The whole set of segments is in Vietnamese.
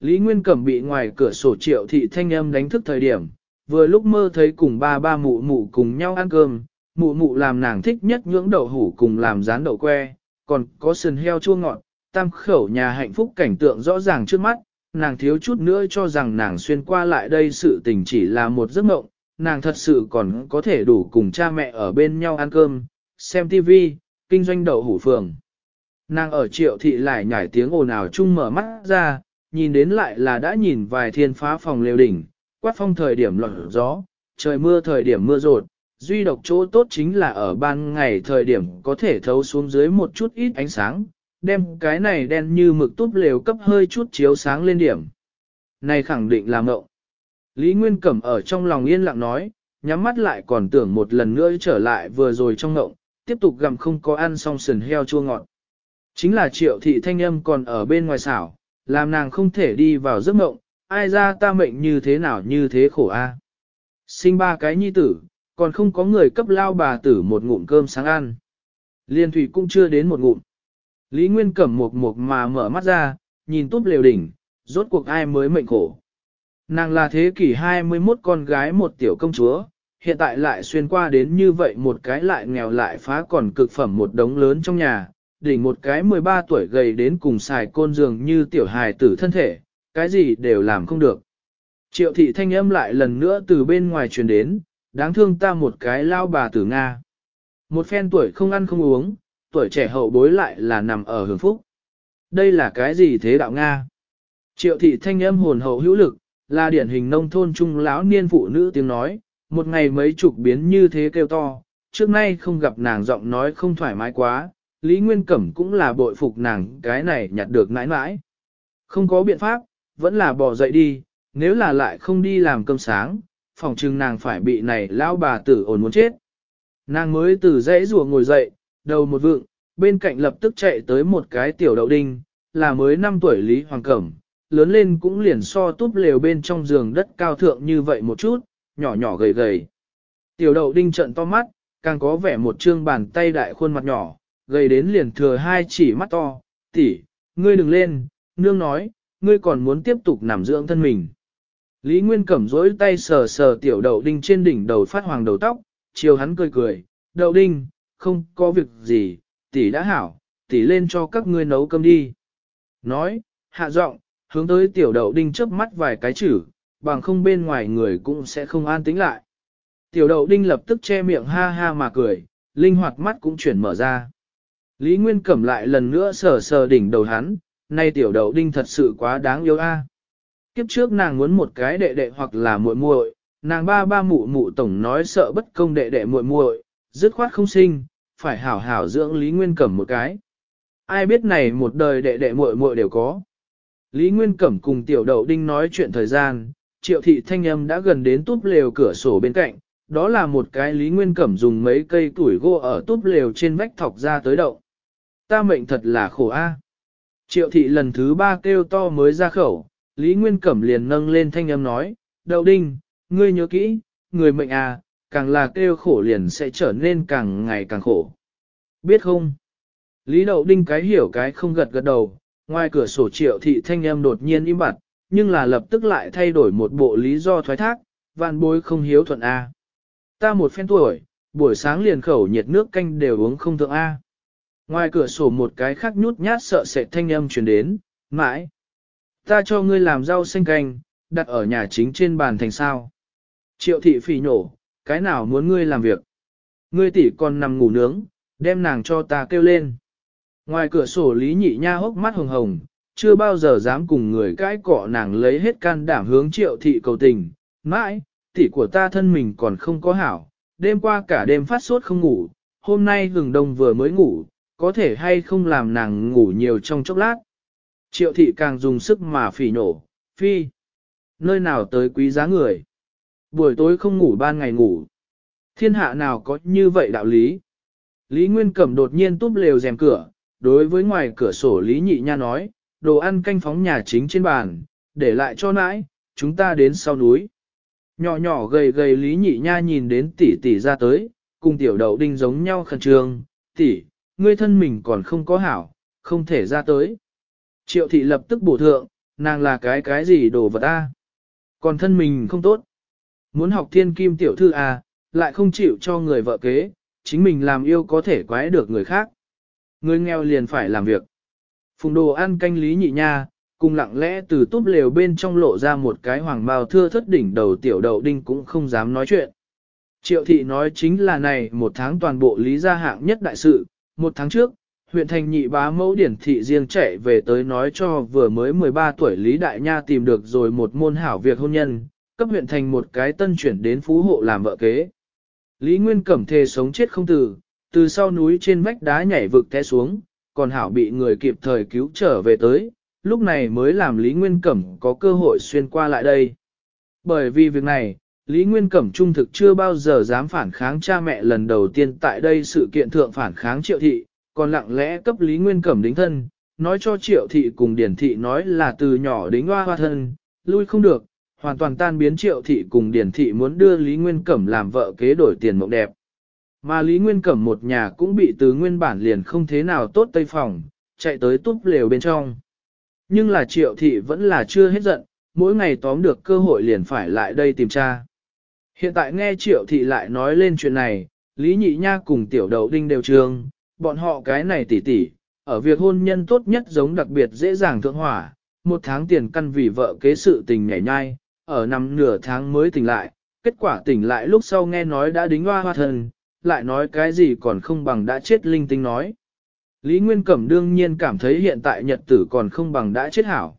Lý Nguyên Cẩm bị ngoài cửa sổ triệu thị thanh âm đánh thức thời điểm, vừa lúc mơ thấy cùng ba ba mụ mụ cùng nhau ăn cơm, mụ mụ làm nàng thích nhất nhưỡng đậu hủ cùng làm rán đậu que, còn có sườn heo chua ngọt, tam khẩu nhà hạnh phúc cảnh tượng rõ ràng trước mắt, nàng thiếu chút nữa cho rằng nàng xuyên qua lại đây sự tình chỉ là một giấc mộng, nàng thật sự còn có thể đủ cùng cha mẹ ở bên nhau ăn cơm, xem tivi, kinh doanh đậu hủ phường. Nàng ở triệu thị lại nhảy tiếng ồn ào chung mở mắt ra, nhìn đến lại là đã nhìn vài thiên phá phòng lều đỉnh, quát phong thời điểm lọt gió, trời mưa thời điểm mưa rột, duy độc chỗ tốt chính là ở ban ngày thời điểm có thể thấu xuống dưới một chút ít ánh sáng, đem cái này đen như mực túp lều cấp hơi chút chiếu sáng lên điểm. Này khẳng định là mộng. Lý Nguyên Cẩm ở trong lòng yên lặng nói, nhắm mắt lại còn tưởng một lần nữa trở lại vừa rồi trong mộng, tiếp tục gặm không có ăn xong sườn heo chua ngọt. Chính là triệu thị thanh âm còn ở bên ngoài xảo, làm nàng không thể đi vào giấc mộng, ai ra ta mệnh như thế nào như thế khổ a. Sinh ba cái nhi tử, còn không có người cấp lao bà tử một ngụm cơm sáng ăn. Liên thủy cũng chưa đến một ngụm. Lý Nguyên cẩm một một mà mở mắt ra, nhìn túp lều đỉnh, rốt cuộc ai mới mệnh khổ. Nàng là thế kỷ 21 con gái một tiểu công chúa, hiện tại lại xuyên qua đến như vậy một cái lại nghèo lại phá còn cực phẩm một đống lớn trong nhà, đỉnh một cái 13 tuổi gầy đến cùng xài côn dường như tiểu hài tử thân thể, cái gì đều làm không được. Triệu thị thanh âm lại lần nữa từ bên ngoài truyền đến, đáng thương ta một cái lao bà tử Nga. Một phen tuổi không ăn không uống, tuổi trẻ hậu bối lại là nằm ở hưởng phúc. Đây là cái gì thế đạo Nga? Triệu thị thanh âm hồn hậu hữu lực, là điển hình nông thôn trung lão niên phụ nữ tiếng nói, một ngày mấy chục biến như thế kêu to, trước nay không gặp nàng giọng nói không thoải mái quá, Lý Nguyên Cẩm cũng là bội phục nàng cái này nhặt được mãi mãi. Không có biện pháp, vẫn là bỏ dậy đi, nếu là lại không đi làm cơm sáng, phòng trừng nàng phải bị này lao bà tử ổn muốn chết. Nàng mới từ dãy rùa ngồi dậy, đầu một vượng, bên cạnh lập tức chạy tới một cái tiểu đậu đinh, là mới 5 tuổi Lý Hoàng Cẩm, lớn lên cũng liền so túp lều bên trong giường đất cao thượng như vậy một chút, nhỏ nhỏ gầy gầy. Tiểu đậu đinh trận to mắt, càng có vẻ một trương bàn tay đại khuôn mặt nhỏ, gầy đến liền thừa hai chỉ mắt to, tỷ, ngươi đừng lên, nương nói, ngươi còn muốn tiếp tục nằm dưỡng thân mình. Lý Nguyên cẩm rỗi tay sờ sờ tiểu đậu đinh trên đỉnh đầu phát hoàng đầu tóc, chiều hắn cười cười, đậu đinh, không có việc gì, tỷ đã hảo, tỷ lên cho các ngươi nấu cơm đi. Nói, hạ giọng hướng tới tiểu đậu đinh chớp mắt vài cái chữ, bằng không bên ngoài người cũng sẽ không an tính lại. Tiểu đậu đinh lập tức che miệng ha ha mà cười, linh hoạt mắt cũng chuyển mở ra. Lý Nguyên Cẩm lại lần nữa sờ sờ đỉnh đầu hắn, nay tiểu đậu đinh thật sự quá đáng yêu a. Kiếp trước nàng muốn một cái đệ đệ hoặc là muội muội nàng ba ba mụ mụ tổng nói sợ bất công đệ đệ muội muội dứt khoát không sinh, phải hảo hảo dưỡng Lý Nguyên Cẩm một cái. Ai biết này một đời đệ đệ muội muội đều có. Lý Nguyên Cẩm cùng tiểu đậu đinh nói chuyện thời gian, triệu thị thanh âm đã gần đến túp lều cửa sổ bên cạnh, đó là một cái Lý Nguyên Cẩm dùng mấy cây tuổi gỗ ở túp lều trên vách thọc ra tới đậu ta mệnh thật là khổ a. Triệu thị lần thứ ba kêu to mới ra khẩu, Lý Nguyên Cẩm liền nâng lên thanh âm nói, đậu đinh, ngươi nhớ kỹ, người mệnh à, càng là kêu khổ liền sẽ trở nên càng ngày càng khổ. Biết không? Lý đậu đinh cái hiểu cái không gật gật đầu, ngoài cửa sổ triệu thị thanh âm đột nhiên im bặt, nhưng là lập tức lại thay đổi một bộ lý do thoái thác, vạn bối không hiếu thuận a. Ta một phen tuổi, buổi sáng liền khẩu nhiệt nước canh đều uống không thượng a. Ngoài cửa sổ một cái khác nhút nhát sợ sẽ thanh âm truyền đến, mãi. Ta cho ngươi làm rau xanh canh, đặt ở nhà chính trên bàn thành sao. Triệu thị phỉ nổ, cái nào muốn ngươi làm việc. Ngươi tỷ còn nằm ngủ nướng, đem nàng cho ta kêu lên. Ngoài cửa sổ Lý Nhị Nha hốc mắt hồng hồng, chưa bao giờ dám cùng người cãi cọ nàng lấy hết can đảm hướng triệu thị cầu tình. Mãi, tỷ của ta thân mình còn không có hảo, đêm qua cả đêm phát sốt không ngủ, hôm nay gừng đông vừa mới ngủ, có thể hay không làm nàng ngủ nhiều trong chốc lát. Triệu thị càng dùng sức mà phỉ nổ, phi. Nơi nào tới quý giá người. Buổi tối không ngủ ban ngày ngủ. Thiên hạ nào có như vậy đạo lý. Lý Nguyên Cẩm đột nhiên túp lều rèm cửa, đối với ngoài cửa sổ Lý Nhị Nha nói, đồ ăn canh phóng nhà chính trên bàn, để lại cho nãi, chúng ta đến sau núi. Nhỏ nhỏ gầy gầy Lý Nhị Nha nhìn đến tỷ tỷ ra tới, cùng tiểu đậu đinh giống nhau khẩn trương, tỷ, ngươi thân mình còn không có hảo, không thể ra tới. Triệu thị lập tức bổ thượng, nàng là cái cái gì đồ vật ta. Còn thân mình không tốt. Muốn học thiên kim tiểu thư à, lại không chịu cho người vợ kế, chính mình làm yêu có thể quái được người khác. Người nghèo liền phải làm việc. Phùng đồ ăn canh lý nhị nha, cùng lặng lẽ từ túp lều bên trong lộ ra một cái hoàng bào thưa thất đỉnh đầu tiểu đầu đinh cũng không dám nói chuyện. Triệu thị nói chính là này một tháng toàn bộ lý gia hạng nhất đại sự, một tháng trước, huyện thành nhị bá mẫu điển thị riêng chạy về tới nói cho vừa mới 13 tuổi Lý Đại Nha tìm được rồi một môn hảo việc hôn nhân, cấp huyện thành một cái tân chuyển đến phú hộ làm vợ kế. Lý Nguyên Cẩm thề sống chết không từ, từ sau núi trên vách đá nhảy vực té xuống, còn hảo bị người kịp thời cứu trở về tới, lúc này mới làm Lý Nguyên Cẩm có cơ hội xuyên qua lại đây. Bởi vì việc này, Lý Nguyên Cẩm trung thực chưa bao giờ dám phản kháng cha mẹ lần đầu tiên tại đây sự kiện thượng phản kháng triệu thị, còn lặng lẽ cấp Lý Nguyên Cẩm đính thân, nói cho triệu thị cùng điển thị nói là từ nhỏ đính hoa hoa thân, lui không được, hoàn toàn tan biến triệu thị cùng điển thị muốn đưa Lý Nguyên Cẩm làm vợ kế đổi tiền mộng đẹp. Mà Lý Nguyên Cẩm một nhà cũng bị từ nguyên bản liền không thế nào tốt tây phòng, chạy tới túp lều bên trong. Nhưng là triệu thị vẫn là chưa hết giận, mỗi ngày tóm được cơ hội liền phải lại đây tìm cha. Hiện tại nghe triệu thị lại nói lên chuyện này, Lý Nhị Nha cùng tiểu đầu đinh đều trường, bọn họ cái này tỉ tỉ, ở việc hôn nhân tốt nhất giống đặc biệt dễ dàng thượng hỏa, một tháng tiền căn vì vợ kế sự tình nhảy nhai, ở năm nửa tháng mới tỉnh lại, kết quả tỉnh lại lúc sau nghe nói đã đính hoa hoa thần, lại nói cái gì còn không bằng đã chết linh tinh nói. Lý Nguyên Cẩm đương nhiên cảm thấy hiện tại nhật tử còn không bằng đã chết hảo.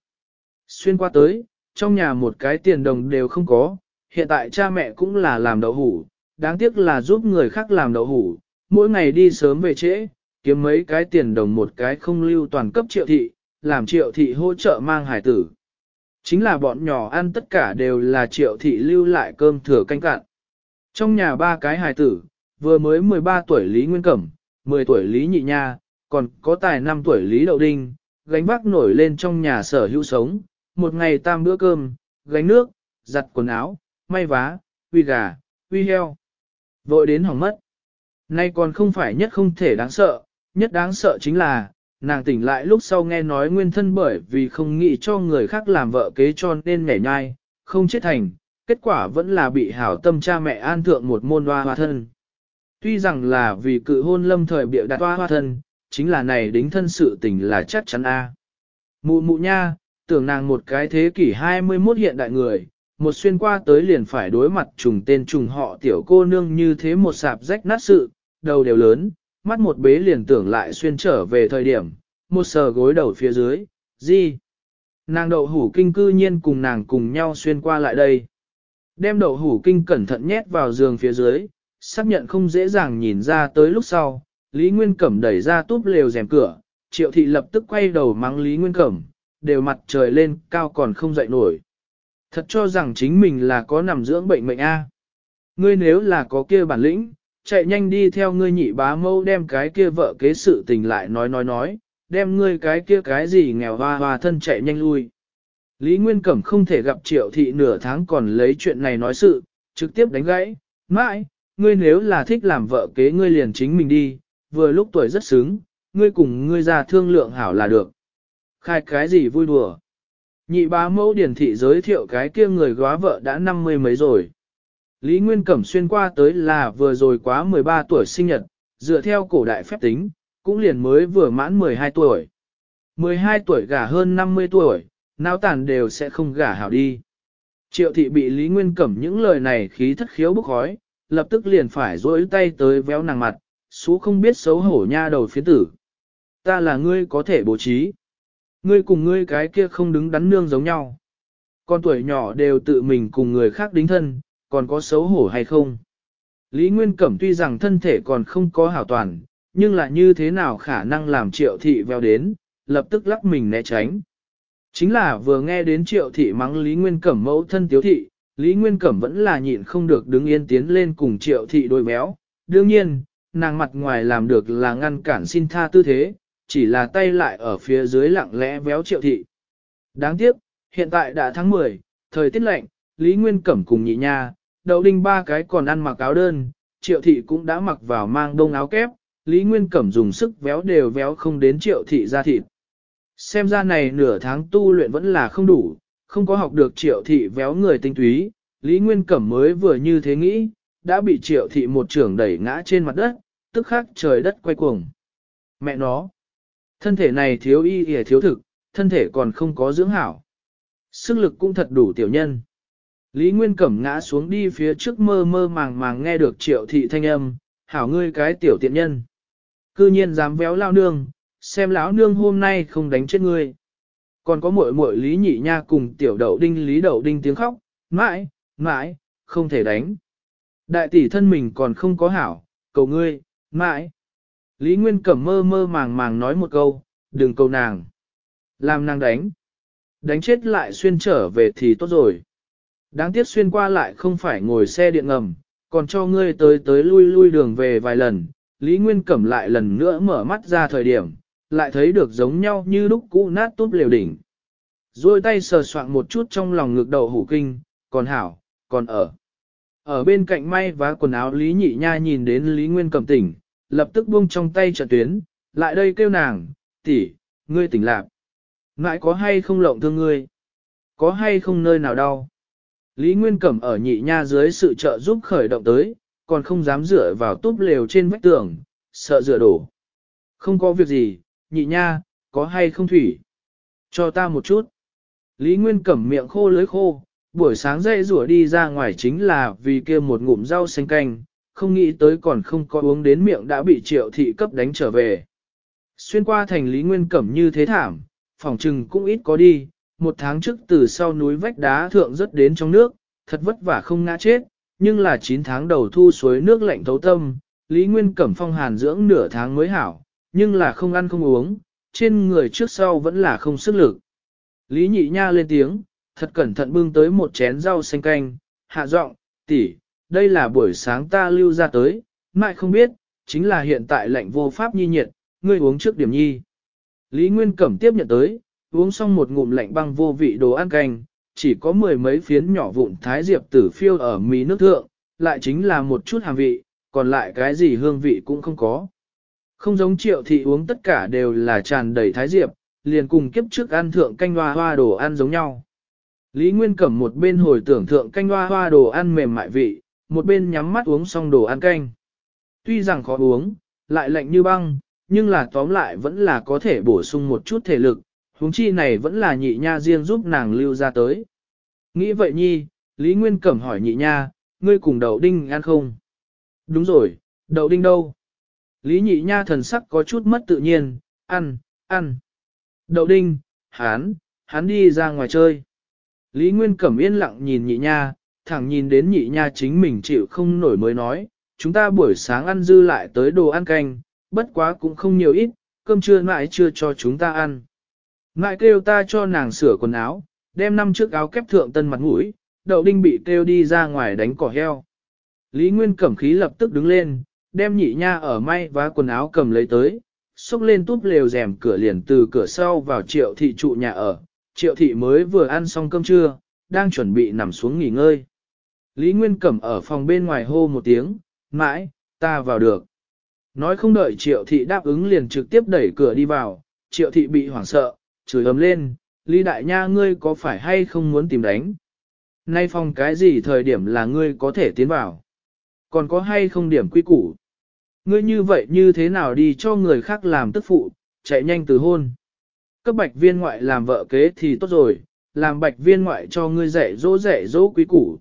Xuyên qua tới, trong nhà một cái tiền đồng đều không có, hiện tại cha mẹ cũng là làm đậu hủ, đáng tiếc là giúp người khác làm đậu hủ, mỗi ngày đi sớm về trễ, kiếm mấy cái tiền đồng một cái không lưu toàn cấp triệu thị, làm triệu thị hỗ trợ mang hải tử. Chính là bọn nhỏ ăn tất cả đều là triệu thị lưu lại cơm thừa canh cạn. Trong nhà ba cái hài tử, vừa mới 13 tuổi Lý Nguyên Cẩm, 10 tuổi Lý Nhị Nha, còn có tài 5 tuổi Lý Đậu Đinh, gánh vác nổi lên trong nhà sở hữu sống, một ngày tam bữa cơm, gánh nước, giặt quần áo, may vá, uy gà, uy heo. Vội đến hỏng mất. Nay còn không phải nhất không thể đáng sợ, nhất đáng sợ chính là, nàng tỉnh lại lúc sau nghe nói nguyên thân bởi vì không nghĩ cho người khác làm vợ kế cho nên nhảy nhai, không chết thành, kết quả vẫn là bị hảo tâm cha mẹ an thượng một môn hoa hoa thân. Tuy rằng là vì cự hôn lâm thời bịa đặt hoa hoa thân, chính là này đính thân sự tình là chắc chắn a. À. Mụ mụ nha, tưởng nàng một cái thế kỷ 21 hiện đại người, một xuyên qua tới liền phải đối mặt trùng tên trùng họ tiểu cô nương như thế một sạp rách nát sự, đầu đều lớn, mắt một bế liền tưởng lại xuyên trở về thời điểm, một sờ gối đầu phía dưới, gì? Nàng đậu hủ kinh cư nhiên cùng nàng cùng nhau xuyên qua lại đây. Đem đậu hủ kinh cẩn thận nhét vào giường phía dưới, xác nhận không dễ dàng nhìn ra tới lúc sau, Lý Nguyên Cẩm đẩy ra túp lều rèm cửa, triệu thị lập tức quay đầu mắng Lý Nguyên Cẩm, đều mặt trời lên, cao còn không dậy nổi. Thật cho rằng chính mình là có nằm dưỡng bệnh mệnh A. Ngươi nếu là có kia bản lĩnh, chạy nhanh đi theo ngươi nhị bá mâu đem cái kia vợ kế sự tình lại nói nói nói, đem ngươi cái kia cái gì nghèo hoa hoa thân chạy nhanh lui. Lý Nguyên Cẩm không thể gặp triệu thị nửa tháng còn lấy chuyện này nói sự, trực tiếp đánh gãy, mãi, ngươi nếu là thích làm vợ kế ngươi liền chính mình đi, vừa lúc tuổi rất sướng, ngươi cùng ngươi ra thương lượng hảo là được. Khai cái gì vui đùa. Nhị bá mẫu điển thị giới thiệu cái kia người góa vợ đã năm mươi mấy rồi. Lý Nguyên Cẩm xuyên qua tới là vừa rồi quá 13 tuổi sinh nhật, dựa theo cổ đại phép tính, cũng liền mới vừa mãn 12 tuổi. 12 tuổi gả hơn 50 tuổi, náo tàn đều sẽ không gả hảo đi. Triệu thị bị Lý Nguyên Cẩm những lời này khí thất khiếu bức khói, lập tức liền phải rối tay tới véo nàng mặt, số không biết xấu hổ nha đầu phía tử. Ta là ngươi có thể bố trí. Ngươi cùng ngươi cái kia không đứng đắn nương giống nhau. Con tuổi nhỏ đều tự mình cùng người khác đính thân, còn có xấu hổ hay không? Lý Nguyên Cẩm tuy rằng thân thể còn không có hảo toàn, nhưng là như thế nào khả năng làm triệu thị veo đến, lập tức lắc mình né tránh. Chính là vừa nghe đến triệu thị mắng Lý Nguyên Cẩm mẫu thân tiếu thị, Lý Nguyên Cẩm vẫn là nhịn không được đứng yên tiến lên cùng triệu thị đôi béo. Đương nhiên, nàng mặt ngoài làm được là ngăn cản xin tha tư thế, chỉ là tay lại ở phía dưới lặng lẽ véo triệu thị. Đáng tiếc, hiện tại đã tháng 10, thời tiết lạnh, Lý Nguyên Cẩm cùng nhị nha, đầu đinh ba cái còn ăn mặc áo đơn, triệu thị cũng đã mặc vào mang đông áo kép, Lý Nguyên Cẩm dùng sức véo đều véo không đến triệu thị ra thịt. Xem ra này nửa tháng tu luyện vẫn là không đủ, không có học được triệu thị véo người tinh túy, Lý Nguyên Cẩm mới vừa như thế nghĩ, đã bị triệu thị một trưởng đẩy ngã trên mặt đất, tức khắc trời đất quay cuồng. Mẹ nó, Thân thể này thiếu y y thiếu thực, thân thể còn không có dưỡng hảo. Sức lực cũng thật đủ tiểu nhân. Lý Nguyên Cẩm ngã xuống đi phía trước mơ mơ màng màng nghe được triệu thị thanh âm, hảo ngươi cái tiểu tiện nhân. Cư nhiên dám véo lao nương, xem lão nương hôm nay không đánh chết ngươi. Còn có muội muội Lý Nhị Nha cùng tiểu đậu đinh Lý đậu đinh tiếng khóc, mãi, mãi, không thể đánh. Đại tỷ thân mình còn không có hảo, cầu ngươi, mãi. Lý Nguyên Cẩm mơ mơ màng màng nói một câu, đừng cầu nàng. Làm nàng đánh. Đánh chết lại xuyên trở về thì tốt rồi. Đáng tiếc xuyên qua lại không phải ngồi xe điện ngầm, còn cho ngươi tới tới lui lui đường về vài lần. Lý Nguyên Cẩm lại lần nữa mở mắt ra thời điểm, lại thấy được giống nhau như lúc cũ nát tốt liều đỉnh. Rồi tay sờ soạn một chút trong lòng ngực đầu hủ kinh, còn hảo, còn ở. Ở bên cạnh may vá quần áo Lý Nhị Nha nhìn đến Lý Nguyên Cẩm tỉnh, lập tức buông trong tay trận tuyến, lại đây kêu nàng, tỷ, ngươi tỉnh lạc. Ngại có hay không lộng thương ngươi? Có hay không nơi nào đau? Lý Nguyên Cẩm ở nhị nha dưới sự trợ giúp khởi động tới, còn không dám dựa vào túp lều trên vách tường, sợ dựa đổ. Không có việc gì, nhị nha, có hay không thủy? Cho ta một chút. Lý Nguyên Cẩm miệng khô lưới khô, buổi sáng dậy rủa đi ra ngoài chính là vì kia một ngụm rau xanh canh, không nghĩ tới còn không có uống đến miệng đã bị triệu thị cấp đánh trở về. Xuyên qua thành Lý Nguyên Cẩm như thế thảm, phòng trừng cũng ít có đi, một tháng trước từ sau núi vách đá thượng rất đến trong nước, thật vất vả không ngã chết, nhưng là 9 tháng đầu thu suối nước lạnh thấu tâm, Lý Nguyên Cẩm phong hàn dưỡng nửa tháng mới hảo, nhưng là không ăn không uống, trên người trước sau vẫn là không sức lực. Lý nhị nha lên tiếng, thật cẩn thận bưng tới một chén rau xanh canh, hạ giọng, tỷ, đây là buổi sáng ta lưu ra tới, mại không biết, chính là hiện tại lệnh vô pháp nhi nhiệt, ngươi uống trước điểm nhi. Lý Nguyên Cẩm tiếp nhận tới, uống xong một ngụm lạnh băng vô vị đồ ăn canh, chỉ có mười mấy phiến nhỏ vụn thái diệp tử phiêu ở mì nước thượng, lại chính là một chút hàm vị, còn lại cái gì hương vị cũng không có. Không giống triệu thị uống tất cả đều là tràn đầy thái diệp, liền cùng kiếp trước ăn thượng canh hoa hoa đồ ăn giống nhau. Lý Nguyên Cẩm một bên hồi tưởng thượng canh hoa hoa đồ ăn mềm mại vị, một bên nhắm mắt uống xong đồ ăn canh. Tuy rằng khó uống, lại lạnh như băng, nhưng là tóm lại vẫn là có thể bổ sung một chút thể lực, huống chi này vẫn là nhị nha riêng giúp nàng lưu ra tới. Nghĩ vậy nhi, Lý Nguyên Cẩm hỏi nhị nha, ngươi cùng đậu đinh ăn không? Đúng rồi, đậu đinh đâu? Lý nhị nha thần sắc có chút mất tự nhiên, ăn, ăn. Đậu đinh, hán, hán đi ra ngoài chơi. Lý Nguyên Cẩm yên lặng nhìn nhị nha, thẳng nhìn đến nhị nha chính mình chịu không nổi mới nói, chúng ta buổi sáng ăn dư lại tới đồ ăn canh, bất quá cũng không nhiều ít, cơm trưa mãi chưa cho chúng ta ăn. Ngại kêu ta cho nàng sửa quần áo, đem năm chiếc áo kép thượng tân mặt mũi, đậu đinh bị kêu đi ra ngoài đánh cỏ heo. Lý Nguyên cẩm khí lập tức đứng lên, đem nhị nha ở may và quần áo cầm lấy tới, xúc lên túp lều rèm cửa liền từ cửa sau vào triệu thị trụ nhà ở, triệu thị mới vừa ăn xong cơm trưa, đang chuẩn bị nằm xuống nghỉ ngơi. Lý Nguyên Cẩm ở phòng bên ngoài hô một tiếng, mãi, ta vào được. Nói không đợi triệu thị đáp ứng liền trực tiếp đẩy cửa đi vào, triệu thị bị hoảng sợ, chửi ấm lên, Lý Đại Nha ngươi có phải hay không muốn tìm đánh? Nay phòng cái gì thời điểm là ngươi có thể tiến vào? Còn có hay không điểm quy củ? Ngươi như vậy như thế nào đi cho người khác làm tức phụ, chạy nhanh từ hôn? Cấp bạch viên ngoại làm vợ kế thì tốt rồi, làm bạch viên ngoại cho ngươi dạy dỗ dạy dỗ quý củ.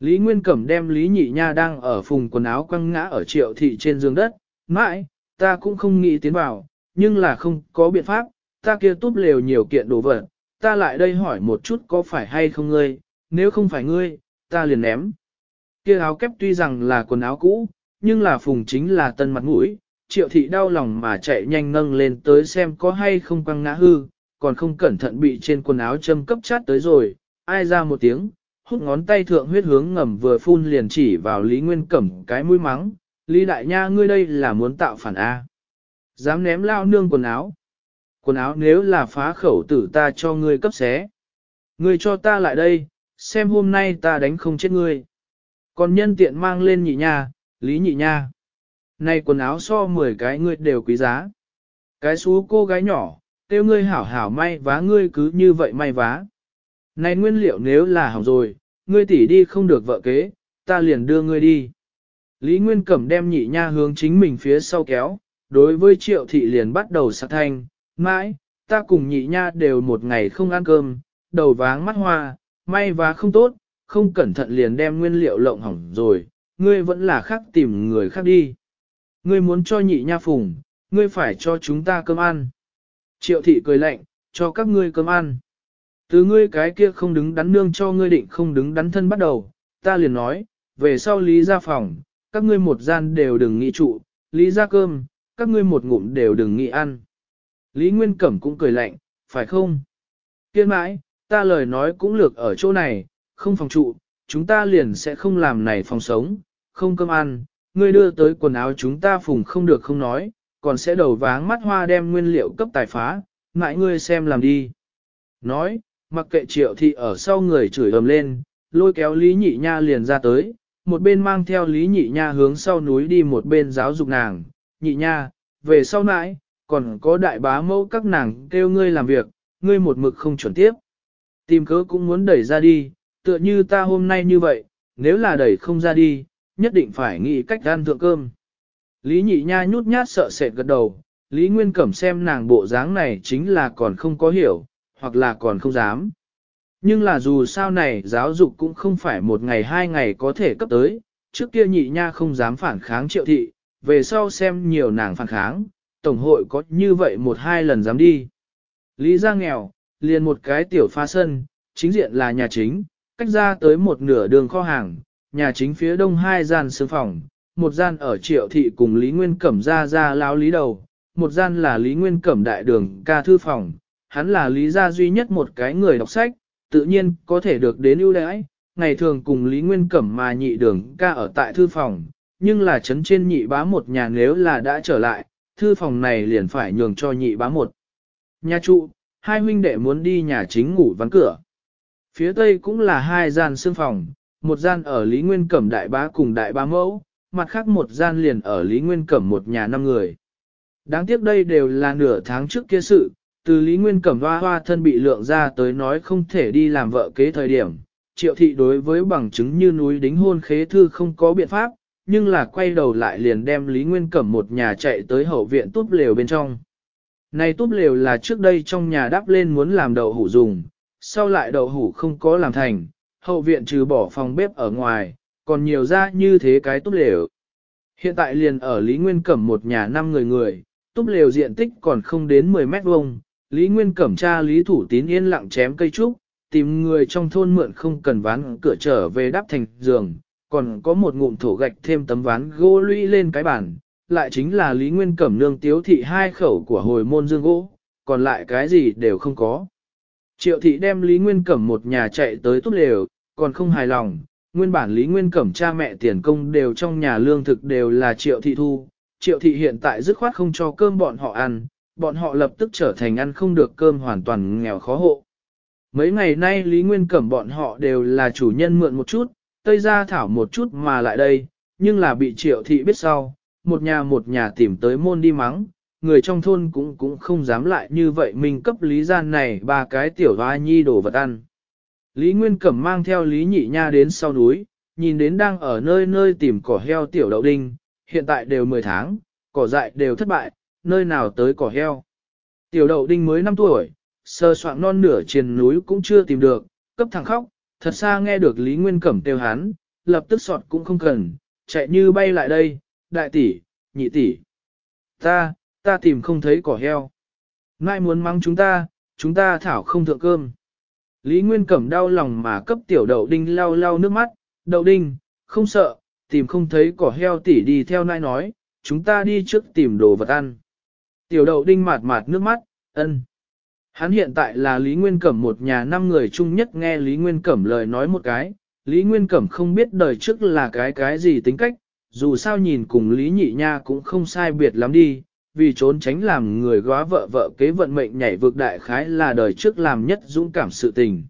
Lý Nguyên Cẩm đem Lý Nhị Nha đang ở phùng quần áo quăng ngã ở triệu thị trên giường đất, mãi, ta cũng không nghĩ tiến vào, nhưng là không có biện pháp, ta kia túp lều nhiều kiện đồ vật, ta lại đây hỏi một chút có phải hay không ngươi, nếu không phải ngươi, ta liền ném. Kia áo kép tuy rằng là quần áo cũ, nhưng là phùng chính là tân mặt mũi, triệu thị đau lòng mà chạy nhanh nâng lên tới xem có hay không quăng ngã hư, còn không cẩn thận bị trên quần áo châm cấp chát tới rồi, ai ra một tiếng, hút ngón tay thượng huyết hướng ngầm vừa phun liền chỉ vào Lý Nguyên Cẩm cái mũi mắng, Lý Đại Nha ngươi đây là muốn tạo phản A. Dám ném lao nương quần áo. Quần áo nếu là phá khẩu tử ta cho ngươi cấp xé. Ngươi cho ta lại đây, xem hôm nay ta đánh không chết ngươi. Còn nhân tiện mang lên nhị nha, Lý nhị nha. Này quần áo so 10 cái ngươi đều quý giá. Cái xú cô gái nhỏ, tiêu ngươi hảo hảo may vá ngươi cứ như vậy may vá. Này nguyên liệu nếu là hỏng rồi, ngươi tỷ đi không được vợ kế, ta liền đưa ngươi đi. Lý Nguyên Cẩm đem nhị nha hướng chính mình phía sau kéo, đối với triệu thị liền bắt đầu sạc thanh, mãi, ta cùng nhị nha đều một ngày không ăn cơm, đầu váng mắt hoa, may và không tốt, không cẩn thận liền đem nguyên liệu lộng hỏng rồi, ngươi vẫn là khác tìm người khác đi. Ngươi muốn cho nhị nha phùng, ngươi phải cho chúng ta cơm ăn. Triệu thị cười lạnh, cho các ngươi cơm ăn. Từ ngươi cái kia không đứng đắn nương cho ngươi định không đứng đắn thân bắt đầu, ta liền nói, về sau lý ra phòng, các ngươi một gian đều đừng nghĩ trụ, lý ra cơm, các ngươi một ngụm đều đừng nghĩ ăn. Lý Nguyên Cẩm cũng cười lạnh, phải không? Kiên mãi, ta lời nói cũng lược ở chỗ này, không phòng trụ, chúng ta liền sẽ không làm này phòng sống, không cơm ăn, ngươi đưa tới quần áo chúng ta phùng không được không nói, còn sẽ đầu váng mắt hoa đem nguyên liệu cấp tài phá, ngại ngươi xem làm đi. Nói, mặc kệ triệu thị ở sau người chửi ầm lên, lôi kéo Lý Nhị Nha liền ra tới, một bên mang theo Lý Nhị Nha hướng sau núi đi một bên giáo dục nàng, Nhị Nha, về sau nãi, còn có đại bá mẫu các nàng kêu ngươi làm việc, ngươi một mực không chuẩn tiếp. Tìm cớ cũng muốn đẩy ra đi, tựa như ta hôm nay như vậy, nếu là đẩy không ra đi, nhất định phải nghĩ cách ăn thượng cơm. Lý Nhị Nha nhút nhát sợ sệt gật đầu, Lý Nguyên Cẩm xem nàng bộ dáng này chính là còn không có hiểu, hoặc là còn không dám. Nhưng là dù sao này giáo dục cũng không phải một ngày hai ngày có thể cấp tới, trước kia nhị nha không dám phản kháng triệu thị, về sau xem nhiều nàng phản kháng, tổng hội có như vậy một hai lần dám đi. Lý ra nghèo, liền một cái tiểu pha sân, chính diện là nhà chính, cách ra tới một nửa đường kho hàng, nhà chính phía đông hai gian sương phòng, một gian ở triệu thị cùng Lý Nguyên Cẩm ra ra lao lý đầu, một gian là Lý Nguyên Cẩm đại đường ca thư phòng, hắn là lý gia duy nhất một cái người đọc sách, tự nhiên có thể được đến ưu đãi, ngày thường cùng Lý Nguyên Cẩm mà nhị đường ca ở tại thư phòng, nhưng là chấn trên nhị bá một nhà nếu là đã trở lại, thư phòng này liền phải nhường cho nhị bá một. Nhà trụ, hai huynh đệ muốn đi nhà chính ngủ vắng cửa. Phía tây cũng là hai gian xương phòng, một gian ở Lý Nguyên Cẩm đại bá cùng đại bá mẫu, mặt khác một gian liền ở Lý Nguyên Cẩm một nhà năm người. Đáng tiếc đây đều là nửa tháng trước kia sự, từ Lý Nguyên Cẩm hoa hoa thân bị lượng ra tới nói không thể đi làm vợ kế thời điểm, triệu thị đối với bằng chứng như núi đính hôn khế thư không có biện pháp, nhưng là quay đầu lại liền đem Lý Nguyên Cẩm một nhà chạy tới hậu viện túp lều bên trong. Này túp lều là trước đây trong nhà đáp lên muốn làm đậu hủ dùng, sau lại đậu hủ không có làm thành, hậu viện trừ bỏ phòng bếp ở ngoài, còn nhiều ra như thế cái túp lều. Hiện tại liền ở Lý Nguyên Cẩm một nhà năm người người, túp lều diện tích còn không đến 10 mét vuông Lý Nguyên cẩm tra Lý Thủ Tín yên lặng chém cây trúc, tìm người trong thôn mượn không cần ván cửa trở về đắp thành giường, còn có một ngụm thổ gạch thêm tấm ván gỗ lũy lên cái bàn, lại chính là Lý Nguyên cẩm nương tiếu thị hai khẩu của hồi môn dương gỗ, còn lại cái gì đều không có. Triệu thị đem Lý Nguyên cẩm một nhà chạy tới tốt lều, còn không hài lòng, nguyên bản Lý Nguyên cẩm cha mẹ tiền công đều trong nhà lương thực đều là triệu thị thu, triệu thị hiện tại dứt khoát không cho cơm bọn họ ăn bọn họ lập tức trở thành ăn không được cơm hoàn toàn nghèo khó hộ. Mấy ngày nay Lý Nguyên Cẩm bọn họ đều là chủ nhân mượn một chút, Tây ra Thảo một chút mà lại đây, nhưng là bị triệu thị biết sau, một nhà một nhà tìm tới môn đi mắng, người trong thôn cũng cũng không dám lại như vậy mình cấp Lý Gian này ba cái tiểu hoa nhi đồ vật ăn. Lý Nguyên Cẩm mang theo Lý Nhị Nha đến sau núi, nhìn đến đang ở nơi nơi tìm cỏ heo tiểu đậu đinh, hiện tại đều 10 tháng, cỏ dại đều thất bại, nơi nào tới cỏ heo. Tiểu đậu đinh mới 5 tuổi, sơ soạn non nửa trên núi cũng chưa tìm được, cấp thẳng khóc, thật xa nghe được Lý Nguyên Cẩm kêu hắn, lập tức sọt cũng không cần, chạy như bay lại đây, đại tỷ, nhị tỷ. Ta, ta tìm không thấy cỏ heo. Ngài muốn mắng chúng ta, chúng ta thảo không thượng cơm. Lý Nguyên Cẩm đau lòng mà cấp tiểu đậu đinh lau lau nước mắt, đậu đinh, không sợ, tìm không thấy cỏ heo tỷ đi theo nai nói, chúng ta đi trước tìm đồ vật ăn. Tiểu đậu đinh mạt mạt nước mắt, ân. Hắn hiện tại là Lý Nguyên Cẩm một nhà năm người chung nhất nghe Lý Nguyên Cẩm lời nói một cái, Lý Nguyên Cẩm không biết đời trước là cái cái gì tính cách, dù sao nhìn cùng Lý Nhị Nha cũng không sai biệt lắm đi, vì trốn tránh làm người góa vợ vợ kế vận mệnh nhảy vượt đại khái là đời trước làm nhất dũng cảm sự tình.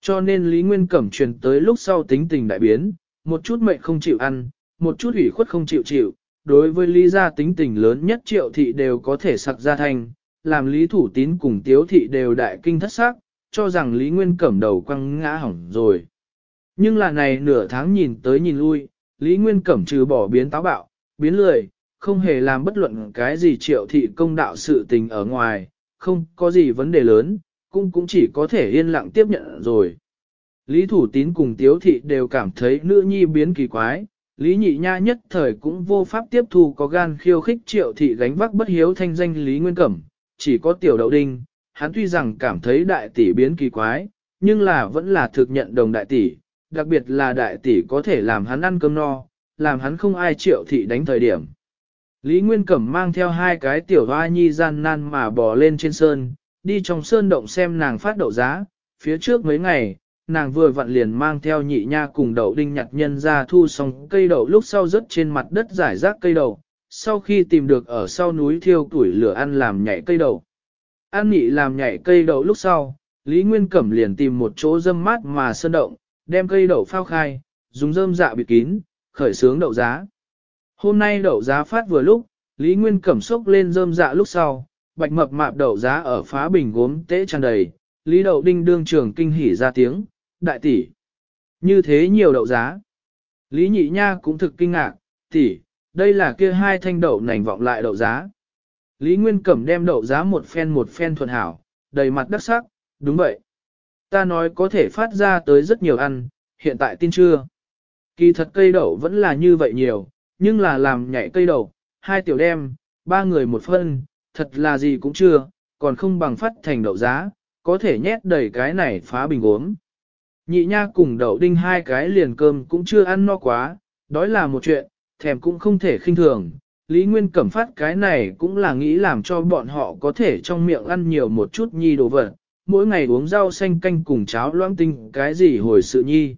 Cho nên Lý Nguyên Cẩm truyền tới lúc sau tính tình đại biến, một chút mệnh không chịu ăn, một chút ủy khuất không chịu chịu, đối với lý gia tính tình lớn nhất triệu thị đều có thể sặc ra thành, làm lý thủ tín cùng tiếu thị đều đại kinh thất sắc, cho rằng lý nguyên cẩm đầu quăng ngã hỏng rồi. Nhưng là này nửa tháng nhìn tới nhìn lui, lý nguyên cẩm trừ bỏ biến táo bạo, biến lười, không hề làm bất luận cái gì triệu thị công đạo sự tình ở ngoài, không có gì vấn đề lớn, cũng cũng chỉ có thể yên lặng tiếp nhận rồi. Lý thủ tín cùng tiếu thị đều cảm thấy nữ nhi biến kỳ quái, Lý nhị nha nhất thời cũng vô pháp tiếp thu có gan khiêu khích triệu thị gánh vác bất hiếu thanh danh Lý Nguyên Cẩm, chỉ có tiểu đậu đinh, hắn tuy rằng cảm thấy đại tỷ biến kỳ quái, nhưng là vẫn là thực nhận đồng đại tỷ, đặc biệt là đại tỷ có thể làm hắn ăn cơm no, làm hắn không ai triệu thị đánh thời điểm. Lý Nguyên Cẩm mang theo hai cái tiểu hoa nhi gian nan mà bò lên trên sơn, đi trong sơn động xem nàng phát đậu giá, phía trước mấy ngày, nàng vừa vặn liền mang theo nhị nha cùng đậu đinh nhặt nhân ra thu xong cây đậu lúc sau rớt trên mặt đất giải rác cây đậu, sau khi tìm được ở sau núi thiêu tuổi lửa ăn làm nhảy cây đậu. An nhị làm nhảy cây đậu lúc sau, Lý Nguyên Cẩm liền tìm một chỗ dâm mát mà sơn động, đem cây đậu phao khai, dùng rơm dạ bịt kín, khởi sướng đậu giá. Hôm nay đậu giá phát vừa lúc, Lý Nguyên Cẩm sốc lên dơm dạ lúc sau, bạch mập mạp đậu giá ở phá bình gốm tế tràn đầy, Lý Đậu Đinh đương trường kinh hỉ ra tiếng, đại tỷ. Như thế nhiều đậu giá. Lý nhị nha cũng thực kinh ngạc, tỷ, đây là kia hai thanh đậu nành vọng lại đậu giá. Lý Nguyên Cẩm đem đậu giá một phen một phen thuận hảo, đầy mặt đắc sắc, đúng vậy. Ta nói có thể phát ra tới rất nhiều ăn, hiện tại tin chưa. Kỳ thật cây đậu vẫn là như vậy nhiều, nhưng là làm nhảy cây đậu, hai tiểu đem, ba người một phân, thật là gì cũng chưa, còn không bằng phát thành đậu giá, có thể nhét đầy cái này phá bình uống. Nhị nha cùng đậu đinh hai cái liền cơm cũng chưa ăn no quá, đói là một chuyện, thèm cũng không thể khinh thường. Lý Nguyên Cẩm phát cái này cũng là nghĩ làm cho bọn họ có thể trong miệng ăn nhiều một chút nhi đồ vật, mỗi ngày uống rau xanh canh cùng cháo loãng tinh cái gì hồi sự nhi.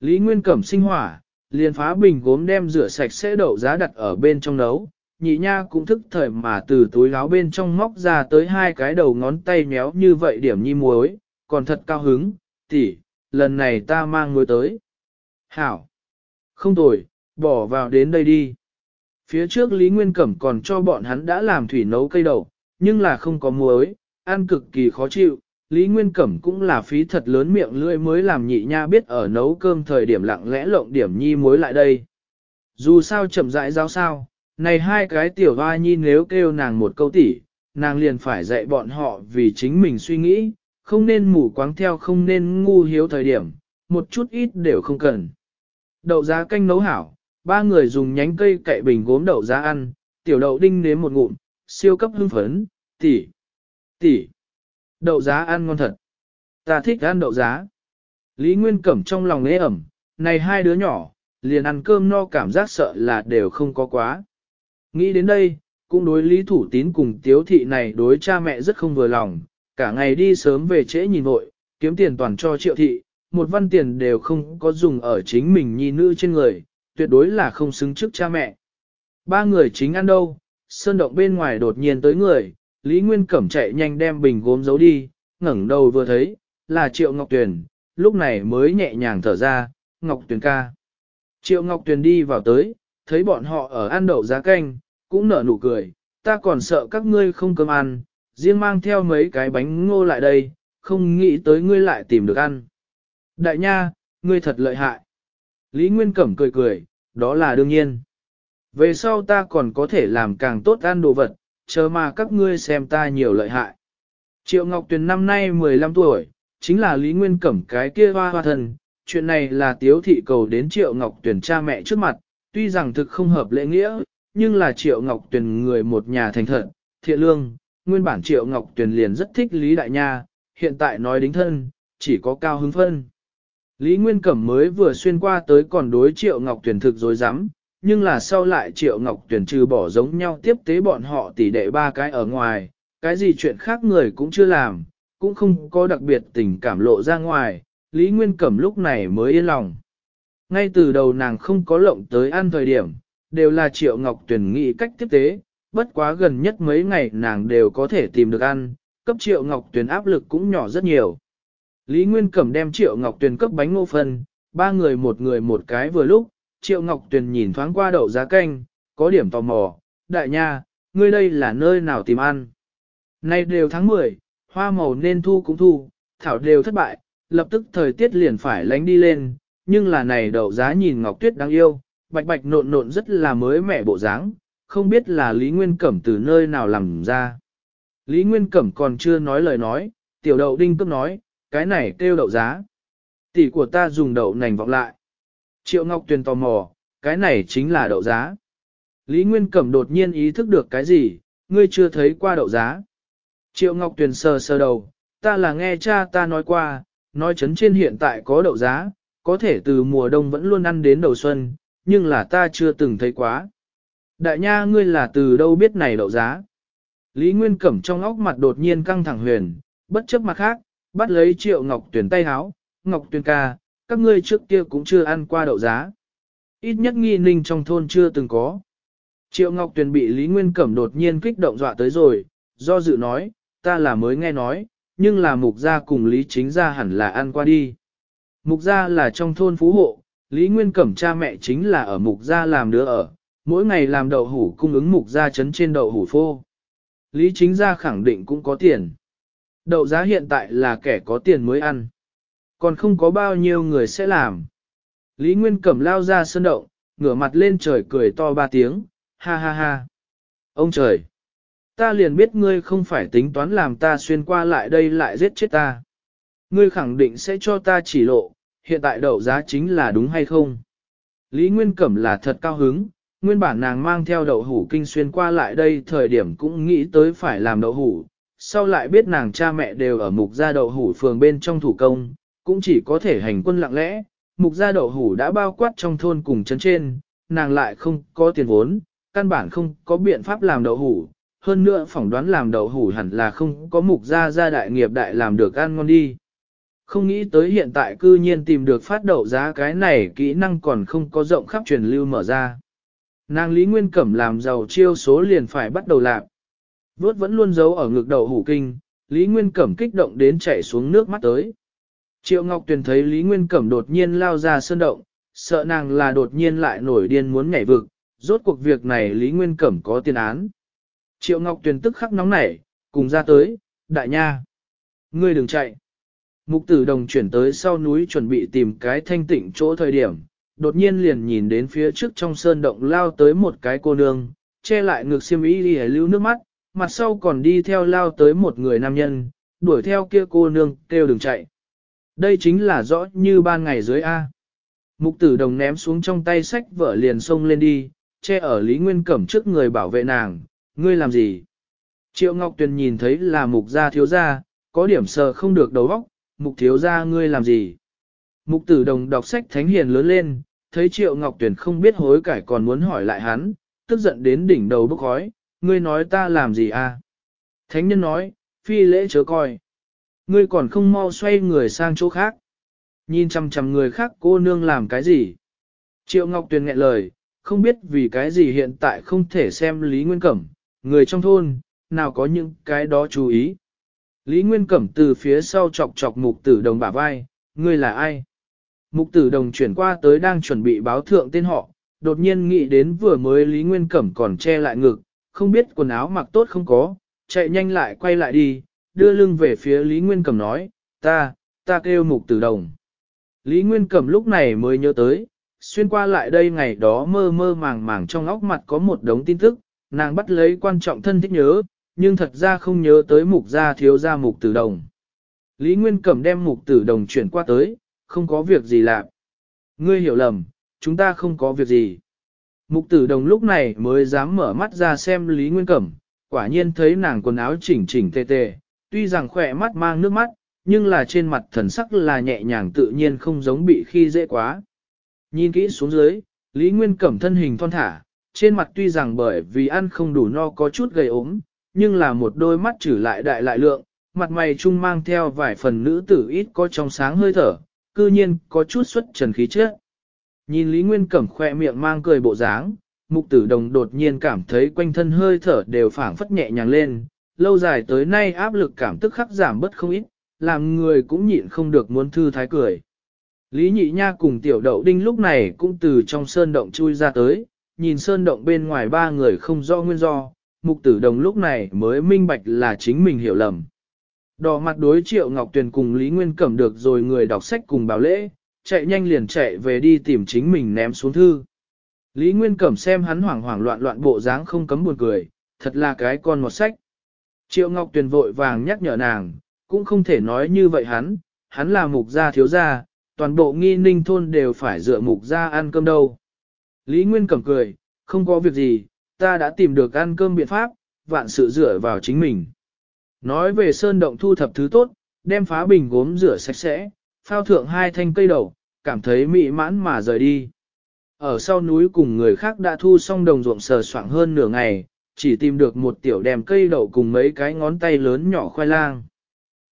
Lý Nguyên Cẩm sinh hỏa, liền phá bình gốm đem rửa sạch sẽ đậu giá đặt ở bên trong nấu, nhị nha cũng thức thời mà từ túi láo bên trong móc ra tới hai cái đầu ngón tay méo như vậy điểm nhi muối, còn thật cao hứng, tỷ lần này ta mang người tới. Hảo! Không tồi, bỏ vào đến đây đi. Phía trước Lý Nguyên Cẩm còn cho bọn hắn đã làm thủy nấu cây đậu, nhưng là không có muối, ăn cực kỳ khó chịu. Lý Nguyên Cẩm cũng là phí thật lớn miệng lưỡi mới làm nhị nha biết ở nấu cơm thời điểm lặng lẽ lộng điểm nhi muối lại đây. Dù sao chậm rãi giáo sao, này hai cái tiểu hoa nhi nếu kêu nàng một câu tỉ, nàng liền phải dạy bọn họ vì chính mình suy nghĩ, không nên mù quáng theo không nên ngu hiếu thời điểm, một chút ít đều không cần. Đậu giá canh nấu hảo, ba người dùng nhánh cây cậy bình gốm đậu giá ăn, tiểu đậu đinh nếm một ngụm, siêu cấp hưng phấn, tỷ, tỷ, đậu giá ăn ngon thật. Ta thích ăn đậu giá. Lý Nguyên Cẩm trong lòng ế ẩm, này hai đứa nhỏ, liền ăn cơm no cảm giác sợ là đều không có quá. Nghĩ đến đây, cũng đối Lý Thủ Tín cùng Tiếu Thị này đối cha mẹ rất không vừa lòng, cả ngày đi sớm về trễ nhìn vội, kiếm tiền toàn cho triệu thị, một văn tiền đều không có dùng ở chính mình nhi nữ trên người, tuyệt đối là không xứng trước cha mẹ. Ba người chính ăn đâu, sơn động bên ngoài đột nhiên tới người, Lý Nguyên Cẩm chạy nhanh đem bình gốm giấu đi, ngẩn đầu vừa thấy, là Triệu Ngọc Tuyền, lúc này mới nhẹ nhàng thở ra, Ngọc Tuyền ca. Triệu Ngọc Tuyền đi vào tới, thấy bọn họ ở ăn đậu giá canh, cũng nở nụ cười, ta còn sợ các ngươi không cơm ăn, riêng mang theo mấy cái bánh ngô lại đây, không nghĩ tới ngươi lại tìm được ăn. Đại nha, ngươi thật lợi hại. Lý Nguyên Cẩm cười cười, đó là đương nhiên. Về sau ta còn có thể làm càng tốt ăn đồ vật, chờ mà các ngươi xem ta nhiều lợi hại. Triệu Ngọc Tuyền năm nay 15 tuổi, chính là Lý Nguyên Cẩm cái kia hoa hoa thần. Chuyện này là tiếu thị cầu đến Triệu Ngọc Tuyền cha mẹ trước mặt, tuy rằng thực không hợp lễ nghĩa, nhưng là Triệu Ngọc Tuyền người một nhà thành thật, thiện lương, nguyên bản Triệu Ngọc Tuyền liền rất thích Lý Đại Nha, hiện tại nói đính thân, chỉ có cao hứng phân. Lý Nguyên Cẩm mới vừa xuyên qua tới còn đối Triệu Ngọc Tuyền thực dối rắm nhưng là sau lại Triệu Ngọc Tuyền trừ bỏ giống nhau tiếp tế bọn họ tỷ đệ ba cái ở ngoài, cái gì chuyện khác người cũng chưa làm, cũng không có đặc biệt tình cảm lộ ra ngoài, Lý Nguyên Cẩm lúc này mới yên lòng. Ngay từ đầu nàng không có lộng tới ăn thời điểm, đều là Triệu Ngọc Tuyền nghĩ cách tiếp tế, bất quá gần nhất mấy ngày nàng đều có thể tìm được ăn, cấp triệu ngọc tuyền áp lực cũng nhỏ rất nhiều. Lý Nguyên Cẩm đem triệu ngọc tuyền cấp bánh ngô phân, ba người một người một cái vừa lúc, triệu ngọc tuyền nhìn thoáng qua đậu giá canh, có điểm tò mò, đại nha, ngươi đây là nơi nào tìm ăn. Nay đều tháng 10, hoa màu nên thu cũng thu, thảo đều thất bại, lập tức thời tiết liền phải lánh đi lên, nhưng là này đậu giá nhìn ngọc tuyết đáng yêu, bạch bạch nộn nộn rất là mới mẻ bộ dáng, không biết là Lý Nguyên Cẩm từ nơi nào làm ra. Lý Nguyên Cẩm còn chưa nói lời nói, tiểu đậu đinh cấp nói, cái này kêu đậu giá. Tỷ của ta dùng đậu nành vọng lại. Triệu Ngọc Tuyền tò mò, cái này chính là đậu giá. Lý Nguyên Cẩm đột nhiên ý thức được cái gì, ngươi chưa thấy qua đậu giá. Triệu Ngọc Tuyền sờ sờ đầu, ta là nghe cha ta nói qua, nói chấn trên hiện tại có đậu giá, có thể từ mùa đông vẫn luôn ăn đến đầu xuân, nhưng là ta chưa từng thấy quá. Đại nha ngươi là từ đâu biết này đậu giá. Lý Nguyên Cẩm trong óc mặt đột nhiên căng thẳng huyền, bất chấp mặt khác, bắt lấy triệu Ngọc Tuyền tay háo, Ngọc Tuyền ca, các ngươi trước kia cũng chưa ăn qua đậu giá. Ít nhất nghi ninh trong thôn chưa từng có. Triệu Ngọc Tuyền bị Lý Nguyên Cẩm đột nhiên kích động dọa tới rồi, do dự nói, ta là mới nghe nói, nhưng là mục gia cùng Lý Chính gia hẳn là ăn qua đi. Mục gia là trong thôn phú hộ, Lý Nguyên Cẩm cha mẹ chính là ở mục gia làm đứa ở, mỗi ngày làm đậu hủ cung ứng mục ra chấn trên đậu hủ phô. Lý chính gia khẳng định cũng có tiền. Đậu giá hiện tại là kẻ có tiền mới ăn. Còn không có bao nhiêu người sẽ làm. Lý Nguyên Cẩm lao ra sân đậu ngửa mặt lên trời cười to ba tiếng, ha ha ha. Ông trời! Ta liền biết ngươi không phải tính toán làm ta xuyên qua lại đây lại giết chết ta. Ngươi khẳng định sẽ cho ta chỉ lộ, hiện tại đậu giá chính là đúng hay không? Lý Nguyên Cẩm là thật cao hứng, nguyên bản nàng mang theo đậu hủ kinh xuyên qua lại đây thời điểm cũng nghĩ tới phải làm đậu hủ, sau lại biết nàng cha mẹ đều ở mục gia đậu hủ phường bên trong thủ công, cũng chỉ có thể hành quân lặng lẽ, mục gia đậu hủ đã bao quát trong thôn cùng chấn trên, nàng lại không có tiền vốn, căn bản không có biện pháp làm đậu hủ, hơn nữa phỏng đoán làm đậu hủ hẳn là không có mục gia gia đại nghiệp đại làm được ăn ngon đi. Không nghĩ tới hiện tại cư nhiên tìm được phát đậu giá cái này kỹ năng còn không có rộng khắp truyền lưu mở ra. Nàng Lý Nguyên Cẩm làm giàu chiêu số liền phải bắt đầu lạc. Vốt vẫn luôn giấu ở ngực đầu hủ kinh, Lý Nguyên Cẩm kích động đến chạy xuống nước mắt tới. Triệu Ngọc Tuyền thấy Lý Nguyên Cẩm đột nhiên lao ra sơn động, sợ nàng là đột nhiên lại nổi điên muốn nhảy vực, rốt cuộc việc này Lý Nguyên Cẩm có tiền án. Triệu Ngọc Tuyền tức khắc nóng nảy, cùng ra tới, đại nha. Ngươi đừng chạy. Mục tử đồng chuyển tới sau núi chuẩn bị tìm cái thanh tịnh chỗ thời điểm, đột nhiên liền nhìn đến phía trước trong sơn động lao tới một cái cô nương, che lại ngực xiêm y đi lưu nước mắt, mặt sau còn đi theo lao tới một người nam nhân, đuổi theo kia cô nương kêu đừng chạy. Đây chính là rõ như ban ngày dưới A. Mục tử đồng ném xuống trong tay sách vở liền xông lên đi, che ở Lý Nguyên Cẩm trước người bảo vệ nàng, ngươi làm gì? Triệu Ngọc Tuyền nhìn thấy là mục gia thiếu gia, có điểm sờ không được đầu óc, mục thiếu gia ngươi làm gì? Mục tử đồng đọc sách thánh hiền lớn lên, thấy Triệu Ngọc Tuyền không biết hối cải còn muốn hỏi lại hắn, tức giận đến đỉnh đầu bốc khói, ngươi nói ta làm gì à? Thánh nhân nói, phi lễ chớ coi. Ngươi còn không mau xoay người sang chỗ khác. Nhìn chằm chằm người khác cô nương làm cái gì? Triệu Ngọc Tuyền nghẹn lời, không biết vì cái gì hiện tại không thể xem Lý Nguyên Cẩm, người trong thôn, nào có những cái đó chú ý. Lý Nguyên Cẩm từ phía sau chọc chọc mục tử đồng bả vai, ngươi là ai? Mục tử đồng chuyển qua tới đang chuẩn bị báo thượng tên họ, đột nhiên nghĩ đến vừa mới Lý Nguyên Cẩm còn che lại ngực, không biết quần áo mặc tốt không có, chạy nhanh lại quay lại đi, đưa lưng về phía Lý Nguyên Cẩm nói, ta, ta kêu mục tử đồng. Lý Nguyên Cẩm lúc này mới nhớ tới, xuyên qua lại đây ngày đó mơ mơ màng màng trong óc mặt có một đống tin tức, nàng bắt lấy quan trọng thân thích nhớ, nhưng thật ra không nhớ tới mục gia thiếu gia mục tử đồng. Lý Nguyên Cẩm đem mục tử đồng chuyển qua tới, không có việc gì làm. Ngươi hiểu lầm, chúng ta không có việc gì. Mục tử đồng lúc này mới dám mở mắt ra xem Lý Nguyên Cẩm, quả nhiên thấy nàng quần áo chỉnh chỉnh tề tề, tuy rằng khỏe mắt mang nước mắt, nhưng là trên mặt thần sắc là nhẹ nhàng tự nhiên không giống bị khi dễ quá. Nhìn kỹ xuống dưới, Lý Nguyên Cẩm thân hình thon thả, trên mặt tuy rằng bởi vì ăn không đủ no có chút gầy ốm, nhưng là một đôi mắt trừ lại đại lại lượng, mặt mày trung mang theo vài phần nữ tử ít có trong sáng hơi thở, cư nhiên có chút xuất trần khí trước. Nhìn Lý Nguyên Cẩm khoe miệng mang cười bộ dáng, mục tử đồng đột nhiên cảm thấy quanh thân hơi thở đều phản phất nhẹ nhàng lên, lâu dài tới nay áp lực cảm tức khắc giảm bất không ít, làm người cũng nhịn không được muốn thư thái cười. Lý Nhị Nha cùng Tiểu Đậu Đinh lúc này cũng từ trong sơn động chui ra tới, nhìn sơn động bên ngoài ba người không do nguyên do, mục tử đồng lúc này mới minh bạch là chính mình hiểu lầm, Đỏ mặt đối Triệu Ngọc Tuyền cùng Lý Nguyên Cẩm được rồi người đọc sách cùng bảo lễ, chạy nhanh liền chạy về đi tìm chính mình ném xuống thư. Lý Nguyên Cẩm xem hắn hoảng hoảng loạn loạn bộ dáng không cấm buồn cười, thật là cái con một sách. Triệu Ngọc Tuyền vội vàng nhắc nhở nàng, cũng không thể nói như vậy hắn, hắn là mục gia thiếu gia, toàn bộ nghi ninh thôn đều phải dựa mục gia ăn cơm đâu. Lý Nguyên Cẩm cười, không có việc gì, ta đã tìm được ăn cơm biện pháp, vạn sự dựa vào chính mình. Nói về sơn động thu thập thứ tốt, đem phá bình gốm rửa sạch sẽ, phao thượng hai thanh cây đầu, cảm thấy mị mãn mà rời đi. Ở sau núi cùng người khác đã thu xong đồng ruộng sờ soạng hơn nửa ngày, chỉ tìm được một tiểu đèm cây đậu cùng mấy cái ngón tay lớn nhỏ khoai lang.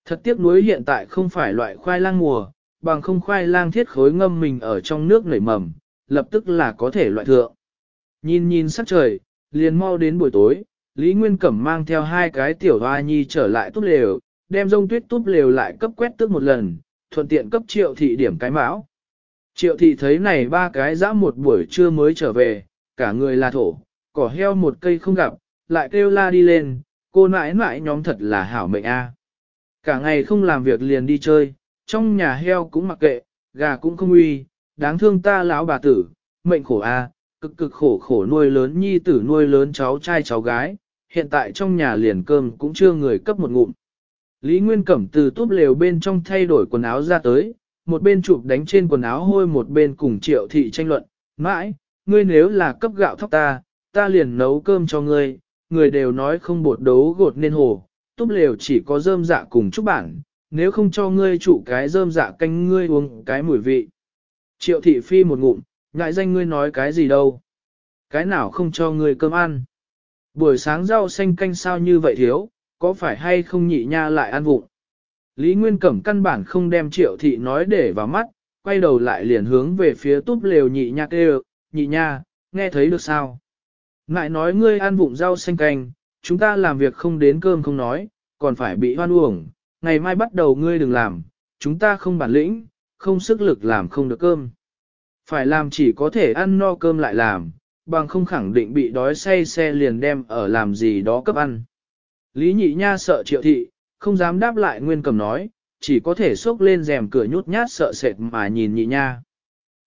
Thật tiếc núi hiện tại không phải loại khoai lang mùa, bằng không khoai lang thiết khối ngâm mình ở trong nước nảy mầm, lập tức là có thể loại thượng. Nhìn nhìn sắc trời, liền mau đến buổi tối, Lý Nguyên Cẩm mang theo hai cái tiểu hoa nhi trở lại túp lều, đem rông tuyết túp lều lại cấp quét tước một lần, thuận tiện cấp triệu thị điểm cái mão. Triệu thị thấy này ba cái dã một buổi trưa mới trở về, cả người là thổ, cỏ heo một cây không gặp, lại kêu la đi lên, cô nãi nãi nhóm thật là hảo mệnh a. Cả ngày không làm việc liền đi chơi, trong nhà heo cũng mặc kệ, gà cũng không uy, đáng thương ta lão bà tử, mệnh khổ a cực cực khổ khổ nuôi lớn nhi tử nuôi lớn cháu trai cháu gái, hiện tại trong nhà liền cơm cũng chưa người cấp một ngụm. Lý Nguyên Cẩm từ túp lều bên trong thay đổi quần áo ra tới, một bên chụp đánh trên quần áo hôi một bên cùng triệu thị tranh luận, mãi, ngươi nếu là cấp gạo thóc ta, ta liền nấu cơm cho ngươi, người đều nói không bột đấu gột nên hồ, túp lều chỉ có rơm dạ cùng chúc bản, nếu không cho ngươi trụ cái rơm dạ canh ngươi uống cái mùi vị. Triệu thị phi một ngụm, ngại danh ngươi nói cái gì đâu, cái nào không cho ngươi cơm ăn buổi sáng rau xanh canh sao như vậy thiếu, có phải hay không nhị nha lại ăn vụng. Lý Nguyên Cẩm căn bản không đem triệu thị nói để vào mắt, quay đầu lại liền hướng về phía túp lều nhị nha kêu, nhị nha, nghe thấy được sao? Ngại nói ngươi ăn vụng rau xanh canh, chúng ta làm việc không đến cơm không nói, còn phải bị hoan uổng, ngày mai bắt đầu ngươi đừng làm, chúng ta không bản lĩnh, không sức lực làm không được cơm. Phải làm chỉ có thể ăn no cơm lại làm, bằng không khẳng định bị đói say xe liền đem ở làm gì đó cấp ăn. Lý nhị nha sợ triệu thị, không dám đáp lại nguyên cầm nói, chỉ có thể xốc lên rèm cửa nhút nhát sợ sệt mà nhìn nhị nha.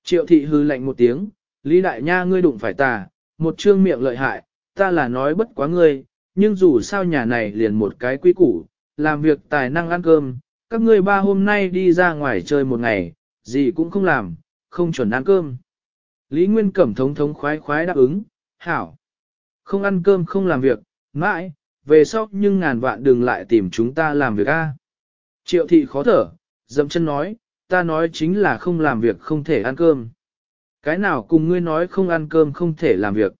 Triệu thị hư lạnh một tiếng, Lý đại nha ngươi đụng phải ta, một trương miệng lợi hại, ta là nói bất quá ngươi, nhưng dù sao nhà này liền một cái quý củ, làm việc tài năng ăn cơm, các ngươi ba hôm nay đi ra ngoài chơi một ngày, gì cũng không làm, không chuẩn ăn cơm. Lý Nguyên Cẩm thống thống khoái khoái đáp ứng, hảo. Không ăn cơm không làm việc, mãi, về sau nhưng ngàn vạn đừng lại tìm chúng ta làm việc a. Triệu thị khó thở, dậm chân nói, ta nói chính là không làm việc không thể ăn cơm. Cái nào cùng ngươi nói không ăn cơm không thể làm việc.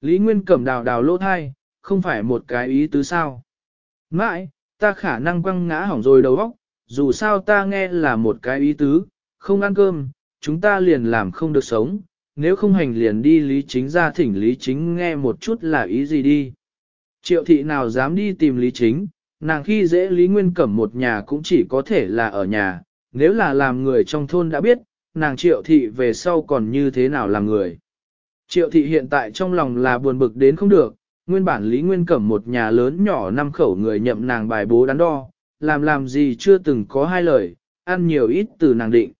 Lý Nguyên Cẩm đào đào lỗ thai, không phải một cái ý tứ sao. Mãi, ta khả năng quăng ngã hỏng rồi đầu óc, dù sao ta nghe là một cái ý tứ, không ăn cơm, chúng ta liền làm không được sống, nếu không hành liền đi Lý Chính ra thỉnh Lý Chính nghe một chút là ý gì đi. Triệu thị nào dám đi tìm Lý Chính, nàng khi dễ Lý Nguyên Cẩm một nhà cũng chỉ có thể là ở nhà, nếu là làm người trong thôn đã biết, nàng triệu thị về sau còn như thế nào là người. Triệu thị hiện tại trong lòng là buồn bực đến không được, nguyên bản Lý Nguyên Cẩm một nhà lớn nhỏ năm khẩu người nhậm nàng bài bố đắn đo, làm làm gì chưa từng có hai lời, ăn nhiều ít từ nàng định.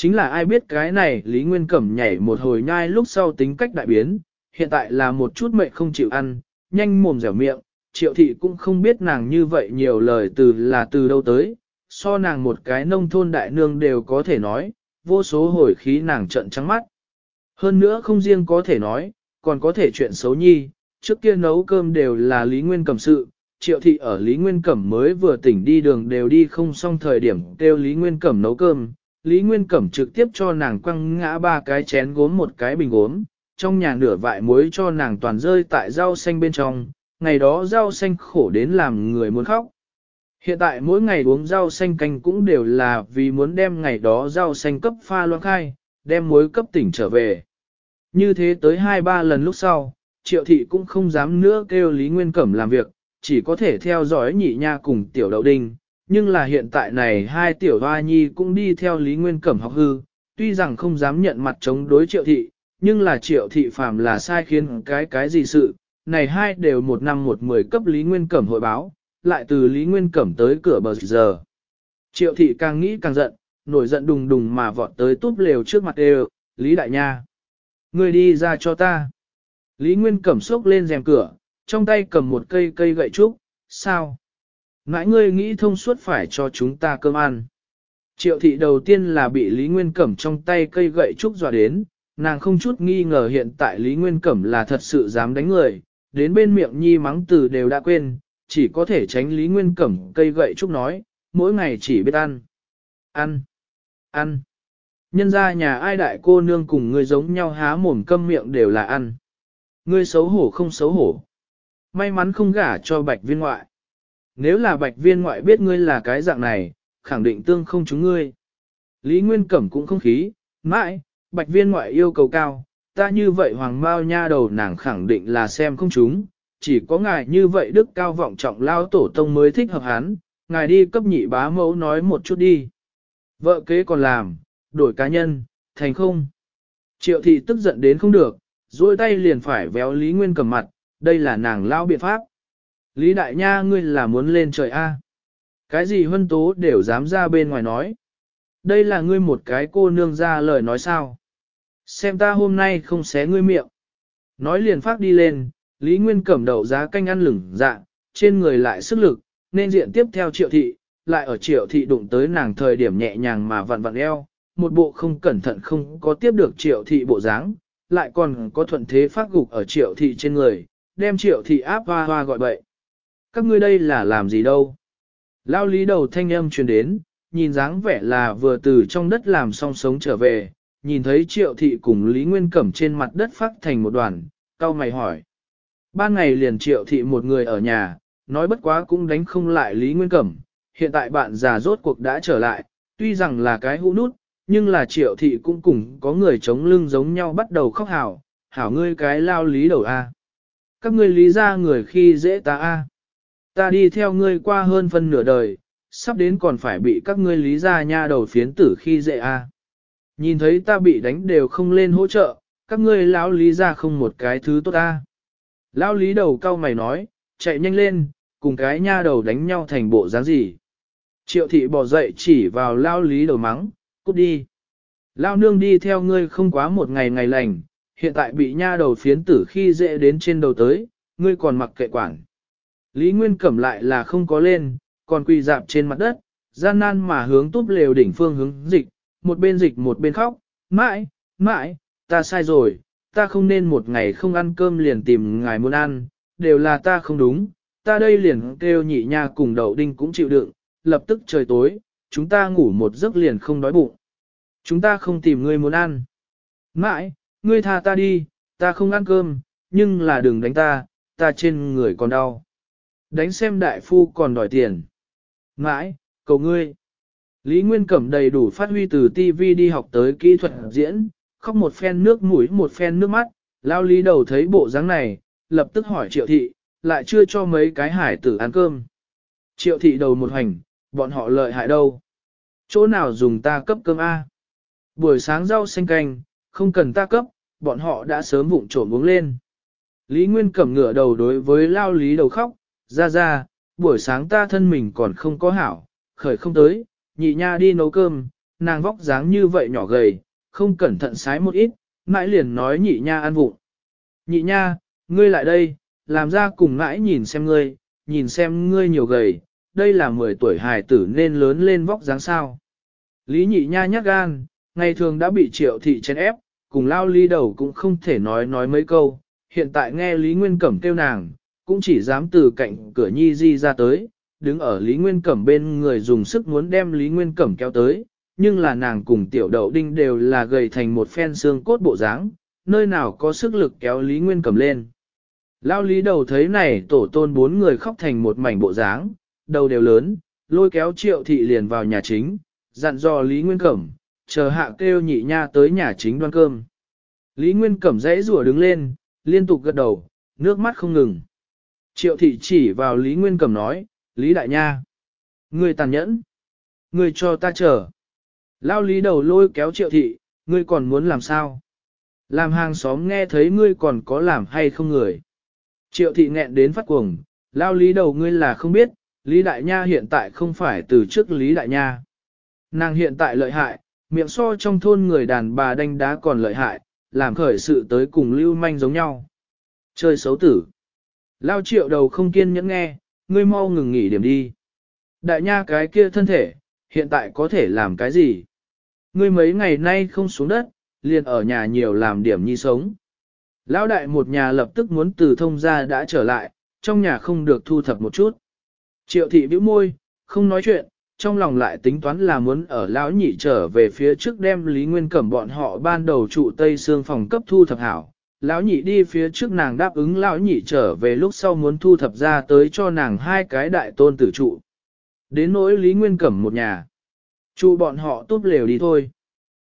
Chính là ai biết cái này Lý Nguyên Cẩm nhảy một hồi nhai lúc sau tính cách đại biến, hiện tại là một chút mệnh không chịu ăn, nhanh mồm dẻo miệng, triệu thị cũng không biết nàng như vậy nhiều lời từ là từ đâu tới, so nàng một cái nông thôn đại nương đều có thể nói, vô số hồi khí nàng trận trắng mắt. Hơn nữa không riêng có thể nói, còn có thể chuyện xấu nhi, trước kia nấu cơm đều là Lý Nguyên Cẩm sự, triệu thị ở Lý Nguyên Cẩm mới vừa tỉnh đi đường đều đi không xong thời điểm kêu Lý Nguyên Cẩm nấu cơm, Lý Nguyên Cẩm trực tiếp cho nàng quăng ngã ba cái chén gốm một cái bình gốm, trong nhà nửa vại muối cho nàng toàn rơi tại rau xanh bên trong, ngày đó rau xanh khổ đến làm người muốn khóc. Hiện tại mỗi ngày uống rau xanh canh cũng đều là vì muốn đem ngày đó rau xanh cấp pha loãng khai, đem muối cấp tỉnh trở về. Như thế tới 2-3 lần lúc sau, triệu thị cũng không dám nữa kêu Lý Nguyên Cẩm làm việc, chỉ có thể theo dõi nhị nha cùng tiểu đậu Đình nhưng là hiện tại này hai tiểu hoa nhi cũng đi theo Lý Nguyên Cẩm học hư, tuy rằng không dám nhận mặt chống đối triệu thị, nhưng là triệu thị phàm là sai khiến cái cái gì sự, này hai đều một năm một mười cấp Lý Nguyên Cẩm hội báo, lại từ Lý Nguyên Cẩm tới cửa bờ giờ. Triệu thị càng nghĩ càng giận, nổi giận đùng đùng mà vọt tới túp lều trước mặt đều, Lý Đại Nha. Người đi ra cho ta. Lý Nguyên Cẩm sốc lên rèm cửa, trong tay cầm một cây cây gậy trúc, sao? mãi ngươi nghĩ thông suốt phải cho chúng ta cơm ăn. Triệu thị đầu tiên là bị Lý Nguyên Cẩm trong tay cây gậy trúc dọa đến, nàng không chút nghi ngờ hiện tại Lý Nguyên Cẩm là thật sự dám đánh người, đến bên miệng nhi mắng từ đều đã quên, chỉ có thể tránh Lý Nguyên Cẩm cây gậy trúc nói, mỗi ngày chỉ biết ăn. Ăn. Ăn. Nhân ra nhà ai đại cô nương cùng ngươi giống nhau há mồm câm miệng đều là ăn. Ngươi xấu hổ không xấu hổ. May mắn không gả cho bạch viên ngoại nếu là bạch viên ngoại biết ngươi là cái dạng này, khẳng định tương không chúng ngươi. Lý Nguyên Cẩm cũng không khí, mãi, bạch viên ngoại yêu cầu cao, ta như vậy hoàng mau nha đầu nàng khẳng định là xem không chúng, chỉ có ngài như vậy đức cao vọng trọng lao tổ tông mới thích hợp hắn, ngài đi cấp nhị bá mẫu nói một chút đi. Vợ kế còn làm, đổi cá nhân, thành không. Triệu thị tức giận đến không được, duỗi tay liền phải véo Lý Nguyên Cẩm mặt, đây là nàng lao biện pháp. Lý Đại Nha ngươi là muốn lên trời A. À? Cái gì hân tố đều dám ra bên ngoài nói. Đây là ngươi một cái cô nương ra lời nói sao. Xem ta hôm nay không xé ngươi miệng. Nói liền phát đi lên, Lý Nguyên cẩm đầu giá canh ăn lửng dạ, trên người lại sức lực, nên diện tiếp theo triệu thị, lại ở triệu thị đụng tới nàng thời điểm nhẹ nhàng mà vặn vặn eo, một bộ không cẩn thận không có tiếp được triệu thị bộ dáng, lại còn có thuận thế phát gục ở triệu thị trên người, đem triệu thị áp hoa hoa gọi bậy. Các ngươi đây là làm gì đâu? Lao lý đầu thanh âm truyền đến, nhìn dáng vẻ là vừa từ trong đất làm xong sống trở về, nhìn thấy triệu thị cùng Lý Nguyên Cẩm trên mặt đất phát thành một đoàn, cao mày hỏi. Ba ngày liền triệu thị một người ở nhà, nói bất quá cũng đánh không lại Lý Nguyên Cẩm, hiện tại bạn già rốt cuộc đã trở lại, tuy rằng là cái hũ nút, nhưng là triệu thị cũng cùng có người chống lưng giống nhau bắt đầu khóc hào, hảo ngươi cái lao lý đầu a. Các ngươi lý ra người khi dễ ta a ta đi theo ngươi qua hơn phân nửa đời, sắp đến còn phải bị các ngươi lý ra nha đầu phiến tử khi dễ a. À. Nhìn thấy ta bị đánh đều không lên hỗ trợ, các ngươi lão lý ra không một cái thứ tốt ta. À. Lão lý đầu cau mày nói, chạy nhanh lên, cùng cái nha đầu đánh nhau thành bộ dáng gì. Triệu thị bỏ dậy chỉ vào lão lý đầu mắng, cút đi. Lão nương đi theo ngươi không quá một ngày ngày lành, hiện tại bị nha đầu phiến tử khi dễ đến trên đầu tới, ngươi còn mặc kệ quảng? Lý Nguyên Cẩm lại là không có lên, còn quỳ dạp trên mặt đất, gian nan mà hướng túp lều đỉnh phương hướng dịch, một bên dịch một bên khóc, mãi, mãi, ta sai rồi, ta không nên một ngày không ăn cơm liền tìm ngài muốn ăn, đều là ta không đúng, ta đây liền kêu nhị nha cùng đậu đinh cũng chịu đựng, lập tức trời tối, chúng ta ngủ một giấc liền không đói bụng. Chúng ta không tìm ngươi muốn ăn. Mãi, ngươi tha ta đi, ta không ăn cơm, nhưng là đừng đánh ta, ta trên người còn đau. Đánh xem đại phu còn đòi tiền. Mãi, cầu ngươi. Lý Nguyên Cẩm đầy đủ phát huy từ TV đi học tới kỹ thuật diễn, khóc một phen nước mũi một phen nước mắt, lao lý đầu thấy bộ dáng này, lập tức hỏi triệu thị, lại chưa cho mấy cái hải tử ăn cơm. Triệu thị đầu một hành, bọn họ lợi hại đâu? Chỗ nào dùng ta cấp cơm A? Buổi sáng rau xanh canh, không cần ta cấp, bọn họ đã sớm vụng trổ uống lên. Lý Nguyên Cẩm ngửa đầu đối với lao lý đầu khóc, ra ra, buổi sáng ta thân mình còn không có hảo, khởi không tới, nhị nha đi nấu cơm, nàng vóc dáng như vậy nhỏ gầy, không cẩn thận sái một ít, mãi liền nói nhị nha ăn vụng. Nhị nha, ngươi lại đây, làm ra cùng mãi nhìn xem ngươi, nhìn xem ngươi nhiều gầy, đây là 10 tuổi hài tử nên lớn lên vóc dáng sao. Lý nhị nha nhắc gan, ngày thường đã bị triệu thị chèn ép, cùng lao ly đầu cũng không thể nói nói mấy câu, hiện tại nghe Lý Nguyên Cẩm kêu nàng, cũng chỉ dám từ cạnh cửa Nhi Di ra tới, đứng ở Lý Nguyên Cẩm bên người dùng sức muốn đem Lý Nguyên Cẩm kéo tới, nhưng là nàng cùng tiểu đậu đinh đều là gầy thành một phen xương cốt bộ dáng nơi nào có sức lực kéo Lý Nguyên Cẩm lên. Lao Lý đầu thấy này tổ tôn bốn người khóc thành một mảnh bộ dáng đầu đều lớn, lôi kéo triệu thị liền vào nhà chính, dặn dò Lý Nguyên Cẩm, chờ hạ kêu nhị nha tới nhà chính đoan cơm. Lý Nguyên Cẩm dãy rùa đứng lên, liên tục gật đầu, nước mắt không ngừng. Triệu thị chỉ vào Lý Nguyên Cẩm nói, Lý Đại Nha. người tàn nhẫn. người cho ta chờ. Lao Lý đầu lôi kéo triệu thị, ngươi còn muốn làm sao? Làm hàng xóm nghe thấy ngươi còn có làm hay không người. Triệu thị nghẹn đến phát cuồng, Lao Lý đầu ngươi là không biết, Lý Đại Nha hiện tại không phải từ trước Lý Đại Nha. Nàng hiện tại lợi hại, miệng so trong thôn người đàn bà đánh đá còn lợi hại, làm khởi sự tới cùng lưu manh giống nhau. Chơi xấu tử. Lao triệu đầu không kiên nhẫn nghe, ngươi mau ngừng nghỉ điểm đi. Đại nha cái kia thân thể, hiện tại có thể làm cái gì? Ngươi mấy ngày nay không xuống đất, liền ở nhà nhiều làm điểm nhi sống. Lão đại một nhà lập tức muốn từ thông ra đã trở lại, trong nhà không được thu thập một chút. Triệu thị bĩu môi, không nói chuyện, trong lòng lại tính toán là muốn ở lão nhị trở về phía trước đem Lý Nguyên Cẩm bọn họ ban đầu trụ Tây Sương phòng cấp thu thập hảo, lão nhị đi phía trước nàng đáp ứng lão nhị trở về lúc sau muốn thu thập ra tới cho nàng hai cái đại tôn tử trụ. Đến nỗi Lý Nguyên Cẩm một nhà. Trụ bọn họ tốt lều đi thôi.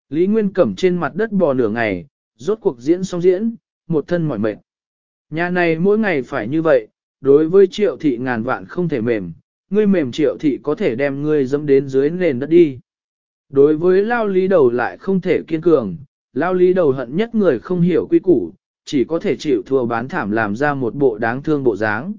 Lý Nguyên Cẩm trên mặt đất bò nửa ngày, rốt cuộc diễn xong diễn, một thân mỏi mệt. Nhà này mỗi ngày phải như vậy, đối với triệu thị ngàn vạn không thể mềm, ngươi mềm triệu thị có thể đem ngươi dẫm đến dưới nền đất đi. Đối với lao lý đầu lại không thể kiên cường, Lao lý đầu hận nhất người không hiểu quy củ, chỉ có thể chịu thua bán thảm làm ra một bộ đáng thương bộ dáng.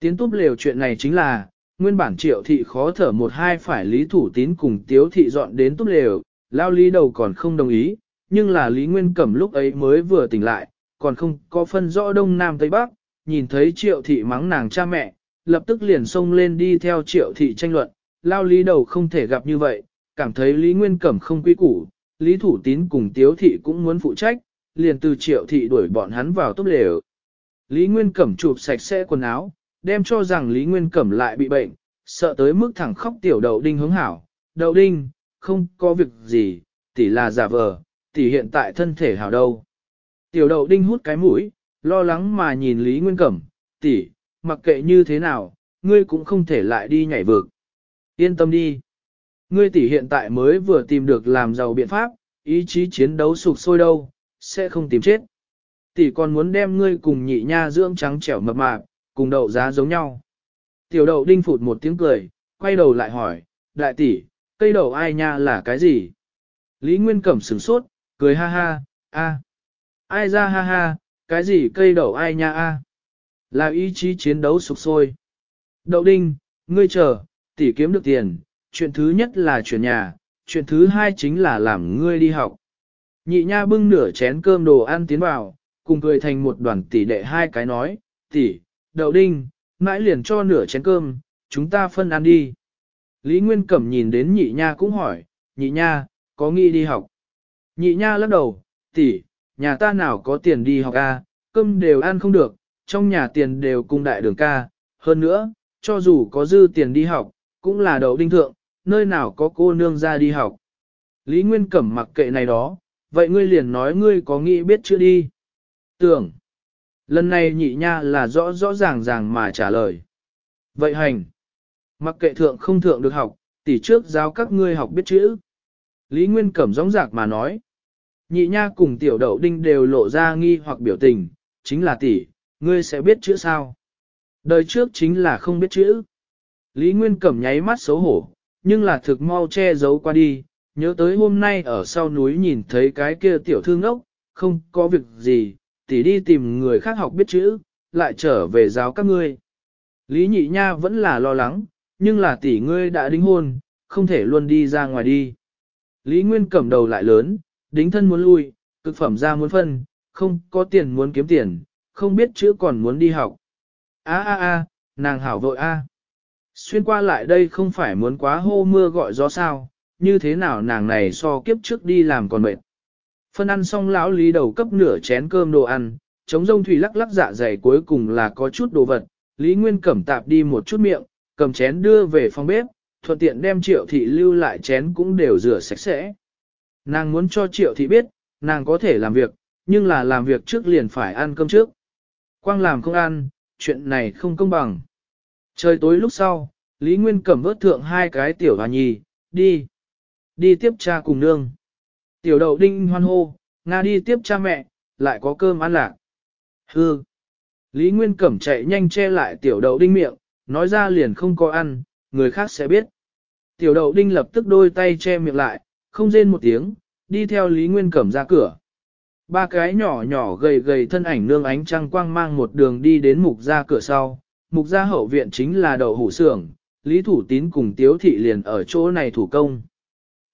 Tiến túp lều chuyện này chính là, nguyên bản triệu thị khó thở một hai phải lý thủ tín cùng tiếu thị dọn đến túp lều, lao lý đầu còn không đồng ý, nhưng là lý nguyên cẩm lúc ấy mới vừa tỉnh lại, còn không có phân rõ đông nam tây bắc, nhìn thấy triệu thị mắng nàng cha mẹ, lập tức liền xông lên đi theo triệu thị tranh luận, lao lý đầu không thể gặp như vậy, cảm thấy lý nguyên cẩm không quy củ, Lý Thủ Tín cùng Tiếu Thị cũng muốn phụ trách, liền từ triệu thị đuổi bọn hắn vào túp lều. Lý Nguyên Cẩm chụp sạch sẽ quần áo, đem cho rằng Lý Nguyên Cẩm lại bị bệnh, sợ tới mức thẳng khóc tiểu đậu đinh hướng hảo. Đậu đinh, không có việc gì, tỷ là giả vờ, tỷ hiện tại thân thể hảo đâu. Tiểu đậu đinh hút cái mũi, lo lắng mà nhìn Lý Nguyên Cẩm, tỷ, mặc kệ như thế nào, ngươi cũng không thể lại đi nhảy vực. Yên tâm đi. Ngươi tỷ hiện tại mới vừa tìm được làm giàu biện pháp, ý chí chiến đấu sụp sôi đâu, sẽ không tìm chết. Tỷ còn muốn đem ngươi cùng nhị nha dưỡng trắng trẻo mập mạp, cùng đậu giá giống nhau. Tiểu đậu đinh phụt một tiếng cười, quay đầu lại hỏi, đại tỷ, cây đậu ai nha là cái gì? Lý Nguyên Cẩm sửng sốt, cười ha ha, a. Ai ra ha ha, cái gì cây đậu ai nha a? Là ý chí chiến đấu sụp sôi. Đậu đinh, ngươi chờ, tỷ kiếm được tiền, chuyện thứ nhất là chuyển nhà, chuyện thứ hai chính là làm ngươi đi học. Nhị nha bưng nửa chén cơm đồ ăn tiến vào, cùng cười thành một đoàn tỷ đệ hai cái nói, tỷ, đậu đinh, mãi liền cho nửa chén cơm, chúng ta phân ăn đi. Lý Nguyên Cẩm nhìn đến nhị nha cũng hỏi, nhị nha, có nghĩ đi học? Nhị nha lắc đầu, tỷ, nhà ta nào có tiền đi học a à? cơm đều ăn không được, trong nhà tiền đều cung đại đường ca, hơn nữa, cho dù có dư tiền đi học, cũng là đậu đinh thượng, nơi nào có cô nương ra đi học. Lý Nguyên Cẩm mặc kệ này đó, vậy ngươi liền nói ngươi có nghĩ biết chưa đi. Tưởng, lần này nhị nha là rõ rõ ràng ràng mà trả lời. Vậy hành, mặc kệ thượng không thượng được học, tỷ trước giáo các ngươi học biết chữ. Lý Nguyên Cẩm gióng giạc mà nói. Nhị nha cùng tiểu đậu đinh đều lộ ra nghi hoặc biểu tình, chính là tỷ, ngươi sẽ biết chữ sao. Đời trước chính là không biết chữ. Lý Nguyên Cẩm nháy mắt xấu hổ, nhưng là thực mau che giấu qua đi, nhớ tới hôm nay ở sau núi nhìn thấy cái kia tiểu thư ngốc, không có việc gì, tỉ đi tìm người khác học biết chữ, lại trở về giáo các ngươi. Lý nhị nha vẫn là lo lắng, nhưng là tỷ ngươi đã đính hôn, không thể luôn đi ra ngoài đi. Lý Nguyên cầm đầu lại lớn, đính thân muốn lui, cực phẩm ra muốn phân, không có tiền muốn kiếm tiền, không biết chữ còn muốn đi học. a a a nàng hảo vội a. Xuyên qua lại đây không phải muốn quá hô mưa gọi gió sao, như thế nào nàng này so kiếp trước đi làm còn mệt. Phân ăn xong lão lý đầu cấp nửa chén cơm đồ ăn, chống rông thủy lắc lắc dạ dày cuối cùng là có chút đồ vật, Lý Nguyên cẩm tạp đi một chút miệng, cầm chén đưa về phòng bếp, thuận tiện đem triệu thị lưu lại chén cũng đều rửa sạch sẽ. Nàng muốn cho triệu thị biết, nàng có thể làm việc, nhưng là làm việc trước liền phải ăn cơm trước. Quang làm không ăn, chuyện này không công bằng. Trời tối lúc sau, Lý Nguyên Cẩm vớt thượng hai cái tiểu hòa nhì, đi. Đi tiếp cha cùng nương. Tiểu đậu đinh hoan hô, Nga đi tiếp cha mẹ, lại có cơm ăn lạc. Hư. Lý Nguyên Cẩm chạy nhanh che lại tiểu đậu đinh miệng, nói ra liền không có ăn, người khác sẽ biết. Tiểu đậu đinh lập tức đôi tay che miệng lại, không rên một tiếng, đi theo Lý Nguyên Cẩm ra cửa. Ba cái nhỏ nhỏ gầy gầy thân ảnh nương ánh trăng quang mang một đường đi đến mục ra cửa sau, mục gia hậu viện chính là đậu hủ xưởng, Lý Thủ Tín cùng Tiếu Thị liền ở chỗ này thủ công.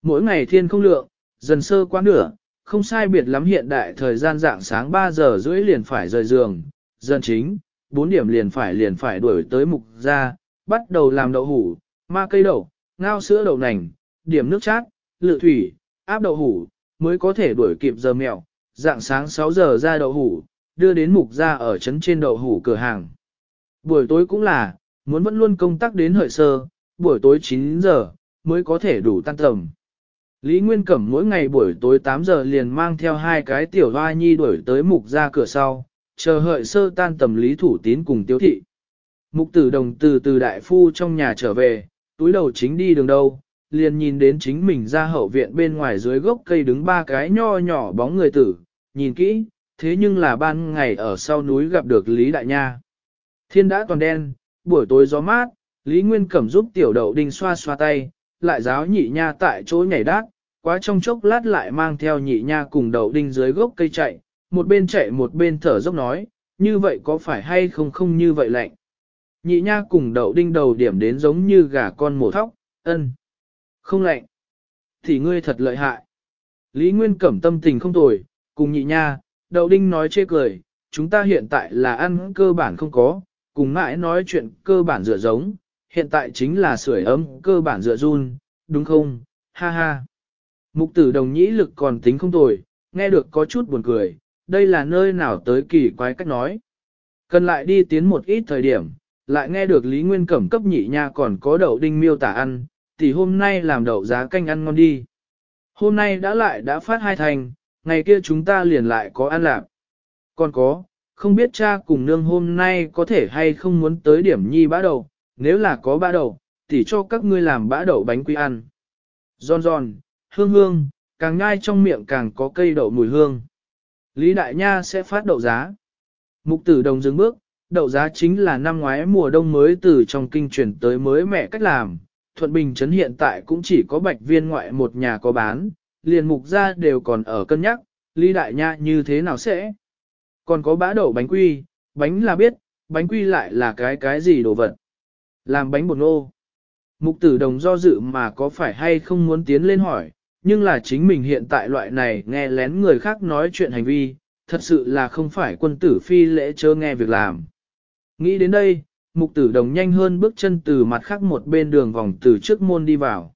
Mỗi ngày thiên không lượng, dần sơ quá nửa, không sai biệt lắm hiện đại thời gian dạng sáng 3 giờ rưỡi liền phải rời giường, dân chính, bốn điểm liền phải liền phải đuổi tới mục gia, bắt đầu làm đậu hủ, ma cây đậu, ngao sữa đậu nành, điểm nước chát, lự thủy, áp đậu hủ, mới có thể đuổi kịp giờ mèo, dạng sáng 6 giờ ra đậu hủ, đưa đến mục gia ở trấn trên đậu hủ cửa hàng buổi tối cũng là, muốn vẫn luôn công tác đến hợi sơ, buổi tối 9 giờ, mới có thể đủ tan tầm. Lý Nguyên Cẩm mỗi ngày buổi tối 8 giờ liền mang theo hai cái tiểu hoa nhi đuổi tới mục ra cửa sau, chờ hợi sơ tan tầm Lý Thủ Tín cùng tiêu thị. Mục tử đồng từ từ đại phu trong nhà trở về, túi đầu chính đi đường đâu, liền nhìn đến chính mình ra hậu viện bên ngoài dưới gốc cây đứng ba cái nho nhỏ bóng người tử, nhìn kỹ, thế nhưng là ban ngày ở sau núi gặp được Lý Đại Nha. Thiên đã toàn đen, buổi tối gió mát, Lý Nguyên Cẩm giúp tiểu đậu đinh xoa xoa tay, lại giáo nhị nha tại chỗ nhảy đát, quá trong chốc lát lại mang theo nhị nha cùng đậu đinh dưới gốc cây chạy, một bên chạy một bên thở dốc nói, như vậy có phải hay không không như vậy lạnh. Nhị nha cùng đậu đinh đầu điểm đến giống như gà con mổ thóc, ân, không lạnh. Thì ngươi thật lợi hại. Lý Nguyên Cẩm tâm tình không tồi, cùng nhị nha, đậu đinh nói chê cười, chúng ta hiện tại là ăn cơ bản không có, cùng mãi nói chuyện cơ bản dựa giống, hiện tại chính là sưởi ấm cơ bản dựa run, đúng không, ha ha. Mục tử đồng nhĩ lực còn tính không tồi, nghe được có chút buồn cười, đây là nơi nào tới kỳ quái cách nói. Cần lại đi tiến một ít thời điểm, lại nghe được Lý Nguyên Cẩm cấp nhị nha còn có đậu đinh miêu tả ăn, thì hôm nay làm đậu giá canh ăn ngon đi. Hôm nay đã lại đã phát hai thành, ngày kia chúng ta liền lại có ăn lạc. Còn có, không biết cha cùng nương hôm nay có thể hay không muốn tới điểm nhi bã đầu, nếu là có bã đầu, thì cho các ngươi làm bã đậu bánh quy ăn. Giòn giòn, hương hương, càng ngai trong miệng càng có cây đậu mùi hương. Lý Đại Nha sẽ phát đậu giá. Mục tử đồng dừng bước, đậu giá chính là năm ngoái mùa đông mới từ trong kinh chuyển tới mới mẹ cách làm. Thuận Bình Trấn hiện tại cũng chỉ có bạch viên ngoại một nhà có bán, liền mục ra đều còn ở cân nhắc, Lý Đại Nha như thế nào sẽ? Còn có bã đậu bánh quy, bánh là biết, bánh quy lại là cái cái gì đồ vật. Làm bánh bột nô. Mục tử đồng do dự mà có phải hay không muốn tiến lên hỏi, nhưng là chính mình hiện tại loại này nghe lén người khác nói chuyện hành vi, thật sự là không phải quân tử phi lễ chớ nghe việc làm. Nghĩ đến đây, mục tử đồng nhanh hơn bước chân từ mặt khác một bên đường vòng từ trước môn đi vào.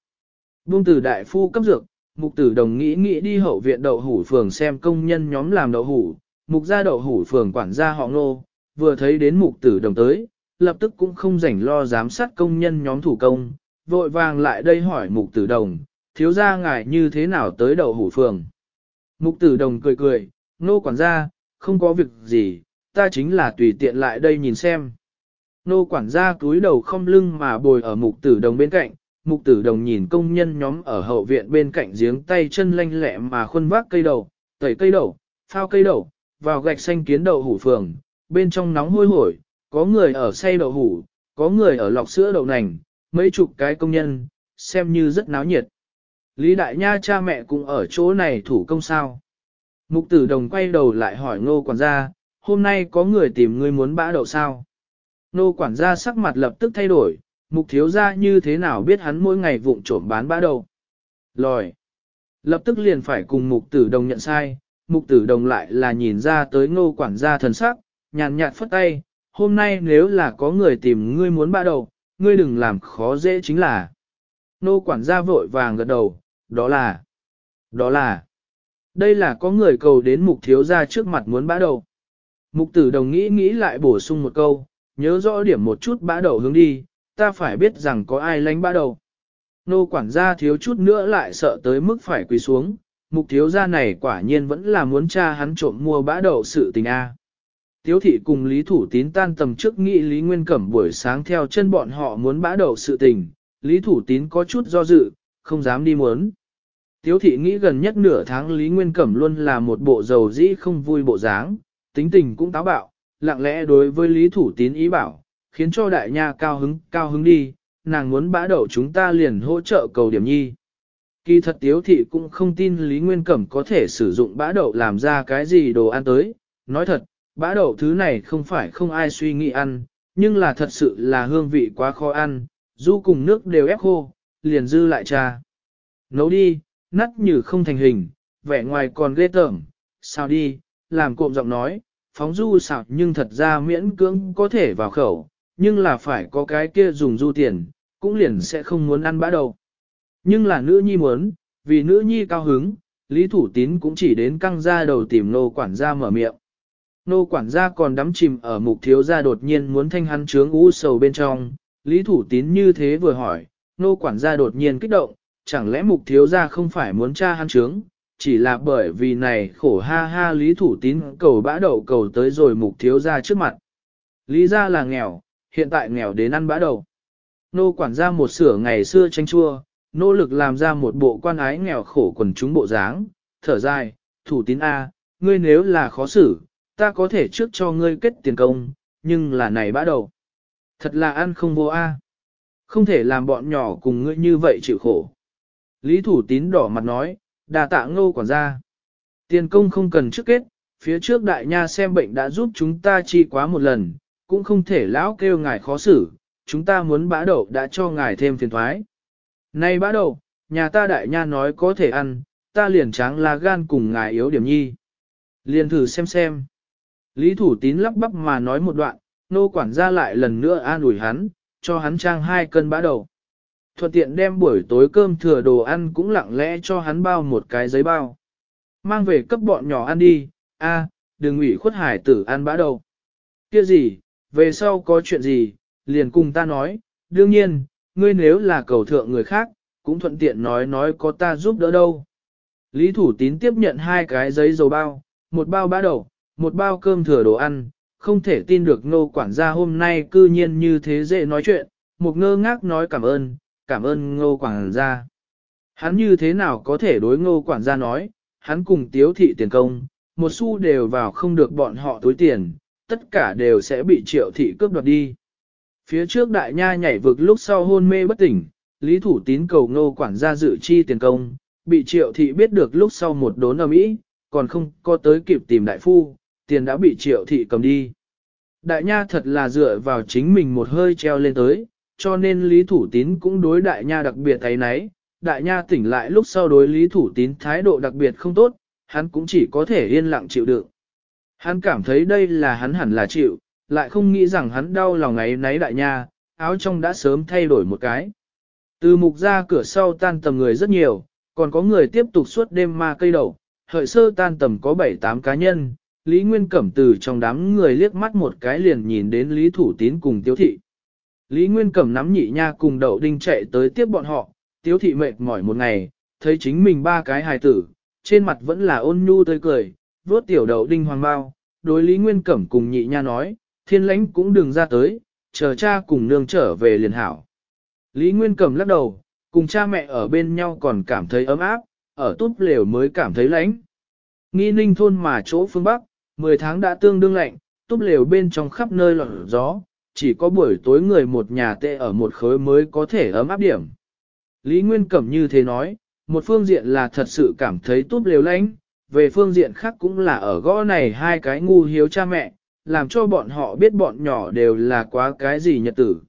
vương tử đại phu cấp dược, mục tử đồng nghĩ nghĩ đi hậu viện đậu hủ phường xem công nhân nhóm làm đậu hủ, mục gia đậu hủ phường quản gia họ ngô, vừa thấy đến mục tử đồng tới, lập tức cũng không rảnh lo giám sát công nhân nhóm thủ công, vội vàng lại đây hỏi mục tử đồng, thiếu gia ngài như thế nào tới đậu hủ phường. Mục tử đồng cười cười, nô quản gia, không có việc gì, ta chính là tùy tiện lại đây nhìn xem. Nô quản gia cúi đầu không lưng mà bồi ở mục tử đồng bên cạnh, mục tử đồng nhìn công nhân nhóm ở hậu viện bên cạnh giếng tay chân lanh lẹ mà khuân vác cây đầu, tẩy cây đầu, phao cây đầu, vào gạch xanh kiến đậu hủ phường, bên trong nóng hôi hổi, có người ở xay đậu hủ, có người ở lọc sữa đậu nành, mấy chục cái công nhân, xem như rất náo nhiệt. Lý Đại Nha cha mẹ cũng ở chỗ này thủ công sao. Mục tử đồng quay đầu lại hỏi ngô quản gia, hôm nay có người tìm ngươi muốn bã đậu sao? nô quản gia sắc mặt lập tức thay đổi, mục thiếu gia như thế nào biết hắn mỗi ngày vụng trộm bán bã đậu? Lòi! Lập tức liền phải cùng mục tử đồng nhận sai, mục tử đồng lại là nhìn ra tới ngô quản gia thần sắc, nhàn nhạt phất tay, hôm nay nếu là có người tìm ngươi muốn ba đầu, ngươi đừng làm khó dễ chính là. Nô quản gia vội vàng gật đầu, đó là, đó là, đây là có người cầu đến mục thiếu gia trước mặt muốn bã đầu. Mục tử đồng nghĩ nghĩ lại bổ sung một câu, nhớ rõ điểm một chút bã đầu hướng đi, ta phải biết rằng có ai lánh bã đầu. Nô quản gia thiếu chút nữa lại sợ tới mức phải quỳ xuống, mục thiếu gia này quả nhiên vẫn là muốn cha hắn trộm mua bã đậu sự tình A. Tiếu thị cùng Lý Thủ Tín tan tầm trước nghị Lý Nguyên Cẩm buổi sáng theo chân bọn họ muốn bã đậu sự tình, Lý Thủ Tín có chút do dự, không dám đi muốn. Tiếu thị nghĩ gần nhất nửa tháng Lý Nguyên Cẩm luôn là một bộ dầu dĩ không vui bộ dáng, tính tình cũng táo bạo, lặng lẽ đối với Lý Thủ Tín ý bảo, khiến cho đại nha cao hứng, cao hứng đi, nàng muốn bã đậu chúng ta liền hỗ trợ cầu điểm nhi. Kỳ thật tiếu thị cũng không tin Lý Nguyên Cẩm có thể sử dụng bã đậu làm ra cái gì đồ ăn tới. Nói thật, bã đậu thứ này không phải không ai suy nghĩ ăn, nhưng là thật sự là hương vị quá khó ăn, du cùng nước đều ép khô, liền dư lại trà. Nấu đi, nắt như không thành hình, vẻ ngoài còn ghê tởm, sao đi, làm cộm giọng nói, phóng du xào nhưng thật ra miễn cưỡng có thể vào khẩu, nhưng là phải có cái kia dùng du tiền, cũng liền sẽ không muốn ăn bã đậu. Nhưng là nữ nhi muốn, vì nữ nhi cao hứng, Lý Thủ Tín cũng chỉ đến căng ra đầu tìm nô quản gia mở miệng. Nô quản gia còn đắm chìm ở mục thiếu gia đột nhiên muốn thanh hắn trướng u sầu bên trong. Lý Thủ Tín như thế vừa hỏi, nô quản gia đột nhiên kích động, chẳng lẽ mục thiếu gia không phải muốn tra hắn trướng, chỉ là bởi vì này khổ ha ha Lý Thủ Tín cầu bã đầu cầu tới rồi mục thiếu gia trước mặt. Lý gia là nghèo, hiện tại nghèo đến ăn bã đầu Nô quản gia một sửa ngày xưa tranh chua, nỗ lực làm ra một bộ quan ái nghèo khổ quần chúng bộ dáng, thở dài, thủ tín A, ngươi nếu là khó xử, ta có thể trước cho ngươi kết tiền công, nhưng là này bã đầu. Thật là ăn không vô A. Không thể làm bọn nhỏ cùng ngươi như vậy chịu khổ. Lý thủ tín đỏ mặt nói, đà tạ ngô quản gia. Tiền công không cần trước kết, phía trước đại nha xem bệnh đã giúp chúng ta chi quá một lần, cũng không thể lão kêu ngài khó xử, chúng ta muốn bã đậu đã cho ngài thêm phiền thoái. Nay bá đầu, nhà ta đại nha nói có thể ăn, ta liền tráng là gan cùng ngài yếu điểm nhi. Liền thử xem xem. Lý Thủ Tín lắp bắp mà nói một đoạn, nô quản gia lại lần nữa an ủi hắn, cho hắn trang hai cân bã đầu. Thuận tiện đem buổi tối cơm thừa đồ ăn cũng lặng lẽ cho hắn bao một cái giấy bao. Mang về cấp bọn nhỏ ăn đi, a, đừng ủy khuất hải tử ăn bã đầu. Kia gì, về sau có chuyện gì, liền cùng ta nói, đương nhiên, ngươi nếu là cầu thượng người khác, cũng thuận tiện nói nói có ta giúp đỡ đâu. Lý Thủ Tín tiếp nhận hai cái giấy dầu bao, một bao bá đậu, một bao cơm thừa đồ ăn, không thể tin được ngô quản gia hôm nay cư nhiên như thế dễ nói chuyện, một ngơ ngác nói cảm ơn, cảm ơn ngô quản gia. Hắn như thế nào có thể đối ngô quản gia nói, hắn cùng tiếu thị tiền công, một xu đều vào không được bọn họ túi tiền, tất cả đều sẽ bị triệu thị cướp đoạt đi. Phía trước đại nha nhảy vực lúc sau hôn mê bất tỉnh, Lý Thủ Tín cầu ngô quản gia dự chi tiền công, bị triệu thị biết được lúc sau một đốn ở mỹ, còn không có tới kịp tìm đại phu, tiền đã bị triệu thị cầm đi. Đại nha thật là dựa vào chính mình một hơi treo lên tới, cho nên Lý Thủ Tín cũng đối đại nha đặc biệt thấy nấy. Đại nha tỉnh lại lúc sau đối Lý Thủ Tín thái độ đặc biệt không tốt, hắn cũng chỉ có thể yên lặng chịu đựng. Hắn cảm thấy đây là hắn hẳn là chịu, lại không nghĩ rằng hắn đau lòng ấy nấy đại nha, áo trong đã sớm thay đổi một cái. Từ mục ra cửa sau tan tầm người rất nhiều, còn có người tiếp tục suốt đêm ma cây đầu, hợi sơ tan tầm có 7-8 cá nhân, Lý Nguyên Cẩm từ trong đám người liếc mắt một cái liền nhìn đến Lý Thủ Tín cùng Tiếu Thị. Lý Nguyên Cẩm nắm nhị nha cùng đậu đinh chạy tới tiếp bọn họ, Tiếu Thị mệt mỏi một ngày, thấy chính mình ba cái hài tử, trên mặt vẫn là ôn nhu tươi cười, vuốt tiểu đậu đinh hoàng bao, đối Lý Nguyên Cẩm cùng nhị nha nói, thiên lãnh cũng đừng ra tới, chờ cha cùng nương trở về liền hảo. Lý Nguyên cầm lắc đầu, cùng cha mẹ ở bên nhau còn cảm thấy ấm áp, ở túp lều mới cảm thấy lãnh. Nghi ninh thôn mà chỗ phương Bắc, 10 tháng đã tương đương lạnh, túp lều bên trong khắp nơi lọt gió, chỉ có buổi tối người một nhà tệ ở một khối mới có thể ấm áp điểm. Lý Nguyên cầm như thế nói, một phương diện là thật sự cảm thấy túp lều lãnh, về phương diện khác cũng là ở gõ này hai cái ngu hiếu cha mẹ, làm cho bọn họ biết bọn nhỏ đều là quá cái gì nhật tử.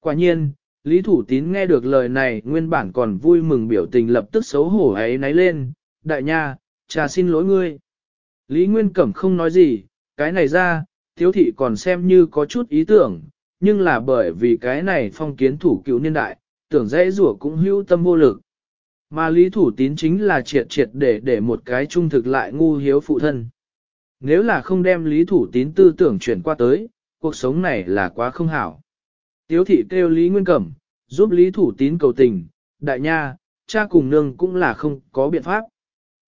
Quả nhiên, Lý Thủ Tín nghe được lời này nguyên bản còn vui mừng biểu tình lập tức xấu hổ ấy náy lên, đại nha, cha xin lỗi ngươi. Lý Nguyên Cẩm không nói gì, cái này ra, thiếu thị còn xem như có chút ý tưởng, nhưng là bởi vì cái này phong kiến thủ cứu niên đại, tưởng dễ rủa cũng hữu tâm vô lực. Mà Lý Thủ Tín chính là triệt triệt để để một cái trung thực lại ngu hiếu phụ thân. Nếu là không đem lý thủ tín tư tưởng chuyển qua tới, cuộc sống này là quá không hảo. Tiếu thị kêu Lý Nguyên Cẩm, giúp Lý Thủ Tín cầu tình, đại nha, cha cùng nương cũng là không có biện pháp.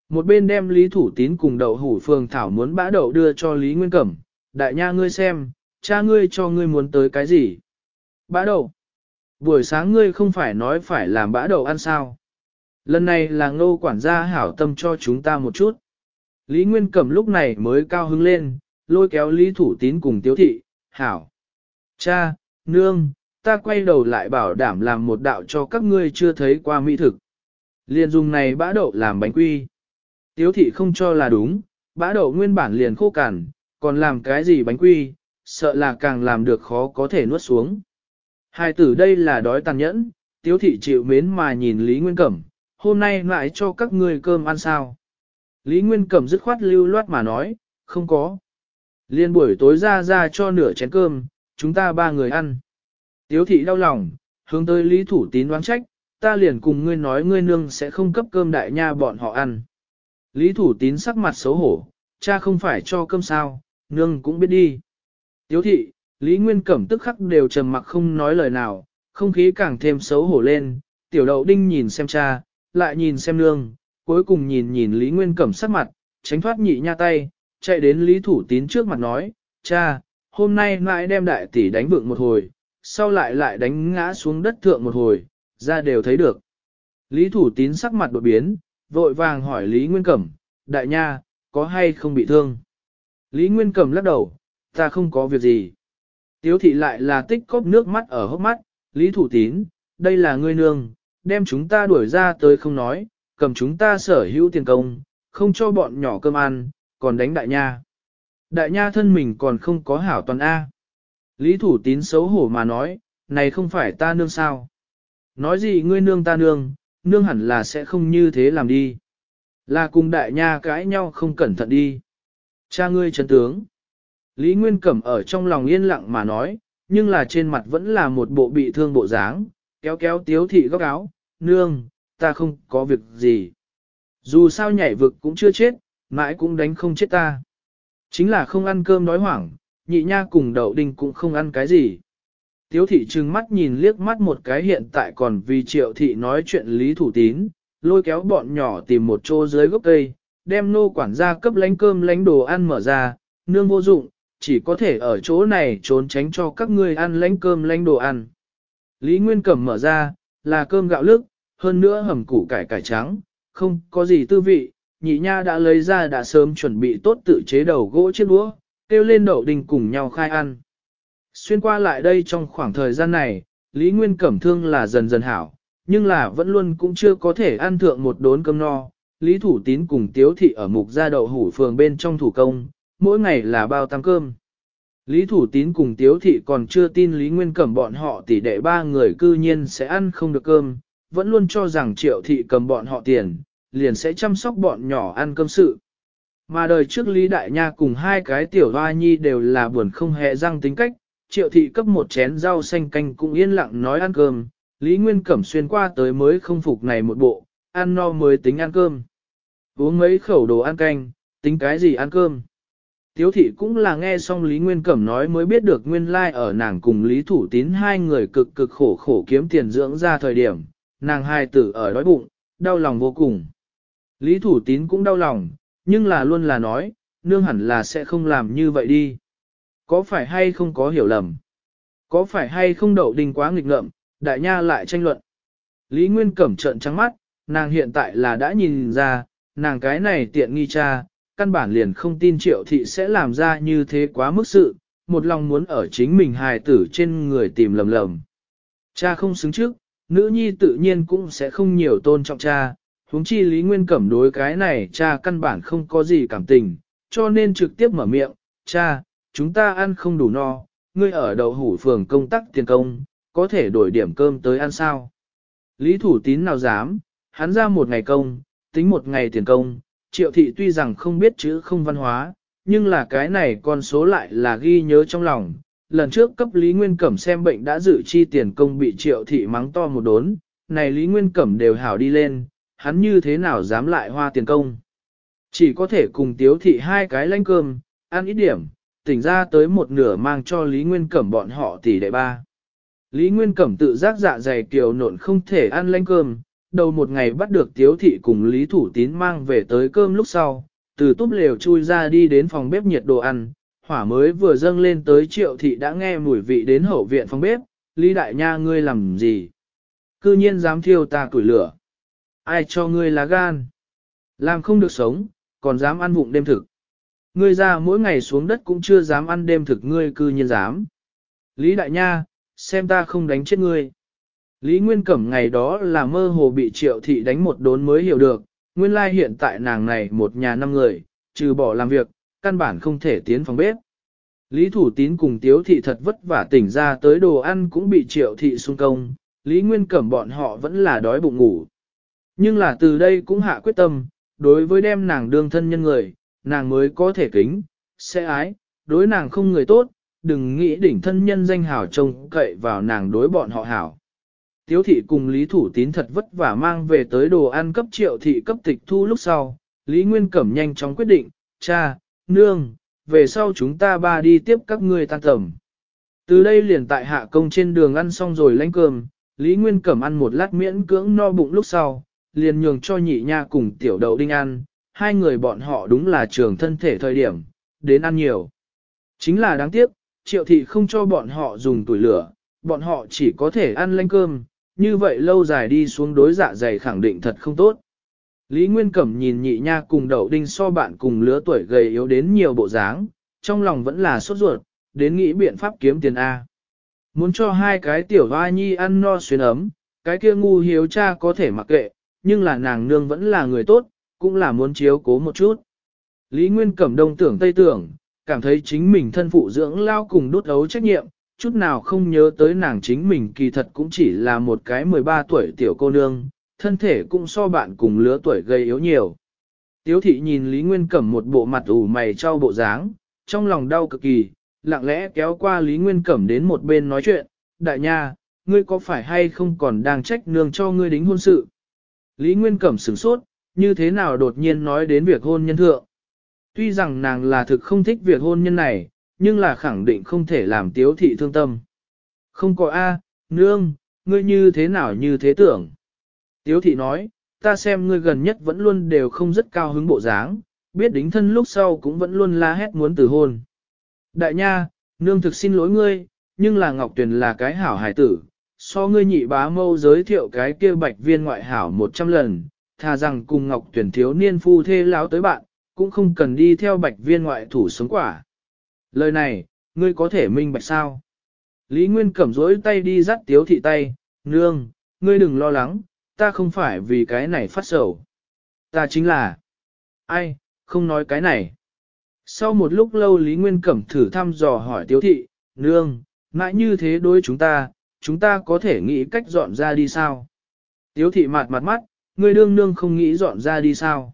Một bên đem Lý Thủ Tín cùng đậu hủ phường thảo muốn bã đậu đưa cho Lý Nguyên Cẩm, đại nha ngươi xem, cha ngươi cho ngươi muốn tới cái gì? Bã đậu. Buổi sáng ngươi không phải nói phải làm bã đậu ăn sao? Lần này là ngô quản gia hảo tâm cho chúng ta một chút. Lý Nguyên Cẩm lúc này mới cao hứng lên, lôi kéo Lý Thủ Tín cùng Tiếu Thị, hảo. Cha, nương, ta quay đầu lại bảo đảm làm một đạo cho các ngươi chưa thấy qua mỹ thực. Liền dùng này bã đậu làm bánh quy. Tiếu Thị không cho là đúng, bã đậu nguyên bản liền khô cằn, còn làm cái gì bánh quy, sợ là càng làm được khó có thể nuốt xuống. Hai tử đây là đói tàn nhẫn, Tiếu Thị chịu mến mà nhìn Lý Nguyên Cẩm, hôm nay lại cho các ngươi cơm ăn sao. Lý Nguyên Cẩm dứt khoát lưu loát mà nói, không có. Liên buổi tối ra ra cho nửa chén cơm, chúng ta ba người ăn. Tiếu thị đau lòng, hướng tới Lý Thủ Tín oán trách, ta liền cùng ngươi nói ngươi nương sẽ không cấp cơm đại nha bọn họ ăn. Lý Thủ Tín sắc mặt xấu hổ, cha không phải cho cơm sao, nương cũng biết đi. Tiếu thị, Lý Nguyên Cẩm tức khắc đều trầm mặc không nói lời nào, không khí càng thêm xấu hổ lên, tiểu đậu đinh nhìn xem cha, lại nhìn xem nương, cuối cùng nhìn nhìn Lý Nguyên Cẩm sắc mặt, tránh thoát nhị nha tay, chạy đến Lý Thủ Tín trước mặt nói, cha, hôm nay mãi đem đại tỷ đánh vượng một hồi, sau lại lại đánh ngã xuống đất thượng một hồi, ra đều thấy được. Lý Thủ Tín sắc mặt đột biến, vội vàng hỏi Lý Nguyên Cẩm, đại nha, có hay không bị thương? Lý Nguyên Cẩm lắc đầu, ta không có việc gì. Tiếu thị lại là tích cốc nước mắt ở hốc mắt, Lý Thủ Tín, đây là ngươi nương, đem chúng ta đuổi ra tới không nói, cầm chúng ta sở hữu tiền công, không cho bọn nhỏ cơm ăn, còn đánh đại nha. Đại nha thân mình còn không có hảo toàn A. Lý thủ tín xấu hổ mà nói, này không phải ta nương sao. Nói gì ngươi nương ta nương, nương hẳn là sẽ không như thế làm đi. Là cùng đại nha cãi nhau không cẩn thận đi. Cha ngươi chấn tướng. Lý Nguyên Cẩm ở trong lòng yên lặng mà nói, nhưng là trên mặt vẫn là một bộ bị thương bộ dáng, kéo kéo tiếu thị góc áo, nương, ta không có việc gì. Dù sao nhảy vực cũng chưa chết, mãi cũng đánh không chết ta. Chính là không ăn cơm nói hoảng, nhị nha cùng đậu đinh cũng không ăn cái gì. Tiếu thị trừng mắt nhìn liếc mắt một cái hiện tại còn vì triệu thị nói chuyện lý thủ tín, lôi kéo bọn nhỏ tìm một chỗ dưới gốc cây, đem nô quản gia cấp lánh cơm lánh đồ ăn mở ra, nương vô dụng, chỉ có thể ở chỗ này trốn tránh cho các ngươi ăn lánh cơm lánh đồ ăn. Lý Nguyên Cẩm mở ra, là cơm gạo lức, hơn nữa hầm củ cải cải trắng, không có gì tư vị, nhị nha đã lấy ra đã sớm chuẩn bị tốt tự chế đầu gỗ chiếc búa kêu lên đậu đình cùng nhau khai ăn. Xuyên qua lại đây trong khoảng thời gian này, Lý Nguyên Cẩm Thương là dần dần hảo, nhưng là vẫn luôn cũng chưa có thể ăn thượng một đốn cơm no. Lý Thủ Tín cùng Tiếu Thị ở mục gia đậu hủ phường bên trong thủ công, mỗi ngày là bao tăng cơm. Lý Thủ Tín cùng Tiếu Thị còn chưa tin Lý Nguyên Cẩm bọn họ tỷ đệ ba người cư nhiên sẽ ăn không được cơm, vẫn luôn cho rằng triệu thị cầm bọn họ tiền, liền sẽ chăm sóc bọn nhỏ ăn cơm sự. Mà đời trước Lý Đại Nha cùng hai cái tiểu hoa nhi đều là buồn không hề răng tính cách, triệu thị cấp một chén rau xanh canh cũng yên lặng nói ăn cơm, Lý Nguyên Cẩm xuyên qua tới mới không phục này một bộ, ăn no mới tính ăn cơm. Uống mấy khẩu đồ ăn canh, tính cái gì ăn cơm. Tiếu thị cũng là nghe xong Lý Nguyên Cẩm nói mới biết được nguyên lai like ở nàng cùng Lý Thủ Tín hai người cực cực khổ khổ kiếm tiền dưỡng ra thời điểm, nàng hài tử ở đói bụng, đau lòng vô cùng. Lý Thủ Tín cũng đau lòng, nhưng là luôn là nói, nương hẳn là sẽ không làm như vậy đi. Có phải hay không có hiểu lầm? Có phải hay không đậu đình quá nghịch ngợm, đại nha lại tranh luận. Lý Nguyên cẩm trợn trắng mắt, nàng hiện tại là đã nhìn ra, nàng cái này tiện nghi cha, căn bản liền không tin triệu thị sẽ làm ra như thế quá mức sự, một lòng muốn ở chính mình hài tử trên người tìm lầm lầm. Cha không xứng trước, nữ nhi tự nhiên cũng sẽ không nhiều tôn trọng cha, huống chi Lý Nguyên Cẩm đối cái này cha căn bản không có gì cảm tình, cho nên trực tiếp mở miệng, cha, chúng ta ăn không đủ no, ngươi ở đầu hủ phường công tác tiền công, có thể đổi điểm cơm tới ăn sao. Lý Thủ Tín nào dám, hắn ra một ngày công, tính một ngày tiền công, triệu thị tuy rằng không biết chữ không văn hóa, nhưng là cái này con số lại là ghi nhớ trong lòng, lần trước cấp Lý Nguyên Cẩm xem bệnh đã dự chi tiền công bị triệu thị mắng to một đốn, này Lý Nguyên Cẩm đều hảo đi lên, hắn như thế nào dám lại hoa tiền công. Chỉ có thể cùng tiếu thị hai cái lanh cơm, ăn ít điểm, tỉnh ra tới một nửa mang cho Lý Nguyên Cẩm bọn họ tỷ đệ ba. Lý Nguyên Cẩm tự giác dạ dày kiều nộn không thể ăn lanh cơm, đầu một ngày bắt được tiếu thị cùng Lý Thủ Tín mang về tới cơm lúc sau, từ túp lều chui ra đi đến phòng bếp nhiệt đồ ăn, hỏa mới vừa dâng lên tới triệu thị đã nghe mùi vị đến hậu viện phòng bếp, Lý Đại Nha ngươi làm gì? Cư nhiên dám thiêu ta củi lửa. Ai cho ngươi lá gan? Làm không được sống, còn dám ăn vụng đêm thực. Ngươi ra mỗi ngày xuống đất cũng chưa dám ăn đêm thực ngươi cư nhiên dám. Lý Đại Nha, xem ta không đánh chết ngươi. Lý Nguyên Cẩm ngày đó là mơ hồ bị triệu thị đánh một đốn mới hiểu được, nguyên lai hiện tại nàng này một nhà năm người, trừ bỏ làm việc, căn bản không thể tiến phòng bếp. Lý Thủ Tín cùng Tiếu Thị thật vất vả tỉnh ra tới đồ ăn cũng bị triệu thị xung công, Lý Nguyên Cẩm bọn họ vẫn là đói bụng ngủ. Nhưng là từ đây cũng hạ quyết tâm, đối với đem nàng đương thân nhân người, nàng mới có thể kính, sẽ ái, đối nàng không người tốt, đừng nghĩ đỉnh thân nhân danh hào trông cậy vào nàng đối bọn họ hảo. Tiếu thị cùng Lý Thủ Tín thật vất vả mang về tới đồ ăn cấp triệu thị cấp tịch thu lúc sau, Lý Nguyên Cẩm nhanh chóng quyết định, cha, nương, về sau chúng ta ba đi tiếp các ngươi tan tầm. Từ đây liền tại hạ công trên đường ăn xong rồi lánh cơm, Lý Nguyên Cẩm ăn một lát miễn cưỡng no bụng lúc sau, liền nhường cho nhị nha cùng tiểu đậu đinh ăn, hai người bọn họ đúng là trường thân thể thời điểm, đến ăn nhiều. Chính là đáng tiếc, triệu thị không cho bọn họ dùng tuổi lửa, bọn họ chỉ có thể ăn lánh cơm, như vậy lâu dài đi xuống đối dạ dày khẳng định thật không tốt. Lý Nguyên Cẩm nhìn nhị nha cùng đậu đinh so bạn cùng lứa tuổi gầy yếu đến nhiều bộ dáng, trong lòng vẫn là sốt ruột, đến nghĩ biện pháp kiếm tiền A. Muốn cho hai cái tiểu hoa nhi ăn no xuyên ấm, cái kia ngu hiếu cha có thể mặc kệ, nhưng là nàng nương vẫn là người tốt, cũng là muốn chiếu cố một chút. Lý Nguyên Cẩm đông tưởng tây tưởng, cảm thấy chính mình thân phụ dưỡng lao cùng đốt ấu trách nhiệm, chút nào không nhớ tới nàng chính mình kỳ thật cũng chỉ là một cái 13 tuổi tiểu cô nương, thân thể cũng so bạn cùng lứa tuổi gây yếu nhiều. Tiếu thị nhìn Lý Nguyên Cẩm một bộ mặt ủ mày trao bộ dáng, trong lòng đau cực kỳ, lặng lẽ kéo qua Lý Nguyên Cẩm đến một bên nói chuyện, đại nha, ngươi có phải hay không còn đang trách nương cho ngươi đính hôn sự? Lý Nguyên Cẩm sửng sốt, như thế nào đột nhiên nói đến việc hôn nhân thượng? Tuy rằng nàng là thực không thích việc hôn nhân này, nhưng là khẳng định không thể làm tiếu thị thương tâm. Không có A, nương, ngươi như thế nào như thế tưởng? Tiếu thị nói, ta xem ngươi gần nhất vẫn luôn đều không rất cao hứng bộ dáng, biết đính thân lúc sau cũng vẫn luôn la hét muốn từ hôn. Đại nha, nương thực xin lỗi ngươi, nhưng là Ngọc Tuyền là cái hảo hải tử, so ngươi nhị bá mâu giới thiệu cái kia bạch viên ngoại hảo một trăm lần, thà rằng cùng Ngọc Tuyền thiếu niên phu thê láo tới bạn, cũng không cần đi theo bạch viên ngoại thủ sống quả. Lời này, ngươi có thể minh bạch sao? Lý Nguyên cẩm rỗi tay đi dắt tiếu thị tay, nương, ngươi đừng lo lắng, ta không phải vì cái này phát sầu. Ta chính là... Ai, không nói cái này. Sau một lúc lâu Lý Nguyên Cẩm thử thăm dò hỏi tiếu thị, nương, mãi như thế đối chúng ta, chúng ta có thể nghĩ cách dọn ra đi sao? Tiếu thị mặt mặt mắt, ngươi đương nương không nghĩ dọn ra đi sao?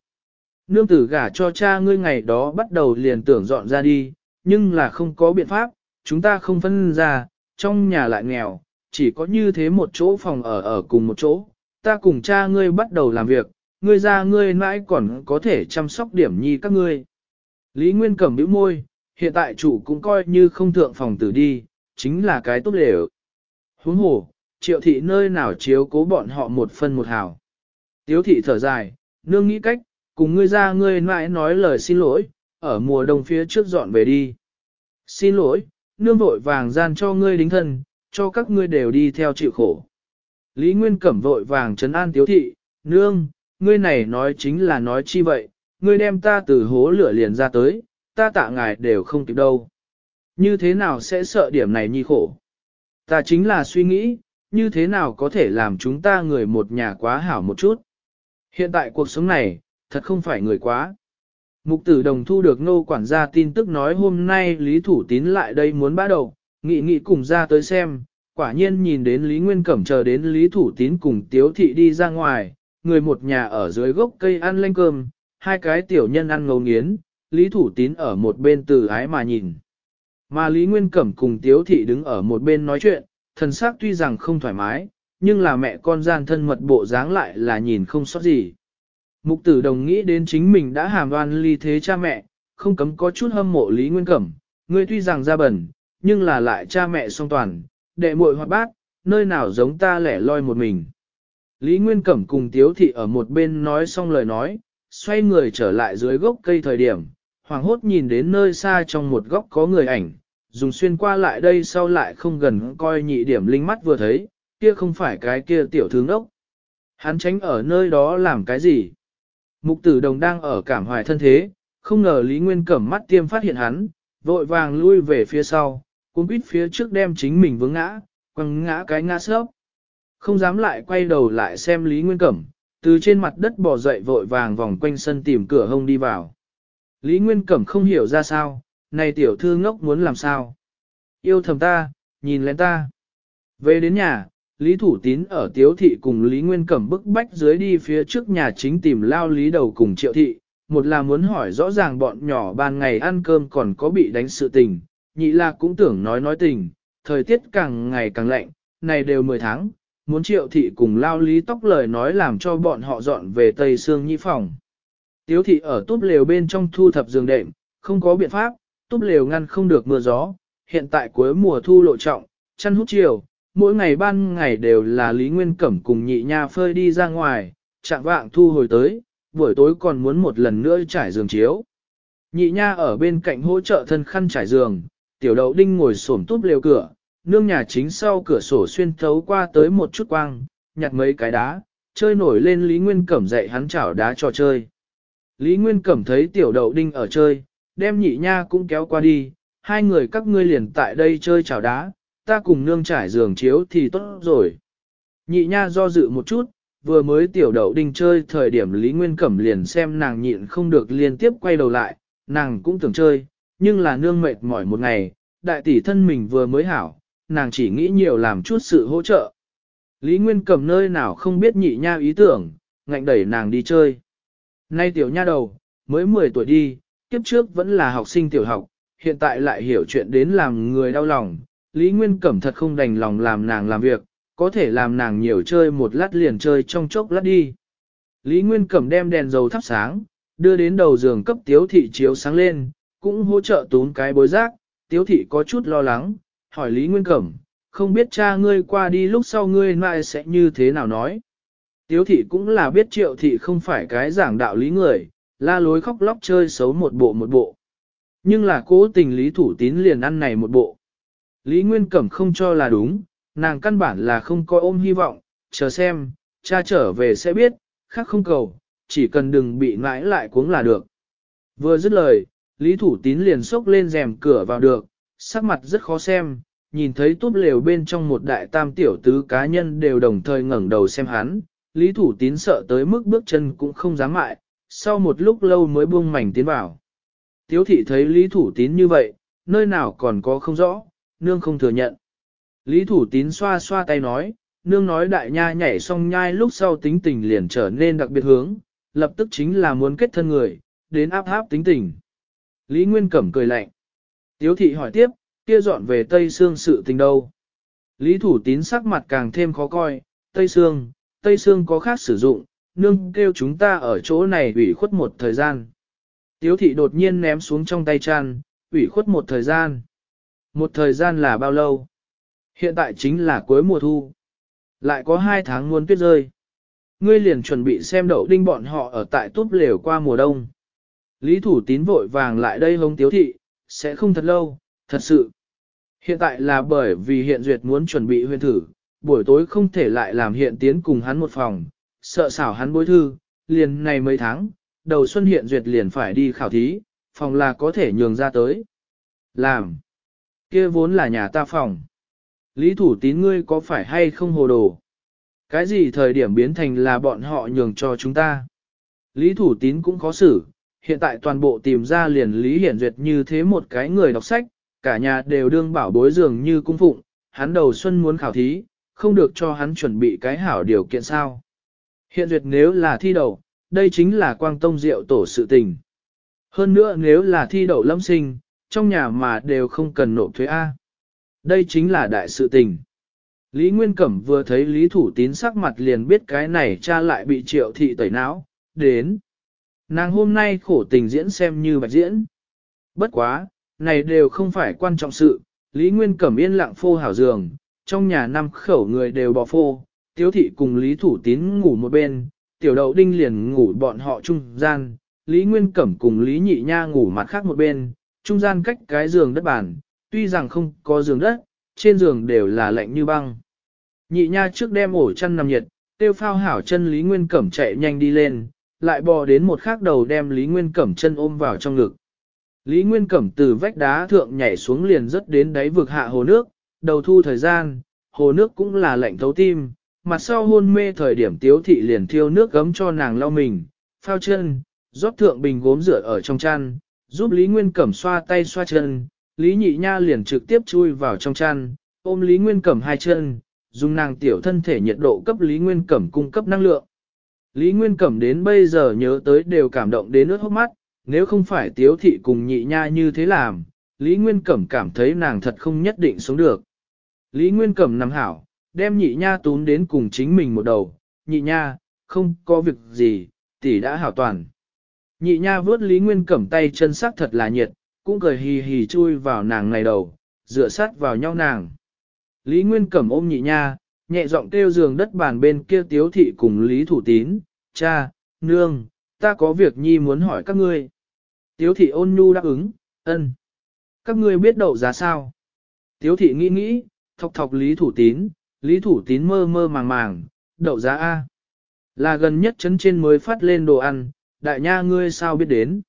Nương tử gả cho cha ngươi ngày đó bắt đầu liền tưởng dọn ra đi, nhưng là không có biện pháp, chúng ta không phân ra, trong nhà lại nghèo, chỉ có như thế một chỗ phòng ở ở cùng một chỗ, ta cùng cha ngươi bắt đầu làm việc, ngươi ra ngươi mãi còn có thể chăm sóc điểm nhi các ngươi. Lý Nguyên cầm bĩu môi, hiện tại chủ cũng coi như không thượng phòng tử đi, chính là cái tốt đều. Huống hồ, triệu thị nơi nào chiếu cố bọn họ một phân một hào. Tiếu thị thở dài, nương nghĩ cách, cùng ngươi ra ngươi mãi nói lời xin lỗi, ở mùa đông phía trước dọn về đi. Xin lỗi, nương vội vàng gian cho ngươi đính thân, cho các ngươi đều đi theo chịu khổ. Lý Nguyên Cẩm vội vàng trấn an tiếu thị, nương, ngươi này nói chính là nói chi vậy, ngươi đem ta từ hố lửa liền ra tới, ta tạ ngài đều không kịp đâu. Như thế nào sẽ sợ điểm này nhi khổ? Ta chính là suy nghĩ, như thế nào có thể làm chúng ta người một nhà quá hảo một chút? Hiện tại cuộc sống này, thật không phải người quá. Mục tử đồng thu được nô quản gia tin tức nói hôm nay Lý Thủ Tín lại đây muốn bắt đầu, nghị nghị cùng ra tới xem, quả nhiên nhìn đến Lý Nguyên Cẩm chờ đến Lý Thủ Tín cùng Tiếu Thị đi ra ngoài, người một nhà ở dưới gốc cây ăn lanh cơm, hai cái tiểu nhân ăn ngấu nghiến, Lý Thủ Tín ở một bên từ ái mà nhìn. Mà Lý Nguyên Cẩm cùng Tiếu Thị đứng ở một bên nói chuyện, thần xác tuy rằng không thoải mái, nhưng là mẹ con gian thân mật bộ dáng lại là nhìn không sót gì. Mục tử đồng nghĩ đến chính mình đã hàm đoan ly thế cha mẹ, không cấm có chút hâm mộ Lý Nguyên Cẩm, người tuy rằng ra bẩn, nhưng là lại cha mẹ song toàn, đệ muội hoặc bác, nơi nào giống ta lẻ loi một mình. Lý Nguyên Cẩm cùng Tiếu Thị ở một bên nói xong lời nói, xoay người trở lại dưới gốc cây thời điểm, hoàng hốt nhìn đến nơi xa trong một góc có người ảnh, dùng xuyên qua lại đây sau lại không gần coi nhị điểm linh mắt vừa thấy, kia không phải cái kia tiểu thương ốc. Hắn tránh ở nơi đó làm cái gì? Mục tử đồng đang ở cảm hoài thân thế, không ngờ Lý Nguyên Cẩm mắt tiêm phát hiện hắn, vội vàng lui về phía sau, cuốn quýt phía trước đem chính mình vướng ngã, quăng ngã cái ngã sớp. Không dám lại quay đầu lại xem Lý Nguyên Cẩm, từ trên mặt đất bò dậy vội vàng vòng quanh sân tìm cửa hông đi vào. Lý Nguyên Cẩm không hiểu ra sao, này tiểu thư ngốc muốn làm sao. Yêu thầm ta, nhìn lên ta. Về đến nhà, Lý Thủ Tín ở Tiếu Thị cùng Lý Nguyên Cẩm bức bách dưới đi phía trước nhà chính tìm lao Lý đầu cùng Triệu Thị, một là muốn hỏi rõ ràng bọn nhỏ ban ngày ăn cơm còn có bị đánh sự tình, nhị là cũng tưởng nói nói tình, thời tiết càng ngày càng lạnh, này đều 10 tháng, muốn triệu thị cùng lao lý tóc lời nói làm cho bọn họ dọn về Tây Sương Nhi phòng. Tiếu thị ở túp lều bên trong thu thập giường đệm, không có biện pháp, túp lều ngăn không được mưa gió, hiện tại cuối mùa thu lộ trọng, chăn hút chiều, mỗi ngày ban ngày đều là Lý Nguyên Cẩm cùng nhị nha phơi đi ra ngoài, chạm vạng thu hồi tới, buổi tối còn muốn một lần nữa trải giường chiếu. Nhị nha ở bên cạnh hỗ trợ thân khăn trải giường, tiểu đậu đinh ngồi xổm túp lều cửa, nương nhà chính sau cửa sổ xuyên thấu qua tới một chút quang, nhặt mấy cái đá, chơi nổi lên Lý Nguyên Cẩm dạy hắn chảo đá trò chơi. Lý Nguyên Cẩm thấy tiểu đậu đinh ở chơi, đem nhị nha cũng kéo qua đi, hai người các ngươi liền tại đây chơi chảo đá, ta cùng nương trải giường chiếu thì tốt rồi. Nhị nha do dự một chút, vừa mới tiểu đậu đinh chơi thời điểm Lý Nguyên Cẩm liền xem nàng nhịn không được liên tiếp quay đầu lại, nàng cũng tưởng chơi, nhưng là nương mệt mỏi một ngày, đại tỷ thân mình vừa mới hảo, nàng chỉ nghĩ nhiều làm chút sự hỗ trợ. Lý Nguyên cầm nơi nào không biết nhị nha ý tưởng, ngạnh đẩy nàng đi chơi. Nay tiểu nha đầu, mới 10 tuổi đi, kiếp trước vẫn là học sinh tiểu học, hiện tại lại hiểu chuyện đến làm người đau lòng. Lý Nguyên Cẩm thật không đành lòng làm nàng làm việc, có thể làm nàng nhiều chơi một lát liền chơi trong chốc lát đi. Lý Nguyên Cẩm đem đèn dầu thắp sáng, đưa đến đầu giường cấp tiếu thị chiếu sáng lên, cũng hỗ trợ tốn cái bối rác, tiếu thị có chút lo lắng, hỏi Lý Nguyên Cẩm, không biết cha ngươi qua đi lúc sau ngươi lại sẽ như thế nào nói. Tiếu thị cũng là biết triệu thị không phải cái giảng đạo lý người, la lối khóc lóc chơi xấu một bộ một bộ. Nhưng là cố tình Lý Thủ Tín liền ăn này một bộ. Lý Nguyên Cẩm không cho là đúng, nàng căn bản là không coi ôm hy vọng, chờ xem, cha trở về sẽ biết, khác không cầu, chỉ cần đừng bị ngãi lại cuống là được. Vừa dứt lời, Lý Thủ Tín liền sốc lên rèm cửa vào được, sắc mặt rất khó xem, nhìn thấy túp lều bên trong một đại tam tiểu tứ cá nhân đều đồng thời ngẩng đầu xem hắn, Lý Thủ Tín sợ tới mức bước chân cũng không dám mại, sau một lúc lâu mới buông mảnh tiến vào. Tiếu thị thấy Lý Thủ Tín như vậy, nơi nào còn có không rõ, nương không thừa nhận. Lý Thủ Tín xoa xoa tay nói, nương nói đại nha nhảy xong nhai lúc sau tính tình liền trở nên đặc biệt hướng, lập tức chính là muốn kết thân người, đến áp áp tính tình. Lý Nguyên Cẩm cười lạnh. Tiếu thị hỏi tiếp, kia dọn về Tây Sương sự tình đâu? Lý Thủ Tín sắc mặt càng thêm khó coi, Tây Sương, Tây Sương có khác sử dụng, nương kêu chúng ta ở chỗ này ủy khuất một thời gian. Tiếu thị đột nhiên ném xuống trong tay chăn, ủy khuất một thời gian. Một thời gian là bao lâu? Hiện tại chính là cuối mùa thu. Lại có hai tháng muôn tuyết rơi. Ngươi liền chuẩn bị xem đậu đinh bọn họ ở tại túp lều qua mùa đông. Lý Thủ Tín vội vàng lại đây hống tiếu thị, sẽ không thật lâu, thật sự. Hiện tại là bởi vì hiện duyệt muốn chuẩn bị huyền thử, buổi tối không thể lại làm hiện tiến cùng hắn một phòng, sợ xảo hắn bối thư, liền này mấy tháng, đầu xuân hiện duyệt liền phải đi khảo thí, phòng là có thể nhường ra tới. Làm. kia vốn là nhà ta phòng. Lý thủ tín ngươi có phải hay không hồ đồ? Cái gì thời điểm biến thành là bọn họ nhường cho chúng ta? Lý thủ tín cũng khó xử, hiện tại toàn bộ tìm ra liền Lý Hiển Duyệt như thế một cái người đọc sách, cả nhà đều đương bảo bối dường như cung phụng, hắn đầu xuân muốn khảo thí, không được cho hắn chuẩn bị cái hảo điều kiện sao. Hiện Duyệt nếu là thi đậu, đây chính là quang tông diệu tổ sự tình. Hơn nữa nếu là thi đậu lâm sinh, trong nhà mà đều không cần nộp thuế A. Đây chính là đại sự tình. Lý Nguyên Cẩm vừa thấy Lý Thủ Tín sắc mặt liền biết cái này cha lại bị triệu thị tẩy não, đến nàng hôm nay khổ tình diễn xem như bạch diễn. Bất quá, này đều không phải quan trọng sự, Lý Nguyên Cẩm yên lặng phô hảo giường, trong nhà năm khẩu người đều bỏ phô, tiếu thị cùng Lý Thủ Tín ngủ một bên, tiểu đậu đinh liền ngủ bọn họ trung gian, Lý Nguyên Cẩm cùng Lý Nhị Nha ngủ mặt khác một bên, trung gian cách cái giường đất bản. tuy rằng không có giường đất, trên giường đều là lạnh như băng. Nhị Nha trước đem ổ chăn nằm nhiệt, tiêu phao hảo chân Lý Nguyên Cẩm chạy nhanh đi lên, lại bò đến một khác đầu đem Lý Nguyên Cẩm chân ôm vào trong ngực. Lý Nguyên Cẩm từ vách đá thượng nhảy xuống liền rất đến đáy vực hạ hồ nước, đầu thu thời gian, hồ nước cũng là lạnh thấu tim, mặt sau hôn mê thời điểm tiếu thị liền thiêu nước gấm cho nàng lau mình, phao chân, rót thượng bình gốm rửa ở trong chăn, giúp Lý Nguyên Cẩm xoa tay xoa chân, Lý Nhị Nha liền trực tiếp chui vào trong chăn, ôm Lý Nguyên Cẩm hai chân, dùng nàng tiểu thân thể nhiệt độ cấp Lý Nguyên Cẩm cung cấp năng lượng. Lý Nguyên Cẩm đến bây giờ nhớ tới đều cảm động đến nước hốc mắt, nếu không phải tiếu thị cùng nhị nha như thế làm, Lý Nguyên Cẩm cảm thấy nàng thật không nhất định sống được. Lý Nguyên Cẩm nằm hảo, đem nhị nha tún đến cùng chính mình một đầu, nhị nha, không có việc gì, tỷ đã hảo toàn. Nhị nha vướt Lý Nguyên Cẩm tay chân sắc thật là nhiệt, cũng cười hì hì chui vào nàng ngày đầu, dựa sát vào nhau nàng. Lý Nguyên Cẩm ôm nhị nha, nhẹ giọng kêu giường đất bàn bên kia tiếu thị cùng Lý Thủ Tín, cha, nương, ta có việc nhi muốn hỏi các ngươi. Tiếu thị ôn nhu đáp ứng, ân. Các ngươi biết đậu giá sao? Tiếu thị nghĩ nghĩ, thọc thọc Lý Thủ Tín, Lý Thủ Tín mơ mơ màng màng, đậu giá A. Là gần nhất chấn trên mới phát lên đồ ăn, đại nha ngươi sao biết đến.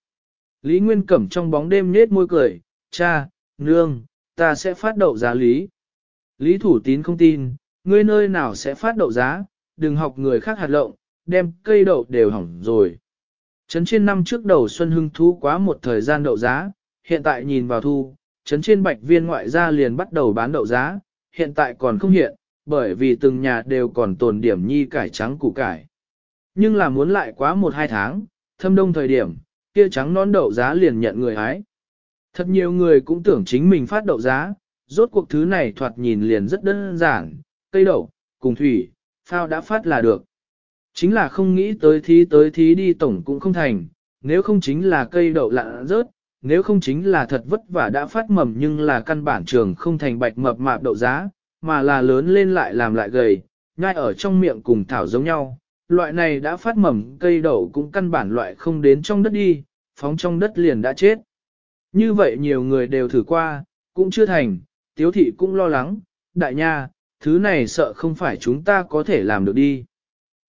Lý Nguyên Cẩm trong bóng đêm nết môi cười, cha, nương, ta sẽ phát đậu giá Lý. Lý Thủ Tín không tin, ngươi nơi nào sẽ phát đậu giá, đừng học người khác hạt lộng, đem cây đậu đều hỏng rồi. Trấn trên năm trước đầu xuân hưng thú quá một thời gian đậu giá, hiện tại nhìn vào thu, trấn trên bạch viên ngoại gia liền bắt đầu bán đậu giá, hiện tại còn không hiện, bởi vì từng nhà đều còn tồn điểm nhi cải trắng củ cải. Nhưng là muốn lại quá một hai tháng, thâm đông thời điểm, kia trắng non đậu giá liền nhận người hái. Thật nhiều người cũng tưởng chính mình phát đậu giá, rốt cuộc thứ này thoạt nhìn liền rất đơn giản, cây đậu, cùng thủy, phao đã phát là được. Chính là không nghĩ tới thí tới thí đi tổng cũng không thành, nếu không chính là cây đậu lạ rớt, nếu không chính là thật vất vả đã phát mầm nhưng là căn bản trường không thành bạch mập mạp đậu giá, mà là lớn lên lại làm lại gầy, nhai ở trong miệng cùng thảo giống nhau. Loại này đã phát mầm cây đậu cũng căn bản loại không đến trong đất đi, phóng trong đất liền đã chết. Như vậy nhiều người đều thử qua, cũng chưa thành, tiếu thị cũng lo lắng, đại nha, thứ này sợ không phải chúng ta có thể làm được đi.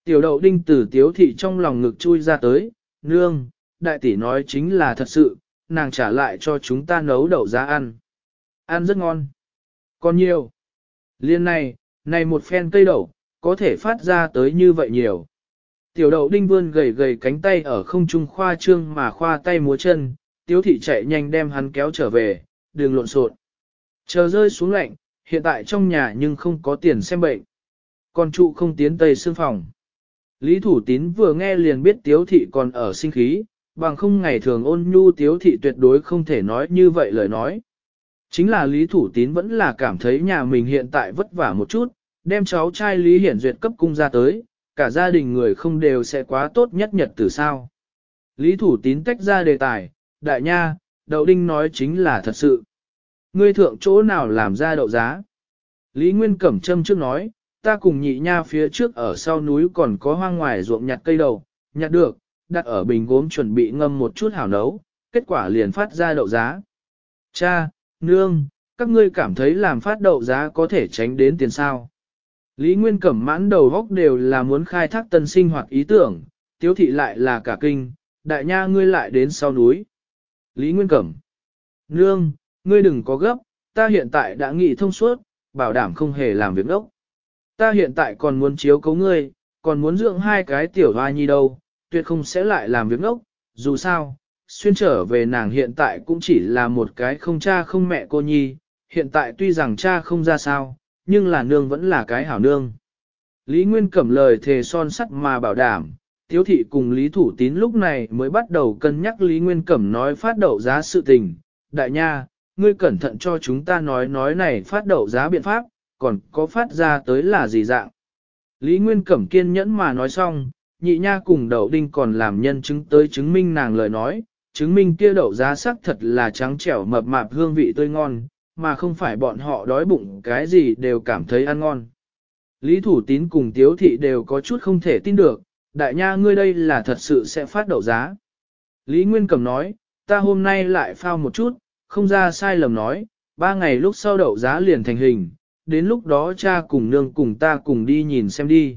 Tiểu đậu đinh tử tiếu thị trong lòng ngực chui ra tới, nương, đại tỷ nói chính là thật sự, nàng trả lại cho chúng ta nấu đậu giá ăn. Ăn rất ngon. Còn nhiều. Liên này, này một phen cây đậu, có thể phát ra tới như vậy nhiều. Tiểu đậu đinh vươn gầy gầy cánh tay ở không trung khoa trương mà khoa tay múa chân, tiếu thị chạy nhanh đem hắn kéo trở về, đường lộn xộn. Chờ rơi xuống lạnh, hiện tại trong nhà nhưng không có tiền xem bệnh. Còn trụ không tiến tây xương phòng. Lý Thủ Tín vừa nghe liền biết Tiếu Thị còn ở sinh khí, bằng không ngày thường ôn nhu Tiếu Thị tuyệt đối không thể nói như vậy lời nói. Chính là Lý Thủ Tín vẫn là cảm thấy nhà mình hiện tại vất vả một chút, đem cháu trai Lý Hiển Duyệt cấp cung ra tới, cả gia đình người không đều sẽ quá tốt nhất nhật từ sao. Lý Thủ Tín tách ra đề tài, đại nha, Đậu Đinh nói chính là thật sự ngươi thượng chỗ nào làm ra đậu giá. Lý Nguyên Cẩm Trâm trước nói, ta cùng nhị nha phía trước ở sau núi còn có hoang ngoài ruộng nhặt cây đầu, nhặt được, đặt ở bình gốm chuẩn bị ngâm một chút hảo nấu, kết quả liền phát ra đậu giá. Cha, nương, các ngươi cảm thấy làm phát đậu giá có thể tránh đến tiền sao. Lý Nguyên Cẩm mãn đầu góc đều là muốn khai thác tân sinh hoạt ý tưởng, tiếu thị lại là cả kinh, đại nha ngươi lại đến sau núi. Lý Nguyên Cẩm. Nương, ngươi đừng có gấp, ta hiện tại đã nghĩ thông suốt, bảo đảm không hề làm việc đốc. Ta hiện tại còn muốn chiếu cấu ngươi, còn muốn dưỡng hai cái tiểu hoa nhi đâu, tuyệt không sẽ lại làm việc ngốc, dù sao, xuyên trở về nàng hiện tại cũng chỉ là một cái không cha không mẹ cô nhi, hiện tại tuy rằng cha không ra sao, nhưng là nương vẫn là cái hảo nương. Lý Nguyên cẩm lời thề son sắt mà bảo đảm, tiếu thị cùng Lý Thủ Tín lúc này mới bắt đầu cân nhắc Lý Nguyên cẩm nói phát đầu giá sự tình, đại nha, ngươi cẩn thận cho chúng ta nói nói này phát đậu giá biện pháp, còn có phát ra tới là gì dạng. Lý Nguyên Cẩm kiên nhẫn mà nói xong, nhị nha cùng đậu đinh còn làm nhân chứng tới chứng minh nàng lời nói, chứng minh kia đậu giá sắc thật là trắng trẻo mập mạp hương vị tươi ngon, mà không phải bọn họ đói bụng cái gì đều cảm thấy ăn ngon. Lý Thủ Tín cùng Tiếu Thị đều có chút không thể tin được, đại nha ngươi đây là thật sự sẽ phát đậu giá. Lý Nguyên Cẩm nói, ta hôm nay lại phao một chút, không ra sai lầm nói, ba ngày lúc sau đậu giá liền thành hình, đến lúc đó cha cùng nương cùng ta cùng đi nhìn xem đi.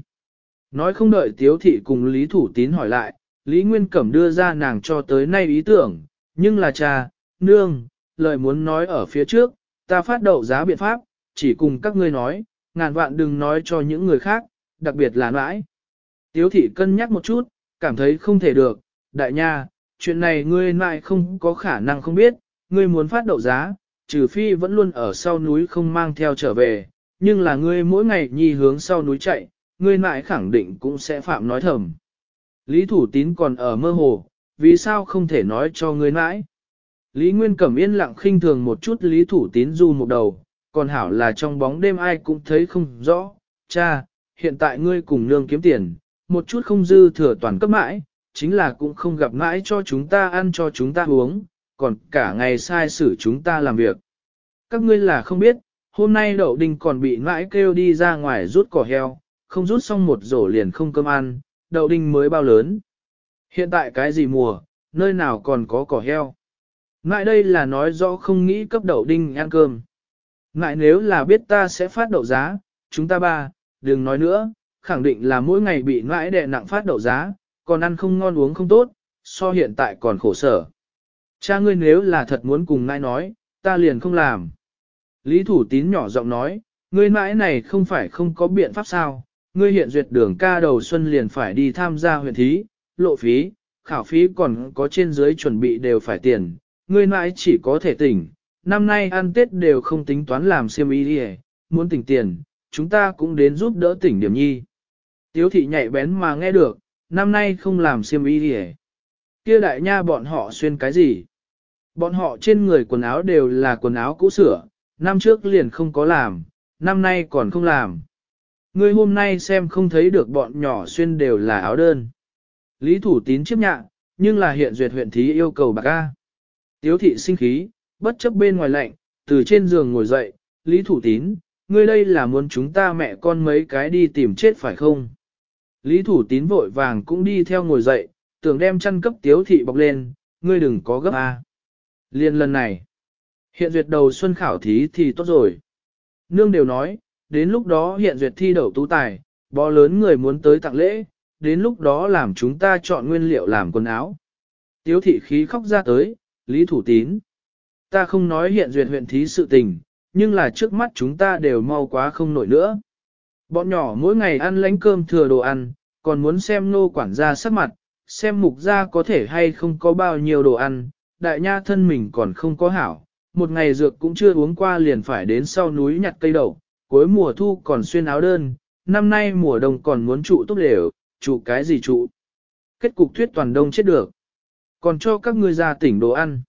Nói không đợi tiếu thị cùng Lý Thủ Tín hỏi lại, Lý Nguyên Cẩm đưa ra nàng cho tới nay ý tưởng, nhưng là cha, nương, lời muốn nói ở phía trước, ta phát đậu giá biện pháp, chỉ cùng các ngươi nói, ngàn vạn đừng nói cho những người khác, đặc biệt là nãi. Tiếu thị cân nhắc một chút, cảm thấy không thể được, đại nha, chuyện này ngươi nại không có khả năng không biết, ngươi muốn phát đậu giá, trừ phi vẫn luôn ở sau núi không mang theo trở về, nhưng là ngươi mỗi ngày nhi hướng sau núi chạy, ngươi mãi khẳng định cũng sẽ phạm nói thầm. Lý Thủ Tín còn ở mơ hồ, vì sao không thể nói cho ngươi mãi? Lý Nguyên Cẩm yên lặng khinh thường một chút Lý Thủ Tín du một đầu, còn hảo là trong bóng đêm ai cũng thấy không rõ, cha, hiện tại ngươi cùng nương kiếm tiền, một chút không dư thừa toàn cấp mãi, chính là cũng không gặp mãi cho chúng ta ăn cho chúng ta uống, còn cả ngày sai xử chúng ta làm việc. Các ngươi là không biết, hôm nay đậu đinh còn bị ngãi kêu đi ra ngoài rút cỏ heo, không rút xong một rổ liền không cơm ăn, đậu đinh mới bao lớn. Hiện tại cái gì mùa, nơi nào còn có cỏ heo. Ngại đây là nói rõ không nghĩ cấp đậu đinh ăn cơm. Ngại nếu là biết ta sẽ phát đậu giá, chúng ta ba, đừng nói nữa, khẳng định là mỗi ngày bị ngãi đè nặng phát đậu giá, còn ăn không ngon uống không tốt, so hiện tại còn khổ sở. Cha ngươi nếu là thật muốn cùng nãi nói, ta liền không làm. Lý Thủ Tín nhỏ giọng nói, ngươi mãi này không phải không có biện pháp sao, ngươi hiện duyệt đường ca đầu xuân liền phải đi tham gia huyện thí, lộ phí, khảo phí còn có trên dưới chuẩn bị đều phải tiền, ngươi mãi chỉ có thể tỉnh, năm nay ăn Tết đều không tính toán làm siêm y đi muốn tỉnh tiền, chúng ta cũng đến giúp đỡ tỉnh điểm nhi. Tiếu thị nhạy bén mà nghe được, năm nay không làm siêm y đi kia đại nha bọn họ xuyên cái gì? Bọn họ trên người quần áo đều là quần áo cũ sửa, năm trước liền không có làm, năm nay còn không làm. người hôm nay xem không thấy được bọn nhỏ xuyên đều là áo đơn. Lý Thủ Tín chấp nhạ, nhưng là hiện duyệt huyện thí yêu cầu bạc A. Tiếu thị sinh khí, bất chấp bên ngoài lạnh, từ trên giường ngồi dậy, Lý Thủ Tín, ngươi đây là muốn chúng ta mẹ con mấy cái đi tìm chết phải không? Lý Thủ Tín vội vàng cũng đi theo ngồi dậy, tưởng đem chăn cấp tiếu thị bọc lên, ngươi đừng có gấp A. Liên lần này, hiện duyệt đầu xuân khảo thí thì tốt rồi. Nương đều nói, đến lúc đó hiện duyệt thi đậu tú tài, bò lớn người muốn tới tặng lễ, đến lúc đó làm chúng ta chọn nguyên liệu làm quần áo. Tiếu thị khí khóc ra tới, Lý Thủ Tín. Ta không nói hiện duyệt huyện thí sự tình, nhưng là trước mắt chúng ta đều mau quá không nổi nữa. Bọn nhỏ mỗi ngày ăn lánh cơm thừa đồ ăn, còn muốn xem nô quản gia sắc mặt, xem mục gia có thể hay không có bao nhiêu đồ ăn, đại nha thân mình còn không có hảo, một ngày dược cũng chưa uống qua liền phải đến sau núi nhặt cây đậu, cuối mùa thu còn xuyên áo đơn, năm nay mùa đông còn muốn trụ tốt đều, trụ cái gì trụ. Kết cục thuyết toàn đông chết được. Còn cho các ngươi ra tỉnh đồ ăn.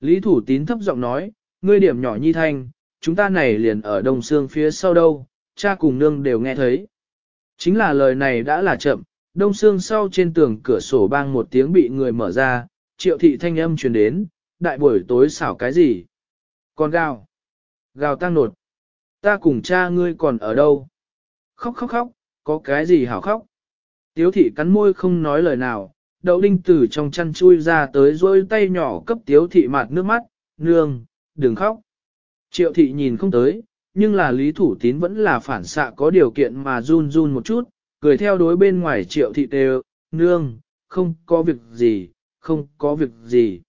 Lý Thủ Tín thấp giọng nói, ngươi điểm nhỏ nhi thanh, chúng ta này liền ở đông xương phía sau đâu, cha cùng nương đều nghe thấy. Chính là lời này đã là chậm, đông xương sau trên tường cửa sổ bang một tiếng bị người mở ra, triệu thị thanh âm truyền đến, đại buổi tối xảo cái gì? Con gào. Gào tăng nột. Ta cùng cha ngươi còn ở đâu? Khóc khóc khóc, có cái gì hảo khóc? Tiếu thị cắn môi không nói lời nào, đậu đinh tử trong chăn chui ra tới rôi tay nhỏ cấp tiếu thị mạt nước mắt, nương, đừng khóc. Triệu thị nhìn không tới, nhưng là lý thủ tín vẫn là phản xạ có điều kiện mà run run một chút, cười theo đối bên ngoài triệu thị đều, nương, không có việc gì, không có việc gì.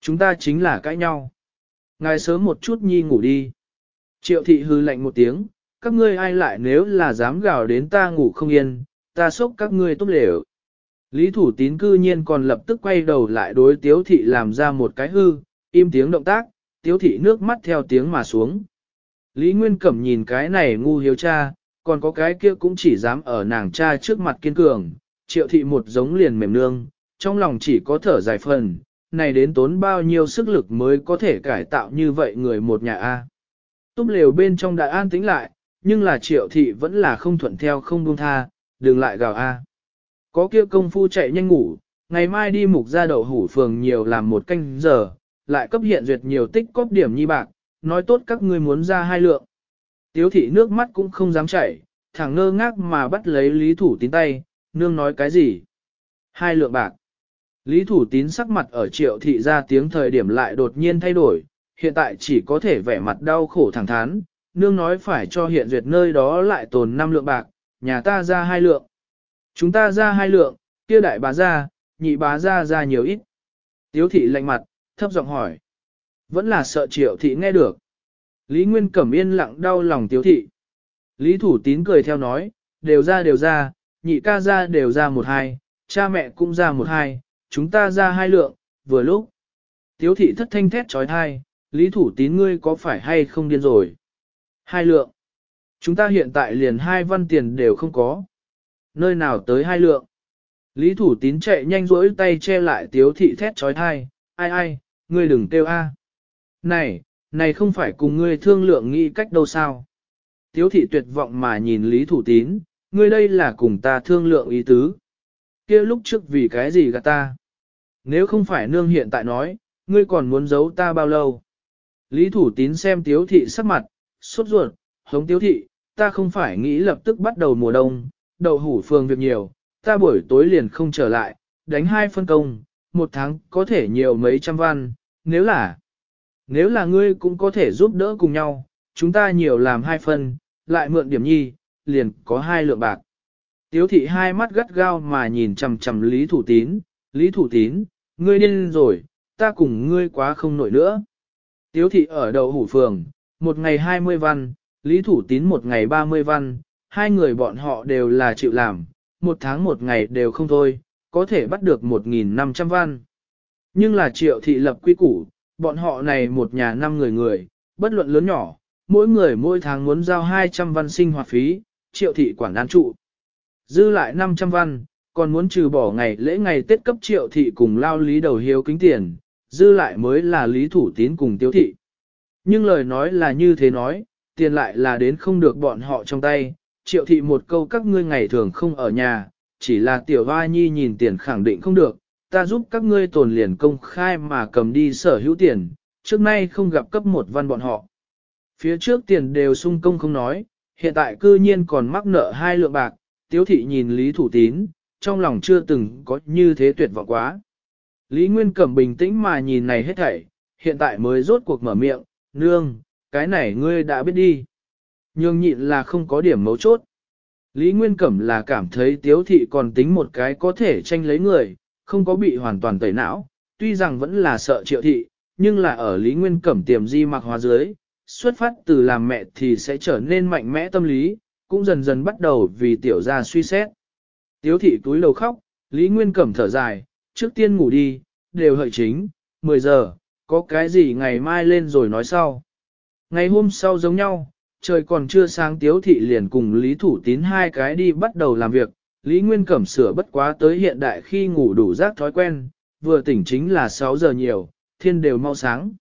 Chúng ta chính là cãi nhau. Ngài sớm một chút nhi ngủ đi. Triệu thị hư lạnh một tiếng, các ngươi ai lại nếu là dám gào đến ta ngủ không yên, ta sốc các ngươi tốt lều. Lý thủ tín cư nhiên còn lập tức quay đầu lại đối tiếu thị làm ra một cái hư, im tiếng động tác, tiếu thị nước mắt theo tiếng mà xuống. Lý Nguyên Cẩm nhìn cái này ngu hiếu cha, còn có cái kia cũng chỉ dám ở nàng cha trước mặt kiên cường, triệu thị một giống liền mềm nương, trong lòng chỉ có thở dài phần, này đến tốn bao nhiêu sức lực mới có thể cải tạo như vậy người một nhà A. Túp lều bên trong đại an tĩnh lại, nhưng là triệu thị vẫn là không thuận theo không buông tha, đừng lại gào A. Có kia công phu chạy nhanh ngủ, ngày mai đi mục ra đậu hủ phường nhiều làm một canh giờ, lại cấp hiện duyệt nhiều tích cóp điểm nhi bạc, nói tốt các ngươi muốn ra hai lượng. Tiếu thị nước mắt cũng không dám chảy, thẳng ngơ ngác mà bắt lấy lý thủ tín tay, nương nói cái gì? Hai lượng bạc. Lý Thủ Tín sắc mặt ở triệu thị ra tiếng thời điểm lại đột nhiên thay đổi, hiện tại chỉ có thể vẻ mặt đau khổ thẳng thắn, nương nói phải cho hiện duyệt nơi đó lại tồn 5 lượng bạc, nhà ta ra hai lượng. Chúng ta ra hai lượng, kia đại bá ra, nhị bá ra ra nhiều ít. Tiếu thị lạnh mặt, thấp giọng hỏi. Vẫn là sợ triệu thị nghe được. Lý Nguyên Cẩm yên lặng đau lòng tiếu thị. Lý Thủ Tín cười theo nói, đều ra đều ra, nhị ca ra đều ra một hai, cha mẹ cũng ra một hai, chúng ta ra hai lượng, vừa lúc. Tiếu thị thất thanh thét trói thai, lý thủ tín ngươi có phải hay không điên rồi? Hai lượng. Chúng ta hiện tại liền hai văn tiền đều không có. Nơi nào tới hai lượng? Lý thủ tín chạy nhanh rỗi tay che lại tiếu thị thét trói thai, ai ai, ngươi đừng kêu a. Này, này không phải cùng ngươi thương lượng nghĩ cách đâu sao? Tiếu thị tuyệt vọng mà nhìn Lý thủ tín, ngươi đây là cùng ta thương lượng ý tứ kia lúc trước vì cái gì gạt ta? Nếu không phải nương hiện tại nói, ngươi còn muốn giấu ta bao lâu? Lý Thủ Tín xem Tiếu Thị sắc mặt, sốt ruột, hống Tiếu Thị, ta không phải nghĩ lập tức bắt đầu mùa đông, đầu hủ phường việc nhiều, ta buổi tối liền không trở lại, đánh hai phân công, một tháng có thể nhiều mấy trăm văn, nếu là, nếu là ngươi cũng có thể giúp đỡ cùng nhau, chúng ta nhiều làm hai phân, lại mượn điểm nhi, liền có hai lượng bạc. Tiếu thị hai mắt gắt gao mà nhìn chằm chằm Lý Thủ Tín, Lý Thủ Tín, ngươi điên rồi, ta cùng ngươi quá không nổi nữa. Tiếu thị ở đầu hủ phường, một ngày 20 văn, Lý Thủ Tín một ngày 30 văn, hai người bọn họ đều là chịu làm, một tháng một ngày đều không thôi, có thể bắt được 1.500 văn. Nhưng là triệu thị lập quy củ, bọn họ này một nhà năm người người, bất luận lớn nhỏ, mỗi người mỗi tháng muốn giao 200 văn sinh hoạt phí, triệu thị quản đán trụ dư lại 500 văn, còn muốn trừ bỏ ngày lễ ngày Tết cấp triệu thị cùng lao lý đầu hiếu kính tiền, dư lại mới là lý thủ tín cùng tiêu thị. Nhưng lời nói là như thế nói, tiền lại là đến không được bọn họ trong tay, triệu thị một câu các ngươi ngày thường không ở nhà, chỉ là tiểu hoa nhi nhìn tiền khẳng định không được, ta giúp các ngươi tồn liền công khai mà cầm đi sở hữu tiền, trước nay không gặp cấp một văn bọn họ. Phía trước tiền đều sung công không nói, hiện tại cư nhiên còn mắc nợ hai lượng bạc, tiếu thị nhìn Lý Thủ Tín, trong lòng chưa từng có như thế tuyệt vọng quá. Lý Nguyên Cẩm bình tĩnh mà nhìn này hết thảy, hiện tại mới rốt cuộc mở miệng, nương, cái này ngươi đã biết đi. Nhưng nhịn là không có điểm mấu chốt. Lý Nguyên Cẩm là cảm thấy tiếu thị còn tính một cái có thể tranh lấy người, không có bị hoàn toàn tẩy não, tuy rằng vẫn là sợ triệu thị, nhưng là ở Lý Nguyên Cẩm tiềm di mặc hóa dưới, xuất phát từ làm mẹ thì sẽ trở nên mạnh mẽ tâm lý, cũng dần dần bắt đầu vì tiểu gia suy xét. Tiếu thị túi lầu khóc, Lý Nguyên Cẩm thở dài, trước tiên ngủ đi, đều hợi chính, 10 giờ, có cái gì ngày mai lên rồi nói sau. Ngày hôm sau giống nhau, trời còn chưa sáng tiếu thị liền cùng Lý Thủ Tín hai cái đi bắt đầu làm việc, Lý Nguyên Cẩm sửa bất quá tới hiện đại khi ngủ đủ rác thói quen, vừa tỉnh chính là 6 giờ nhiều, thiên đều mau sáng.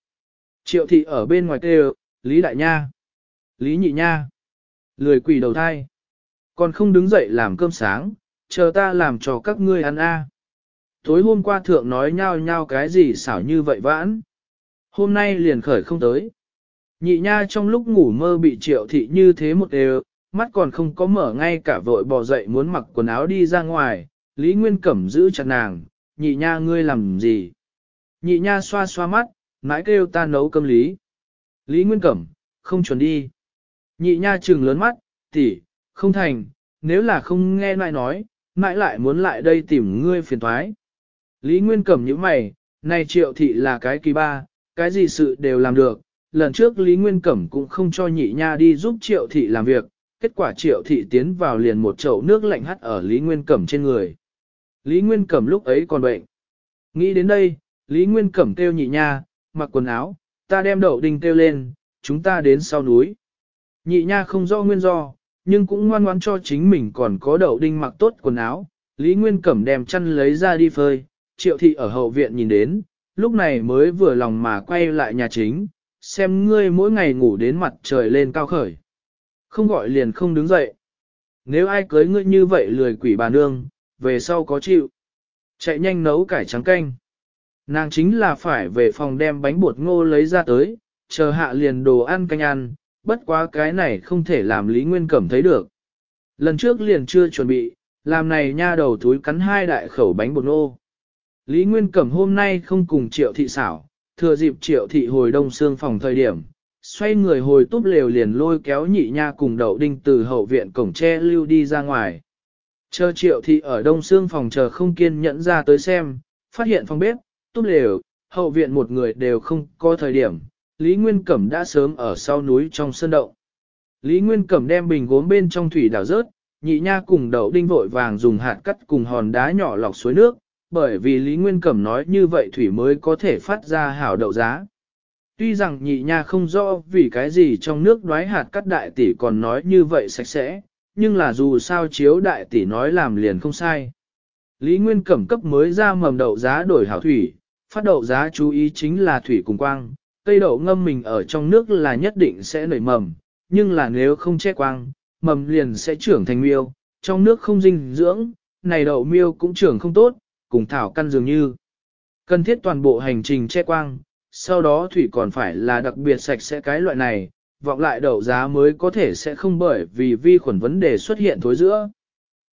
Triệu thị ở bên ngoài kêu, Lý Đại Nha, Lý Nhị Nha. Lười quỷ đầu thai. Còn không đứng dậy làm cơm sáng, chờ ta làm cho các ngươi ăn a. À. Tối hôm qua thượng nói nhao nhao cái gì xảo như vậy vãn. Hôm nay liền khởi không tới. Nhị nha trong lúc ngủ mơ bị triệu thị như thế một đều, mắt còn không có mở ngay cả vội bò dậy muốn mặc quần áo đi ra ngoài, Lý Nguyên Cẩm giữ chặt nàng, nhị nha ngươi làm gì? Nhị nha xoa xoa mắt, mãi kêu ta nấu cơm lý. Lý Nguyên Cẩm, không chuẩn đi. Nhị nha trừng lớn mắt, tỷ, không thành, nếu là không nghe nại nói, nại lại muốn lại đây tìm ngươi phiền thoái. Lý Nguyên Cẩm như mày, này triệu thị là cái kỳ ba, cái gì sự đều làm được. Lần trước Lý Nguyên Cẩm cũng không cho nhị nha đi giúp triệu thị làm việc, kết quả triệu thị tiến vào liền một chậu nước lạnh hắt ở Lý Nguyên Cẩm trên người. Lý Nguyên Cẩm lúc ấy còn bệnh. Nghĩ đến đây, Lý Nguyên Cẩm kêu nhị nha, mặc quần áo, ta đem đậu đinh kêu lên, chúng ta đến sau núi. Nhị nha không rõ nguyên do, nhưng cũng ngoan ngoãn cho chính mình còn có đậu đinh mặc tốt quần áo, Lý Nguyên Cẩm đem chăn lấy ra đi phơi, triệu thị ở hậu viện nhìn đến, lúc này mới vừa lòng mà quay lại nhà chính, xem ngươi mỗi ngày ngủ đến mặt trời lên cao khởi. Không gọi liền không đứng dậy. Nếu ai cưới ngươi như vậy lười quỷ bà nương, về sau có chịu. Chạy nhanh nấu cải trắng canh. Nàng chính là phải về phòng đem bánh bột ngô lấy ra tới, chờ hạ liền đồ ăn canh ăn, bất quá cái này không thể làm Lý Nguyên Cẩm thấy được. Lần trước liền chưa chuẩn bị, làm này nha đầu thúi cắn hai đại khẩu bánh bột nô. Lý Nguyên Cẩm hôm nay không cùng triệu thị xảo, thừa dịp triệu thị hồi đông xương phòng thời điểm, xoay người hồi túp lều liền lôi kéo nhị nha cùng đậu đinh từ hậu viện cổng tre lưu đi ra ngoài. Chờ triệu thị ở đông xương phòng chờ không kiên nhẫn ra tới xem, phát hiện phòng bếp, túp lều, hậu viện một người đều không có thời điểm, Lý Nguyên Cẩm đã sớm ở sau núi trong sơn động. Lý Nguyên Cẩm đem bình gốm bên trong thủy đảo rớt, nhị nha cùng đậu đinh vội vàng dùng hạt cắt cùng hòn đá nhỏ lọc suối nước, bởi vì Lý Nguyên Cẩm nói như vậy thủy mới có thể phát ra hảo đậu giá. Tuy rằng nhị nha không rõ vì cái gì trong nước đoái hạt cắt đại tỷ còn nói như vậy sạch sẽ, nhưng là dù sao chiếu đại tỷ nói làm liền không sai. Lý Nguyên Cẩm cấp mới ra mầm đậu giá đổi hảo thủy, phát đậu giá chú ý chính là thủy cùng quang, cây đậu ngâm mình ở trong nước là nhất định sẽ nảy mầm, nhưng là nếu không che quang, mầm liền sẽ trưởng thành miêu, trong nước không dinh dưỡng, này đậu miêu cũng trưởng không tốt, cùng thảo căn dường như. Cần thiết toàn bộ hành trình che quang, sau đó thủy còn phải là đặc biệt sạch sẽ cái loại này, vọng lại đậu giá mới có thể sẽ không bởi vì vi khuẩn vấn đề xuất hiện thối giữa.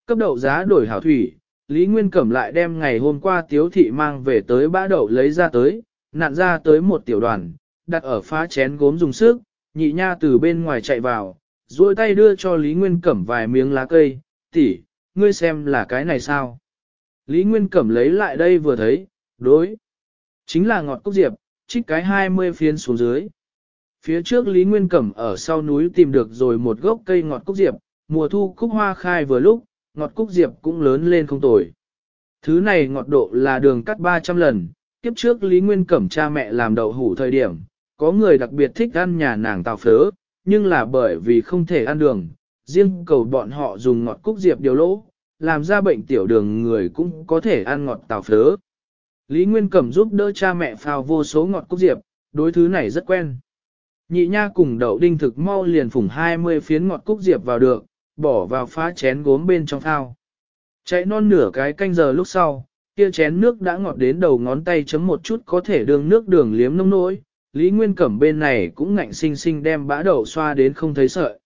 Cấp đậu giá đổi hảo thủy, Lý Nguyên Cẩm lại đem ngày hôm qua tiếu thị mang về tới bã đậu lấy ra tới, nạn ra tới một tiểu đoàn, đặt ở phá chén gốm dùng sức, nhị nha từ bên ngoài chạy vào, duỗi tay đưa cho Lý Nguyên Cẩm vài miếng lá cây, tỷ ngươi xem là cái này sao? Lý Nguyên Cẩm lấy lại đây vừa thấy, đối. Chính là ngọt cốc diệp, trích cái 20 phiến xuống dưới. Phía trước Lý Nguyên Cẩm ở sau núi tìm được rồi một gốc cây ngọt cúc diệp, mùa thu cúc hoa khai vừa lúc, ngọt cúc diệp cũng lớn lên không tồi. Thứ này ngọt độ là đường cắt 300 lần, kiếp trước Lý Nguyên Cẩm cha mẹ làm đậu hủ thời điểm, có người đặc biệt thích ăn nhà nàng tào phớ, nhưng là bởi vì không thể ăn đường, riêng cầu bọn họ dùng ngọt cúc diệp điều lỗ, làm ra bệnh tiểu đường người cũng có thể ăn ngọt tào phớ. Lý Nguyên Cẩm giúp đỡ cha mẹ phao vô số ngọt cúc diệp, đối thứ này rất quen. Nhị nha cùng đậu đinh thực mau liền phủng 20 phiến ngọt cúc diệp vào được, bỏ vào phá chén gốm bên trong thao. Chạy non nửa cái canh giờ lúc sau, kia chén nước đã ngọt đến đầu ngón tay chấm một chút có thể đường nước đường liếm nông nỗi, Lý Nguyên Cẩm bên này cũng ngạnh sinh sinh đem bã đậu xoa đến không thấy sợi.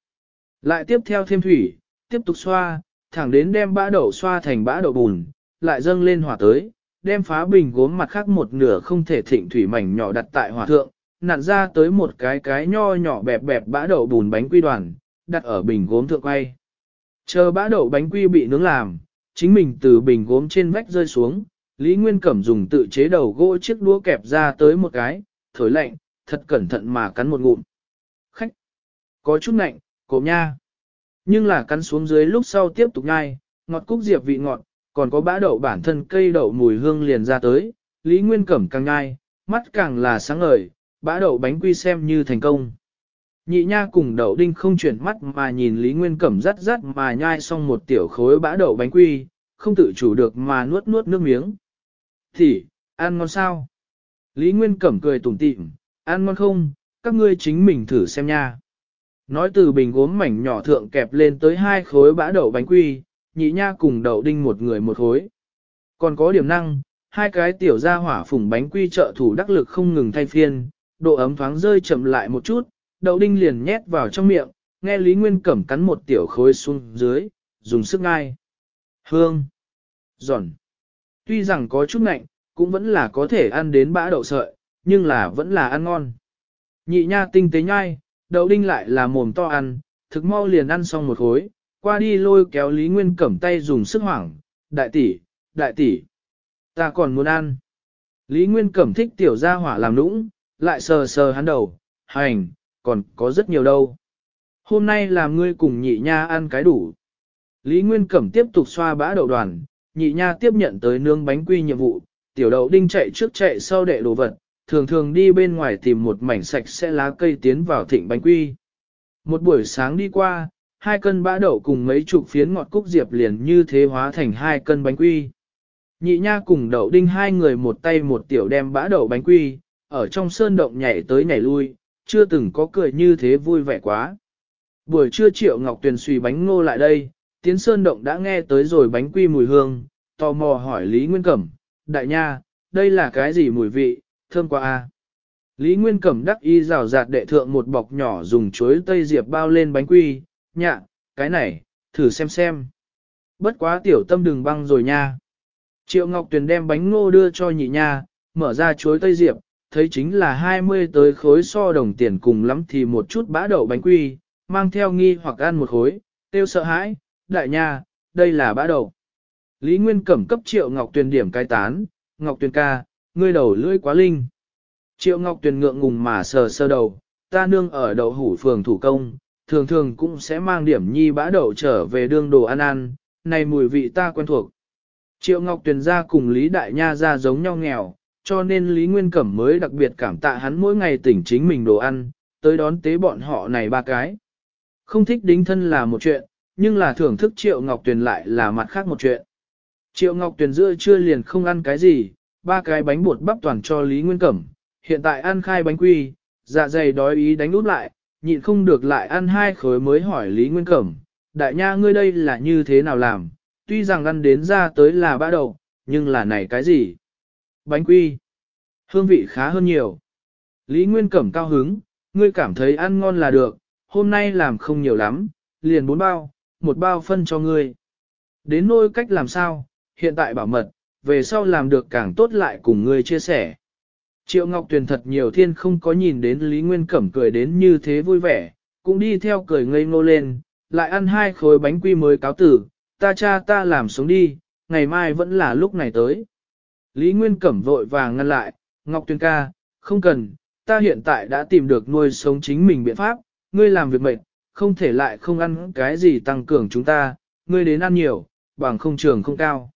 Lại tiếp theo thêm thủy, tiếp tục xoa, thẳng đến đem bã đậu xoa thành bã đậu bùn, lại dâng lên hỏa tới, đem phá bình gốm mặt khác một nửa không thể thịnh thủy mảnh nhỏ đặt tại hỏa thượng, nặn ra tới một cái cái nho nhỏ bẹp bẹp bã đậu bùn bánh quy đoàn, đặt ở bình gốm thượng quay. Chờ bã đậu bánh quy bị nướng làm, chính mình từ bình gốm trên vách rơi xuống, Lý Nguyên Cẩm dùng tự chế đầu gỗ chiếc đũa kẹp ra tới một cái, thổi lạnh, thật cẩn thận mà cắn một ngụm. Khách! Có chút lạnh, cổ nha! Nhưng là cắn xuống dưới lúc sau tiếp tục nhai, ngọt cúc diệp vị ngọt, còn có bã đậu bản thân cây đậu mùi hương liền ra tới, Lý Nguyên Cẩm càng nhai, mắt càng là sáng ngời, bã đậu bánh quy xem như thành công. Nhị nha cùng đậu đinh không chuyển mắt mà nhìn Lý Nguyên Cẩm rắt rắt mà nhai xong một tiểu khối bã đậu bánh quy, không tự chủ được mà nuốt nuốt nước miếng. Thì, ăn ngon sao? Lý Nguyên Cẩm cười tủm tịm, ăn ngon không, các ngươi chính mình thử xem nha. Nói từ bình gốm mảnh nhỏ thượng kẹp lên tới hai khối bã đậu bánh quy, nhị nha cùng đậu đinh một người một khối. Còn có điểm năng, hai cái tiểu gia hỏa phủng bánh quy trợ thủ đắc lực không ngừng thay phiên, độ ấm thoáng rơi chậm lại một chút, đậu đinh liền nhét vào trong miệng, nghe Lý Nguyên Cẩm cắn một tiểu khối xuống dưới, dùng sức ngai. Hương. Giòn. Tuy rằng có chút ngạnh, cũng vẫn là có thể ăn đến bã đậu sợi, nhưng là vẫn là ăn ngon. Nhị nha tinh tế nhai, đậu đinh lại là mồm to ăn, thực mau liền ăn xong một khối, qua đi lôi kéo Lý Nguyên cẩm tay dùng sức hoảng, đại tỷ, đại tỷ, ta còn muốn ăn. Lý Nguyên cẩm thích tiểu gia hỏa làm nũng, lại sờ sờ hắn đầu, hành, còn có rất nhiều đâu. Hôm nay làm ngươi cùng nhị nha ăn cái đủ. Lý Nguyên cẩm tiếp tục xoa bã đậu đoàn, nhị nha tiếp nhận tới nướng bánh quy nhiệm vụ, tiểu đậu đinh chạy trước chạy sau đệ đồ vật, thường thường đi bên ngoài tìm một mảnh sạch sẽ lá cây tiến vào thịnh bánh quy. Một buổi sáng đi qua, hai cân bã đậu cùng mấy chục phiến ngọt cúc diệp liền như thế hóa thành hai cân bánh quy. Nhị nha cùng đậu đinh hai người một tay một tiểu đem bã đậu bánh quy, ở trong sơn động nhảy tới nhảy lui, chưa từng có cười như thế vui vẻ quá. Buổi trưa triệu ngọc tuyền xùy bánh ngô lại đây, tiến sơn động đã nghe tới rồi bánh quy mùi hương, tò mò hỏi Lý Nguyên Cẩm, đại nha, đây là cái gì mùi vị, thơm quá a. Lý Nguyên Cẩm đắc y rào rạt đệ thượng một bọc nhỏ dùng chuối tây diệp bao lên bánh quy, nhạ, cái này, thử xem xem. Bất quá tiểu tâm đừng băng rồi nha. Triệu Ngọc Tuyền đem bánh ngô đưa cho nhị nha, mở ra chuối tây diệp, thấy chính là 20 tới khối so đồng tiền cùng lắm thì một chút bã đậu bánh quy, mang theo nghi hoặc ăn một khối, tiêu sợ hãi, đại nha, đây là bã đậu. Lý Nguyên Cẩm cấp Triệu Ngọc Tuyền điểm cai tán, Ngọc Tuyền ca, ngươi đầu lưỡi quá linh. Triệu Ngọc Tuyền ngượng ngùng mà sờ sơ đầu, ta nương ở đậu hủ phường thủ công, thường thường cũng sẽ mang điểm nhi bã đậu trở về đương đồ ăn ăn, này mùi vị ta quen thuộc. Triệu Ngọc Tuyền ra cùng Lý Đại Nha ra giống nhau nghèo, cho nên Lý Nguyên Cẩm mới đặc biệt cảm tạ hắn mỗi ngày tỉnh chính mình đồ ăn, tới đón tế bọn họ này ba cái. Không thích đính thân là một chuyện, nhưng là thưởng thức Triệu Ngọc Tuyền lại là mặt khác một chuyện. Triệu Ngọc Tuyền giữa chưa liền không ăn cái gì, ba cái bánh bột bắp toàn cho Lý Nguyên Cẩm, hiện tại ăn khai bánh quy, dạ dày đói ý đánh út lại, nhịn không được lại ăn hai khối mới hỏi Lý Nguyên Cẩm, đại nha ngươi đây là như thế nào làm, tuy rằng ăn đến ra tới là ba đầu, nhưng là này cái gì? Bánh quy. Hương vị khá hơn nhiều. Lý Nguyên Cẩm cao hứng, ngươi cảm thấy ăn ngon là được, hôm nay làm không nhiều lắm, liền bốn bao, một bao phân cho ngươi. Đến nôi cách làm sao, hiện tại bảo mật, về sau làm được càng tốt lại cùng ngươi chia sẻ. Triệu Ngọc Tuyền thật nhiều thiên không có nhìn đến Lý Nguyên Cẩm cười đến như thế vui vẻ, cũng đi theo cười ngây ngô lên, lại ăn hai khối bánh quy mới cáo tử, ta cha ta làm xuống đi, ngày mai vẫn là lúc này tới. Lý Nguyên Cẩm vội vàng ngăn lại, Ngọc Tuyền ca, không cần, ta hiện tại đã tìm được nuôi sống chính mình biện pháp, ngươi làm việc mệt, không thể lại không ăn cái gì tăng cường chúng ta, ngươi đến ăn nhiều, bằng không trường không cao.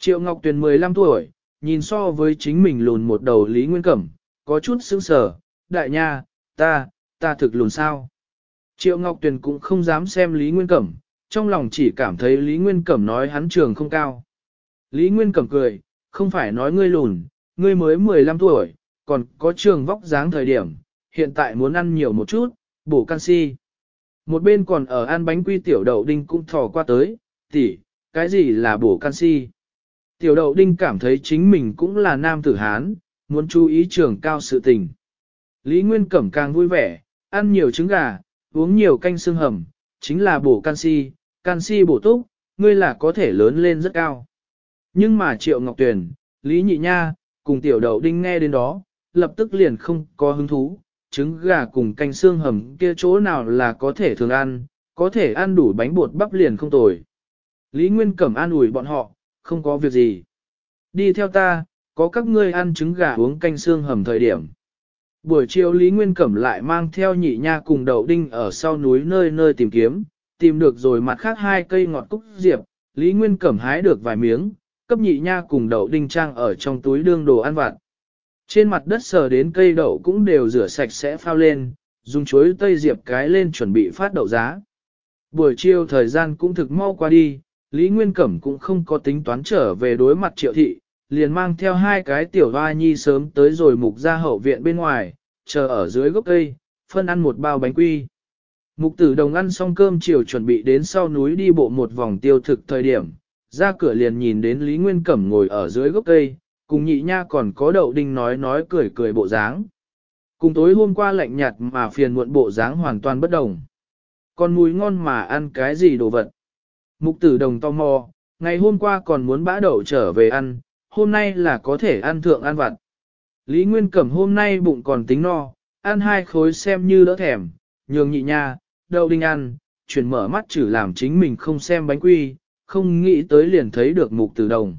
Triệu Ngọc Tuyền 15 tuổi, nhìn so với chính mình lùn một đầu Lý Nguyên Cẩm, có chút sững sở, đại nha, ta, ta thực lùn sao. Triệu Ngọc Tuyền cũng không dám xem Lý Nguyên Cẩm, trong lòng chỉ cảm thấy Lý Nguyên Cẩm nói hắn trường không cao. Lý Nguyên Cẩm cười, không phải nói ngươi lùn, ngươi mới 15 tuổi, còn có trường vóc dáng thời điểm, hiện tại muốn ăn nhiều một chút, bổ canxi. Một bên còn ở ăn bánh quy tiểu đậu đinh cũng thò qua tới, tỷ, cái gì là bổ canxi? Tiểu đậu đinh cảm thấy chính mình cũng là nam tử Hán, muốn chú ý trưởng cao sự tình. Lý Nguyên Cẩm càng vui vẻ, ăn nhiều trứng gà, uống nhiều canh xương hầm, chính là bổ canxi, canxi bổ túc, ngươi là có thể lớn lên rất cao. Nhưng mà Triệu Ngọc Tuyền, Lý Nhị Nha, cùng tiểu đậu đinh nghe đến đó, lập tức liền không có hứng thú, trứng gà cùng canh xương hầm kia chỗ nào là có thể thường ăn, có thể ăn đủ bánh bột bắp liền không tồi. Lý Nguyên Cẩm an ủi bọn họ, không có việc gì. Đi theo ta, có các ngươi ăn trứng gà uống canh xương hầm thời điểm. Buổi chiều Lý Nguyên Cẩm lại mang theo nhị nha cùng đậu đinh ở sau núi nơi nơi tìm kiếm, tìm được rồi mặt khác hai cây ngọt cúc diệp, Lý Nguyên Cẩm hái được vài miếng, cấp nhị nha cùng đậu đinh trang ở trong túi đương đồ ăn vặt. Trên mặt đất sờ đến cây đậu cũng đều rửa sạch sẽ phao lên, dùng chuối tây diệp cái lên chuẩn bị phát đậu giá. Buổi chiều thời gian cũng thực mau qua đi, Lý Nguyên Cẩm cũng không có tính toán trở về đối mặt triệu thị, liền mang theo hai cái tiểu hoa nhi sớm tới rồi mục ra hậu viện bên ngoài, chờ ở dưới gốc cây, phân ăn một bao bánh quy. Mục tử đồng ăn xong cơm chiều chuẩn bị đến sau núi đi bộ một vòng tiêu thực thời điểm, ra cửa liền nhìn đến Lý Nguyên Cẩm ngồi ở dưới gốc cây, cùng nhị nha còn có đậu đinh nói nói cười cười bộ dáng. Cùng tối hôm qua lạnh nhạt mà phiền muộn bộ dáng hoàn toàn bất đồng. Con mùi ngon mà ăn cái gì đồ vật. Mục tử đồng tò mò, ngày hôm qua còn muốn bã đậu trở về ăn, hôm nay là có thể ăn thượng ăn vặt. Lý Nguyên Cẩm hôm nay bụng còn tính no, ăn hai khối xem như đỡ thèm, nhường nhị nha, đậu đinh ăn, chuyển mở mắt chử làm chính mình không xem bánh quy, không nghĩ tới liền thấy được mục tử đồng.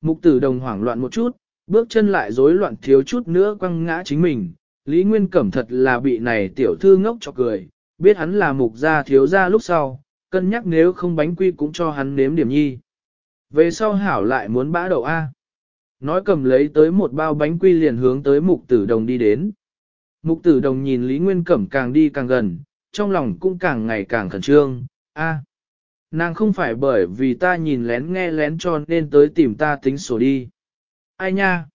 Mục tử đồng hoảng loạn một chút, bước chân lại rối loạn thiếu chút nữa quăng ngã chính mình, Lý Nguyên Cẩm thật là bị này tiểu thư ngốc cho cười, biết hắn là mục gia thiếu gia lúc sau, cân nhắc nếu không bánh quy cũng cho hắn nếm điểm nhi. Về sau hảo lại muốn bã đậu A. Nói cầm lấy tới một bao bánh quy liền hướng tới mục tử đồng đi đến. Mục tử đồng nhìn Lý Nguyên Cẩm càng đi càng gần, trong lòng cũng càng ngày càng khẩn trương, A. Nàng không phải bởi vì ta nhìn lén nghe lén cho nên tới tìm ta tính sổ đi. Ai nha?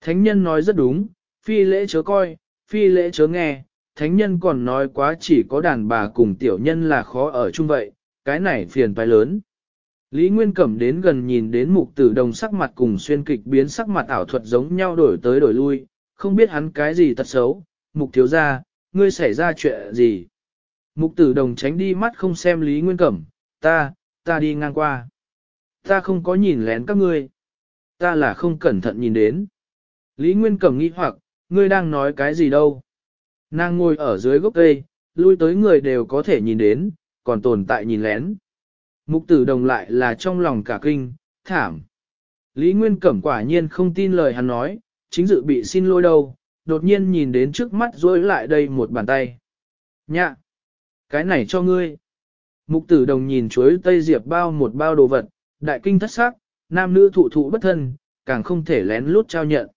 Thánh nhân nói rất đúng, phi lễ chớ coi, phi lễ chớ nghe, thánh nhân còn nói quá chỉ có đàn bà cùng tiểu nhân là khó ở chung vậy, cái này phiền phải lớn. Lý Nguyên Cẩm đến gần nhìn đến mục tử đồng sắc mặt cùng xuyên kịch biến sắc mặt ảo thuật giống nhau đổi tới đổi lui, không biết hắn cái gì tật xấu, mục thiếu ra, ngươi xảy ra chuyện gì. Mục tử đồng tránh đi mắt không xem Lý Nguyên Cẩm, ta, ta đi ngang qua. Ta không có nhìn lén các ngươi. Ta là không cẩn thận nhìn đến. Lý Nguyên Cẩm nghi hoặc, ngươi đang nói cái gì đâu. Nàng ngồi ở dưới gốc cây, lui tới người đều có thể nhìn đến, còn tồn tại nhìn lén. Mục tử đồng lại là trong lòng cả kinh, thảm. Lý Nguyên Cẩm quả nhiên không tin lời hắn nói, chính dự bị xin lôi đâu, đột nhiên nhìn đến trước mắt rối lại đây một bàn tay. Nhạ! Cái này cho ngươi! Mục tử đồng nhìn chuối tây diệp bao một bao đồ vật, đại kinh thất sắc, nam nữ thụ thụ bất thân, càng không thể lén lút trao nhận.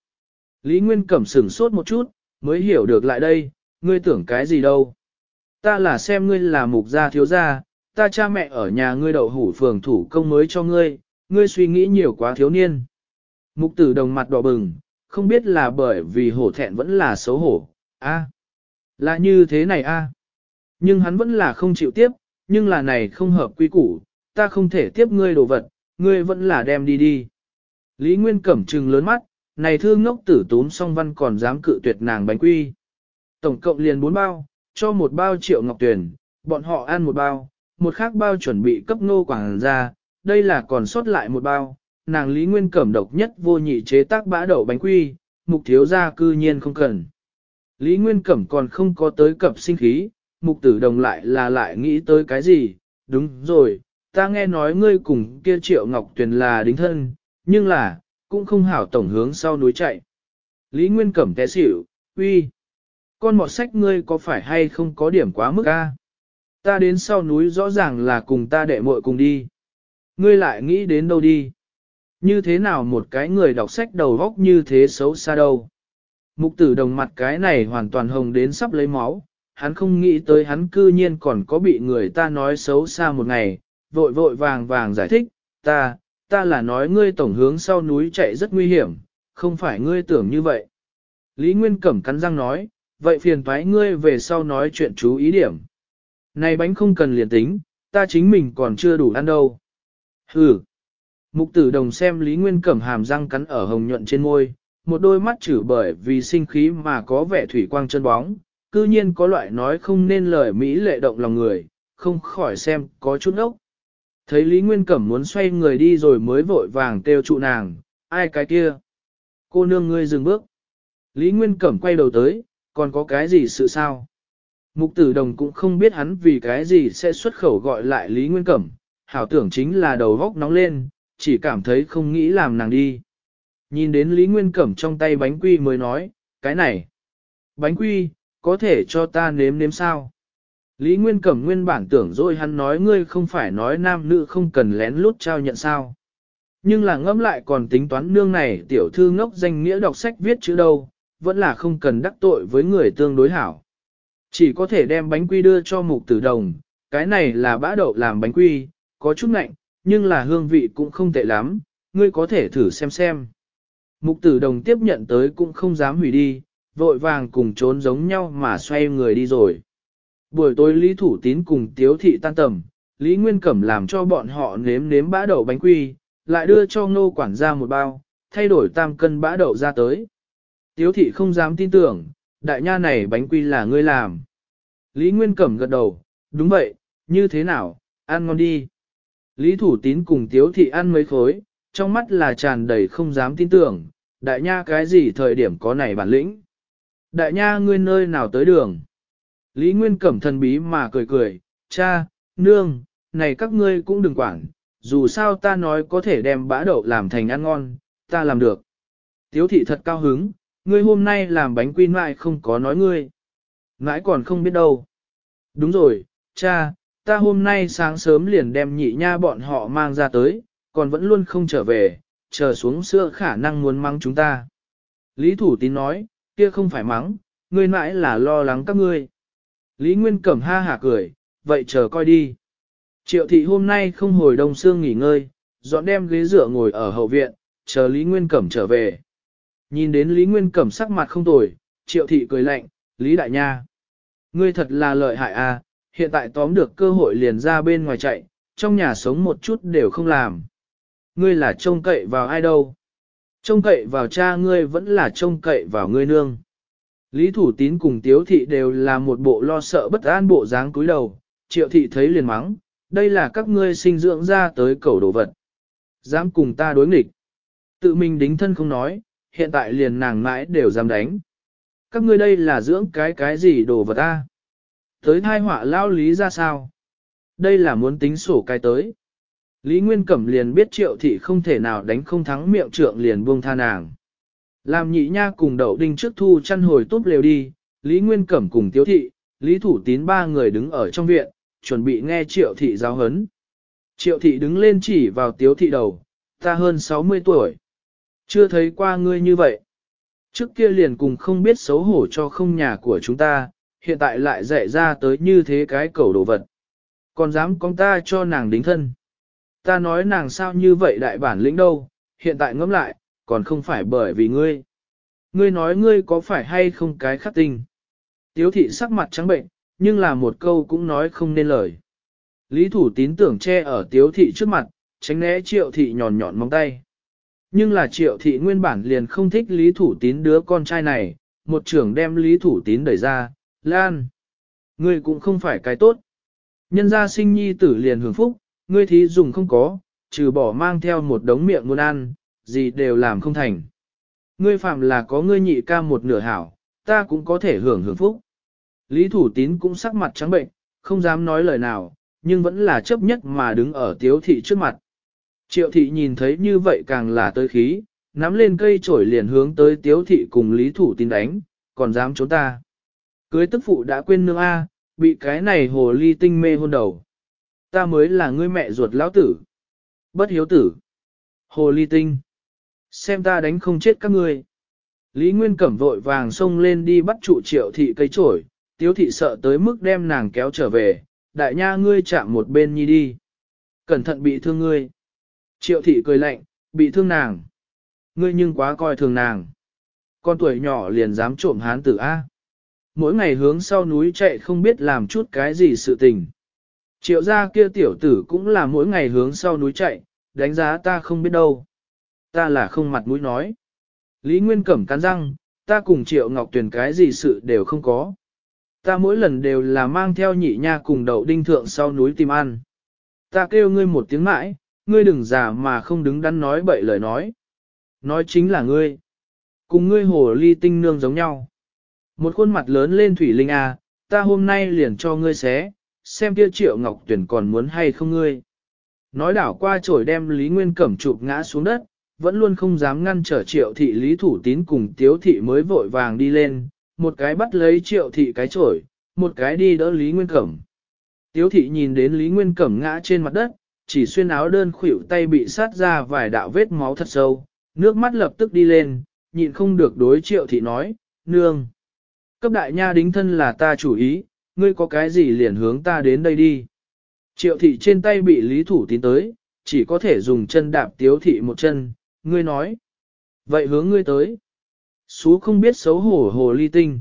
Lý Nguyên Cẩm sửng sốt một chút, mới hiểu được lại đây, ngươi tưởng cái gì đâu. Ta là xem ngươi là mục gia thiếu gia, ta cha mẹ ở nhà ngươi đậu hủ phường thủ công mới cho ngươi, ngươi suy nghĩ nhiều quá thiếu niên. Mục tử đồng mặt đỏ bừng, không biết là bởi vì hổ thẹn vẫn là xấu hổ, a, à, là như thế này a. Nhưng hắn vẫn là không chịu tiếp, nhưng là này không hợp quy củ, ta không thể tiếp ngươi đồ vật, ngươi vẫn là đem đi đi. Lý Nguyên cẩm trừng lớn mắt, này thương ngốc tử tốn song văn còn dám cự tuyệt nàng bánh quy. Tổng cộng liền 4 bao, cho một bao triệu ngọc tuyển, bọn họ ăn một bao, một khác bao chuẩn bị cấp ngô quảng ra, đây là còn sót lại một bao, nàng Lý Nguyên Cẩm độc nhất vô nhị chế tác bã đậu bánh quy, mục thiếu gia cư nhiên không cần. Lý Nguyên Cẩm còn không có tới cập sinh khí, mục tử đồng lại là lại nghĩ tới cái gì, đúng rồi, ta nghe nói ngươi cùng kia triệu ngọc tuyền là đính thân, nhưng là, cũng không hảo tổng hướng sau núi chạy. Lý Nguyên Cẩm té xỉu, uy con mọt sách ngươi có phải hay không có điểm quá mức a? Ta đến sau núi rõ ràng là cùng ta đệ muội cùng đi. Ngươi lại nghĩ đến đâu đi? Như thế nào một cái người đọc sách đầu góc như thế xấu xa đâu? Mục tử đồng mặt cái này hoàn toàn hồng đến sắp lấy máu, hắn không nghĩ tới hắn cư nhiên còn có bị người ta nói xấu xa một ngày, vội vội vàng vàng giải thích, ta, ta là nói ngươi tổng hướng sau núi chạy rất nguy hiểm, không phải ngươi tưởng như vậy. Lý Nguyên Cẩm cắn răng nói, vậy phiền thoái ngươi về sau nói chuyện chú ý điểm. Này bánh không cần liền tính, ta chính mình còn chưa đủ ăn đâu. Hừ. Mục tử đồng xem Lý Nguyên cẩm hàm răng cắn ở hồng nhuận trên môi, một đôi mắt chữ bởi vì sinh khí mà có vẻ thủy quang chân bóng, cư nhiên có loại nói không nên lời Mỹ lệ động lòng người, không khỏi xem có chút ốc. Thấy Lý Nguyên Cẩm muốn xoay người đi rồi mới vội vàng kêu trụ nàng, ai cái kia? Cô nương ngươi dừng bước. Lý Nguyên Cẩm quay đầu tới, còn có cái gì sự sao? Mục tử đồng cũng không biết hắn vì cái gì sẽ xuất khẩu gọi lại Lý Nguyên Cẩm, hảo tưởng chính là đầu góc nóng lên, chỉ cảm thấy không nghĩ làm nàng đi. Nhìn đến Lý Nguyên Cẩm trong tay bánh quy mới nói, cái này, bánh quy, có thể cho ta nếm nếm sao? Lý Nguyên Cẩm nguyên bản tưởng rồi hắn nói ngươi không phải nói nam nữ không cần lén lút trao nhận sao. Nhưng là ngẫm lại còn tính toán nương này tiểu thư ngốc danh nghĩa đọc sách viết chữ đâu, vẫn là không cần đắc tội với người tương đối hảo. Chỉ có thể đem bánh quy đưa cho mục tử đồng, cái này là bã đậu làm bánh quy, có chút ngạnh, nhưng là hương vị cũng không tệ lắm, ngươi có thể thử xem xem. Mục tử đồng tiếp nhận tới cũng không dám hủy đi, vội vàng cùng trốn giống nhau mà xoay người đi rồi. Buổi tối Lý Thủ Tín cùng Tiếu Thị tan tầm, Lý Nguyên Cẩm làm cho bọn họ nếm nếm bã đậu bánh quy, lại đưa cho ngô quản ra một bao, thay đổi tam cân bã đậu ra tới. Tiếu thị không dám tin tưởng, đại nha này bánh quy là ngươi làm. Lý Nguyên Cẩm gật đầu, đúng vậy, như thế nào, ăn ngon đi. Lý Thủ Tín cùng Tiếu thị ăn mấy khối, trong mắt là tràn đầy không dám tin tưởng, đại nha cái gì thời điểm có này bản lĩnh. Đại nha ngươi nơi nào tới đường. Lý Nguyên Cẩm thần bí mà cười cười, cha, nương, này các ngươi cũng đừng quản, dù sao ta nói có thể đem bã đậu làm thành ăn ngon, ta làm được. Tiếu thị thật cao hứng, Ngươi hôm nay làm bánh quy mại không có nói ngươi. Ngãi còn không biết đâu. Đúng rồi, cha, ta hôm nay sáng sớm liền đem nhị nha bọn họ mang ra tới, còn vẫn luôn không trở về, chờ xuống sữa khả năng muốn mắng chúng ta. Lý Thủ Tín nói, kia không phải mắng, ngươi mãi là lo lắng các ngươi. Lý Nguyên Cẩm ha hả cười, vậy chờ coi đi. Triệu thị hôm nay không hồi đông xương nghỉ ngơi, dọn đem ghế rửa ngồi ở hậu viện, chờ Lý Nguyên Cẩm trở về. Nhìn đến Lý Nguyên Cẩm sắc mặt không tồi, triệu thị cười lạnh, Lý Đại Nha. Ngươi thật là lợi hại à, hiện tại tóm được cơ hội liền ra bên ngoài chạy, trong nhà sống một chút đều không làm. Ngươi là trông cậy vào ai đâu? Trông cậy vào cha ngươi vẫn là trông cậy vào ngươi nương. Lý Thủ Tín cùng Tiếu Thị đều là một bộ lo sợ bất an bộ dáng cúi đầu, Triệu Thị thấy liền mắng, đây là các ngươi sinh dưỡng ra tới cầu đồ vật. Dám cùng ta đối nghịch. Tự mình đính thân không nói, hiện tại liền nàng mãi đều dám đánh. Các ngươi đây là dưỡng cái cái gì đồ vật ta? Tới thai họa lao lý ra sao? Đây là muốn tính sổ cái tới. Lý Nguyên Cẩm liền biết triệu thị không thể nào đánh không thắng miệng trượng liền buông tha nàng. Làm nhị nha cùng đậu đinh trước thu chăn hồi túp lều đi, Lý Nguyên Cẩm cùng tiếu thị, Lý Thủ Tín ba người đứng ở trong viện, chuẩn bị nghe triệu thị giáo hấn. Triệu thị đứng lên chỉ vào tiếu thị đầu, ta hơn 60 tuổi. Chưa thấy qua ngươi như vậy. Trước kia liền cùng không biết xấu hổ cho không nhà của chúng ta, hiện tại lại dạy ra tới như thế cái cầu đồ vật. Còn dám con ta cho nàng đính thân. Ta nói nàng sao như vậy đại bản lĩnh đâu, hiện tại ngẫm lại, còn không phải bởi vì ngươi. Ngươi nói ngươi có phải hay không cái khắc tình Tiếu thị sắc mặt trắng bệnh, nhưng là một câu cũng nói không nên lời. Lý thủ tín tưởng che ở tiếu thị trước mặt, tránh né triệu thị nhòn nhọn móng tay. Nhưng là triệu thị nguyên bản liền không thích lý thủ tín đứa con trai này, một trưởng đem lý thủ tín đẩy ra, Lan. Ngươi cũng không phải cái tốt. Nhân gia sinh nhi tử liền hưởng phúc, ngươi thí dùng không có, trừ bỏ mang theo một đống miệng muốn ăn, gì đều làm không thành. Ngươi phạm là có ngươi nhị ca một nửa hảo, ta cũng có thể hưởng hưởng phúc. Lý thủ tín cũng sắc mặt trắng bệnh, không dám nói lời nào, nhưng vẫn là chấp nhất mà đứng ở tiếu thị trước mặt. Triệu thị nhìn thấy như vậy càng là tới khí, nắm lên cây chổi liền hướng tới tiếu thị cùng lý thủ tin đánh, còn dám trốn ta. Cưới tức phụ đã quên nương A, bị cái này hồ ly tinh mê hôn đầu. Ta mới là ngươi mẹ ruột lão tử. Bất hiếu tử. Hồ ly tinh. Xem ta đánh không chết các ngươi. Lý Nguyên Cẩm vội vàng xông lên đi bắt trụ triệu thị cây chổi, tiếu thị sợ tới mức đem nàng kéo trở về, đại nha ngươi chạm một bên nhi đi. Cẩn thận bị thương ngươi. Triệu thị cười lạnh, bị thương nàng. Ngươi nhưng quá coi thường nàng. Con tuổi nhỏ liền dám trộm hán tử A. Mỗi ngày hướng sau núi chạy không biết làm chút cái gì sự tình. Triệu gia kia tiểu tử cũng là mỗi ngày hướng sau núi chạy, đánh giá ta không biết đâu. Ta là không mặt mũi nói. Lý Nguyên Cẩm cắn răng, ta cùng Triệu Ngọc Tuyền cái gì sự đều không có. Ta mỗi lần đều là mang theo nhị nha cùng đậu đinh thượng sau núi tìm ăn. Ta kêu ngươi một tiếng mãi, ngươi đừng già mà không đứng đắn nói bậy lời nói. Nói chính là ngươi. Cùng ngươi hồ ly tinh nương giống nhau. Một khuôn mặt lớn lên Thủy Linh A, à, ta hôm nay liền cho ngươi xé, xem kia triệu ngọc tuyển còn muốn hay không ngươi. Nói đảo qua trổi đem Lý Nguyên Cẩm chụp ngã xuống đất, vẫn luôn không dám ngăn trở triệu thị Lý Thủ Tín cùng tiếu thị mới vội vàng đi lên, một cái bắt lấy triệu thị cái trổi, một cái đi đỡ Lý Nguyên Cẩm. Tiếu thị nhìn đến Lý Nguyên Cẩm ngã trên mặt đất, chỉ xuyên áo đơn khuỷu tay bị sát ra vài đạo vết máu thật sâu, nước mắt lập tức đi lên, nhịn không được đối triệu thị nói, nương. Cấp đại nha đính thân là ta chủ ý, ngươi có cái gì liền hướng ta đến đây đi. Triệu thị trên tay bị lý thủ tín tới, chỉ có thể dùng chân đạp tiếu thị một chân, ngươi nói. Vậy hướng ngươi tới. Sú không biết xấu hổ hồ ly tinh.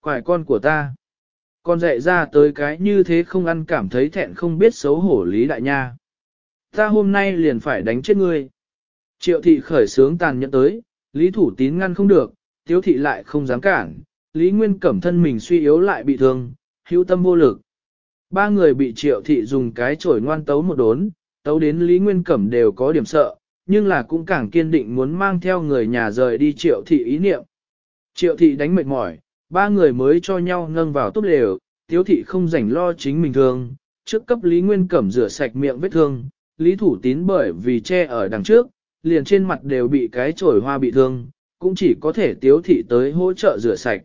Quải con của ta. Con dạy ra tới cái như thế không ăn cảm thấy thẹn không biết xấu hổ lý đại nha ta hôm nay liền phải đánh chết ngươi. Triệu thị khởi sướng tàn nhẫn tới, Lý Thủ Tín ngăn không được, Tiếu thị lại không dám cản, Lý Nguyên cẩm thân mình suy yếu lại bị thương, hữu tâm vô lực. Ba người bị Triệu thị dùng cái chổi ngoan tấu một đốn, tấu đến Lý Nguyên cẩm đều có điểm sợ, nhưng là cũng càng kiên định muốn mang theo người nhà rời đi Triệu thị ý niệm. Triệu thị đánh mệt mỏi, ba người mới cho nhau ngâng vào tốt đều, Tiếu thị không rảnh lo chính mình thương, trước cấp Lý Nguyên cẩm rửa sạch miệng vết thương, Lý Thủ Tín bởi vì che ở đằng trước, liền trên mặt đều bị cái chổi hoa bị thương, cũng chỉ có thể tiếu thị tới hỗ trợ rửa sạch.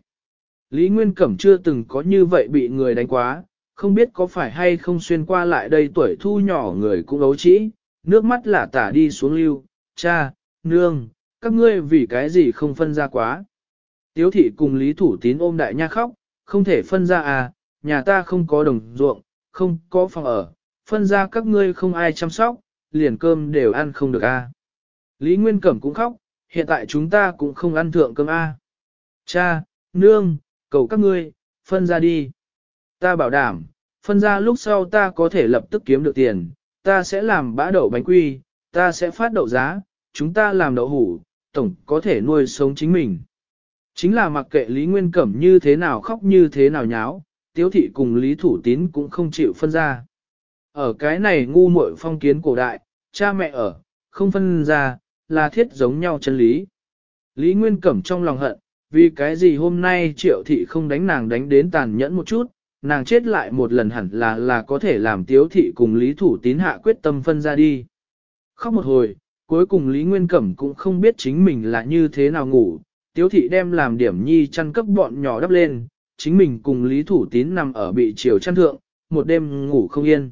Lý Nguyên Cẩm chưa từng có như vậy bị người đánh quá, không biết có phải hay không xuyên qua lại đây tuổi thu nhỏ người cũng ấu trĩ, nước mắt là tả đi xuống lưu, cha, nương, các ngươi vì cái gì không phân ra quá. Tiếu thị cùng Lý Thủ Tín ôm đại nha khóc, không thể phân ra à, nhà ta không có đồng ruộng, không có phòng ở, phân ra các ngươi không ai chăm sóc, liền cơm đều ăn không được a. Lý Nguyên Cẩm cũng khóc, hiện tại chúng ta cũng không ăn thượng cơm a. Cha, nương, cầu các ngươi, phân ra đi. Ta bảo đảm, phân ra lúc sau ta có thể lập tức kiếm được tiền, ta sẽ làm bã đậu bánh quy, ta sẽ phát đậu giá, chúng ta làm đậu hủ, tổng có thể nuôi sống chính mình. Chính là mặc kệ Lý Nguyên Cẩm như thế nào khóc như thế nào nháo, Tiếu Thị cùng Lý Thủ Tín cũng không chịu phân ra. Ở cái này ngu muội phong kiến cổ đại, cha mẹ ở, không phân ra, là thiết giống nhau chân lý. Lý Nguyên Cẩm trong lòng hận, vì cái gì hôm nay triệu thị không đánh nàng đánh đến tàn nhẫn một chút, nàng chết lại một lần hẳn là là có thể làm tiếu thị cùng Lý Thủ Tín hạ quyết tâm phân ra đi. Khóc một hồi, cuối cùng Lý Nguyên Cẩm cũng không biết chính mình là như thế nào ngủ, tiếu thị đem làm điểm nhi chăn cấp bọn nhỏ đắp lên, chính mình cùng Lý Thủ Tín nằm ở bị chiều chăn thượng, một đêm ngủ không yên.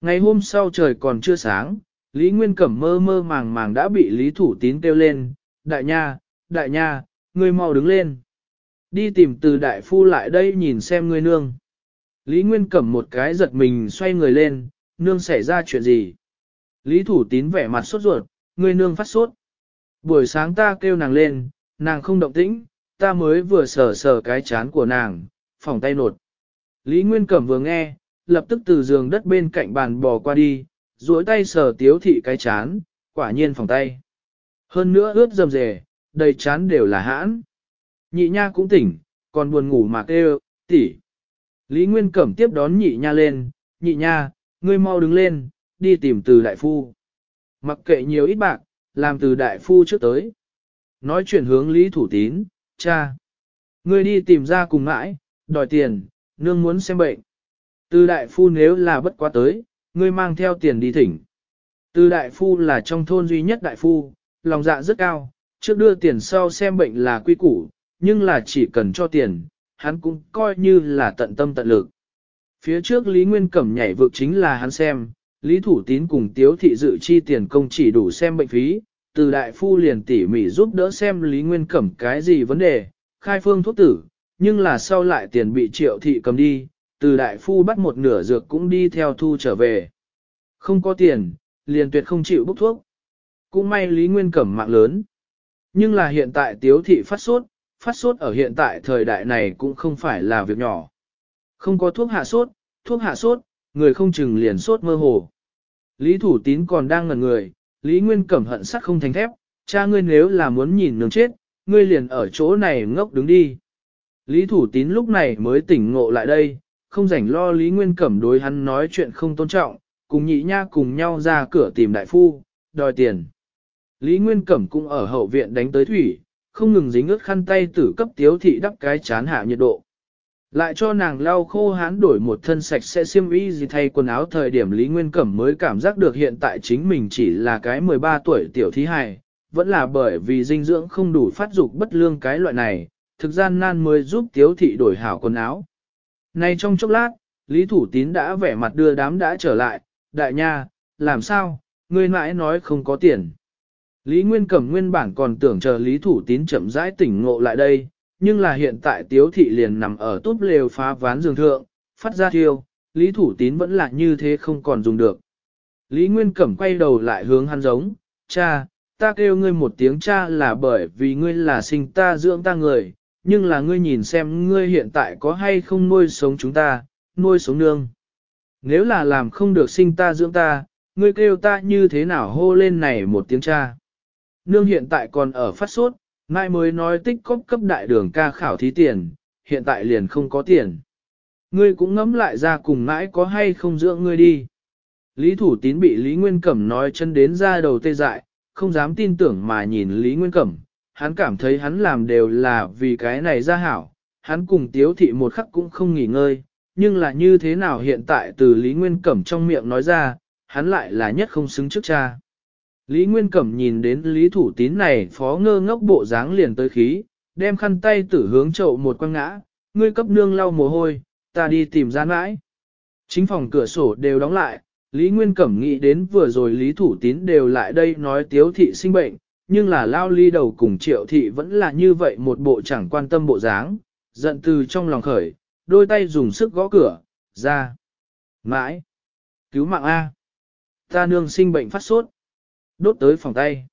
Ngày hôm sau trời còn chưa sáng, Lý Nguyên Cẩm mơ mơ màng màng đã bị Lý Thủ Tín kêu lên, đại nha, đại nha, người mau đứng lên. Đi tìm từ đại phu lại đây nhìn xem người nương. Lý Nguyên Cẩm một cái giật mình xoay người lên, nương xảy ra chuyện gì? Lý Thủ Tín vẻ mặt sốt ruột, người nương phát sốt. Buổi sáng ta kêu nàng lên, nàng không động tĩnh, ta mới vừa sờ sờ cái chán của nàng, phòng tay nột. Lý Nguyên Cẩm vừa nghe, lập tức từ giường đất bên cạnh bàn bò qua đi, duỗi tay sờ tiếu thị cái chán, quả nhiên phòng tay. Hơn nữa ướt dầm rề, đầy chán đều là hãn. Nhị nha cũng tỉnh, còn buồn ngủ mà kêu, tỉ. Lý Nguyên Cẩm tiếp đón nhị nha lên, nhị nha, ngươi mau đứng lên, đi tìm từ đại phu. Mặc kệ nhiều ít bạc, làm từ đại phu trước tới. Nói chuyện hướng Lý Thủ Tín, cha. Ngươi đi tìm ra cùng ngãi, đòi tiền, nương muốn xem bệnh. Từ đại phu nếu là bất quá tới, ngươi mang theo tiền đi thỉnh. Từ đại phu là trong thôn duy nhất đại phu, lòng dạ rất cao, trước đưa tiền sau xem bệnh là quy củ, nhưng là chỉ cần cho tiền, hắn cũng coi như là tận tâm tận lực. Phía trước Lý Nguyên Cẩm nhảy vượt chính là hắn xem, Lý Thủ Tín cùng Tiếu Thị dự chi tiền công chỉ đủ xem bệnh phí, từ đại phu liền tỉ mỉ giúp đỡ xem Lý Nguyên Cẩm cái gì vấn đề, khai phương thuốc tử, nhưng là sau lại tiền bị triệu thị cầm đi, từ đại phu bắt một nửa dược cũng đi theo thu trở về. Không có tiền, liền tuyệt không chịu bốc thuốc. Cũng may Lý Nguyên cẩm mạng lớn. Nhưng là hiện tại tiếu thị phát sốt phát sốt ở hiện tại thời đại này cũng không phải là việc nhỏ. Không có thuốc hạ sốt, thuốc hạ sốt, người không chừng liền sốt mơ hồ. Lý Thủ Tín còn đang ngẩn người, Lý Nguyên cẩm hận sắt không thành thép, cha ngươi nếu là muốn nhìn nương chết, ngươi liền ở chỗ này ngốc đứng đi. Lý Thủ Tín lúc này mới tỉnh ngộ lại đây, không rảnh lo Lý Nguyên Cẩm đối hắn nói chuyện không tôn trọng, cùng nhị nha cùng nhau ra cửa tìm đại phu, đòi tiền. Lý Nguyên Cẩm cũng ở hậu viện đánh tới thủy, không ngừng dính ướt khăn tay tử cấp tiếu thị đắp cái chán hạ nhiệt độ. Lại cho nàng lau khô hán đổi một thân sạch sẽ xiêm y gì thay quần áo thời điểm Lý Nguyên Cẩm mới cảm giác được hiện tại chính mình chỉ là cái 13 tuổi tiểu thí hài, vẫn là bởi vì dinh dưỡng không đủ phát dục bất lương cái loại này, thực gian nan mới giúp tiếu thị đổi hảo quần áo. Nay trong chốc lát, Lý Thủ Tín đã vẻ mặt đưa đám đã trở lại, đại nha, làm sao, người mãi nói không có tiền. Lý Nguyên Cẩm nguyên bản còn tưởng chờ Lý Thủ Tín chậm rãi tỉnh ngộ lại đây, nhưng là hiện tại Tiếu Thị liền nằm ở túp lều phá ván giường thượng, phát ra thiêu, Lý Thủ Tín vẫn là như thế không còn dùng được. Lý Nguyên Cẩm quay đầu lại hướng hắn giống, cha, ta kêu ngươi một tiếng cha là bởi vì ngươi là sinh ta dưỡng ta người, nhưng là ngươi nhìn xem ngươi hiện tại có hay không nuôi sống chúng ta, nuôi sống nương. Nếu là làm không được sinh ta dưỡng ta, ngươi kêu ta như thế nào hô lên này một tiếng cha. Nương hiện tại còn ở phát sốt, mai mới nói tích cóp cấp đại đường ca khảo thí tiền, hiện tại liền không có tiền. Ngươi cũng ngẫm lại ra cùng mãi có hay không dưỡng ngươi đi. Lý Thủ Tín bị Lý Nguyên Cẩm nói chân đến ra đầu tê dại, không dám tin tưởng mà nhìn Lý Nguyên Cẩm, hắn cảm thấy hắn làm đều là vì cái này ra hảo, hắn cùng tiếu thị một khắc cũng không nghỉ ngơi, nhưng là như thế nào hiện tại từ Lý Nguyên Cẩm trong miệng nói ra, hắn lại là nhất không xứng trước cha. Lý Nguyên Cẩm nhìn đến Lý Thủ Tín này phó ngơ ngốc bộ dáng liền tới khí, đem khăn tay tử hướng chậu một quăng ngã, ngươi cấp nương lau mồ hôi, ta đi tìm gian mãi. Chính phòng cửa sổ đều đóng lại, Lý Nguyên Cẩm nghĩ đến vừa rồi Lý Thủ Tín đều lại đây nói tiếu thị sinh bệnh, nhưng là lao ly đầu cùng triệu thị vẫn là như vậy một bộ chẳng quan tâm bộ dáng, giận từ trong lòng khởi, đôi tay dùng sức gõ cửa, ra. Mãi! Cứu mạng A! Ta nương sinh bệnh phát sốt. Đốt tới phòng tay.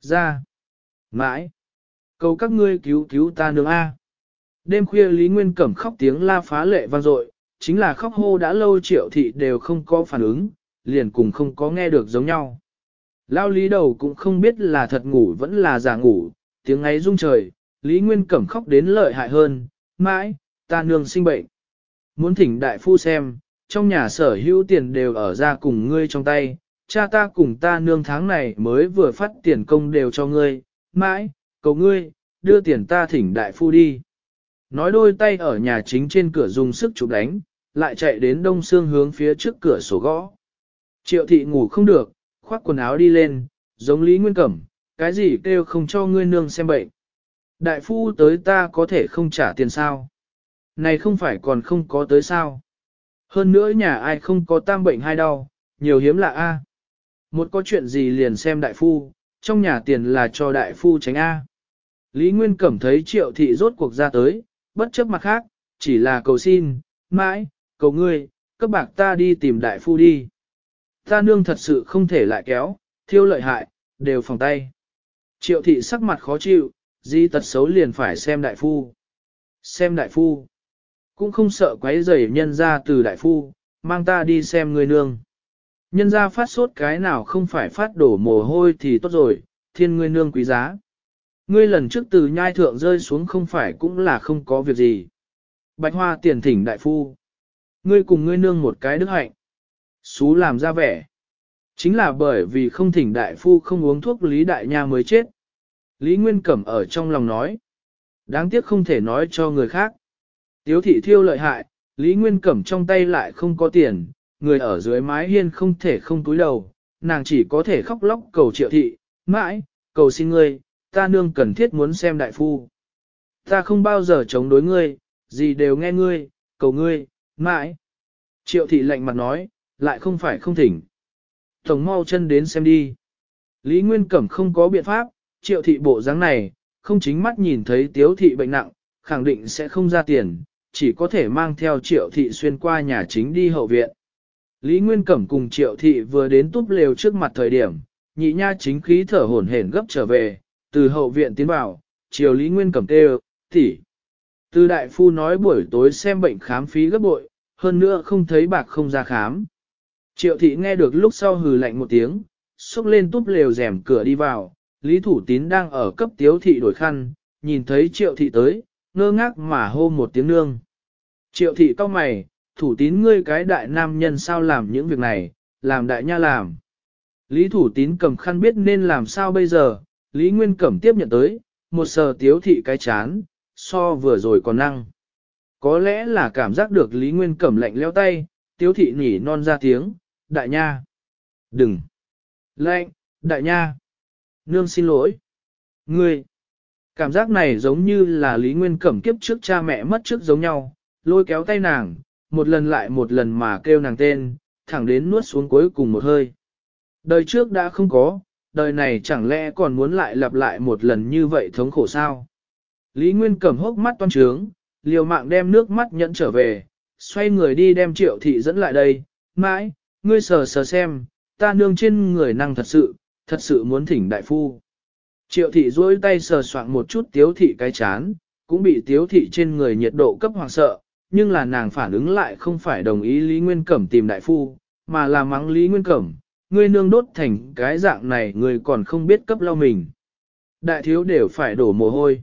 Ra! Mãi! Cầu các ngươi cứu cứu ta nương A! Đêm khuya Lý Nguyên Cẩm khóc tiếng la phá lệ vang dội chính là khóc hô đã lâu triệu thị đều không có phản ứng, liền cùng không có nghe được giống nhau. Lao lý đầu cũng không biết là thật ngủ vẫn là giả ngủ, tiếng ấy rung trời, lý nguyên cẩm khóc đến lợi hại hơn, mãi, ta nương sinh bệnh. Muốn thỉnh đại phu xem, trong nhà sở hữu tiền đều ở ra cùng ngươi trong tay, cha ta cùng ta nương tháng này mới vừa phát tiền công đều cho ngươi, mãi, cầu ngươi, đưa tiền ta thỉnh đại phu đi. Nói đôi tay ở nhà chính trên cửa dùng sức chụp đánh, lại chạy đến đông xương hướng phía trước cửa sổ gõ. Triệu thị ngủ không được, khoác quần áo đi lên, giống Lý Nguyên Cẩm, cái gì kêu không cho ngươi nương xem bệnh. Đại phu tới ta có thể không trả tiền sao? Này không phải còn không có tới sao? Hơn nữa nhà ai không có tam bệnh hay đau, nhiều hiếm lạ A. Một có chuyện gì liền xem đại phu, trong nhà tiền là cho đại phu tránh A. Lý Nguyên Cẩm thấy triệu thị rốt cuộc ra tới, bất chấp mặt khác, chỉ là cầu xin, mãi, cầu ngươi, các bạc ta đi tìm đại phu đi ta nương thật sự không thể lại kéo, thiêu lợi hại, đều phòng tay. Triệu thị sắc mặt khó chịu, di tật xấu liền phải xem đại phu. Xem đại phu. Cũng không sợ quấy rầy nhân ra từ đại phu, mang ta đi xem người nương. Nhân ra phát sốt cái nào không phải phát đổ mồ hôi thì tốt rồi, thiên ngươi nương quý giá. Ngươi lần trước từ nhai thượng rơi xuống không phải cũng là không có việc gì. Bạch hoa tiền thỉnh đại phu. Ngươi cùng ngươi nương một cái đức hạnh. Xú làm ra vẻ. Chính là bởi vì không thỉnh đại phu không uống thuốc Lý Đại Nha mới chết. Lý Nguyên Cẩm ở trong lòng nói. Đáng tiếc không thể nói cho người khác. Tiếu thị thiêu lợi hại, Lý Nguyên Cẩm trong tay lại không có tiền, người ở dưới mái hiên không thể không túi đầu, nàng chỉ có thể khóc lóc cầu triệu thị, mãi, cầu xin ngươi, ta nương cần thiết muốn xem đại phu. Ta không bao giờ chống đối ngươi, gì đều nghe ngươi, cầu ngươi, mãi. Triệu thị lạnh mặt nói, lại không phải không thỉnh. Tổng mau chân đến xem đi. Lý Nguyên Cẩm không có biện pháp, triệu thị bộ dáng này, không chính mắt nhìn thấy tiếu thị bệnh nặng, khẳng định sẽ không ra tiền, chỉ có thể mang theo triệu thị xuyên qua nhà chính đi hậu viện. Lý Nguyên Cẩm cùng triệu thị vừa đến túp lều trước mặt thời điểm, nhị nha chính khí thở hồn hển gấp trở về, từ hậu viện tiến vào, chiều Lý Nguyên Cẩm kêu, tỷ Từ đại phu nói buổi tối xem bệnh khám phí gấp bội, hơn nữa không thấy bạc không ra khám. Triệu thị nghe được lúc sau hừ lạnh một tiếng, xúc lên túp lều rèm cửa đi vào, Lý Thủ Tín đang ở cấp tiếu thị đổi khăn, nhìn thấy triệu thị tới, ngơ ngác mà hô một tiếng nương. Triệu thị cau mày, Thủ Tín ngươi cái đại nam nhân sao làm những việc này, làm đại nha làm. Lý Thủ Tín cầm khăn biết nên làm sao bây giờ, Lý Nguyên Cẩm tiếp nhận tới, một sờ tiếu thị cái chán, so vừa rồi còn năng. Có lẽ là cảm giác được Lý Nguyên Cẩm lạnh leo tay, tiếu thị nhỉ non ra tiếng, đại nha. Đừng. Lệnh, đại nha. Nương xin lỗi. Ngươi. Cảm giác này giống như là Lý Nguyên Cẩm kiếp trước cha mẹ mất trước giống nhau, lôi kéo tay nàng, một lần lại một lần mà kêu nàng tên, thẳng đến nuốt xuống cuối cùng một hơi. Đời trước đã không có, đời này chẳng lẽ còn muốn lại lặp lại một lần như vậy thống khổ sao? Lý Nguyên Cẩm hốc mắt toan trướng, liều mạng đem nước mắt nhẫn trở về, xoay người đi đem triệu thị dẫn lại đây, mãi, ngươi sờ sờ xem, ta nương trên người năng thật sự, thật sự muốn thỉnh đại phu. Triệu thị duỗi tay sờ soạn một chút tiếu thị cái chán, cũng bị tiếu thị trên người nhiệt độ cấp hoàng sợ, nhưng là nàng phản ứng lại không phải đồng ý Lý Nguyên Cẩm tìm đại phu, mà là mắng Lý Nguyên Cẩm, ngươi nương đốt thành cái dạng này người còn không biết cấp lau mình. Đại thiếu đều phải đổ mồ hôi.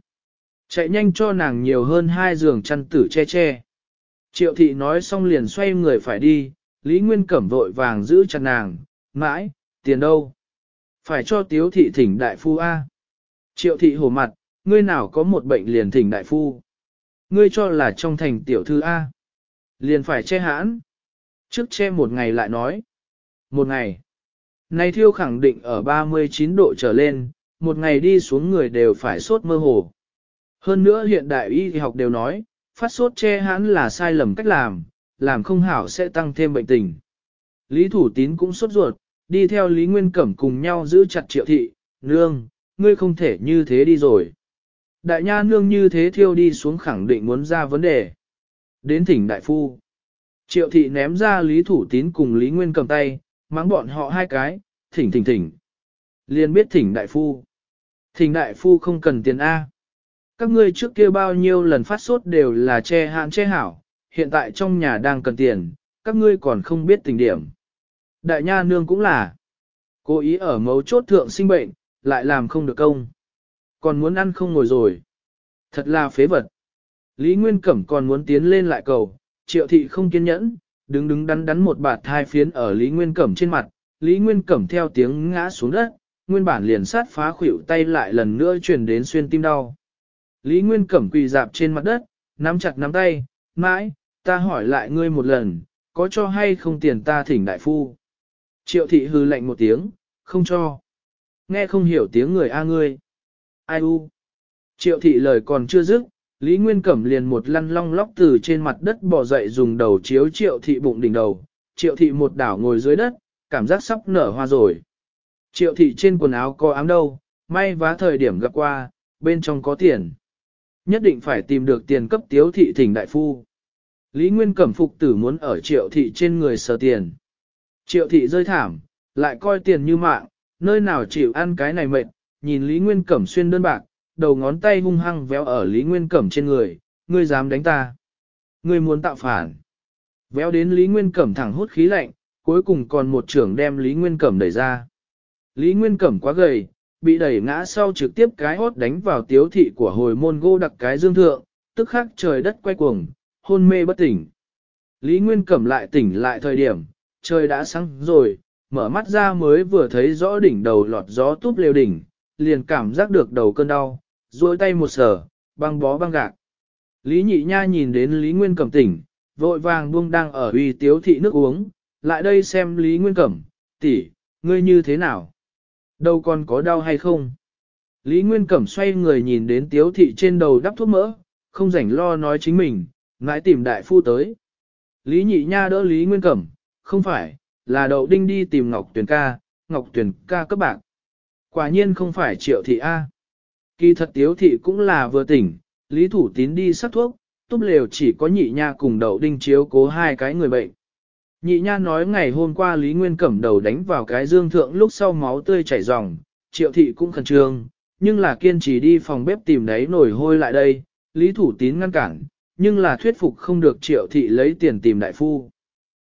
Chạy nhanh cho nàng nhiều hơn hai giường chăn tử che che. Triệu thị nói xong liền xoay người phải đi, Lý Nguyên Cẩm vội vàng giữ chặt nàng, mãi, tiền đâu? Phải cho tiếu thị thỉnh đại phu A. Triệu thị hồ mặt, ngươi nào có một bệnh liền thỉnh đại phu? Ngươi cho là trong thành tiểu thư A. Liền phải che hãn. Trước che một ngày lại nói. Một ngày. Này thiêu khẳng định ở 39 độ trở lên, một ngày đi xuống người đều phải sốt mơ hồ. Hơn nữa hiện đại y học đều nói, phát sốt che hãn là sai lầm cách làm, làm không hảo sẽ tăng thêm bệnh tình. Lý Thủ Tín cũng sốt ruột, đi theo Lý Nguyên Cẩm cùng nhau giữ chặt triệu thị, nương, ngươi không thể như thế đi rồi. Đại nha nương như thế thiêu đi xuống khẳng định muốn ra vấn đề. Đến thỉnh đại phu. Triệu thị ném ra Lý Thủ Tín cùng Lý Nguyên cầm tay, mắng bọn họ hai cái, thỉnh thỉnh thỉnh. Liên biết thỉnh đại phu. Thỉnh đại phu không cần tiền A. Các ngươi trước kia bao nhiêu lần phát sốt đều là che hạn che hảo, hiện tại trong nhà đang cần tiền, các ngươi còn không biết tình điểm. Đại nha nương cũng là cố ý ở mấu chốt thượng sinh bệnh, lại làm không được công. Còn muốn ăn không ngồi rồi. Thật là phế vật. Lý Nguyên Cẩm còn muốn tiến lên lại cầu, triệu thị không kiên nhẫn, đứng đứng đắn đắn một bạt hai phiến ở Lý Nguyên Cẩm trên mặt, Lý Nguyên Cẩm theo tiếng ngã xuống đất, nguyên bản liền sát phá khuỷu tay lại lần nữa chuyển đến xuyên tim đau. Lý Nguyên Cẩm quỳ dạp trên mặt đất, nắm chặt nắm tay, mãi, ta hỏi lại ngươi một lần, có cho hay không tiền ta thỉnh đại phu? Triệu thị hư lạnh một tiếng, không cho. Nghe không hiểu tiếng người A ngươi. Ai u? Triệu thị lời còn chưa dứt, Lý Nguyên Cẩm liền một lăn long lóc từ trên mặt đất bò dậy dùng đầu chiếu triệu thị bụng đỉnh đầu. Triệu thị một đảo ngồi dưới đất, cảm giác sắp nở hoa rồi. Triệu thị trên quần áo có ám đâu, may vá thời điểm gặp qua, bên trong có tiền. Nhất định phải tìm được tiền cấp tiếu thị thỉnh đại phu. Lý Nguyên Cẩm phục tử muốn ở triệu thị trên người sờ tiền. Triệu thị rơi thảm, lại coi tiền như mạng, nơi nào chịu ăn cái này mệt, nhìn Lý Nguyên Cẩm xuyên đơn bạc, đầu ngón tay hung hăng véo ở Lý Nguyên Cẩm trên người, ngươi dám đánh ta. Ngươi muốn tạo phản. Véo đến Lý Nguyên Cẩm thẳng hút khí lạnh, cuối cùng còn một trưởng đem Lý Nguyên Cẩm đẩy ra. Lý Nguyên Cẩm quá gầy, bị đẩy ngã sau trực tiếp cái hốt đánh vào tiếu thị của hồi môn gô đặc cái dương thượng, tức khắc trời đất quay cuồng, hôn mê bất tỉnh. Lý Nguyên Cẩm lại tỉnh lại thời điểm, trời đã sáng rồi, mở mắt ra mới vừa thấy rõ đỉnh đầu lọt gió túp lều đỉnh, liền cảm giác được đầu cơn đau, duỗi tay một sở, băng bó băng gạc. Lý Nhị Nha nhìn đến Lý Nguyên Cẩm tỉnh, vội vàng buông đang ở uy tiếu thị nước uống, lại đây xem Lý Nguyên Cẩm, tỷ ngươi như thế nào? Đâu còn có đau hay không? Lý Nguyên Cẩm xoay người nhìn đến tiếu thị trên đầu đắp thuốc mỡ, không rảnh lo nói chính mình, ngãi tìm đại phu tới. Lý nhị nha đỡ Lý Nguyên Cẩm, không phải, là đậu đinh đi tìm Ngọc Tuyền ca, Ngọc Tuyền ca cấp bạc. Quả nhiên không phải triệu thị A. Kỳ thật tiếu thị cũng là vừa tỉnh, Lý Thủ Tín đi sắc thuốc, túp lều chỉ có nhị nha cùng đậu đinh chiếu cố hai cái người bệnh. Nhị nha nói ngày hôm qua Lý Nguyên Cẩm đầu đánh vào cái dương thượng lúc sau máu tươi chảy ròng, triệu thị cũng khẩn trương, nhưng là kiên trì đi phòng bếp tìm đấy nổi hôi lại đây, Lý Thủ Tín ngăn cản, nhưng là thuyết phục không được triệu thị lấy tiền tìm đại phu.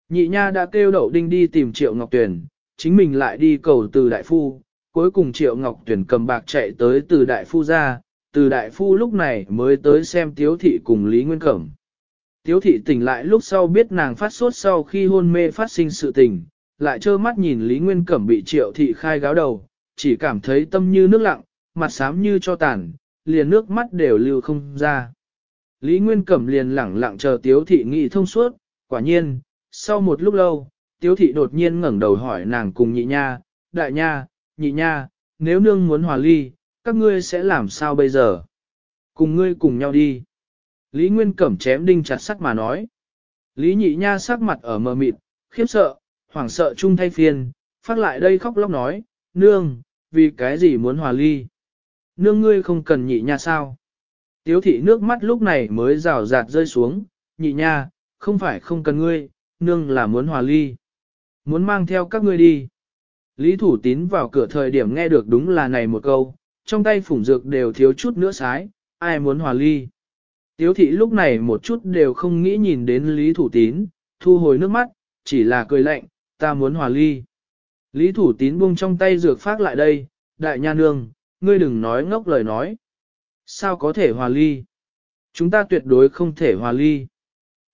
Nhị nha đã kêu đậu đinh đi tìm triệu ngọc tuyển, chính mình lại đi cầu từ đại phu, cuối cùng triệu ngọc tuyển cầm bạc chạy tới từ đại phu ra, từ đại phu lúc này mới tới xem tiếu thị cùng Lý Nguyên Cẩm. Tiếu thị tỉnh lại lúc sau biết nàng phát sốt sau khi hôn mê phát sinh sự tình, lại trơ mắt nhìn Lý Nguyên Cẩm bị triệu thị khai gáo đầu, chỉ cảm thấy tâm như nước lặng, mặt xám như cho tàn, liền nước mắt đều lưu không ra. Lý Nguyên Cẩm liền lẳng lặng chờ Tiếu Thị nghị thông suốt, quả nhiên, sau một lúc lâu, Tiếu Thị đột nhiên ngẩn đầu hỏi nàng cùng nhị nha, đại nha, nhị nha, nếu nương muốn hòa ly, các ngươi sẽ làm sao bây giờ? Cùng ngươi cùng nhau đi. Lý Nguyên Cẩm chém đinh chặt sắt mà nói. Lý nhị nha sắc mặt ở mờ mịt, khiếp sợ, hoảng sợ chung thay phiền, phát lại đây khóc lóc nói, nương, vì cái gì muốn hòa ly? Nương ngươi không cần nhị nha sao? Tiếu thị nước mắt lúc này mới rào rạt rơi xuống, nhị nha, không phải không cần ngươi, nương là muốn hòa ly. Muốn mang theo các ngươi đi. Lý thủ tín vào cửa thời điểm nghe được đúng là này một câu, trong tay phủng dược đều thiếu chút nữa sái, ai muốn hòa ly. Tiếu thị lúc này một chút đều không nghĩ nhìn đến Lý thủ tín, thu hồi nước mắt, chỉ là cười lạnh, ta muốn hòa ly. Lý thủ tín buông trong tay dược phát lại đây, đại nha nương, ngươi đừng nói ngốc lời nói sao có thể hòa ly? Chúng ta tuyệt đối không thể hòa ly.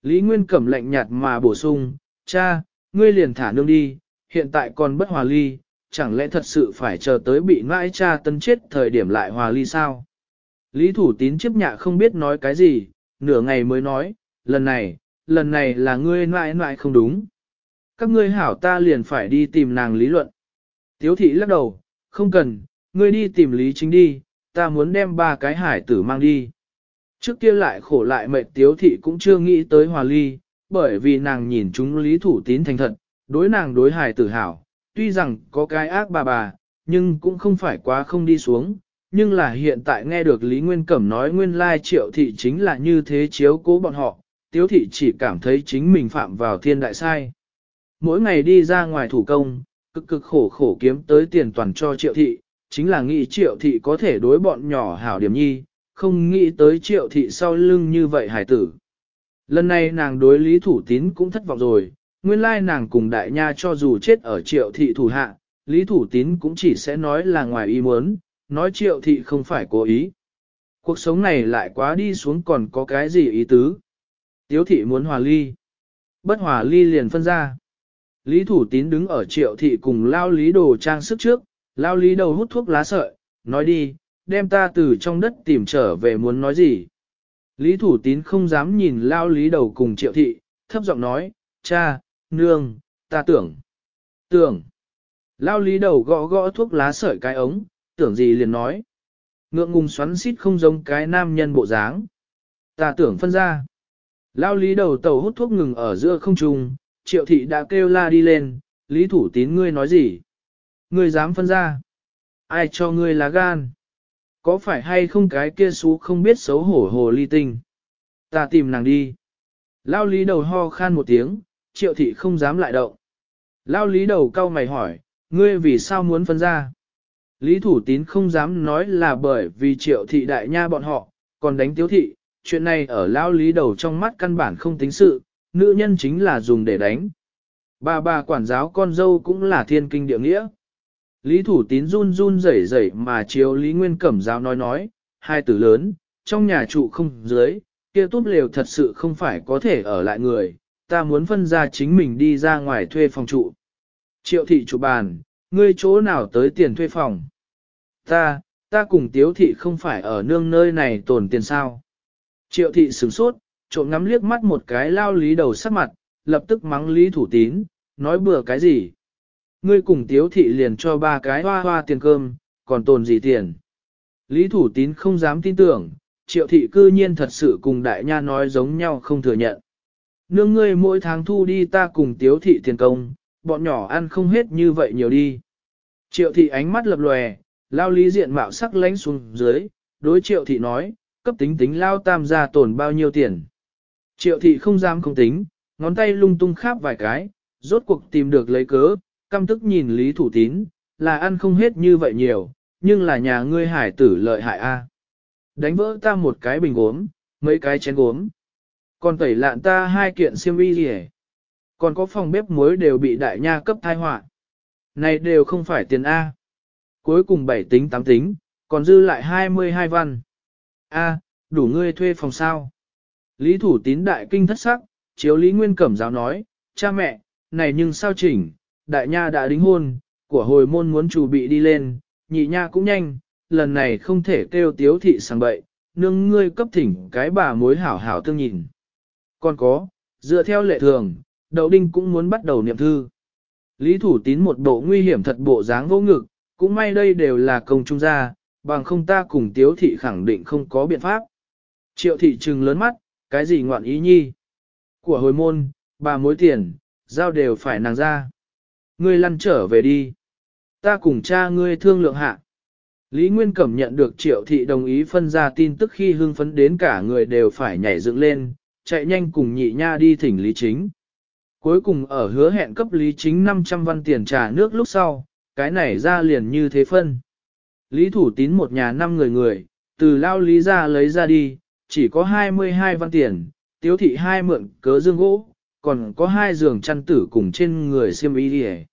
Lý Nguyên Cẩm lạnh nhạt mà bổ sung, cha, ngươi liền thả nương đi, hiện tại còn bất hòa ly, chẳng lẽ thật sự phải chờ tới bị ngãi cha tân chết thời điểm lại hòa ly sao? Lý Thủ Tín chấp nhạ không biết nói cái gì, nửa ngày mới nói, lần này, lần này là ngươi ngãi ngãi không đúng. Các ngươi hảo ta liền phải đi tìm nàng lý luận. Tiếu thị lắc đầu, không cần, ngươi đi tìm lý chính đi, ta muốn đem ba cái hải tử mang đi. Trước kia lại khổ lại mệt tiếu thị cũng chưa nghĩ tới hòa ly, bởi vì nàng nhìn chúng lý thủ tín thành thật, đối nàng đối hải tử hảo, tuy rằng có cái ác bà bà, nhưng cũng không phải quá không đi xuống. Nhưng là hiện tại nghe được Lý Nguyên Cẩm nói nguyên lai triệu thị chính là như thế chiếu cố bọn họ, tiếu thị chỉ cảm thấy chính mình phạm vào thiên đại sai. Mỗi ngày đi ra ngoài thủ công, cực cực khổ khổ kiếm tới tiền toàn cho triệu thị, chính là nghĩ triệu thị có thể đối bọn nhỏ hảo điểm nhi, không nghĩ tới triệu thị sau lưng như vậy hải tử. Lần này nàng đối lý thủ tín cũng thất vọng rồi, nguyên lai nàng cùng đại nha cho dù chết ở triệu thị thủ hạ, lý thủ tín cũng chỉ sẽ nói là ngoài ý muốn, nói triệu thị không phải cố ý. Cuộc sống này lại quá đi xuống còn có cái gì ý tứ? Tiếu thị muốn hòa ly. Bất hòa ly liền phân ra. Lý thủ tín đứng ở triệu thị cùng lao lý đồ trang sức trước, Lao lý đầu hút thuốc lá sợi, nói đi, đem ta từ trong đất tìm trở về muốn nói gì. Lý thủ tín không dám nhìn lao lý đầu cùng triệu thị, thấp giọng nói, cha, nương, ta tưởng, tưởng. Lao lý đầu gõ gõ thuốc lá sợi cái ống, tưởng gì liền nói. Ngượng ngùng xoắn xít không giống cái nam nhân bộ dáng. Ta tưởng phân ra. Lao lý đầu tàu hút thuốc ngừng ở giữa không trùng, triệu thị đã kêu la đi lên, lý thủ tín ngươi nói gì. Ngươi dám phân ra? Ai cho ngươi lá gan? Có phải hay không cái kia xú không biết xấu hổ hồ ly tinh? Ta tìm nàng đi. Lao lý đầu ho khan một tiếng, triệu thị không dám lại động. Lao lý đầu cau mày hỏi, ngươi vì sao muốn phân ra? Lý thủ tín không dám nói là bởi vì triệu thị đại nha bọn họ, còn đánh tiếu thị, chuyện này ở lao lý đầu trong mắt căn bản không tính sự, nữ nhân chính là dùng để đánh. Bà bà quản giáo con dâu cũng là thiên kinh địa nghĩa. Lý Thủ Tín run run rẩy rẩy mà chiếu Lý Nguyên Cẩm giáo nói nói, hai tử lớn, trong nhà trụ không dưới, kia tốt liều thật sự không phải có thể ở lại người, ta muốn phân ra chính mình đi ra ngoài thuê phòng trụ. Triệu thị chủ bàn, ngươi chỗ nào tới tiền thuê phòng? Ta, ta cùng tiếu thị không phải ở nương nơi này tổn tiền sao? Triệu thị sửng sốt, trộm ngắm liếc mắt một cái lao lý đầu sắc mặt, lập tức mắng Lý Thủ Tín, nói bừa cái gì? ngươi cùng tiếu thị liền cho ba cái hoa hoa tiền cơm, còn tồn gì tiền. Lý Thủ Tín không dám tin tưởng, triệu thị cư nhiên thật sự cùng đại nha nói giống nhau không thừa nhận. Nương ngươi mỗi tháng thu đi ta cùng tiếu thị tiền công, bọn nhỏ ăn không hết như vậy nhiều đi. Triệu thị ánh mắt lập lòe, lao lý diện mạo sắc lánh xuống dưới, đối triệu thị nói, cấp tính tính lao tam gia tổn bao nhiêu tiền. Triệu thị không dám không tính, ngón tay lung tung kháp vài cái, rốt cuộc tìm được lấy cớ, căm tức nhìn Lý Thủ Tín, là ăn không hết như vậy nhiều, nhưng là nhà ngươi hải tử lợi hại a. Đánh vỡ ta một cái bình gốm, mấy cái chén gốm. Còn tẩy lạn ta hai kiện xiêm vi gì. Còn có phòng bếp muối đều bị đại nha cấp thai họa Này đều không phải tiền A. Cuối cùng bảy tính tám tính, còn dư lại 22 văn. A, đủ ngươi thuê phòng sao. Lý thủ tín đại kinh thất sắc, chiếu Lý Nguyên Cẩm giáo nói, cha mẹ, này nhưng sao chỉnh, đại nha đã đính hôn, của hồi môn muốn chủ bị đi lên, nhị nha cũng nhanh, lần này không thể kêu tiếu thị sang bậy, nương ngươi cấp thỉnh cái bà mối hảo hảo thương nhìn. Còn có, dựa theo lệ thường, đậu đinh cũng muốn bắt đầu niệm thư. Lý thủ tín một bộ nguy hiểm thật bộ dáng vô ngực, cũng may đây đều là công trung gia, bằng không ta cùng tiếu thị khẳng định không có biện pháp. Triệu thị trừng lớn mắt, cái gì ngoạn ý nhi? Của hồi môn, bà mối tiền, giao đều phải nàng ra ngươi lăn trở về đi. Ta cùng cha ngươi thương lượng hạ. Lý Nguyên Cẩm nhận được triệu thị đồng ý phân ra tin tức khi hưng phấn đến cả người đều phải nhảy dựng lên, chạy nhanh cùng nhị nha đi thỉnh Lý Chính. Cuối cùng ở hứa hẹn cấp Lý Chính 500 văn tiền trả nước lúc sau, cái này ra liền như thế phân. Lý Thủ Tín một nhà 5 người người, từ lao Lý ra lấy ra đi, chỉ có 22 văn tiền, tiếu thị hai mượn cớ dương gỗ, còn có hai giường chăn tử cùng trên người xiêm y đi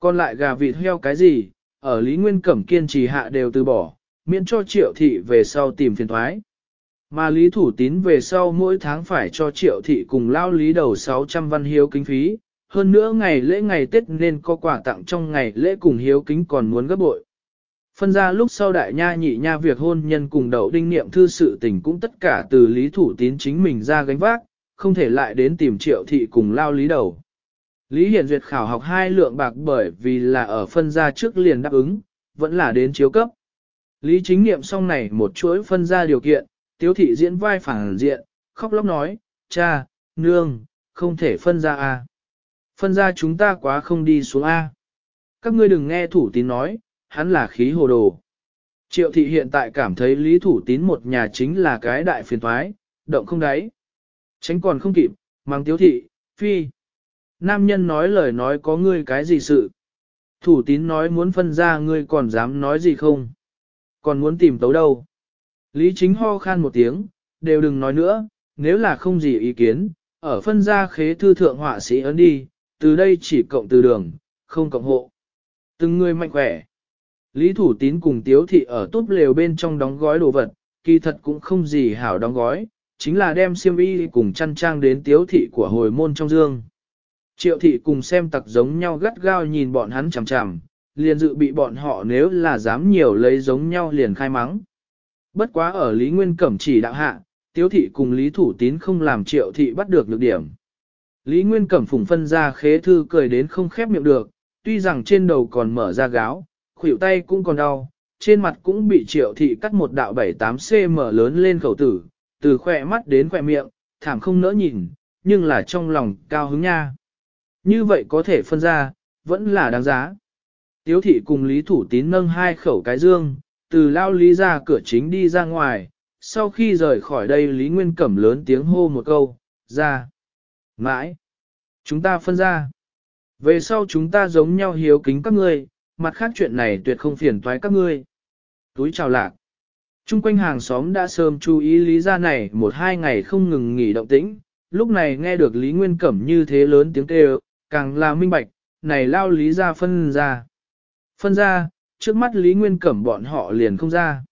còn lại gà vịt heo cái gì, ở Lý Nguyên Cẩm kiên trì hạ đều từ bỏ, miễn cho triệu thị về sau tìm phiền thoái. Mà Lý Thủ Tín về sau mỗi tháng phải cho triệu thị cùng lao lý đầu 600 văn hiếu kinh phí, hơn nữa ngày lễ ngày Tết nên có quà tặng trong ngày lễ cùng hiếu kính còn muốn gấp bội. Phân ra lúc sau đại nha nhị nha việc hôn nhân cùng đậu đinh niệm thư sự tình cũng tất cả từ Lý Thủ Tín chính mình ra gánh vác, không thể lại đến tìm triệu thị cùng lao lý đầu. Lý Hiển Duyệt khảo học hai lượng bạc bởi vì là ở phân gia trước liền đáp ứng, vẫn là đến chiếu cấp. Lý chính niệm xong này một chuỗi phân gia điều kiện, tiếu thị diễn vai phản diện, khóc lóc nói, cha, nương, không thể phân gia a. Phân gia chúng ta quá không đi xuống a. Các ngươi đừng nghe thủ tín nói, hắn là khí hồ đồ. Triệu thị hiện tại cảm thấy lý thủ tín một nhà chính là cái đại phiền thoái, động không đáy. Tránh còn không kịp, mang tiếu thị, phi. Nam nhân nói lời nói có ngươi cái gì sự. Thủ tín nói muốn phân ra ngươi còn dám nói gì không. Còn muốn tìm tấu đâu. Lý chính ho khan một tiếng, đều đừng nói nữa, nếu là không gì ý kiến, ở phân gia khế thư thượng họa sĩ ấn đi, từ đây chỉ cộng từ đường, không cộng hộ. Từng người mạnh khỏe. Lý Thủ Tín cùng Tiếu Thị ở túp lều bên trong đóng gói đồ vật, kỳ thật cũng không gì hảo đóng gói, chính là đem xiêm y cùng chăn trang đến Tiếu Thị của hồi môn trong dương. Triệu thị cùng xem tặc giống nhau gắt gao nhìn bọn hắn chằm chằm, liền dự bị bọn họ nếu là dám nhiều lấy giống nhau liền khai mắng. Bất quá ở Lý Nguyên Cẩm chỉ đạo hạ, tiếu thị cùng Lý Thủ Tín không làm triệu thị bắt được lực điểm. Lý Nguyên Cẩm phùng phân ra khế thư cười đến không khép miệng được, tuy rằng trên đầu còn mở ra gáo, khuỷu tay cũng còn đau, trên mặt cũng bị triệu thị cắt một đạo 78cm lớn lên khẩu tử, từ khỏe mắt đến khỏe miệng, thảm không nỡ nhìn, nhưng là trong lòng cao hứng nha. Như vậy có thể phân ra, vẫn là đáng giá. Tiếu thị cùng Lý Thủ Tín nâng hai khẩu cái dương, từ lao Lý ra cửa chính đi ra ngoài, sau khi rời khỏi đây Lý Nguyên Cẩm lớn tiếng hô một câu, ra. Mãi! Chúng ta phân ra. Về sau chúng ta giống nhau hiếu kính các ngươi, mặt khác chuyện này tuyệt không phiền toái các ngươi. Túi chào lạc. Trung quanh hàng xóm đã sớm chú ý lý ra này một hai ngày không ngừng nghỉ động tĩnh, lúc này nghe được Lý Nguyên Cẩm như thế lớn tiếng kêu, càng là minh bạch, này lao lý ra phân ra. Phân ra, trước mắt Lý Nguyên Cẩm bọn họ liền không ra.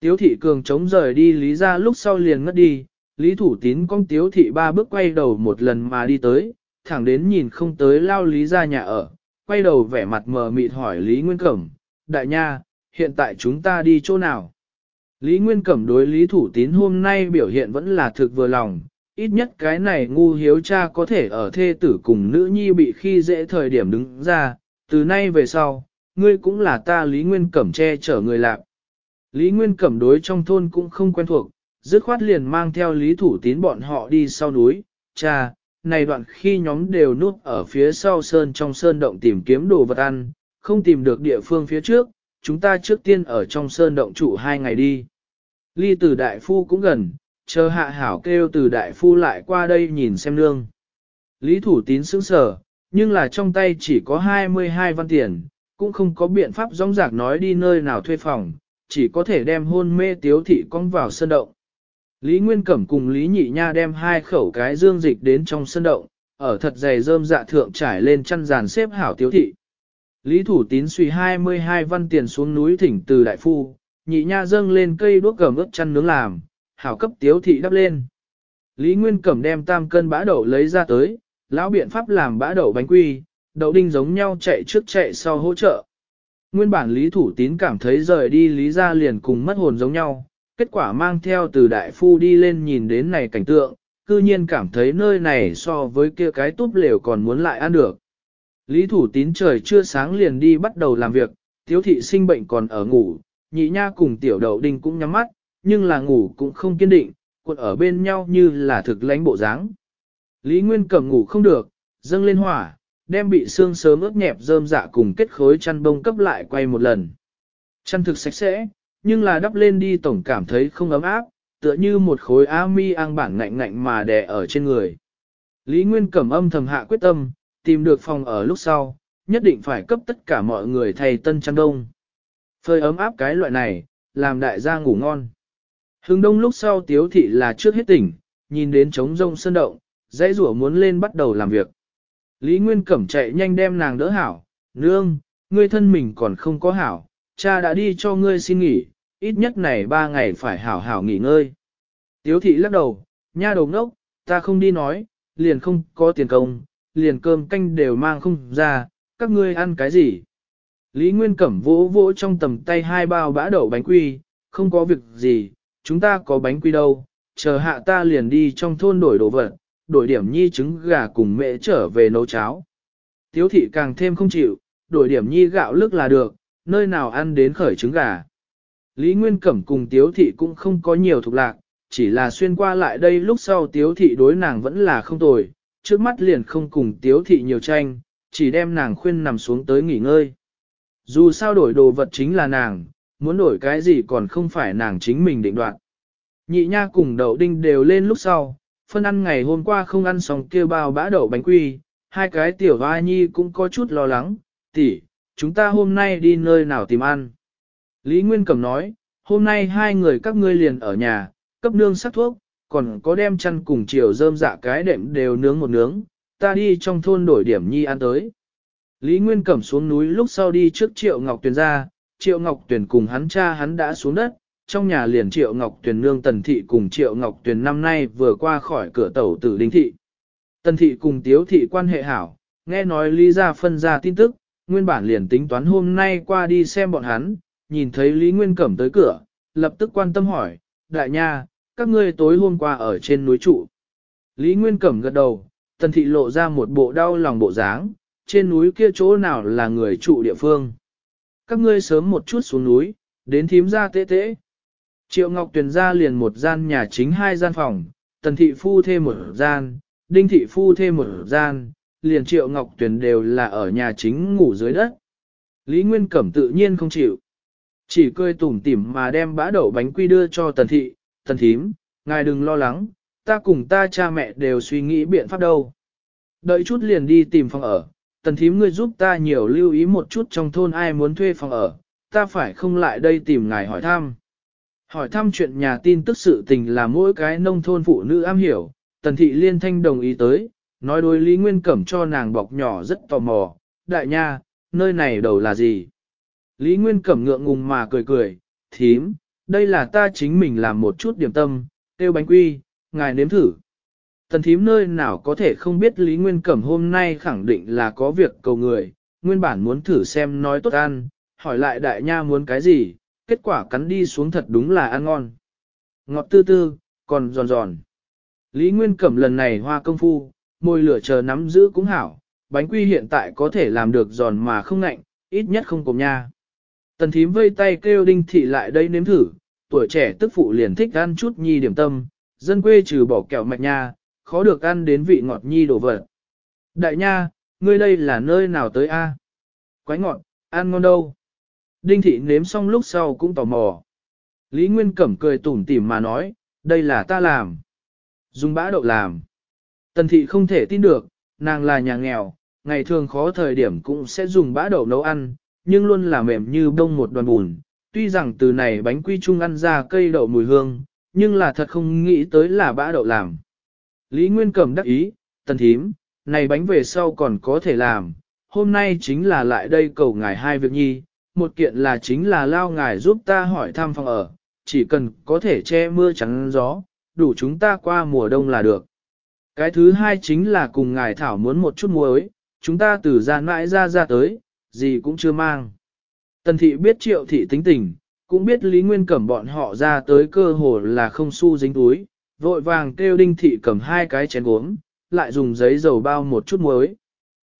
Tiếu thị cường chống rời đi Lý ra lúc sau liền ngất đi, Lý Thủ Tín con Tiếu thị ba bước quay đầu một lần mà đi tới, thẳng đến nhìn không tới lao Lý ra nhà ở, quay đầu vẻ mặt mờ mịt hỏi Lý Nguyên Cẩm, đại nha, hiện tại chúng ta đi chỗ nào? Lý Nguyên Cẩm đối Lý Thủ Tín hôm nay biểu hiện vẫn là thực vừa lòng, ít nhất cái này ngu hiếu cha có thể ở thê tử cùng nữ nhi bị khi dễ thời điểm đứng ra, từ nay về sau, ngươi cũng là ta Lý Nguyên Cẩm che chở người lạc. Lý Nguyên Cẩm đối trong thôn cũng không quen thuộc, dứt khoát liền mang theo Lý Thủ Tín bọn họ đi sau núi, cha, này đoạn khi nhóm đều núp ở phía sau sơn trong sơn động tìm kiếm đồ vật ăn, không tìm được địa phương phía trước, chúng ta trước tiên ở trong sơn động trụ hai ngày đi. Ly tử đại phu cũng gần, chờ hạ hảo kêu từ đại phu lại qua đây nhìn xem nương. Lý thủ tín sững sờ, nhưng là trong tay chỉ có 22 văn tiền, cũng không có biện pháp rong rạc nói đi nơi nào thuê phòng, chỉ có thể đem hôn mê tiếu thị con vào sân động. Lý Nguyên Cẩm cùng Lý Nhị Nha đem hai khẩu cái dương dịch đến trong sân động, ở thật dày rơm dạ thượng trải lên chăn giàn xếp hảo tiếu thị. Lý Thủ Tín suy 22 văn tiền xuống núi thỉnh từ đại phu, Nhị Nha dâng lên cây đuốc gầm ướp chăn nướng làm, hảo cấp tiếu thị đắp lên. Lý Nguyên Cẩm đem tam cân bã đậu lấy ra tới, lão biện pháp làm bã đậu bánh quy, đậu đinh giống nhau chạy trước chạy sau hỗ trợ. Nguyên bản Lý Thủ Tín cảm thấy rời đi Lý ra liền cùng mất hồn giống nhau, kết quả mang theo từ đại phu đi lên nhìn đến này cảnh tượng, cư nhiên cảm thấy nơi này so với kia cái túp lều còn muốn lại ăn được. Lý Thủ Tín trời chưa sáng liền đi bắt đầu làm việc, thiếu thị sinh bệnh còn ở ngủ, nhị nha cùng tiểu đậu đinh cũng nhắm mắt, nhưng là ngủ cũng không kiên định, cuộn ở bên nhau như là thực lánh bộ dáng. Lý Nguyên cầm ngủ không được, dâng lên hỏa, đem bị xương sớm ướt nhẹp rơm dạ cùng kết khối chăn bông cấp lại quay một lần. Chăn thực sạch sẽ, nhưng là đắp lên đi tổng cảm thấy không ấm áp, tựa như một khối á mi ang bản ngạnh ngạnh mà đè ở trên người. Lý Nguyên cẩm âm thầm hạ quyết tâm, tìm được phòng ở lúc sau, nhất định phải cấp tất cả mọi người thay tân chăn đông. Phơi ấm áp cái loại này, làm đại gia ngủ ngon hưng đông lúc sau tiếu thị là trước hết tỉnh, nhìn đến trống rông sơn động, dãy rủa muốn lên bắt đầu làm việc. Lý Nguyên Cẩm chạy nhanh đem nàng đỡ hảo, nương, ngươi thân mình còn không có hảo, cha đã đi cho ngươi xin nghỉ, ít nhất này ba ngày phải hảo hảo nghỉ ngơi. Tiếu thị lắc đầu, nha đồng đốc, ta không đi nói, liền không có tiền công, liền cơm canh đều mang không ra, các ngươi ăn cái gì. Lý Nguyên Cẩm vỗ vỗ trong tầm tay hai bao bã đậu bánh quy, không có việc gì, chúng ta có bánh quy đâu, chờ hạ ta liền đi trong thôn đổi đồ vật, đổi điểm nhi trứng gà cùng mẹ trở về nấu cháo. Tiếu thị càng thêm không chịu, đổi điểm nhi gạo lức là được, nơi nào ăn đến khởi trứng gà. Lý Nguyên Cẩm cùng Tiếu thị cũng không có nhiều thuộc lạc, chỉ là xuyên qua lại đây lúc sau Tiếu thị đối nàng vẫn là không tồi, trước mắt liền không cùng Tiếu thị nhiều tranh, chỉ đem nàng khuyên nằm xuống tới nghỉ ngơi. Dù sao đổi đồ vật chính là nàng, muốn đổi cái gì còn không phải nàng chính mình định đoạt. Nhị nha cùng đậu đinh đều lên lúc sau, phân ăn ngày hôm qua không ăn xong kia bao bã đậu bánh quy, hai cái tiểu vai nhi cũng có chút lo lắng, tỷ, chúng ta hôm nay đi nơi nào tìm ăn. Lý Nguyên Cẩm nói, hôm nay hai người các ngươi liền ở nhà, cấp nương sắc thuốc, còn có đem chăn cùng chiều rơm dạ cái đệm đều nướng một nướng, ta đi trong thôn đổi điểm nhi ăn tới. Lý Nguyên Cẩm xuống núi lúc sau đi trước Triệu Ngọc Tuyền ra, Triệu Ngọc Tuyền cùng hắn cha hắn đã xuống đất, trong nhà liền Triệu Ngọc Tuyền nương Tần Thị cùng Triệu Ngọc Tuyền năm nay vừa qua khỏi cửa tẩu tử Đinh Thị. Tần Thị cùng Tiếu Thị quan hệ hảo, nghe nói Lý Gia phân ra tin tức, nguyên bản liền tính toán hôm nay qua đi xem bọn hắn, nhìn thấy Lý Nguyên Cẩm tới cửa, lập tức quan tâm hỏi, đại nha, các ngươi tối hôm qua ở trên núi trụ. Lý Nguyên Cẩm gật đầu, Tần Thị lộ ra một bộ đau lòng bộ dáng, trên núi kia chỗ nào là người trụ địa phương các ngươi sớm một chút xuống núi, đến thím ra tế tế. Triệu Ngọc Tuyền ra liền một gian nhà chính hai gian phòng, tần thị phu thêm một gian, đinh thị phu thêm một gian, liền Triệu Ngọc Tuyền đều là ở nhà chính ngủ dưới đất. Lý Nguyên Cẩm tự nhiên không chịu. Chỉ cười tủm tỉm mà đem bã đậu bánh quy đưa cho tần thị, tần thím, ngài đừng lo lắng, ta cùng ta cha mẹ đều suy nghĩ biện pháp đâu. Đợi chút liền đi tìm phòng ở, tần thím ngươi giúp ta nhiều lưu ý một chút trong thôn ai muốn thuê phòng ở, ta phải không lại đây tìm ngài hỏi thăm. Hỏi thăm chuyện nhà tin tức sự tình là mỗi cái nông thôn phụ nữ am hiểu, tần thị liên thanh đồng ý tới, nói đối Lý Nguyên Cẩm cho nàng bọc nhỏ rất tò mò, đại nha, nơi này đầu là gì? Lý Nguyên Cẩm ngượng ngùng mà cười cười, thím, đây là ta chính mình làm một chút điểm tâm, tiêu bánh quy, ngài nếm thử. Tần thím nơi nào có thể không biết Lý Nguyên Cẩm hôm nay khẳng định là có việc cầu người, nguyên bản muốn thử xem nói tốt ăn, hỏi lại đại nha muốn cái gì, kết quả cắn đi xuống thật đúng là ăn ngon. Ngọt tư tư, còn giòn giòn. Lý Nguyên Cẩm lần này hoa công phu, môi lửa chờ nắm giữ cũng hảo, bánh quy hiện tại có thể làm được giòn mà không ngạnh, ít nhất không cùng nha. Tần thím vây tay kêu đinh thị lại đây nếm thử, tuổi trẻ tức phụ liền thích ăn chút nhi điểm tâm, dân quê trừ bỏ kẹo mạch nha, khó được ăn đến vị ngọt nhi đổ vật. Đại nha, ngươi đây là nơi nào tới a? À? Quái ngọt, ăn ngon đâu? Đinh thị nếm xong lúc sau cũng tò mò. Lý Nguyên Cẩm cười tủm tỉm mà nói, đây là ta làm. Dùng bã đậu làm. Tần thị không thể tin được, nàng là nhà nghèo, ngày thường khó thời điểm cũng sẽ dùng bã đậu nấu ăn, nhưng luôn là mềm như bông một đoàn bùn. Tuy rằng từ này bánh quy trung ăn ra cây đậu mùi hương, nhưng là thật không nghĩ tới là bã đậu làm. Lý Nguyên Cẩm đắc ý, tần thím, này bánh về sau còn có thể làm, hôm nay chính là lại đây cầu ngài hai việc nhi, một kiện là chính là lao ngài giúp ta hỏi thăm phòng ở, chỉ cần có thể che mưa trắng gió, đủ chúng ta qua mùa đông là được. Cái thứ hai chính là cùng ngài thảo muốn một chút muối, chúng ta từ ra mãi ra ra tới, gì cũng chưa mang. Tần thị biết triệu thị tính tình, cũng biết Lý Nguyên Cẩm bọn họ ra tới cơ hồ là không xu dính túi, vội vàng kêu đinh thị cầm hai cái chén gốm, lại dùng giấy dầu bao một chút muối.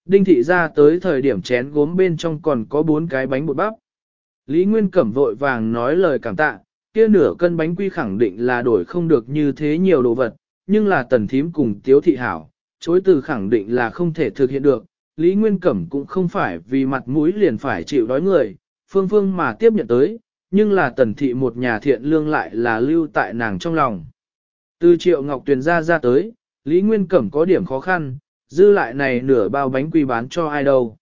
Đinh thị ra tới thời điểm chén gốm bên trong còn có bốn cái bánh bột bắp. Lý Nguyên Cẩm vội vàng nói lời cảm tạ, kia nửa cân bánh quy khẳng định là đổi không được như thế nhiều đồ vật, nhưng là tần thím cùng tiếu thị hảo, chối từ khẳng định là không thể thực hiện được. Lý Nguyên Cẩm cũng không phải vì mặt mũi liền phải chịu đói người, phương phương mà tiếp nhận tới, nhưng là tần thị một nhà thiện lương lại là lưu tại nàng trong lòng. Từ triệu ngọc tuyền ra ra tới, Lý Nguyên Cẩm có điểm khó khăn, dư lại này nửa bao bánh quy bán cho ai đâu.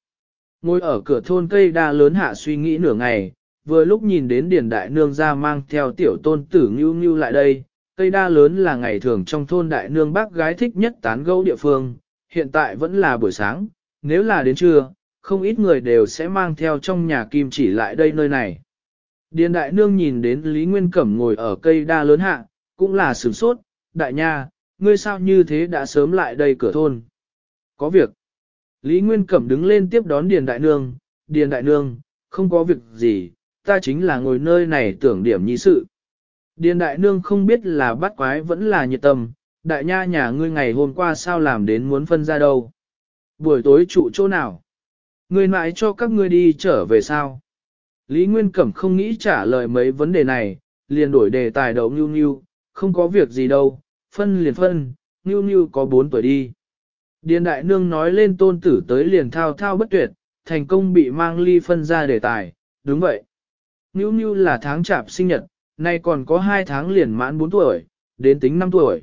Ngồi ở cửa thôn cây đa lớn hạ suy nghĩ nửa ngày, vừa lúc nhìn đến Điền Đại Nương ra mang theo tiểu tôn tử Ngưu Ngưu lại đây. Cây đa lớn là ngày thường trong thôn Đại Nương bác gái thích nhất tán gẫu địa phương, hiện tại vẫn là buổi sáng, nếu là đến trưa, không ít người đều sẽ mang theo trong nhà kim chỉ lại đây nơi này. Điền Đại Nương nhìn đến Lý Nguyên Cẩm ngồi ở cây đa lớn hạ, cũng là sửng sốt, đại nha, ngươi sao như thế đã sớm lại đây cửa thôn. Có việc. Lý Nguyên Cẩm đứng lên tiếp đón Điền Đại Nương, Điền Đại Nương, không có việc gì, ta chính là ngồi nơi này tưởng điểm nhi sự. Điền Đại Nương không biết là bắt quái vẫn là nhiệt tâm, đại nha nhà ngươi ngày hôm qua sao làm đến muốn phân ra đâu. Buổi tối trụ chỗ nào? Ngươi mãi cho các ngươi đi trở về sao? Lý Nguyên Cẩm không nghĩ trả lời mấy vấn đề này, liền đổi đề tài đầu nhu nhu, không có việc gì đâu, phân liền phân, Nhu Nhu có bốn tuổi đi. Điền Đại Nương nói lên tôn tử tới liền thao thao bất tuyệt, thành công bị mang ly phân ra đề tài, đúng vậy. Nhu Nhu là tháng chạp sinh nhật, nay còn có hai tháng liền mãn bốn tuổi, đến tính năm tuổi.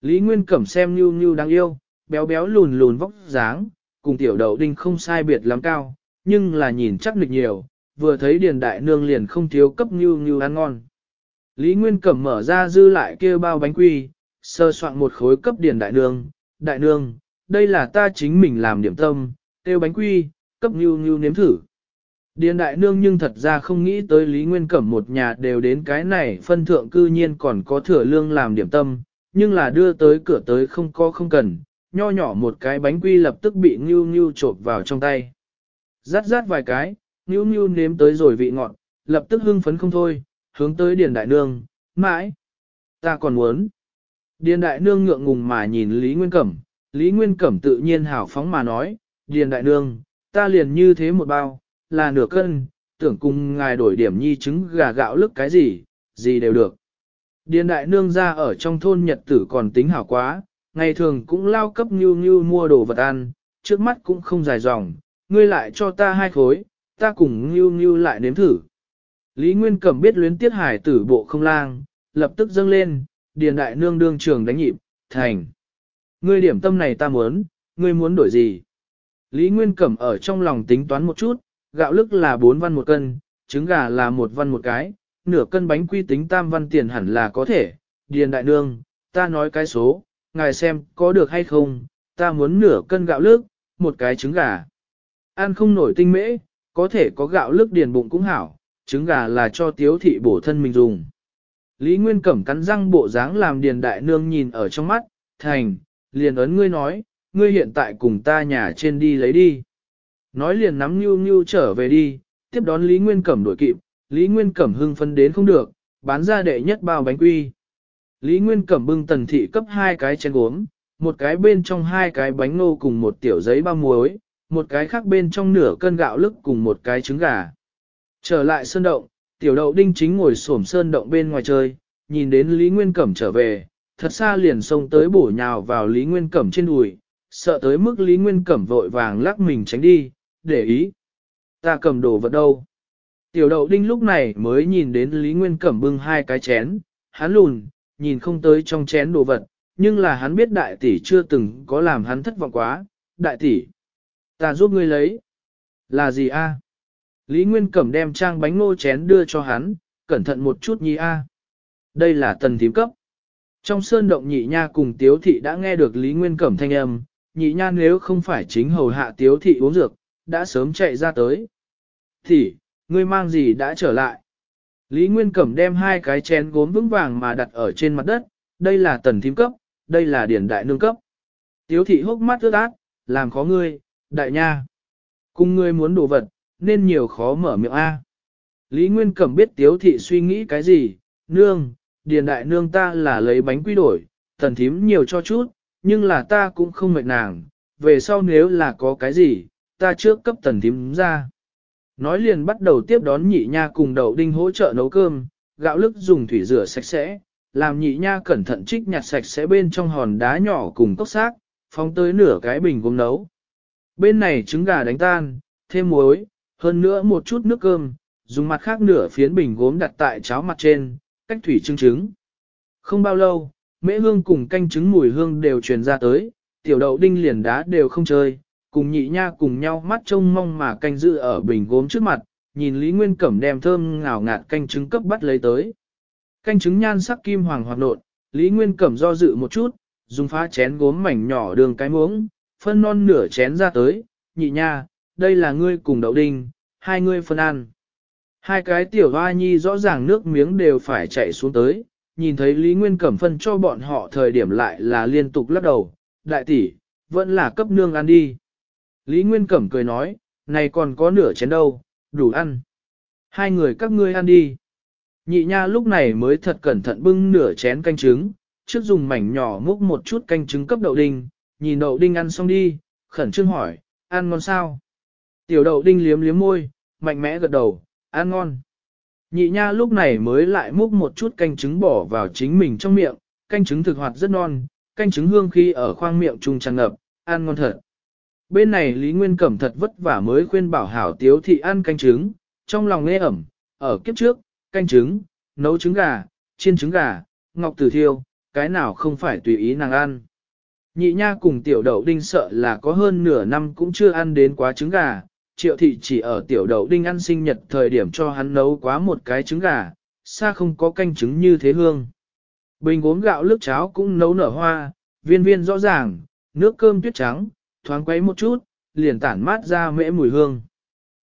Lý Nguyên Cẩm xem Nhu Nhu đáng yêu, béo béo lùn lùn vóc dáng, cùng tiểu đậu đinh không sai biệt lắm cao, nhưng là nhìn chắc nịch nhiều, vừa thấy Điền Đại Nương liền không thiếu cấp Nhu Nhu ăn ngon. Lý Nguyên Cẩm mở ra dư lại kia bao bánh quy, sơ soạn một khối cấp điền đại nương, đại nương, đây là ta chính mình làm điểm tâm, tiêu bánh quy, cấp nhu nhu nếm thử. Điền đại nương nhưng thật ra không nghĩ tới Lý Nguyên Cẩm một nhà đều đến cái này phân thượng cư nhiên còn có thừa lương làm điểm tâm, nhưng là đưa tới cửa tới không có không cần, nho nhỏ một cái bánh quy lập tức bị Ngưu Ngưu trộp vào trong tay. Rát rát vài cái, Ngưu Ngưu nếm tới rồi vị ngọt, lập tức hưng phấn không thôi, hướng tới Điền Đại Nương, mãi, ta còn muốn. Điền đại nương ngượng ngùng mà nhìn Lý Nguyên Cẩm, Lý Nguyên Cẩm tự nhiên hào phóng mà nói, Điền đại nương, ta liền như thế một bao, là nửa cân, tưởng cùng ngài đổi điểm nhi trứng gà gạo lức cái gì, gì đều được. Điền đại nương ra ở trong thôn Nhật tử còn tính hảo quá, ngày thường cũng lao cấp như như mua đồ vật ăn, trước mắt cũng không dài dòng, ngươi lại cho ta hai khối, ta cùng như như lại nếm thử. Lý Nguyên Cẩm biết luyến tiết hải tử bộ không lang, lập tức dâng lên, điền đại nương đương trường đánh nhịp, thành. Ngươi điểm tâm này ta muốn, ngươi muốn đổi gì? Lý Nguyên Cẩm ở trong lòng tính toán một chút, gạo lức là 4 văn một cân, trứng gà là một văn một cái, nửa cân bánh quy tính tam văn tiền hẳn là có thể. Điền đại nương, ta nói cái số, ngài xem có được hay không, ta muốn nửa cân gạo lức, một cái trứng gà. Ăn không nổi tinh mễ, có thể có gạo lức điền bụng cũng hảo, trứng gà là cho tiếu thị bổ thân mình dùng. Lý Nguyên Cẩm cắn răng bộ dáng làm điền đại nương nhìn ở trong mắt, thành, liền ấn ngươi nói, ngươi hiện tại cùng ta nhà trên đi lấy đi. Nói liền nắm nhu nhu trở về đi, tiếp đón Lý Nguyên Cẩm đuổi kịp, Lý Nguyên Cẩm hưng phân đến không được, bán ra đệ nhất bao bánh quy. Lý Nguyên Cẩm bưng tần thị cấp hai cái chén uống, một cái bên trong hai cái bánh nô cùng một tiểu giấy bao muối, một cái khác bên trong nửa cân gạo lức cùng một cái trứng gà. Trở lại sơn động, Tiểu đậu đinh chính ngồi xổm sơn động bên ngoài chơi, nhìn đến Lý Nguyên Cẩm trở về, thật xa liền xông tới bổ nhào vào Lý Nguyên Cẩm trên đùi, sợ tới mức Lý Nguyên Cẩm vội vàng lắc mình tránh đi, để ý. Ta cầm đồ vật đâu? Tiểu đậu đinh lúc này mới nhìn đến Lý Nguyên Cẩm bưng hai cái chén, hắn lùn, nhìn không tới trong chén đồ vật, nhưng là hắn biết đại tỷ chưa từng có làm hắn thất vọng quá, đại tỷ. Ta giúp ngươi lấy. Là gì a? Lý Nguyên Cẩm đem trang bánh ngô chén đưa cho hắn, cẩn thận một chút nhi a. Đây là tần thím cấp. Trong sơn động nhị nha cùng tiếu thị đã nghe được Lý Nguyên Cẩm thanh âm, nhị nha nếu không phải chính hầu hạ tiếu thị uống dược, đã sớm chạy ra tới. Thì, ngươi mang gì đã trở lại? Lý Nguyên Cẩm đem hai cái chén gốm vững vàng mà đặt ở trên mặt đất, đây là tần thím cấp, đây là điển đại nương cấp. Tiếu thị hốc mắt ướt át, làm khó ngươi, đại nha. Cùng ngươi muốn đồ vật, nên nhiều khó mở miệng A. Lý Nguyên Cẩm biết tiếu thị suy nghĩ cái gì, nương, điền đại nương ta là lấy bánh quy đổi, tần thím nhiều cho chút, nhưng là ta cũng không mệt nàng, về sau nếu là có cái gì, ta trước cấp tần thím ra. Nói liền bắt đầu tiếp đón nhị nha cùng đầu đinh hỗ trợ nấu cơm, gạo lức dùng thủy rửa sạch sẽ, làm nhị nha cẩn thận trích nhặt sạch sẽ bên trong hòn đá nhỏ cùng cốc xác, phóng tới nửa cái bình gốm nấu. Bên này trứng gà đánh tan, thêm muối, hơn nữa một chút nước cơm, dùng mặt khác nửa phiến bình gốm đặt tại cháo mặt trên, cách thủy trưng trứng. Không bao lâu, mễ hương cùng canh trứng mùi hương đều truyền ra tới, tiểu đậu đinh liền đá đều không chơi, cùng nhị nha cùng nhau mắt trông mong mà canh giữ ở bình gốm trước mặt, nhìn Lý Nguyên Cẩm đem thơm ngào ngạt canh trứng cấp bắt lấy tới. Canh trứng nhan sắc kim hoàng hoạt nộn, Lý Nguyên Cẩm do dự một chút, dùng phá chén gốm mảnh nhỏ đường cái muỗng, phân non nửa chén ra tới, nhị nha, đây là ngươi cùng đậu đinh, hai ngươi phân ăn. Hai cái tiểu hoa nhi rõ ràng nước miếng đều phải chạy xuống tới, nhìn thấy Lý Nguyên Cẩm phân cho bọn họ thời điểm lại là liên tục lắc đầu, đại tỷ, vẫn là cấp nương ăn đi. Lý Nguyên Cẩm cười nói, này còn có nửa chén đâu, đủ ăn. Hai người các ngươi ăn đi. Nhị nha lúc này mới thật cẩn thận bưng nửa chén canh trứng, trước dùng mảnh nhỏ múc một chút canh trứng cấp đậu đinh, nhìn đậu đinh ăn xong đi, khẩn trương hỏi, ăn ngon sao? Tiểu đậu đinh liếm liếm môi, mạnh mẽ gật đầu, ăn ngon. Nhị nha lúc này mới lại múc một chút canh trứng bỏ vào chính mình trong miệng, canh trứng thực hoạt rất non, canh trứng hương khi ở khoang miệng trùng tràn ngập, ăn ngon thật. Bên này Lý Nguyên Cẩm thật vất vả mới khuyên bảo hảo tiếu thị ăn canh trứng, trong lòng nghe ẩm, ở kiếp trước, canh trứng, nấu trứng gà, chiên trứng gà, ngọc tử thiêu, cái nào không phải tùy ý nàng ăn. Nhị nha cùng tiểu đậu đinh sợ là có hơn nửa năm cũng chưa ăn đến quá trứng gà, triệu thị chỉ ở tiểu đậu đinh ăn sinh nhật thời điểm cho hắn nấu quá một cái trứng gà, xa không có canh trứng như thế hương. Bình uống gạo lức cháo cũng nấu nở hoa, viên viên rõ ràng, nước cơm tuyết trắng, thoáng quấy một chút, liền tản mát ra mễ mùi hương.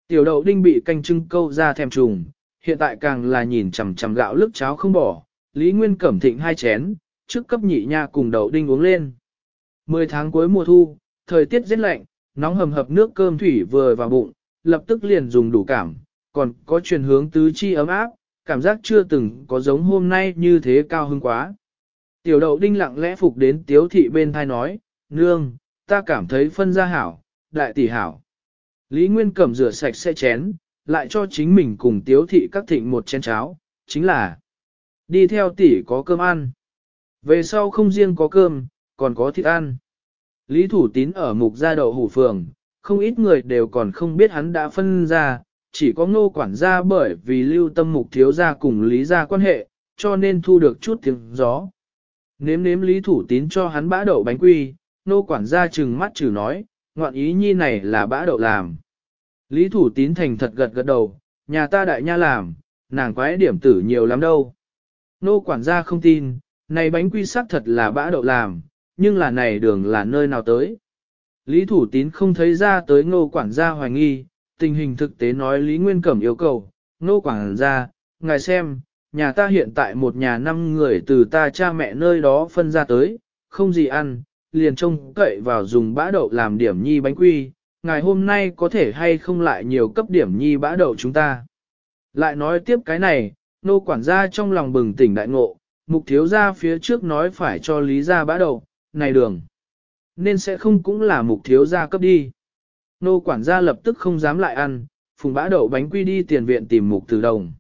Tiểu đậu đinh bị canh trưng câu ra thèm trùng, hiện tại càng là nhìn chằm chằm gạo lức cháo không bỏ, Lý Nguyên cẩm thịnh hai chén, trước cấp nhị nha cùng đậu đinh uống lên. Mười tháng cuối mùa thu, thời tiết rất lạnh, nóng hầm hập nước cơm thủy vừa vào bụng, lập tức liền dùng đủ cảm, còn có truyền hướng tứ chi ấm áp, cảm giác chưa từng có giống hôm nay như thế cao hứng quá. Tiểu đậu đinh lặng lẽ phục đến tiếu thị bên thai nói, nương, ta cảm thấy phân ra hảo, đại tỷ hảo. Lý Nguyên cầm rửa sạch sẽ chén, lại cho chính mình cùng tiếu thị các thịnh một chén cháo, chính là đi theo tỷ có cơm ăn. Về sau không riêng có cơm, còn có thịt ăn. Lý Thủ Tín ở mục gia đậu hủ phường, không ít người đều còn không biết hắn đã phân ra, chỉ có ngô quản gia bởi vì lưu tâm mục thiếu gia cùng Lý gia quan hệ, cho nên thu được chút tiếng gió. Nếm nếm Lý Thủ Tín cho hắn bã đậu bánh quy, Ngô quản gia trừng mắt chử nói, ngoạn ý nhi này là bã đậu làm. Lý Thủ Tín thành thật gật gật đầu, nhà ta đại nha làm, nàng quái điểm tử nhiều lắm đâu. Nô quản gia không tin, này bánh quy sắc thật là bã đậu làm, nhưng là này đường là nơi nào tới. Lý Thủ Tín không thấy ra tới ngô quản gia hoài nghi, tình hình thực tế nói Lý Nguyên Cẩm yêu cầu, ngô quản gia, ngài xem, nhà ta hiện tại một nhà năm người từ ta cha mẹ nơi đó phân ra tới, không gì ăn, liền trông cậy vào dùng bã đậu làm điểm nhi bánh quy, ngài hôm nay có thể hay không lại nhiều cấp điểm nhi bã đậu chúng ta. Lại nói tiếp cái này, nô quản gia trong lòng bừng tỉnh đại ngộ, mục thiếu gia phía trước nói phải cho lý gia bã đậu, này đường, nên sẽ không cũng là mục thiếu gia cấp đi. Nô quản gia lập tức không dám lại ăn, phùng bã đậu bánh quy đi tiền viện tìm mục tử đồng.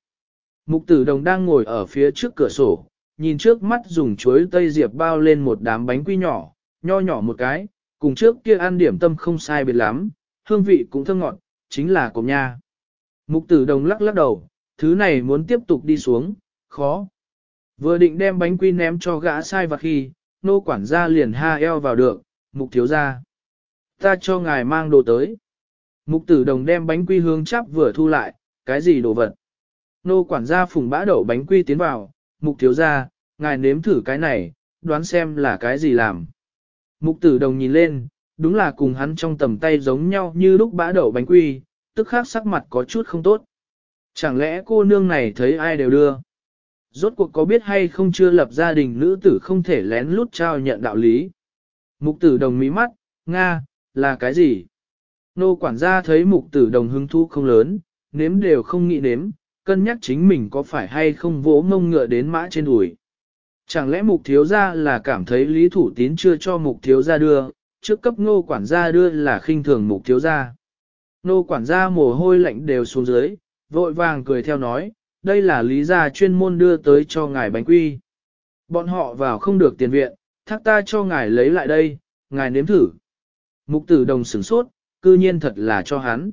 Mục tử đồng đang ngồi ở phía trước cửa sổ, nhìn trước mắt dùng chuối tây diệp bao lên một đám bánh quy nhỏ, nho nhỏ một cái, cùng trước kia ăn điểm tâm không sai biệt lắm, hương vị cũng thơm ngọt, chính là cộm nha. Mục tử đồng lắc lắc đầu, thứ này muốn tiếp tục đi xuống, khó. Vừa định đem bánh quy ném cho gã sai và khi, nô quản gia liền ha eo vào được, mục thiếu gia, Ta cho ngài mang đồ tới. Mục tử đồng đem bánh quy hướng chắp vừa thu lại, cái gì đồ vật. Nô quản gia phùng bã đậu bánh quy tiến vào, mục thiếu gia, ngài nếm thử cái này, đoán xem là cái gì làm. Mục tử đồng nhìn lên, đúng là cùng hắn trong tầm tay giống nhau như lúc bã đậu bánh quy, tức khác sắc mặt có chút không tốt. Chẳng lẽ cô nương này thấy ai đều đưa, Rốt cuộc có biết hay không chưa lập gia đình nữ tử không thể lén lút trao nhận đạo lý. Mục tử đồng mí mắt, Nga, là cái gì? Nô quản gia thấy mục tử đồng hứng thú không lớn, nếm đều không nghĩ nếm, cân nhắc chính mình có phải hay không vỗ mông ngựa đến mã trên đùi. Chẳng lẽ mục thiếu gia là cảm thấy lý thủ tín chưa cho mục thiếu gia đưa, trước cấp nô quản gia đưa là khinh thường mục thiếu gia. Nô quản gia mồ hôi lạnh đều xuống dưới, vội vàng cười theo nói, đây là lý gia chuyên môn đưa tới cho ngài bánh quy. Bọn họ vào không được tiền viện, thác ta cho ngài lấy lại đây, ngài nếm thử. Mục tử đồng sửng sốt, cư nhiên thật là cho hắn.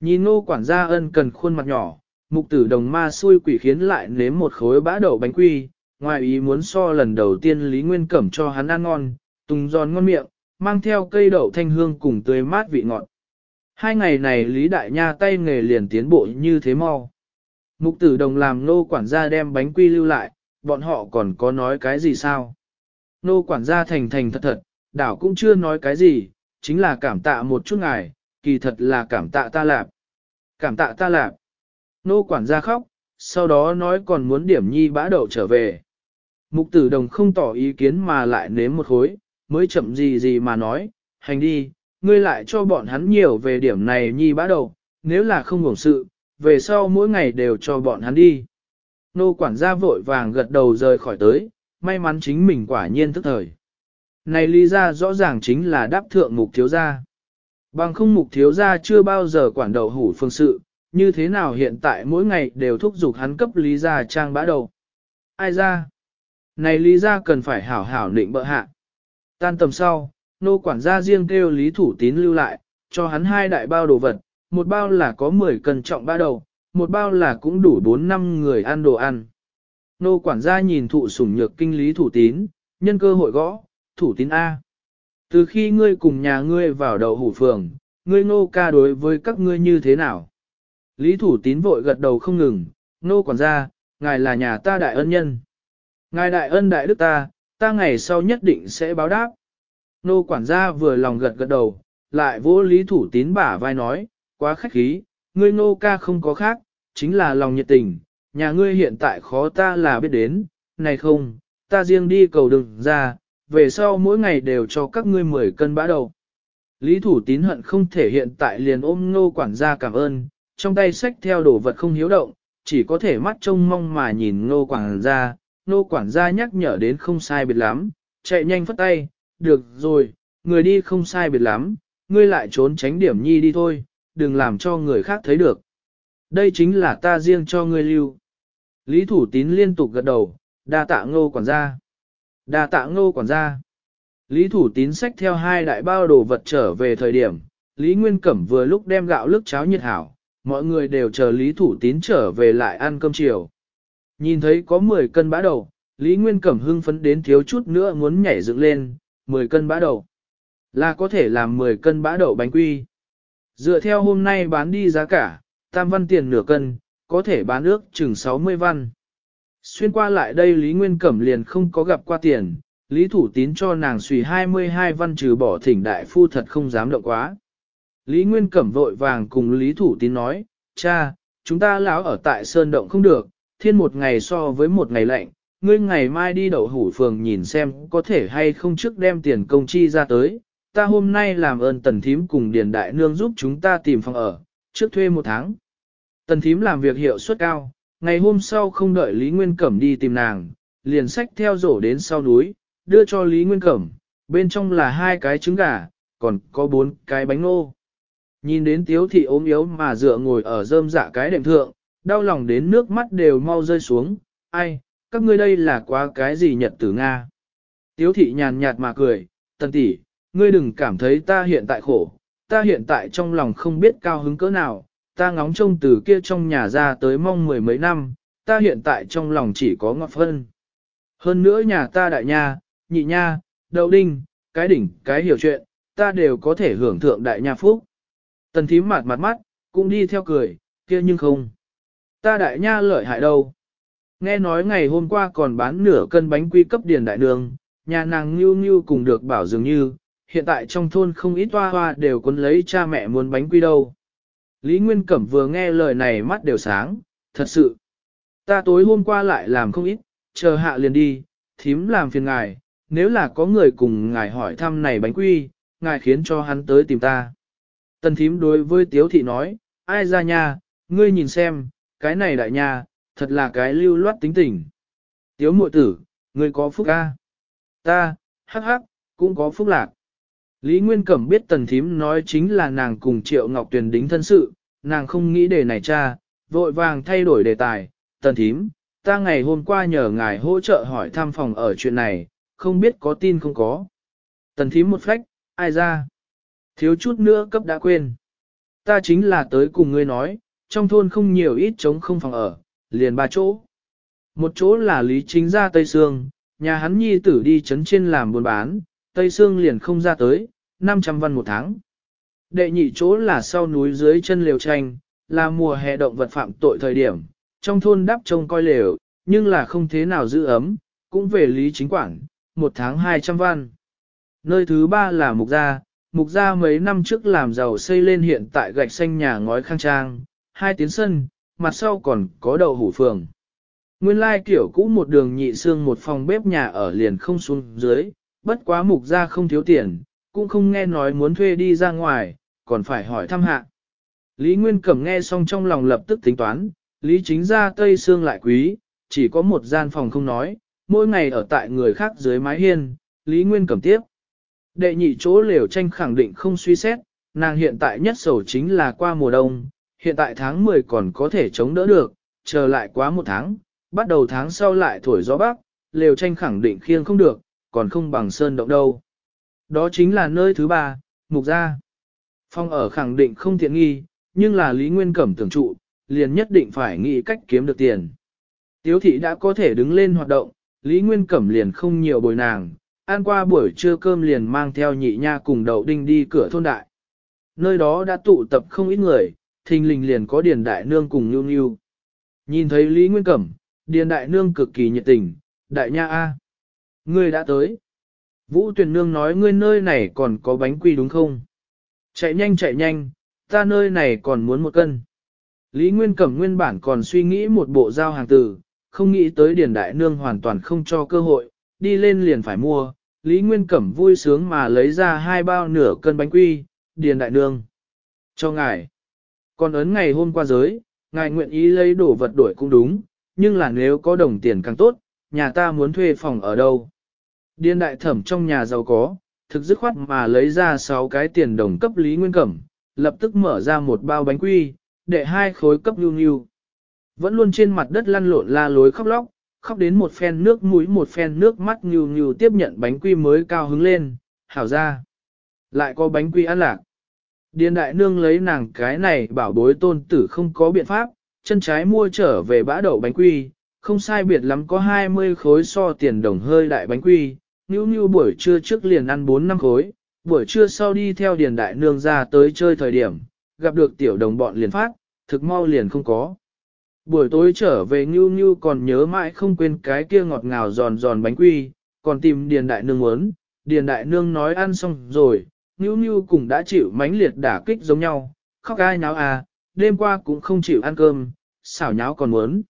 Nhìn ngô quản gia ân cần khuôn mặt nhỏ, mục tử đồng ma xui quỷ khiến lại nếm một khối bã đậu bánh quy, ngoài ý muốn so lần đầu tiên Lý Nguyên Cẩm cho hắn ăn ngon, tùng giòn ngon miệng, mang theo cây đậu thanh hương cùng tươi mát vị ngọt. Hai ngày này Lý Đại Nha tay nghề liền tiến bộ như thế mau. Mục tử đồng làm nô quản gia đem bánh quy lưu lại, bọn họ còn có nói cái gì sao? Nô quản gia thành thành thật thật, đảo cũng chưa nói cái gì, chính là cảm tạ một chút ngài, kỳ thật là cảm tạ ta lạp. Cảm tạ ta lạp. Nô quản gia khóc, sau đó nói còn muốn điểm nhi bã đậu trở về. Mục tử đồng không tỏ ý kiến mà lại nếm một khối, mới chậm gì gì mà nói, hành đi, ngươi lại cho bọn hắn nhiều về điểm này nhi bã đậu, nếu là không hưởng sự, về sau mỗi ngày đều cho bọn hắn đi. Nô quản gia vội vàng gật đầu rời khỏi tới, may mắn chính mình quả nhiên tức thời. Này lý ra rõ ràng chính là đáp thượng mục thiếu gia. Bằng không mục thiếu gia chưa bao giờ quản đầu hủ phương sự, như thế nào hiện tại mỗi ngày đều thúc giục hắn cấp lý ra trang bã đầu. Ai ra? Này lý ra cần phải hảo hảo định bợ hạ. Tan tầm sau, nô quản gia riêng kêu lý thủ tín lưu lại, cho hắn hai đại bao đồ vật, một bao là có 10 cân trọng ba đầu, một bao là cũng đủ 4-5 người ăn đồ ăn. Nô quản gia nhìn thụ sủng nhược kinh lý thủ tín, nhân cơ hội gõ, thủ tín A. Từ khi ngươi cùng nhà ngươi vào đầu hủ phường, ngươi nô ca đối với các ngươi như thế nào? Lý thủ tín vội gật đầu không ngừng, nô quản gia, ngài là nhà ta đại ân nhân. Ngài đại ân đại đức ta, ta ngày sau nhất định sẽ báo đáp. Nô quản gia vừa lòng gật gật đầu, lại vỗ lý thủ tín bả vai nói, quá khách khí, ngươi nô ca không có khác, chính là lòng nhiệt tình, nhà ngươi hiện tại khó ta là biết đến, này không, ta riêng đi cầu đừng ra, về sau mỗi ngày đều cho các ngươi 10 cân bã đầu. Lý thủ tín hận không thể hiện tại liền ôm nô quản gia cảm ơn, trong tay sách theo đồ vật không hiếu động, chỉ có thể mắt trông mong mà nhìn nô quản gia, nô quản gia nhắc nhở đến không sai biệt lắm, chạy nhanh phất tay, được rồi, người đi không sai biệt lắm, ngươi lại trốn tránh điểm nhi đi thôi, đừng làm cho người khác thấy được. Đây chính là ta riêng cho ngươi lưu. Lý Thủ Tín liên tục gật đầu, đa tạ ngô quản gia. Đa tạ ngô quản gia. Lý Thủ Tín xách theo hai đại bao đồ vật trở về thời điểm, Lý Nguyên Cẩm vừa lúc đem gạo lức cháo nhiệt hảo, mọi người đều chờ Lý Thủ Tín trở về lại ăn cơm chiều. Nhìn thấy có 10 cân bã đầu, Lý Nguyên Cẩm hưng phấn đến thiếu chút nữa muốn nhảy dựng lên, 10 cân bã đầu. Là có thể làm 10 cân bã đậu bánh quy. Dựa theo hôm nay bán đi giá cả, tam văn tiền nửa cân, có thể bán ước chừng 60 văn. Xuyên qua lại đây Lý Nguyên Cẩm liền không có gặp qua tiền, Lý Thủ Tín cho nàng xùy 22 văn trừ bỏ thỉnh đại phu thật không dám động quá. Lý Nguyên Cẩm vội vàng cùng Lý Thủ Tín nói, cha, chúng ta lão ở tại Sơn Động không được, thiên một ngày so với một ngày lạnh, ngươi ngày mai đi đậu hủ phường nhìn xem có thể hay không trước đem tiền công chi ra tới, ta hôm nay làm ơn tần thím cùng điền đại nương giúp chúng ta tìm phòng ở, trước thuê một tháng. Tần thím làm việc hiệu suất cao, ngày hôm sau không đợi Lý Nguyên Cẩm đi tìm nàng, liền sách theo rổ đến sau núi, đưa cho Lý Nguyên Cẩm, bên trong là hai cái trứng gà, còn có bốn cái bánh ngô. Nhìn đến tiếu thị ốm yếu mà dựa ngồi ở rơm dạ cái đệm thượng, đau lòng đến nước mắt đều mau rơi xuống, ai, các ngươi đây là quá cái gì nhật tử Nga. Tiếu thị nhàn nhạt mà cười, tần tỷ, ngươi đừng cảm thấy ta hiện tại khổ, ta hiện tại trong lòng không biết cao hứng cỡ nào, ta ngóng trông từ kia trong nhà ra tới mong mười mấy năm, ta hiện tại trong lòng chỉ có ngọt phân. Hơn nữa nhà ta đại nha, nhị nha, đậu đinh, cái đỉnh, cái hiểu chuyện, ta đều có thể hưởng thượng đại nha phúc. Tần thím mặt mặt mắt, cũng đi theo cười, kia nhưng không. Ta đại nha lợi hại đâu. Nghe nói ngày hôm qua còn bán nửa cân bánh quy cấp điền đại đường, nhà nàng Ngưu Ngưu cùng được bảo dường như, hiện tại trong thôn không ít hoa hoa đều cuốn lấy cha mẹ muốn bánh quy đâu. Lý Nguyên Cẩm vừa nghe lời này mắt đều sáng, thật sự. Ta tối hôm qua lại làm không ít, chờ hạ liền đi, thím làm phiền ngài, nếu là có người cùng ngài hỏi thăm này bánh quy, ngài khiến cho hắn tới tìm ta. Tần thím đối với tiếu thị nói, ai ra nha, ngươi nhìn xem, cái này đại nha, thật là cái lưu loát tính tình. Tiếu mội tử, ngươi có phúc ca. Ta, hắc hắc, cũng có phúc lạc. Lý Nguyên Cẩm biết tần thím nói chính là nàng cùng Triệu Ngọc Tuyền đính thân sự, nàng không nghĩ đề này cha, vội vàng thay đổi đề tài, tần thím, ta ngày hôm qua nhờ ngài hỗ trợ hỏi thăm phòng ở chuyện này, không biết có tin không có. Tần thím một phách, ai ra? Thiếu chút nữa cấp đã quên. Ta chính là tới cùng ngươi nói, trong thôn không nhiều ít trống không phòng ở, liền ba chỗ. Một chỗ là Lý Chính ra Tây Sương, nhà hắn nhi tử đi chấn trên làm buôn bán, Tây Sương liền không ra tới, 500 văn một tháng. Đệ nhị chỗ là sau núi dưới chân liều tranh, là mùa hè động vật phạm tội thời điểm, trong thôn đắp trông coi lều, nhưng là không thế nào giữ ấm, cũng về lý chính quản, một tháng 200 văn. Nơi thứ ba là mục gia, mục gia mấy năm trước làm giàu xây lên hiện tại gạch xanh nhà ngói khang trang, hai tiến sân, mặt sau còn có đầu hủ phường. Nguyên lai like kiểu cũ một đường nhị xương một phòng bếp nhà ở liền không xuống dưới, bất quá mục gia không thiếu tiền, cũng không nghe nói muốn thuê đi ra ngoài, còn phải hỏi thăm hạ. Lý Nguyên Cẩm nghe xong trong lòng lập tức tính toán, Lý Chính gia Tây Sương lại quý, chỉ có một gian phòng không nói, mỗi ngày ở tại người khác dưới mái hiên, Lý Nguyên Cẩm tiếp. Đệ nhị chỗ liều tranh khẳng định không suy xét, nàng hiện tại nhất sầu chính là qua mùa đông, hiện tại tháng 10 còn có thể chống đỡ được, chờ lại quá một tháng, bắt đầu tháng sau lại thổi gió bắc, liều tranh khẳng định khiêng không được, còn không bằng sơn động đâu. Đó chính là nơi thứ ba, mục gia. Phong ở khẳng định không tiện nghi, nhưng là Lý Nguyên Cẩm tưởng trụ, liền nhất định phải nghĩ cách kiếm được tiền. Tiếu thị đã có thể đứng lên hoạt động, Lý Nguyên Cẩm liền không nhiều bồi nàng, ăn qua buổi trưa cơm liền mang theo nhị nha cùng đậu đinh đi cửa thôn đại. Nơi đó đã tụ tập không ít người, thình lình liền có Điền Đại Nương cùng Nhu Nhu. Nhìn thấy Lý Nguyên Cẩm, Điền Đại Nương cực kỳ nhiệt tình, Đại Nha A. Ngươi đã tới. Vũ tuyển nương nói ngươi nơi này còn có bánh quy đúng không? Chạy nhanh chạy nhanh, ta nơi này còn muốn một cân. Lý Nguyên Cẩm nguyên bản còn suy nghĩ một bộ giao hàng tử, không nghĩ tới Điền Đại Nương hoàn toàn không cho cơ hội, đi lên liền phải mua. Lý Nguyên Cẩm vui sướng mà lấy ra hai bao nửa cân bánh quy, Điền Đại Nương. Cho ngài. Còn ấn ngày hôm qua giới, ngài nguyện ý lấy đồ đổ vật đổi cũng đúng, nhưng là nếu có đồng tiền càng tốt, nhà ta muốn thuê phòng ở đâu. Điên đại thẩm trong nhà giàu có, thực dứt khoát mà lấy ra 6 cái tiền đồng cấp Lý Nguyên Cẩm, lập tức mở ra một bao bánh quy, để hai khối cấp nhu nhu. Vẫn luôn trên mặt đất lăn lộn la lối khóc lóc, khóc đến một phen nước mũi một phen nước mắt nhu nhu tiếp nhận bánh quy mới cao hứng lên, hảo ra. Lại có bánh quy ăn lạc. Điên đại nương lấy nàng cái này bảo bối tôn tử không có biện pháp, chân trái mua trở về bã đậu bánh quy, không sai biệt lắm có 20 khối so tiền đồng hơi đại bánh quy, Nưu Nưu buổi trưa trước liền ăn 4 năm khối, buổi trưa sau đi theo Điền Đại Nương ra tới chơi thời điểm, gặp được tiểu đồng bọn liền phát, thực mau liền không có. Buổi tối trở về Nưu Nưu còn nhớ mãi không quên cái kia ngọt ngào giòn giòn bánh quy, còn tìm Điền Đại Nương muốn, Điền Đại Nương nói ăn xong rồi, Nưu Nưu cũng đã chịu mánh liệt đả kích giống nhau, khóc ai náo à, đêm qua cũng không chịu ăn cơm, xảo nháo còn muốn.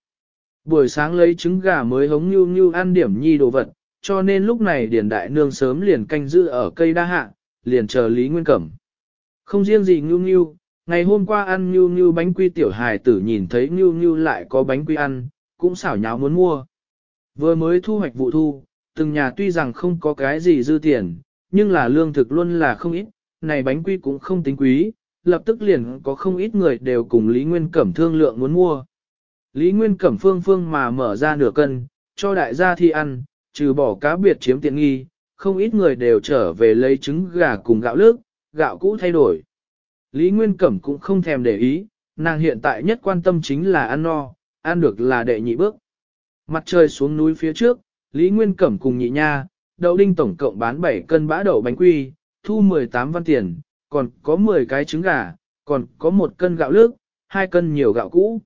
Buổi sáng lấy trứng gà mới hống Nưu Nưu ăn điểm nhi đồ vật, cho nên lúc này Điền Đại Nương sớm liền canh giữ ở cây đa hạ, liền chờ Lý Nguyên Cẩm. Không riêng gì Ngưu Ngưu, ngày hôm qua ăn Ngưu Ngưu bánh quy tiểu hài tử nhìn thấy Ngưu Ngưu lại có bánh quy ăn, cũng xảo nháo muốn mua. Vừa mới thu hoạch vụ thu, từng nhà tuy rằng không có cái gì dư tiền, nhưng là lương thực luôn là không ít, này bánh quy cũng không tính quý, lập tức liền có không ít người đều cùng Lý Nguyên Cẩm thương lượng muốn mua. Lý Nguyên Cẩm phương phương mà mở ra nửa cân, cho đại gia thi ăn, trừ bỏ cá biệt chiếm tiện nghi, không ít người đều trở về lấy trứng gà cùng gạo lước, gạo cũ thay đổi. Lý Nguyên Cẩm cũng không thèm để ý, nàng hiện tại nhất quan tâm chính là ăn no, ăn được là đệ nhị bước. Mặt trời xuống núi phía trước, Lý Nguyên Cẩm cùng nhị nha, đậu đinh tổng cộng bán 7 cân bã đậu bánh quy, thu 18 văn tiền, còn có 10 cái trứng gà, còn có 1 cân gạo lước, 2 cân nhiều gạo cũ.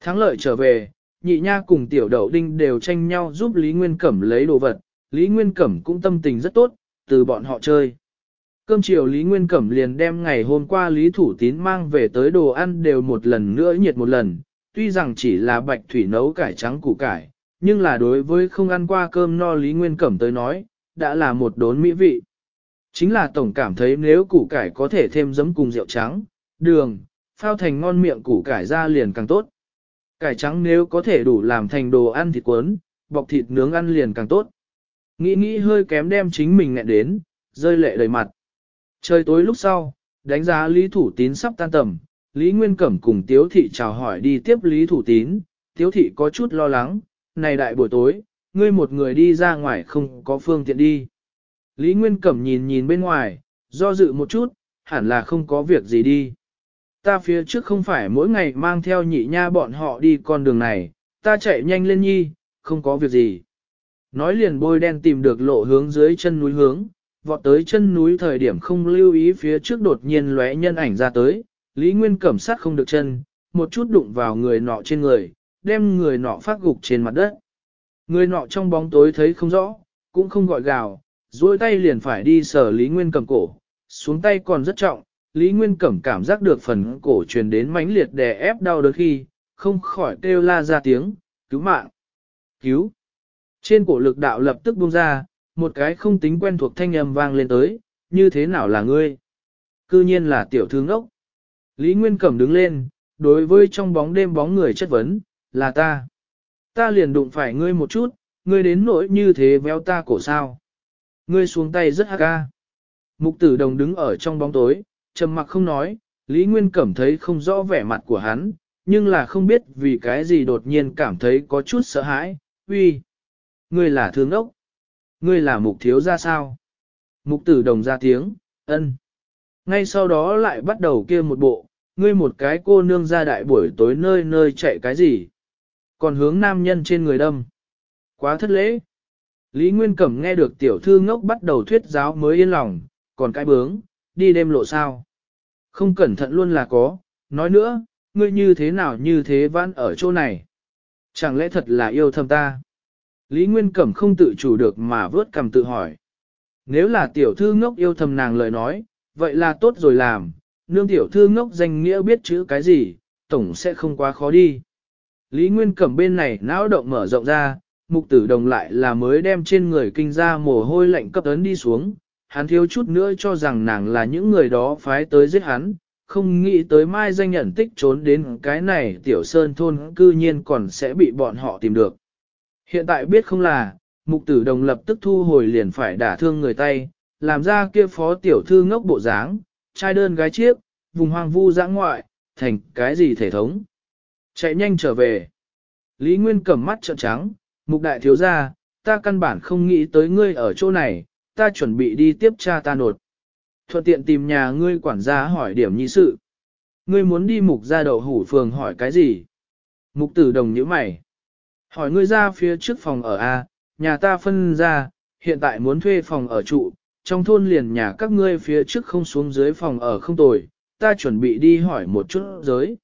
Thắng lợi trở về, nhị nha cùng tiểu đậu đinh đều tranh nhau giúp Lý Nguyên Cẩm lấy đồ vật, Lý Nguyên Cẩm cũng tâm tình rất tốt, từ bọn họ chơi. Cơm chiều Lý Nguyên Cẩm liền đem ngày hôm qua Lý Thủ Tín mang về tới đồ ăn đều một lần nữa nhiệt một lần, tuy rằng chỉ là bạch thủy nấu cải trắng củ cải, nhưng là đối với không ăn qua cơm no Lý Nguyên Cẩm tới nói, đã là một đốn mỹ vị. Chính là tổng cảm thấy nếu củ cải có thể thêm giấm cùng rượu trắng, đường, phao thành ngon miệng củ cải ra liền càng tốt. Cải trắng nếu có thể đủ làm thành đồ ăn thịt cuốn, bọc thịt nướng ăn liền càng tốt. Nghĩ nghĩ hơi kém đem chính mình nghẹn đến, rơi lệ đầy mặt. Trời tối lúc sau, đánh giá Lý Thủ Tín sắp tan tầm, Lý Nguyên Cẩm cùng Tiếu Thị chào hỏi đi tiếp Lý Thủ Tín, Tiếu Thị có chút lo lắng, này đại buổi tối, ngươi một người đi ra ngoài không có phương tiện đi. Lý Nguyên Cẩm nhìn nhìn bên ngoài, do dự một chút, hẳn là không có việc gì đi. Ta phía trước không phải mỗi ngày mang theo nhị nha bọn họ đi con đường này, ta chạy nhanh lên nhi, không có việc gì. Nói liền bôi đen tìm được lộ hướng dưới chân núi hướng, vọt tới chân núi thời điểm không lưu ý phía trước đột nhiên lóe nhân ảnh ra tới, Lý Nguyên cẩm sát không được chân, một chút đụng vào người nọ trên người, đem người nọ phát gục trên mặt đất. Người nọ trong bóng tối thấy không rõ, cũng không gọi gào, duỗi tay liền phải đi sở Lý Nguyên cầm cổ, xuống tay còn rất trọng, Lý Nguyên Cẩm cảm giác được phần cổ truyền đến mãnh liệt đè ép đau đớn khi, không khỏi kêu la ra tiếng, cứu mạng, cứu. Trên cổ lực đạo lập tức buông ra, một cái không tính quen thuộc thanh âm vang lên tới, như thế nào là ngươi? Cư nhiên là tiểu thương ốc. Lý Nguyên Cẩm đứng lên, đối với trong bóng đêm bóng người chất vấn, là ta. Ta liền đụng phải ngươi một chút, ngươi đến nỗi như thế véo ta cổ sao. Ngươi xuống tay rất hắc ca. Mục tử đồng đứng ở trong bóng tối, trầm mặc không nói, Lý Nguyên cảm thấy không rõ vẻ mặt của hắn, nhưng là không biết vì cái gì đột nhiên cảm thấy có chút sợ hãi, uy. Ngươi là thương ốc. Ngươi là mục thiếu ra sao? Mục tử đồng ra tiếng, ân. Ngay sau đó lại bắt đầu kia một bộ, ngươi một cái cô nương ra đại buổi tối nơi nơi chạy cái gì? Còn hướng nam nhân trên người đâm. Quá thất lễ. Lý Nguyên Cẩm nghe được tiểu thư ngốc bắt đầu thuyết giáo mới yên lòng, còn cái bướng, đi đêm lộ sao. Không cẩn thận luôn là có, nói nữa, ngươi như thế nào như thế vẫn ở chỗ này. Chẳng lẽ thật là yêu thầm ta? Lý Nguyên Cẩm không tự chủ được mà vớt cầm tự hỏi. Nếu là tiểu thư ngốc yêu thầm nàng lời nói, vậy là tốt rồi làm, nương tiểu thư ngốc danh nghĩa biết chữ cái gì, tổng sẽ không quá khó đi. Lý Nguyên Cẩm bên này não động mở rộng ra, mục tử đồng lại là mới đem trên người kinh ra mồ hôi lạnh cấp ấn đi xuống, hắn thiếu chút nữa cho rằng nàng là những người đó phái tới giết hắn, không nghĩ tới mai danh nhận tích trốn đến cái này tiểu sơn thôn cư nhiên còn sẽ bị bọn họ tìm được. Hiện tại biết không là, mục tử đồng lập tức thu hồi liền phải đả thương người tay, làm ra kia phó tiểu thư ngốc bộ dáng, trai đơn gái chiếc, vùng hoang vu dã ngoại, thành cái gì thể thống. Chạy nhanh trở về. Lý Nguyên cầm mắt trợn trắng, mục đại thiếu ra, ta căn bản không nghĩ tới ngươi ở chỗ này, ta chuẩn bị đi tiếp cha ta nột. Thuận tiện tìm nhà ngươi quản gia hỏi điểm nhị sự. Ngươi muốn đi mục ra đậu hủ phường hỏi cái gì? Mục tử đồng như mày. Hỏi ngươi ra phía trước phòng ở A, nhà ta phân ra, hiện tại muốn thuê phòng ở trụ, trong thôn liền nhà các ngươi phía trước không xuống dưới phòng ở không tồi, ta chuẩn bị đi hỏi một chút giới.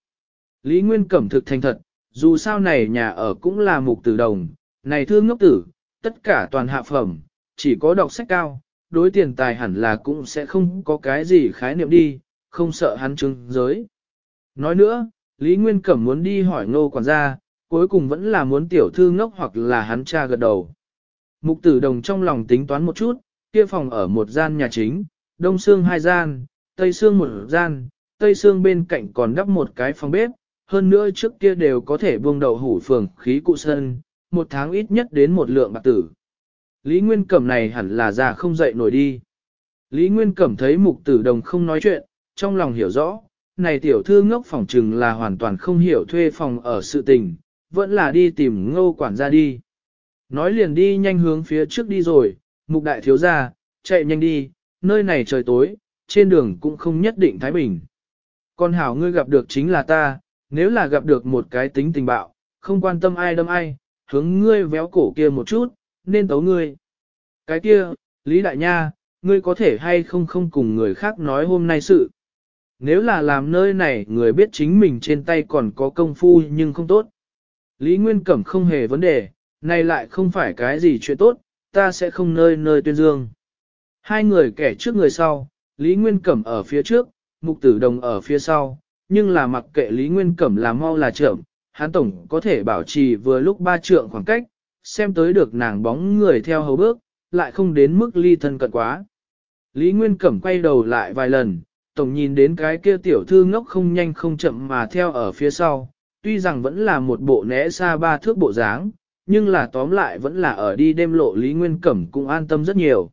Lý Nguyên Cẩm thực thành thật, dù sao này nhà ở cũng là mục tử đồng, này thương ngốc tử, tất cả toàn hạ phẩm, chỉ có đọc sách cao, đối tiền tài hẳn là cũng sẽ không có cái gì khái niệm đi, không sợ hắn chứng giới. Nói nữa, Lý Nguyên Cẩm muốn đi hỏi ngô quản gia, cuối cùng vẫn là muốn tiểu thư ngốc hoặc là hắn cha gật đầu. Mục tử đồng trong lòng tính toán một chút, kia phòng ở một gian nhà chính, đông xương hai gian, tây xương một gian, tây xương bên cạnh còn đắp một cái phòng bếp, hơn nữa trước kia đều có thể buông đầu hủ phường khí cụ sân, một tháng ít nhất đến một lượng bạc tử. Lý Nguyên Cẩm này hẳn là già không dậy nổi đi. Lý Nguyên Cẩm thấy mục tử đồng không nói chuyện, trong lòng hiểu rõ, này tiểu thư ngốc phòng trừng là hoàn toàn không hiểu thuê phòng ở sự tình, vẫn là đi tìm ngô quản gia đi. Nói liền đi nhanh hướng phía trước đi rồi, mục đại thiếu ra, chạy nhanh đi, nơi này trời tối, trên đường cũng không nhất định Thái Bình. Con hảo ngươi gặp được chính là ta, nếu là gặp được một cái tính tình bạo, không quan tâm ai đâm ai, hướng ngươi véo cổ kia một chút, nên tấu ngươi. Cái kia, Lý Đại Nha, ngươi có thể hay không không cùng người khác nói hôm nay sự. Nếu là làm nơi này người biết chính mình trên tay còn có công phu nhưng không tốt. Lý Nguyên Cẩm không hề vấn đề, này lại không phải cái gì chuyện tốt, ta sẽ không nơi nơi tuyên dương. Hai người kẻ trước người sau, Lý Nguyên Cẩm ở phía trước, Mục Tử Đồng ở phía sau, nhưng là mặc kệ Lý Nguyên Cẩm là mau là trưởng, hắn tổng có thể bảo trì vừa lúc ba trượng khoảng cách, xem tới được nàng bóng người theo hầu bước, lại không đến mức ly thân cận quá. Lý Nguyên Cẩm quay đầu lại vài lần, tổng nhìn đến cái kia tiểu thư ngốc không nhanh không chậm mà theo ở phía sau, tuy rằng vẫn là một bộ nẽ xa ba thước bộ dáng, nhưng là tóm lại vẫn là ở đi đêm lộ Lý Nguyên Cẩm cũng an tâm rất nhiều.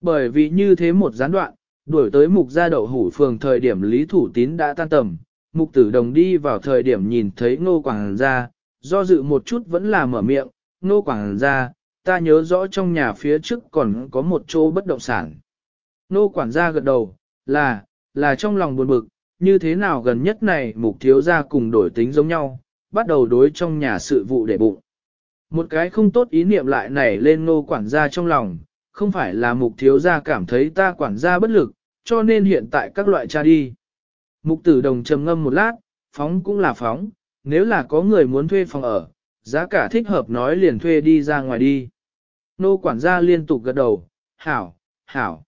Bởi vì như thế một gián đoạn, đuổi tới mục gia đậu hủ phường thời điểm Lý Thủ Tín đã tan tầm, mục tử đồng đi vào thời điểm nhìn thấy ngô quảng ra, do dự một chút vẫn là mở miệng, nô quản gia, ta nhớ rõ trong nhà phía trước còn có một chỗ bất động sản. Nô quản gia gật đầu, là, là trong lòng buồn bực, như thế nào gần nhất này mục thiếu gia cùng đổi tính giống nhau, bắt đầu đối trong nhà sự vụ để bụng. Một cái không tốt ý niệm lại nảy lên nô quản gia trong lòng, không phải là mục thiếu gia cảm thấy ta quản gia bất lực, cho nên hiện tại các loại cha đi. Mục tử đồng trầm ngâm một lát, phóng cũng là phóng, nếu là có người muốn thuê phòng ở, Giá cả thích hợp nói liền thuê đi ra ngoài đi. Nô quản gia liên tục gật đầu, hảo, hảo.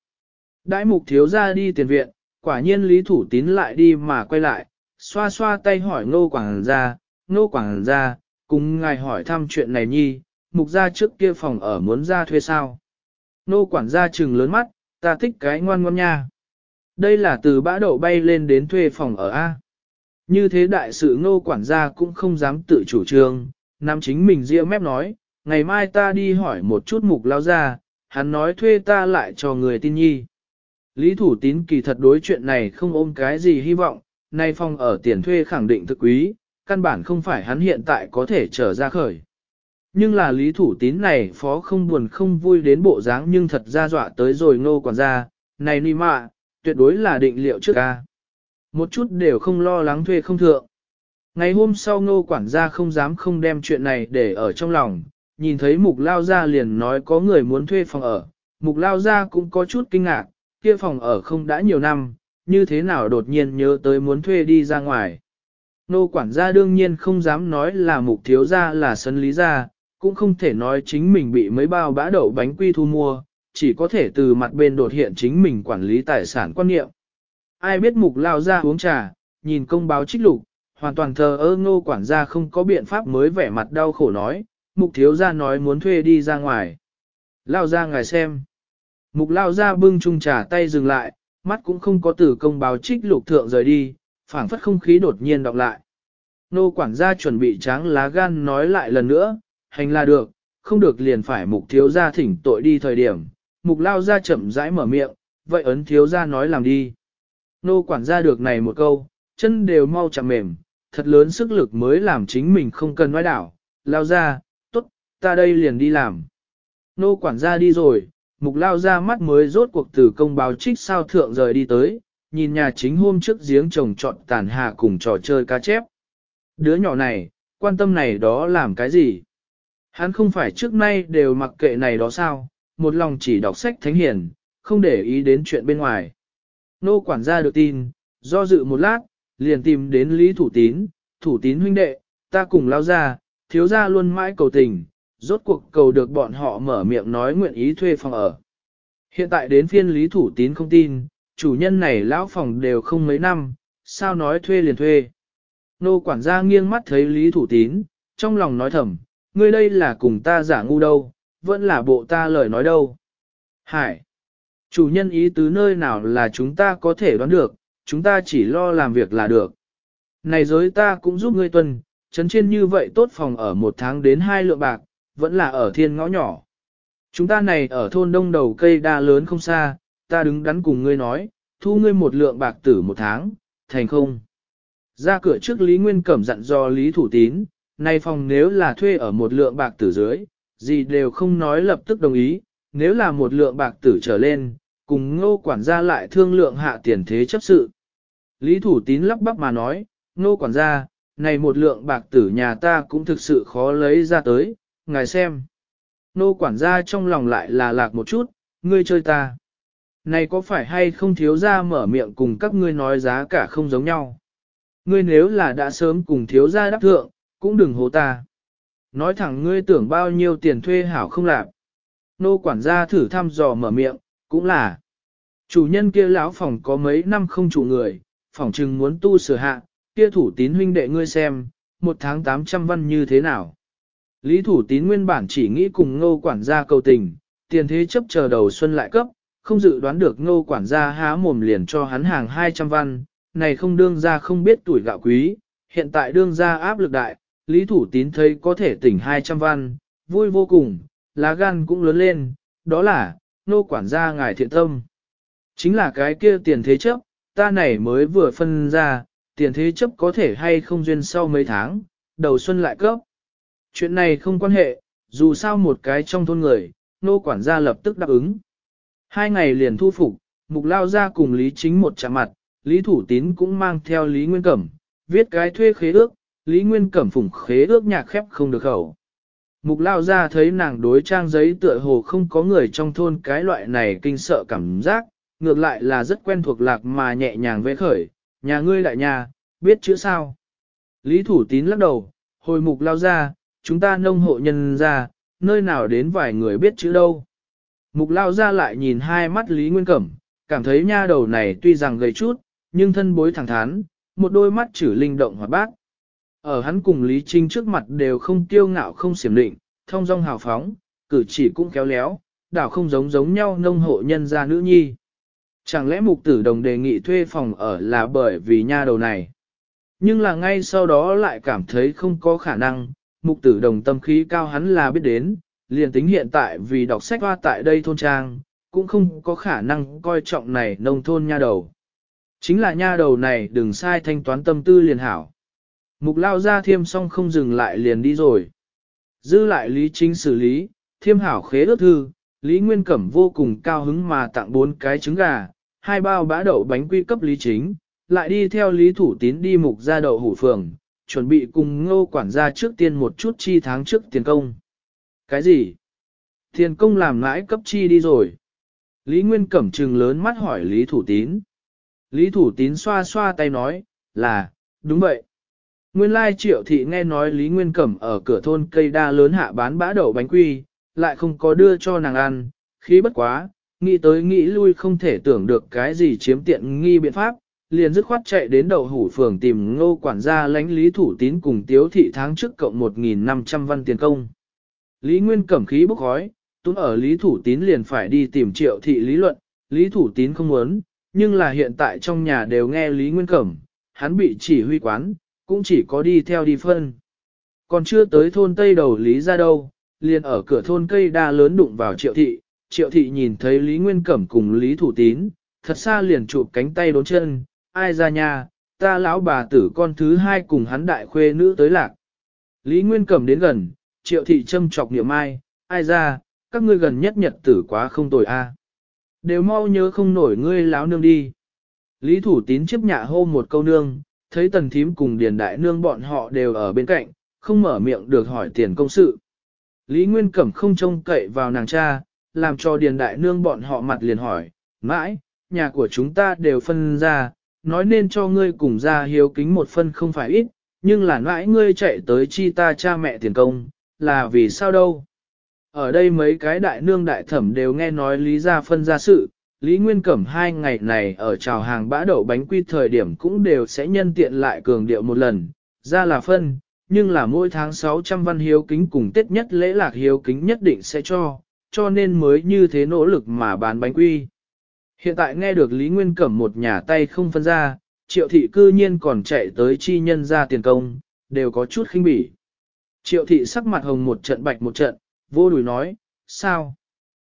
Đãi mục thiếu ra đi tiền viện, quả nhiên lý thủ tín lại đi mà quay lại, xoa xoa tay hỏi nô quản gia, nô quản gia, cùng ngài hỏi thăm chuyện này nhi, mục gia trước kia phòng ở muốn ra thuê sao. Nô quản gia trừng lớn mắt, ta thích cái ngoan ngoan nha. Đây là từ bã đậu bay lên đến thuê phòng ở A. Như thế đại sự nô quản gia cũng không dám tự chủ trương, Nam chính mình ria mép nói, ngày mai ta đi hỏi một chút mục lao ra, hắn nói thuê ta lại cho người tin nhi. Lý thủ tín kỳ thật đối chuyện này không ôm cái gì hy vọng, nay phong ở tiền thuê khẳng định thực quý, căn bản không phải hắn hiện tại có thể trở ra khởi. Nhưng là lý thủ tín này phó không buồn không vui đến bộ dáng nhưng thật ra dọa tới rồi ngô quản gia, này ni mạ, tuyệt đối là định liệu trước ca. Một chút đều không lo lắng thuê không thượng. Ngày hôm sau ngô quản gia không dám không đem chuyện này để ở trong lòng, nhìn thấy mục lao gia liền nói có người muốn thuê phòng ở, mục lao gia cũng có chút kinh ngạc, kia phòng ở không đã nhiều năm, như thế nào đột nhiên nhớ tới muốn thuê đi ra ngoài. Ngô quản gia đương nhiên không dám nói là mục thiếu gia là sân lý gia, cũng không thể nói chính mình bị mấy bao bã đậu bánh quy thu mua, chỉ có thể từ mặt bên đột hiện chính mình quản lý tài sản quan niệm. Ai biết mục lao gia uống trà, nhìn công báo trích lục, hoàn toàn thờ ơ ngô quản gia không có biện pháp mới vẻ mặt đau khổ nói, mục thiếu gia nói muốn thuê đi ra ngoài. Lao ra ngài xem. Mục lao ra bưng chung trà tay dừng lại, mắt cũng không có tử công báo trích lục thượng rời đi, phảng phất không khí đột nhiên đọc lại. Nô quản gia chuẩn bị tráng lá gan nói lại lần nữa, hành là được, không được liền phải mục thiếu gia thỉnh tội đi thời điểm. Mục lao ra chậm rãi mở miệng, vậy ấn thiếu gia nói làm đi. Nô quản gia được này một câu, chân đều mau chạm mềm, thật lớn sức lực mới làm chính mình không cần nói đảo, lao ra, tốt, ta đây liền đi làm. Nô quản gia đi rồi, mục lao ra mắt mới rốt cuộc từ công báo trích sao thượng rời đi tới, nhìn nhà chính hôm trước giếng trồng trọn tàn hạ cùng trò chơi cá chép. Đứa nhỏ này, quan tâm này đó làm cái gì? Hắn không phải trước nay đều mặc kệ này đó sao, một lòng chỉ đọc sách thánh hiền, không để ý đến chuyện bên ngoài. Nô quản gia được tin, do dự một lát, liền tìm đến Lý Thủ Tín, Thủ Tín huynh đệ, ta cùng lao ra, thiếu ra luôn mãi cầu tình, rốt cuộc cầu được bọn họ mở miệng nói nguyện ý thuê phòng ở. Hiện tại đến phiên Lý Thủ Tín không tin, chủ nhân này lão phòng đều không mấy năm, sao nói thuê liền thuê. Nô quản gia nghiêng mắt thấy Lý Thủ Tín, trong lòng nói thầm, ngươi đây là cùng ta giả ngu đâu, vẫn là bộ ta lời nói đâu. Hải! Chủ nhân ý tứ nơi nào là chúng ta có thể đoán được, chúng ta chỉ lo làm việc là được. Này giới ta cũng giúp ngươi tuần, chấn trên như vậy tốt phòng ở một tháng đến hai lượng bạc, vẫn là ở thiên ngõ nhỏ. Chúng ta này ở thôn đông đầu cây đa lớn không xa, ta đứng đắn cùng ngươi nói, thu ngươi một lượng bạc tử một tháng, thành không. Ra cửa trước Lý Nguyên Cẩm dặn do Lý Thủ Tín, nay phòng nếu là thuê ở một lượng bạc tử dưới, gì đều không nói lập tức đồng ý, nếu là một lượng bạc tử trở lên, cùng ngô quản gia lại thương lượng hạ tiền thế chấp sự. Lý Thủ Tín lắp bắp mà nói, ngô quản gia, này một lượng bạc tử nhà ta cũng thực sự khó lấy ra tới, ngài xem. Nô quản gia trong lòng lại là lạc một chút, ngươi chơi ta. Này có phải hay không thiếu gia mở miệng cùng các ngươi nói giá cả không giống nhau. Ngươi nếu là đã sớm cùng thiếu gia đáp thượng, cũng đừng hố ta. Nói thẳng ngươi tưởng bao nhiêu tiền thuê hảo không lạc. Nô quản gia thử thăm dò mở miệng, cũng là, chủ nhân kia lão phòng có mấy năm không chủ người, phòng chừng muốn tu sửa hạ, kia thủ tín huynh đệ ngươi xem, một tháng 800 văn như thế nào. Lý thủ tín nguyên bản chỉ nghĩ cùng ngô quản gia cầu tình, tiền thế chấp chờ đầu xuân lại cấp, không dự đoán được ngô quản gia há mồm liền cho hắn hàng 200 văn, này không đương ra không biết tuổi gạo quý, hiện tại đương ra áp lực đại, Lý Thủ Tín thấy có thể tỉnh 200 văn, vui vô cùng, lá gan cũng lớn lên, đó là, nô quản gia ngài thiện tâm. Chính là cái kia tiền thế chấp, ta này mới vừa phân ra, tiền thế chấp có thể hay không duyên sau mấy tháng, đầu xuân lại cấp. Chuyện này không quan hệ, dù sao một cái trong thôn người, nô quản gia lập tức đáp ứng. Hai ngày liền thu phục, mục lao ra cùng Lý Chính một chạm mặt, Lý Thủ Tín cũng mang theo Lý Nguyên Cẩm, viết cái thuê khế ước, Lý Nguyên Cẩm phủng khế ước nhà khép không được khẩu. Mục lao ra thấy nàng đối trang giấy tựa hồ không có người trong thôn cái loại này kinh sợ cảm giác, ngược lại là rất quen thuộc lạc mà nhẹ nhàng vẽ khởi, nhà ngươi lại nhà, biết chữ sao. Lý Thủ Tín lắc đầu, hồi mục lao ra, chúng ta nông hộ nhân ra, nơi nào đến vài người biết chữ đâu. Mục lao ra lại nhìn hai mắt Lý Nguyên Cẩm, cảm thấy nha đầu này tuy rằng gầy chút, nhưng thân bối thẳng thắn, một đôi mắt chữ linh động hoạt bát. Ở hắn cùng Lý Trinh trước mặt đều không tiêu ngạo không xiểm định, thông dong hào phóng, cử chỉ cũng kéo léo, đảo không giống giống nhau nông hộ nhân gia nữ nhi. Chẳng lẽ mục tử đồng đề nghị thuê phòng ở là bởi vì nha đầu này? Nhưng là ngay sau đó lại cảm thấy không có khả năng, mục tử đồng tâm khí cao hắn là biết đến, liền tính hiện tại vì đọc sách hoa tại đây thôn trang, cũng không có khả năng coi trọng này nông thôn nha đầu. Chính là nha đầu này đừng sai thanh toán tâm tư liền hảo. Mục lao ra thiêm xong không dừng lại liền đi rồi. Dư lại lý chính xử lý, thiêm hảo khế ước thư, lý nguyên cẩm vô cùng cao hứng mà tặng bốn cái trứng gà, hai bao bã đậu bánh quy cấp lý chính, lại đi theo lý thủ tín đi mục ra đậu hủ phường, chuẩn bị cùng ngô quản gia trước tiên một chút chi tháng trước tiền công. Cái gì? Tiền công làm ngãi cấp chi đi rồi. Lý Nguyên Cẩm trừng lớn mắt hỏi Lý Thủ Tín. Lý Thủ Tín xoa xoa tay nói, là, đúng vậy. Nguyên lai triệu thị nghe nói Lý Nguyên Cẩm ở cửa thôn cây đa lớn hạ bán bã đậu bánh quy, lại không có đưa cho nàng ăn, khí bất quá, nghĩ tới nghĩ lui không thể tưởng được cái gì chiếm tiện nghi biện pháp, liền dứt khoát chạy đến đầu hủ phường tìm ngô quản gia lãnh Lý Thủ Tín cùng tiếu thị tháng trước cộng 1.500 văn tiền công. Lý Nguyên Cẩm khí bốc khói, túng ở Lý Thủ Tín liền phải đi tìm triệu thị lý luận, Lý Thủ Tín không muốn, nhưng là hiện tại trong nhà đều nghe Lý Nguyên Cẩm, hắn bị chỉ huy quán cũng chỉ có đi theo đi phân. Còn chưa tới thôn Tây đầu Lý ra đâu, liền ở cửa thôn cây đa lớn đụng vào triệu thị, triệu thị nhìn thấy Lý Nguyên Cẩm cùng Lý Thủ Tín, thật xa liền chụp cánh tay đốn chân, ai ra nhà, ta lão bà tử con thứ hai cùng hắn đại khuê nữ tới lạc. Lý Nguyên Cẩm đến gần, triệu thị châm chọc niệm ai, ai ra, các ngươi gần nhất nhật tử quá không tồi a. Đều mau nhớ không nổi ngươi láo nương đi. Lý Thủ Tín chấp nhạ hô một câu nương, thấy tần thím cùng điền đại nương bọn họ đều ở bên cạnh, không mở miệng được hỏi tiền công sự. Lý Nguyên Cẩm không trông cậy vào nàng cha, làm cho điền đại nương bọn họ mặt liền hỏi, mãi, nhà của chúng ta đều phân ra, nói nên cho ngươi cùng ra hiếu kính một phân không phải ít, nhưng là mãi ngươi chạy tới chi ta cha mẹ tiền công, là vì sao đâu. Ở đây mấy cái đại nương đại thẩm đều nghe nói lý ra phân ra sự, Lý Nguyên Cẩm hai ngày này ở trào hàng bã đậu bánh quy thời điểm cũng đều sẽ nhân tiện lại cường điệu một lần, ra là phân, nhưng là mỗi tháng 600 văn hiếu kính cùng Tết nhất lễ lạc hiếu kính nhất định sẽ cho, cho nên mới như thế nỗ lực mà bán bánh quy. Hiện tại nghe được Lý Nguyên Cẩm một nhà tay không phân ra, triệu thị cư nhiên còn chạy tới chi nhân ra tiền công, đều có chút khinh bỉ. Triệu thị sắc mặt hồng một trận bạch một trận, vô đùi nói, sao?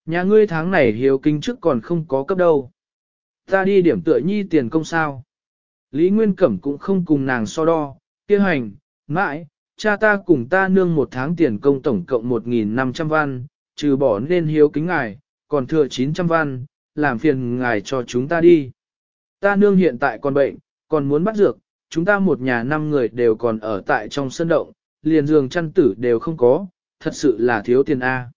Nhà ngươi tháng này hiếu kinh trước còn không có cấp đâu. Ta đi điểm tựa nhi tiền công sao. Lý Nguyên Cẩm cũng không cùng nàng so đo, kia hành, mãi, cha ta cùng ta nương một tháng tiền công tổng cộng 1.500 văn, trừ bỏ nên hiếu kính ngài, còn thừa 900 văn, làm phiền ngài cho chúng ta đi. Ta nương hiện tại còn bệnh, còn muốn bắt dược, chúng ta một nhà năm người đều còn ở tại trong sân động, liền giường chăn tử đều không có, thật sự là thiếu tiền A.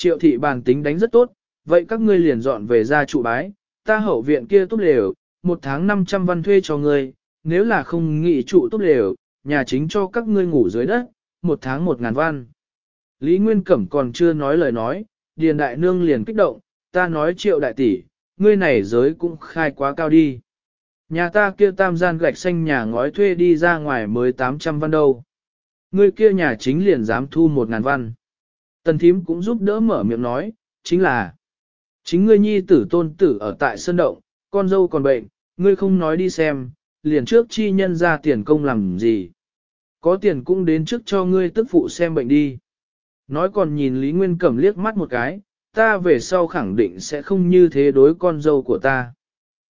Triệu thị bàn tính đánh rất tốt, vậy các ngươi liền dọn về ra trụ bái, ta hậu viện kia tốt lều, một tháng 500 văn thuê cho ngươi, nếu là không nghị trụ tốt lều, nhà chính cho các ngươi ngủ dưới đất, một tháng một ngàn văn. Lý Nguyên Cẩm còn chưa nói lời nói, Điền Đại Nương liền kích động, ta nói triệu đại tỷ, ngươi này giới cũng khai quá cao đi. Nhà ta kia tam gian gạch xanh nhà ngói thuê đi ra ngoài mới 800 văn đâu. Ngươi kia nhà chính liền dám thu 1 ngàn văn. Tần thím cũng giúp đỡ mở miệng nói, chính là, chính ngươi nhi tử tôn tử ở tại sân động, con dâu còn bệnh, ngươi không nói đi xem, liền trước chi nhân ra tiền công làm gì. Có tiền cũng đến trước cho ngươi tức phụ xem bệnh đi. Nói còn nhìn Lý Nguyên Cẩm liếc mắt một cái, ta về sau khẳng định sẽ không như thế đối con dâu của ta.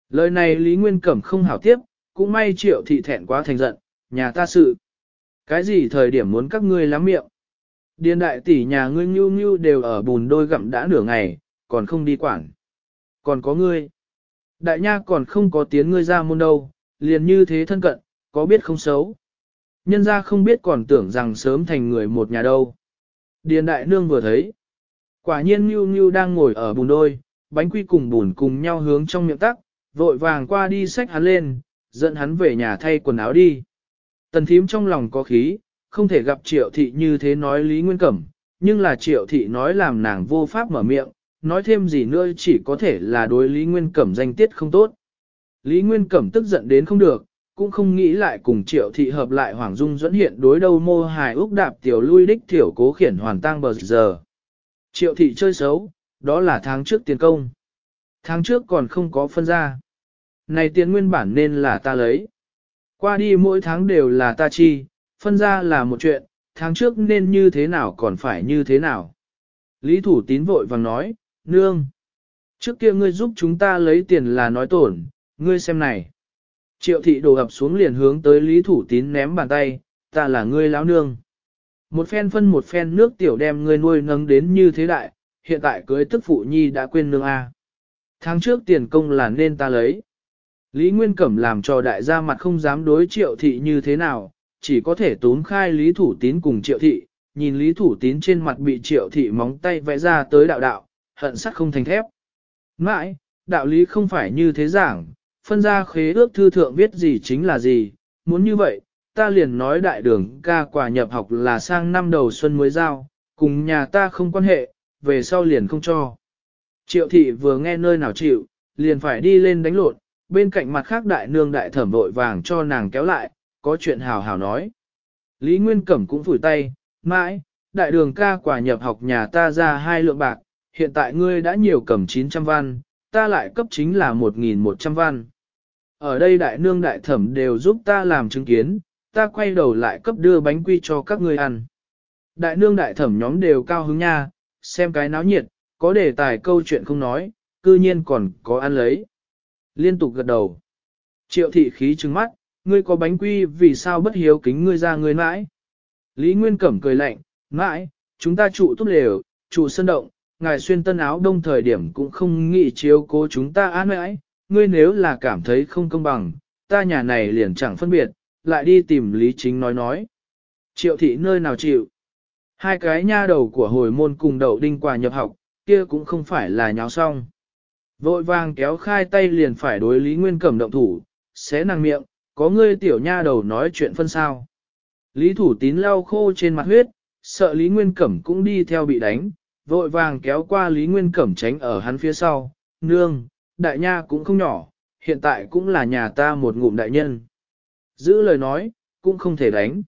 Lời này Lý Nguyên Cẩm không hảo tiếp, cũng may triệu thị thẹn quá thành giận, nhà ta sự. Cái gì thời điểm muốn các ngươi lắm miệng? Điền đại tỷ nhà ngươi nhu nhu đều ở bùn đôi gặm đã nửa ngày, còn không đi quản. Còn có ngươi. Đại nha còn không có tiếng ngươi ra môn đâu, liền như thế thân cận, có biết không xấu. Nhân ra không biết còn tưởng rằng sớm thành người một nhà đâu. Điền đại nương vừa thấy. Quả nhiên nhu nhu đang ngồi ở bùn đôi, bánh quy cùng bùn cùng nhau hướng trong miệng tắc, vội vàng qua đi xách hắn lên, dẫn hắn về nhà thay quần áo đi. Tần thím trong lòng có khí, không thể gặp triệu thị như thế nói Lý Nguyên Cẩm, nhưng là triệu thị nói làm nàng vô pháp mở miệng, nói thêm gì nữa chỉ có thể là đối Lý Nguyên Cẩm danh tiết không tốt. Lý Nguyên Cẩm tức giận đến không được, cũng không nghĩ lại cùng triệu thị hợp lại Hoàng Dung dẫn hiện đối đầu mô hài úc đạp tiểu lui đích tiểu cố khiển hoàn tang bờ giờ. Triệu thị chơi xấu, đó là tháng trước tiền công. Tháng trước còn không có phân ra. Này tiền nguyên bản nên là ta lấy. Qua đi mỗi tháng đều là ta chi, phân ra là một chuyện, tháng trước nên như thế nào còn phải như thế nào. Lý Thủ Tín vội vàng nói, nương, trước kia ngươi giúp chúng ta lấy tiền là nói tổn, ngươi xem này. Triệu thị đồ ập xuống liền hướng tới Lý Thủ Tín ném bàn tay, ta là ngươi láo nương. Một phen phân một phen nước tiểu đem ngươi nuôi nâng đến như thế đại, hiện tại cưới tức phụ nhi đã quên nương A. Tháng trước tiền công là nên ta lấy. Lý Nguyên Cẩm làm cho đại gia mặt không dám đối triệu thị như thế nào, chỉ có thể tốn khai Lý Thủ Tín cùng Triệu Thị, nhìn Lý Thủ Tín trên mặt bị Triệu Thị móng tay vẽ ra tới đạo đạo, hận sắt không thành thép. Mãi, đạo lý không phải như thế giảng, phân ra khế ước thư thượng viết gì chính là gì, muốn như vậy, ta liền nói đại đường ca quả nhập học là sang năm đầu xuân mới giao, cùng nhà ta không quan hệ, về sau liền không cho. Triệu thị vừa nghe nơi nào chịu, liền phải đi lên đánh lộn, bên cạnh mặt khác đại nương đại thẩm vội vàng cho nàng kéo lại, có chuyện hào hào nói. Lý Nguyên Cẩm cũng phủi tay, mãi, đại đường ca quả nhập học nhà ta ra hai lượng bạc, hiện tại ngươi đã nhiều cầm 900 văn, ta lại cấp chính là 1.100 văn. Ở đây đại nương đại thẩm đều giúp ta làm chứng kiến, ta quay đầu lại cấp đưa bánh quy cho các ngươi ăn. Đại nương đại thẩm nhóm đều cao hứng nha, xem cái náo nhiệt, có đề tài câu chuyện không nói, cư nhiên còn có ăn lấy. Liên tục gật đầu. Triệu thị khí trừng mắt, ngươi có bánh quy vì sao bất hiếu kính ngươi ra ngươi mãi. Lý Nguyên Cẩm cười lạnh, mãi, chúng ta trụ tốt lều, trụ sân động, ngài xuyên tân áo đông thời điểm cũng không nghĩ chiếu cố chúng ta án mãi, ngươi nếu là cảm thấy không công bằng, ta nhà này liền chẳng phân biệt, lại đi tìm Lý Chính nói nói. Triệu thị nơi nào chịu? Hai cái nha đầu của hồi môn cùng đậu đinh quà nhập học, kia cũng không phải là nháo xong. Vội vàng kéo khai tay liền phải đối Lý Nguyên Cẩm động thủ, xé nàng miệng, có ngươi tiểu nha đầu nói chuyện phân sao. Lý Thủ Tín lau khô trên mặt huyết, sợ Lý Nguyên Cẩm cũng đi theo bị đánh, vội vàng kéo qua Lý Nguyên Cẩm tránh ở hắn phía sau, nương, đại nha cũng không nhỏ, hiện tại cũng là nhà ta một ngụm đại nhân. Giữ lời nói, cũng không thể đánh.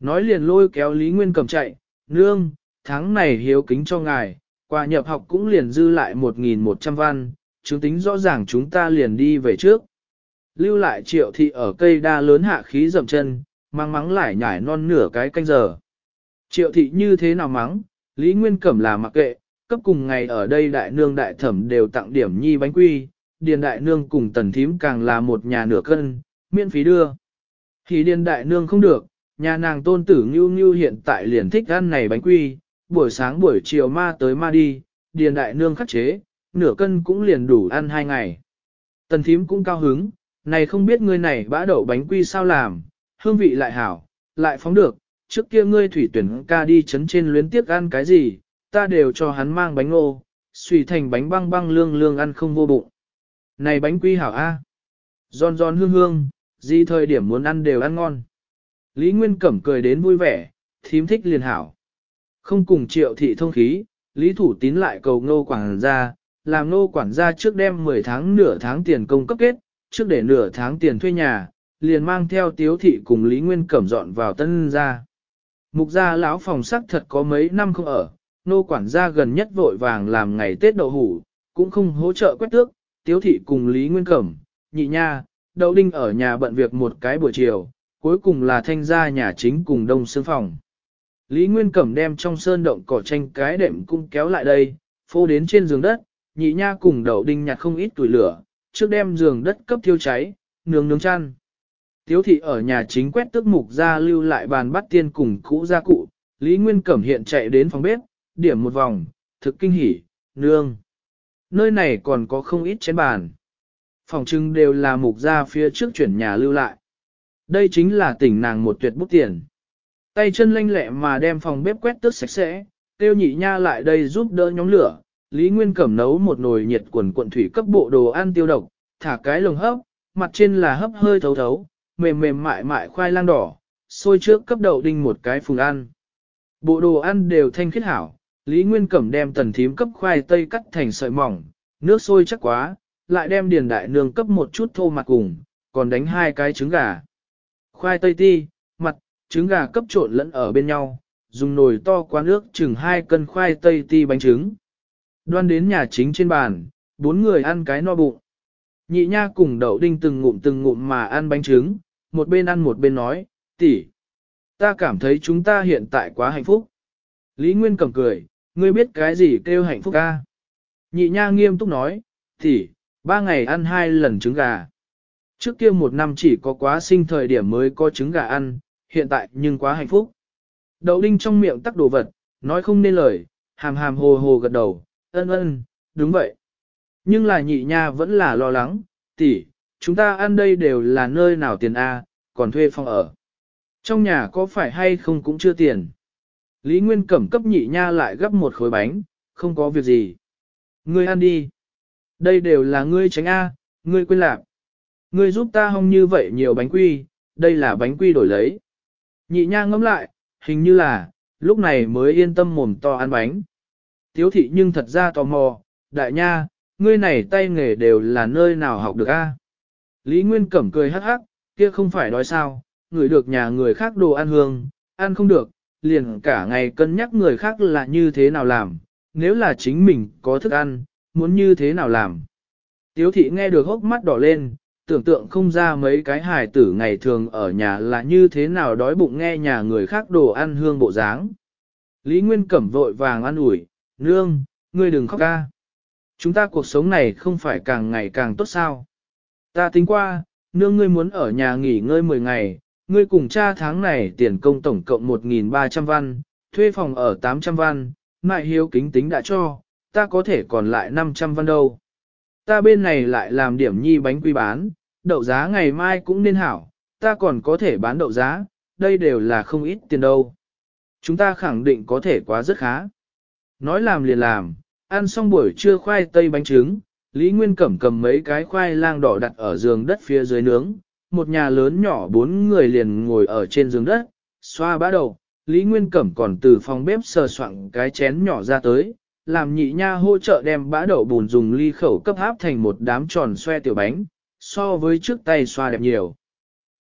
Nói liền lôi kéo Lý Nguyên Cẩm chạy, nương, tháng này hiếu kính cho ngài, qua nhập học cũng liền dư lại 1.100 văn, chứng tính rõ ràng chúng ta liền đi về trước. Lưu lại triệu thị ở cây đa lớn hạ khí dầm chân, mang mắng lại nhảy non nửa cái canh giờ. Triệu thị như thế nào mắng, Lý Nguyên Cẩm là mặc kệ, cấp cùng ngày ở đây đại nương đại thẩm đều tặng điểm nhi bánh quy, điền đại nương cùng tần thím càng là một nhà nửa cân, miễn phí đưa. Thì điền đại nương không được, nhà nàng tôn tử Ngưu Ngưu hiện tại liền thích ăn này bánh quy, buổi sáng buổi chiều ma tới ma đi, điền đại nương khắc chế, nửa cân cũng liền đủ ăn hai ngày. Tần thím cũng cao hứng, này không biết ngươi này bã đậu bánh quy sao làm, hương vị lại hảo, lại phóng được, trước kia ngươi thủy tuyển ca đi chấn trên luyến tiếc ăn cái gì, ta đều cho hắn mang bánh ô, xùy thành bánh băng băng lương lương ăn không vô bụng. Này bánh quy hảo a, giòn giòn hương hương, gì thời điểm muốn ăn đều ăn ngon. Lý Nguyên Cẩm cười đến vui vẻ, thím thích liền hảo. Không cùng triệu thị thông khí, Lý Thủ Tín lại cầu ngô quản gia, làm ngô quản gia trước đem 10 tháng nửa tháng tiền công cấp kết, trước để nửa tháng tiền thuê nhà, liền mang theo tiếu thị cùng Lý Nguyên Cẩm dọn vào tân ra. Mục gia lão phòng sắc thật có mấy năm không ở, nô quản gia gần nhất vội vàng làm ngày Tết đậu hủ, cũng không hỗ trợ quét tước, tiếu thị cùng Lý Nguyên Cẩm, nhị nha, đậu đinh ở nhà bận việc một cái buổi chiều, cuối cùng là thanh gia nhà chính cùng đông xương phòng. Lý Nguyên Cẩm đem trong sơn động cỏ tranh cái đệm cung kéo lại đây, phô đến trên giường đất, nhị nha cùng đậu đinh nhặt không ít tuổi lửa, trước đem giường đất cấp thiêu cháy, nướng nướng chăn. Tiếu thị ở nhà chính quét tước mục ra lưu lại bàn bắt tiên cùng cũ gia cụ, Lý Nguyên Cẩm hiện chạy đến phòng bếp, điểm một vòng, thực kinh hỉ, nương. Nơi này còn có không ít chén bàn. Phòng trưng đều là mục ra phía trước chuyển nhà lưu lại. Đây chính là tỉnh nàng một tuyệt bút tiền. Tay chân lanh lẹ mà đem phòng bếp quét tước sạch sẽ, tiêu nhị nha lại đây giúp đỡ nhóm lửa, Lý Nguyên Cẩm nấu một nồi nhiệt quần quận thủy cấp bộ đồ ăn tiêu độc, thả cái lồng hấp, mặt trên là hấp hơi thấu thấu, mềm mềm mại mại khoai lang đỏ, sôi trước cấp đậu đinh một cái phùng ăn. Bộ đồ ăn đều thanh khiết hảo, Lý Nguyên Cẩm đem tần thím cấp khoai tây cắt thành sợi mỏng, nước sôi chắc quá, lại đem điền đại nương cấp một chút thô mặt cùng, còn đánh hai cái trứng gà. Khoai tây ti, mặt, trứng gà cấp trộn lẫn ở bên nhau, dùng nồi to quá nước chừng hai cân khoai tây ti bánh trứng. Đoan đến nhà chính trên bàn, bốn người ăn cái no bụng. Nhị nha cùng đậu đinh từng ngụm từng ngụm mà ăn bánh trứng, một bên ăn một bên nói, tỷ, ta cảm thấy chúng ta hiện tại quá hạnh phúc. Lý Nguyên cầm cười, ngươi biết cái gì kêu hạnh phúc ca. Nhị nha nghiêm túc nói, tỷ, ba ngày ăn hai lần trứng gà. Trước kia một năm chỉ có quá sinh thời điểm mới có trứng gà ăn, hiện tại nhưng quá hạnh phúc. Đậu đinh trong miệng tắc đồ vật, nói không nên lời, hàm hàm hồ hồ gật đầu, ân ân, đúng vậy. Nhưng là nhị nha vẫn là lo lắng, tỷ, chúng ta ăn đây đều là nơi nào tiền A, còn thuê phòng ở. Trong nhà có phải hay không cũng chưa tiền. Lý Nguyên Cẩm cấp nhị nha lại gấp một khối bánh, không có việc gì. Ngươi ăn đi. Đây đều là ngươi tránh A, ngươi quên lạc. Ngươi giúp ta hong như vậy nhiều bánh quy, đây là bánh quy đổi lấy. Nhị nha ngẫm lại, hình như là, lúc này mới yên tâm mồm to ăn bánh tiếu thị nhưng thật ra tò mò, đại nha, ngươi này tay nghề đều là nơi nào học được a? Lý Nguyên Cẩm cười hắc hắc, kia không phải đói sao, người được nhà người khác đồ ăn hương, ăn không được, liền cả ngày cân nhắc người khác là như thế nào làm, nếu là chính mình có thức ăn, muốn như thế nào làm. Tiếu thị nghe được hốc mắt đỏ lên, tưởng tượng không ra mấy cái hài tử ngày thường ở nhà là như thế nào đói bụng nghe nhà người khác đồ ăn hương bộ dáng. Lý Nguyên Cẩm vội vàng ăn ủi Nương, ngươi đừng khóc ca. Chúng ta cuộc sống này không phải càng ngày càng tốt sao. Ta tính qua, nương ngươi muốn ở nhà nghỉ ngơi 10 ngày, ngươi cùng cha tháng này tiền công tổng cộng 1.300 văn, thuê phòng ở 800 văn, mại hiếu kính tính đã cho, ta có thể còn lại 500 văn đâu. Ta bên này lại làm điểm nhi bánh quy bán, đậu giá ngày mai cũng nên hảo, ta còn có thể bán đậu giá, đây đều là không ít tiền đâu. Chúng ta khẳng định có thể quá rất khá nói làm liền làm, ăn xong buổi trưa khoai tây bánh trứng, Lý Nguyên Cẩm cầm mấy cái khoai lang đỏ đặt ở giường đất phía dưới nướng, một nhà lớn nhỏ bốn người liền ngồi ở trên giường đất, xoa bã đầu, Lý Nguyên Cẩm còn từ phòng bếp sờ soạn cái chén nhỏ ra tới, làm nhị nha hỗ trợ đem bã đậu bùn dùng ly khẩu cấp áp thành một đám tròn xoe tiểu bánh, so với trước tay xoa đẹp nhiều.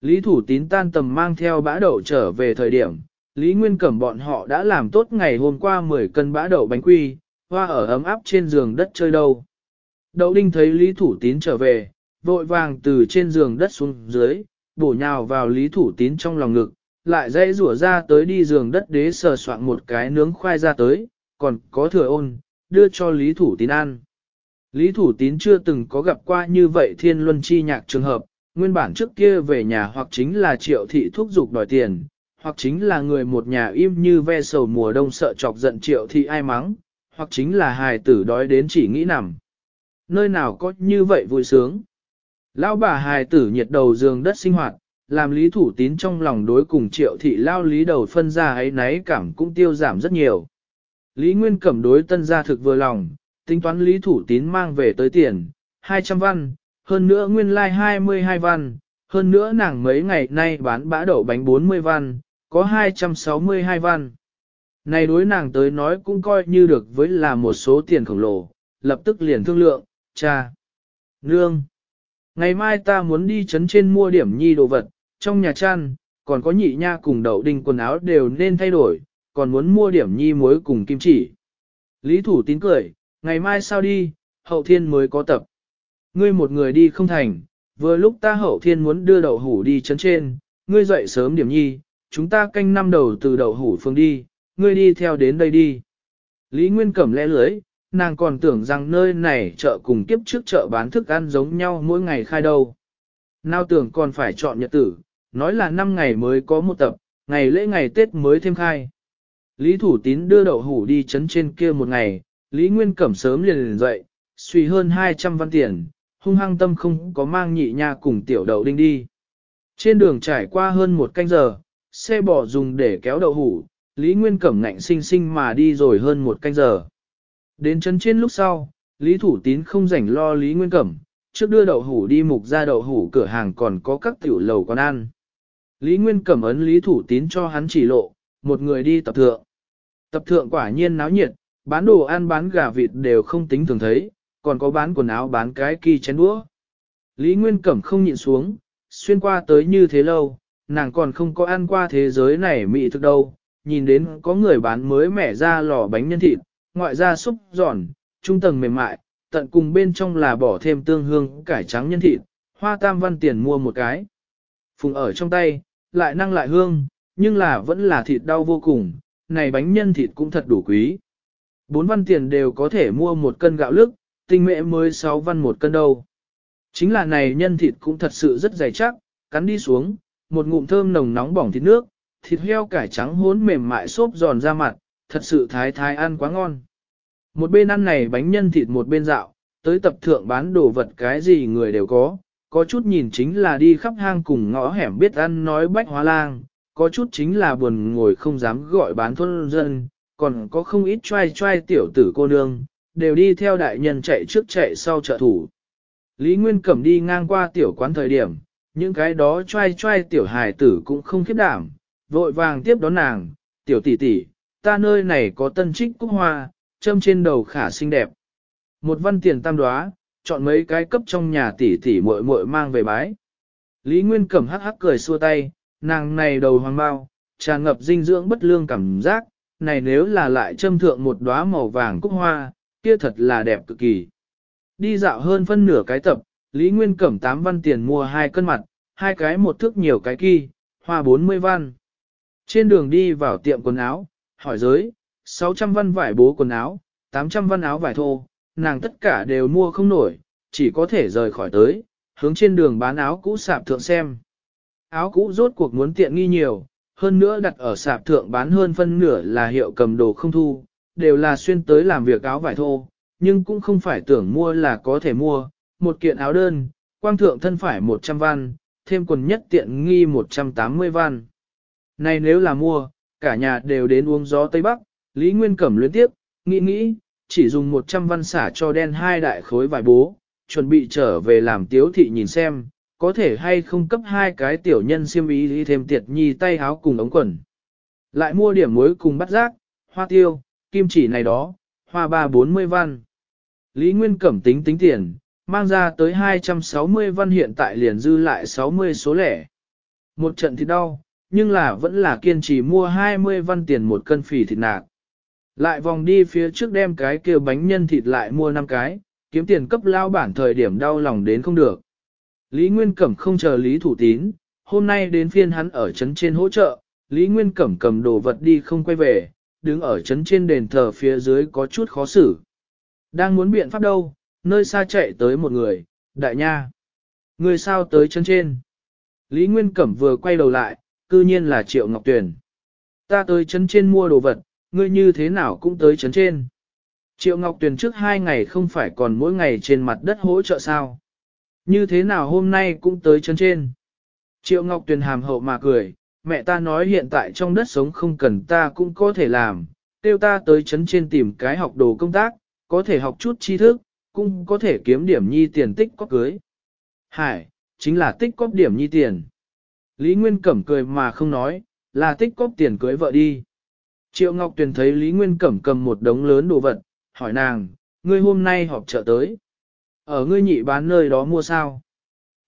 Lý Thủ Tín tan tầm mang theo bã đậu trở về thời điểm, Lý Nguyên Cẩm bọn họ đã làm tốt ngày hôm qua 10 cân bã đậu bánh quy, hoa ở ấm áp trên giường đất chơi đâu. Đậu Đinh thấy Lý Thủ Tín trở về, vội vàng từ trên giường đất xuống dưới, bổ nhào vào Lý Thủ Tín trong lòng ngực, lại dây rủa ra tới đi giường đất đế sờ soạn một cái nướng khoai ra tới, còn có thừa ôn, đưa cho Lý Thủ Tín ăn. Lý Thủ Tín chưa từng có gặp qua như vậy thiên luân chi nhạc trường hợp, nguyên bản trước kia về nhà hoặc chính là triệu thị thúc dục đòi tiền, hoặc chính là người một nhà im như ve sầu mùa đông sợ chọc giận triệu thì ai mắng, hoặc chính là hài tử đói đến chỉ nghĩ nằm. Nơi nào có như vậy vui sướng. Lão bà hài tử nhiệt đầu giường đất sinh hoạt, làm lý thủ tín trong lòng đối cùng triệu thị lao lý đầu phân ra ấy náy cảm cũng tiêu giảm rất nhiều. Lý Nguyên Cẩm đối tân gia thực vừa lòng, tính toán lý thủ tín mang về tới tiền, 200 văn, hơn nữa nguyên lai like 22 văn, hơn nữa nàng mấy ngày nay bán bã đậu bánh 40 văn, có 262 văn. Này đối nàng tới nói cũng coi như được với là một số tiền khổng lồ, lập tức liền thương lượng, cha. Nương. Ngày mai ta muốn đi chấn trên mua điểm nhi đồ vật, trong nhà chăn, còn có nhị nha cùng đậu đinh quần áo đều nên thay đổi, còn muốn mua điểm nhi muối cùng kim chỉ. Lý thủ tín cười, ngày mai sao đi, hậu thiên mới có tập. Ngươi một người đi không thành, vừa lúc ta hậu thiên muốn đưa đậu hủ đi chấn trên, ngươi dậy sớm điểm nhi, chúng ta canh năm đầu từ đầu hủ phương đi, ngươi đi theo đến đây đi. Lý Nguyên Cẩm lẽ lưới, nàng còn tưởng rằng nơi này chợ cùng kiếp trước chợ bán thức ăn giống nhau mỗi ngày khai đầu, Nào tưởng còn phải chọn nhật tử, nói là 5 ngày mới có một tập, ngày lễ ngày Tết mới thêm khai. Lý Thủ Tín đưa đậu hủ đi chấn trên kia một ngày, Lý Nguyên Cẩm sớm liền liền dậy, suy hơn 200 văn tiền, hung hăng tâm không có mang nhị nha cùng tiểu đậu đinh đi. Trên đường trải qua hơn một canh giờ, xe bò dùng để kéo đậu hủ, Lý Nguyên Cẩm ngạnh sinh sinh mà đi rồi hơn một canh giờ. Đến chân trên lúc sau, Lý Thủ Tín không rảnh lo Lý Nguyên Cẩm, trước đưa đậu hủ đi mục ra đậu hủ cửa hàng còn có các tiểu lầu còn ăn. Lý Nguyên Cẩm ấn Lý Thủ Tín cho hắn chỉ lộ, một người đi tập thượng. Tập thượng quả nhiên náo nhiệt, bán đồ ăn bán gà vịt đều không tính thường thấy, còn có bán quần áo bán cái kỳ chén đũa. Lý Nguyên Cẩm không nhịn xuống, xuyên qua tới như thế lâu, nàng còn không có ăn qua thế giới này mị thực đâu, nhìn đến có người bán mới mẻ ra lò bánh nhân thịt, ngoại ra xúc giòn, trung tầng mềm mại, tận cùng bên trong là bỏ thêm tương hương cải trắng nhân thịt, hoa tam văn tiền mua một cái. Phùng ở trong tay, lại năng lại hương, nhưng là vẫn là thịt đau vô cùng, này bánh nhân thịt cũng thật đủ quý. Bốn văn tiền đều có thể mua một cân gạo lức, tinh mệ mới sáu văn một cân đâu. Chính là này nhân thịt cũng thật sự rất dày chắc, cắn đi xuống, một ngụm thơm nồng nóng bỏng thịt nước, thịt heo cải trắng hốn mềm mại xốp giòn ra mặt, thật sự thái thái ăn quá ngon. Một bên ăn này bánh nhân thịt một bên dạo, tới tập thượng bán đồ vật cái gì người đều có, có chút nhìn chính là đi khắp hang cùng ngõ hẻm biết ăn nói bách hóa lang, có chút chính là buồn ngồi không dám gọi bán thôn dân, còn có không ít trai trai tiểu tử cô nương, đều đi theo đại nhân chạy trước chạy sau trợ thủ. Lý Nguyên Cẩm đi ngang qua tiểu quán thời điểm, những cái đó trai trai tiểu hài tử cũng không khiếp đảm, vội vàng tiếp đón nàng, tiểu tỷ tỷ, ta nơi này có tân trích cúc hoa, châm trên đầu khả xinh đẹp. Một văn tiền tam đoá, chọn mấy cái cấp trong nhà tỷ tỷ muội muội mang về bái. Lý Nguyên cẩm hắc hắc cười xua tay, nàng này đầu hoàng bao, tràn ngập dinh dưỡng bất lương cảm giác, này nếu là lại châm thượng một đóa màu vàng cúc hoa, kia thật là đẹp cực kỳ. Đi dạo hơn phân nửa cái tập, Lý Nguyên cẩm 8 văn tiền mua hai cân mặt, hai cái một thước nhiều cái kỳ, hoa 40 văn. Trên đường đi vào tiệm quần áo, hỏi giới, 600 văn vải bố quần áo, 800 văn áo vải thô, nàng tất cả đều mua không nổi, chỉ có thể rời khỏi tới, hướng trên đường bán áo cũ sạp thượng xem. Áo cũ rốt cuộc muốn tiện nghi nhiều, hơn nữa đặt ở sạp thượng bán hơn phân nửa là hiệu cầm đồ không thu, đều là xuyên tới làm việc áo vải thô, nhưng cũng không phải tưởng mua là có thể mua, một kiện áo đơn, quang thượng thân phải 100 văn, thêm quần nhất tiện nghi 180 văn. Này nếu là mua, cả nhà đều đến uống gió Tây Bắc, Lý Nguyên Cẩm luyến tiếp, nghĩ nghĩ, chỉ dùng 100 văn xả cho đen hai đại khối vải bố, chuẩn bị trở về làm tiếu thị nhìn xem, có thể hay không cấp hai cái tiểu nhân siêm ý đi thêm tiệt nhi tay áo cùng ống quần. Lại mua điểm muối cùng bắt rác, hoa tiêu, kim chỉ này đó, hoa ba bốn mươi văn. Lý Nguyên Cẩm tính tính tiền, mang ra tới 260 văn hiện tại liền dư lại 60 số lẻ. Một trận thì đau, nhưng là vẫn là kiên trì mua 20 văn tiền một cân phì thịt nạc. Lại vòng đi phía trước đem cái kia bánh nhân thịt lại mua 5 cái, kiếm tiền cấp lao bản thời điểm đau lòng đến không được. Lý Nguyên Cẩm không chờ Lý Thủ Tín, hôm nay đến phiên hắn ở trấn trên hỗ trợ, Lý Nguyên Cẩm cầm đồ vật đi không quay về, đứng ở trấn trên đền thờ phía dưới có chút khó xử. Đang muốn biện pháp đâu, nơi xa chạy tới một người, đại nha. Người sao tới chân trên. Lý Nguyên Cẩm vừa quay đầu lại, cư nhiên là Triệu Ngọc Tuyền. Ta tới chân trên mua đồ vật, ngươi như thế nào cũng tới chân trên. Triệu Ngọc Tuyền trước hai ngày không phải còn mỗi ngày trên mặt đất hỗ trợ sao. Như thế nào hôm nay cũng tới chân trên. Triệu Ngọc Tuyền hàm hậu mà cười, mẹ ta nói hiện tại trong đất sống không cần ta cũng có thể làm, tiêu ta tới chấn trên tìm cái học đồ công tác, có thể học chút tri thức, cũng có thể kiếm điểm nhi tiền tích có cưới. Hải, chính là tích cóp điểm nhi tiền. Lý Nguyên Cẩm cười mà không nói, là tích cóp tiền cưới vợ đi. Triệu Ngọc Tuyền thấy Lý Nguyên Cẩm cầm một đống lớn đồ vật, hỏi nàng, ngươi hôm nay họp chợ tới. Ở ngươi nhị bán nơi đó mua sao?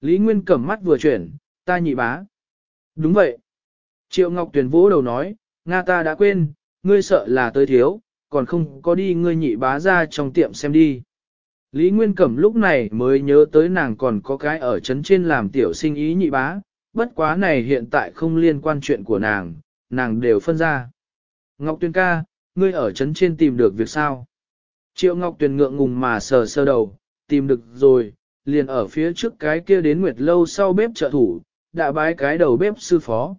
Lý Nguyên Cẩm mắt vừa chuyển, ta nhị bá. Đúng vậy. Triệu Ngọc Tuyền vỗ đầu nói, Nga ta đã quên, ngươi sợ là tới thiếu, còn không có đi ngươi nhị bá ra trong tiệm xem đi. Lý Nguyên Cẩm lúc này mới nhớ tới nàng còn có cái ở chấn trên làm tiểu sinh ý nhị bá, bất quá này hiện tại không liên quan chuyện của nàng, nàng đều phân ra. Ngọc Tuyền ca, ngươi ở chấn trên tìm được việc sao? Triệu Ngọc Tuyền ngượng ngùng mà sờ sơ đầu, tìm được rồi, liền ở phía trước cái kia đến Nguyệt Lâu sau bếp trợ thủ, đã bái cái đầu bếp sư phó.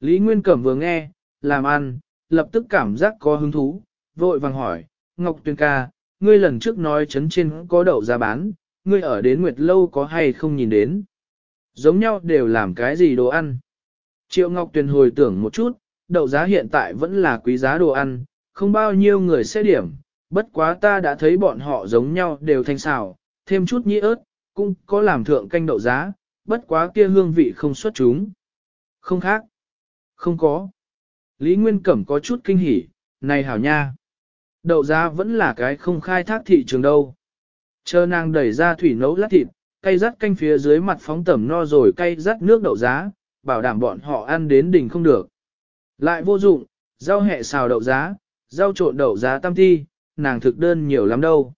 Lý Nguyên Cẩm vừa nghe, làm ăn, lập tức cảm giác có hứng thú, vội vàng hỏi, Ngọc Tuyền ca, ngươi lần trước nói chấn trên có đậu ra bán, ngươi ở đến Nguyệt Lâu có hay không nhìn đến. Giống nhau đều làm cái gì đồ ăn. Triệu Ngọc Tuyền hồi tưởng một chút, đậu giá hiện tại vẫn là quý giá đồ ăn, không bao nhiêu người sẽ điểm, bất quá ta đã thấy bọn họ giống nhau đều thanh xào, thêm chút nhĩ ớt, cũng có làm thượng canh đậu giá, bất quá kia hương vị không xuất chúng. Không khác. Không có. Lý Nguyên Cẩm có chút kinh hỉ, này hảo nha. Đậu giá vẫn là cái không khai thác thị trường đâu. Chờ nàng đẩy ra thủy nấu lát thịt, cay rắt canh phía dưới mặt phóng tẩm no rồi cay rắt nước đậu giá, bảo đảm bọn họ ăn đến đỉnh không được. Lại vô dụng, rau hẹ xào đậu giá, rau trộn đậu giá tam thi, nàng thực đơn nhiều lắm đâu.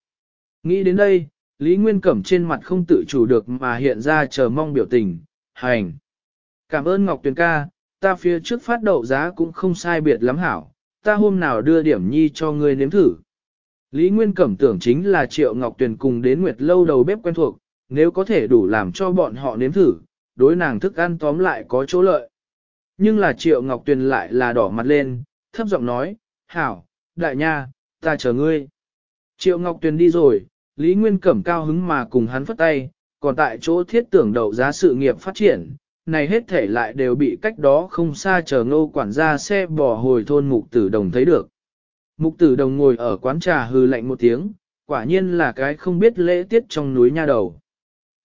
Nghĩ đến đây, Lý Nguyên Cẩm trên mặt không tự chủ được mà hiện ra chờ mong biểu tình, hành. Cảm ơn Ngọc Tuyền ca, ta phía trước phát đậu giá cũng không sai biệt lắm hảo, ta hôm nào đưa điểm nhi cho ngươi nếm thử. Lý Nguyên Cẩm tưởng chính là Triệu Ngọc Tuyền cùng đến Nguyệt Lâu đầu bếp quen thuộc, nếu có thể đủ làm cho bọn họ nếm thử, đối nàng thức ăn tóm lại có chỗ lợi. Nhưng là Triệu Ngọc Tuyền lại là đỏ mặt lên, thấp giọng nói, Hảo, đại nha, ta chờ ngươi. Triệu Ngọc Tuyền đi rồi, Lý Nguyên Cẩm cao hứng mà cùng hắn phất tay, còn tại chỗ thiết tưởng đầu giá sự nghiệp phát triển, này hết thể lại đều bị cách đó không xa chờ ngô quản gia xe bỏ hồi thôn mục tử đồng thấy được. Mục tử đồng ngồi ở quán trà hư lạnh một tiếng, quả nhiên là cái không biết lễ tiết trong núi nha đầu.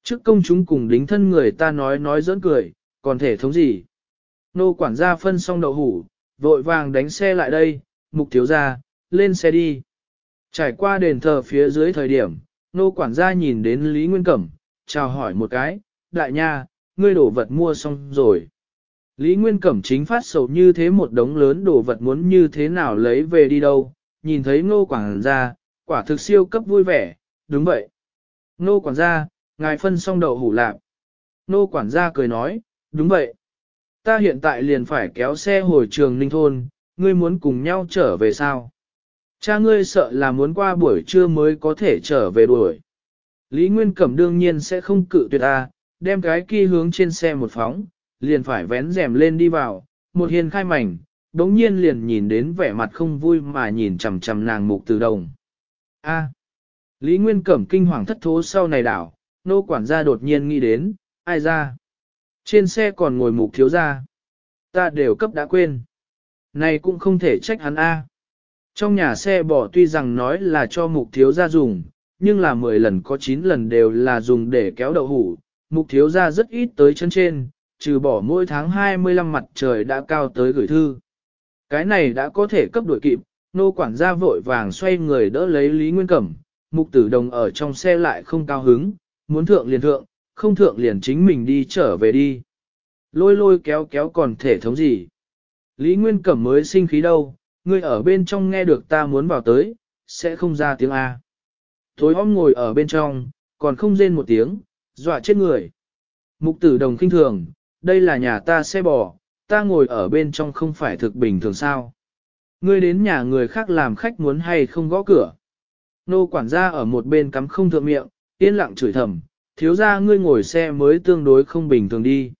Trước công chúng cùng đính thân người ta nói nói giỡn cười, còn thể thống gì. Nô quản gia phân xong đậu hủ, vội vàng đánh xe lại đây, mục thiếu gia, lên xe đi. Trải qua đền thờ phía dưới thời điểm, nô quản gia nhìn đến Lý Nguyên Cẩm, chào hỏi một cái, đại nha, ngươi đồ vật mua xong rồi. Lý Nguyên Cẩm chính phát sầu như thế một đống lớn đồ vật muốn như thế nào lấy về đi đâu, nhìn thấy ngô quảng gia, quả thực siêu cấp vui vẻ, đúng vậy. Ngô quản gia, ngài phân xong đậu hủ lạp. Ngô quản gia cười nói, đúng vậy. Ta hiện tại liền phải kéo xe hồi trường Ninh Thôn, ngươi muốn cùng nhau trở về sao? Cha ngươi sợ là muốn qua buổi trưa mới có thể trở về đuổi. Lý Nguyên Cẩm đương nhiên sẽ không cự tuyệt ta, à, đem cái kia hướng trên xe một phóng, liền phải vén rèm lên đi vào, một hiền khai mảnh, đống nhiên liền nhìn đến vẻ mặt không vui mà nhìn chằm chằm nàng mục từ đồng. A. Lý Nguyên Cẩm kinh hoàng thất thố sau này đảo, nô quản gia đột nhiên nghĩ đến, ai ra? Trên xe còn ngồi mục thiếu ra. Ta đều cấp đã quên. Này cũng không thể trách hắn A. Trong nhà xe bỏ tuy rằng nói là cho mục thiếu ra dùng, nhưng là 10 lần có 9 lần đều là dùng để kéo đậu hủ, mục thiếu gia rất ít tới chân trên, trừ bỏ mỗi tháng 25 mặt trời đã cao tới gửi thư. Cái này đã có thể cấp đuổi kịp, nô quản gia vội vàng xoay người đỡ lấy Lý Nguyên Cẩm, mục tử đồng ở trong xe lại không cao hứng, muốn thượng liền thượng, không thượng liền chính mình đi trở về đi. Lôi lôi kéo kéo còn thể thống gì. Lý Nguyên Cẩm mới sinh khí đâu, ngươi ở bên trong nghe được ta muốn vào tới, sẽ không ra tiếng A. Thối om ngồi ở bên trong, còn không rên một tiếng, dọa chết người. Mục tử đồng kinh thường, đây là nhà ta xe bò, ta ngồi ở bên trong không phải thực bình thường sao. Ngươi đến nhà người khác làm khách muốn hay không gõ cửa. Nô quản gia ở một bên cắm không thượng miệng, yên lặng chửi thầm, thiếu ra ngươi ngồi xe mới tương đối không bình thường đi.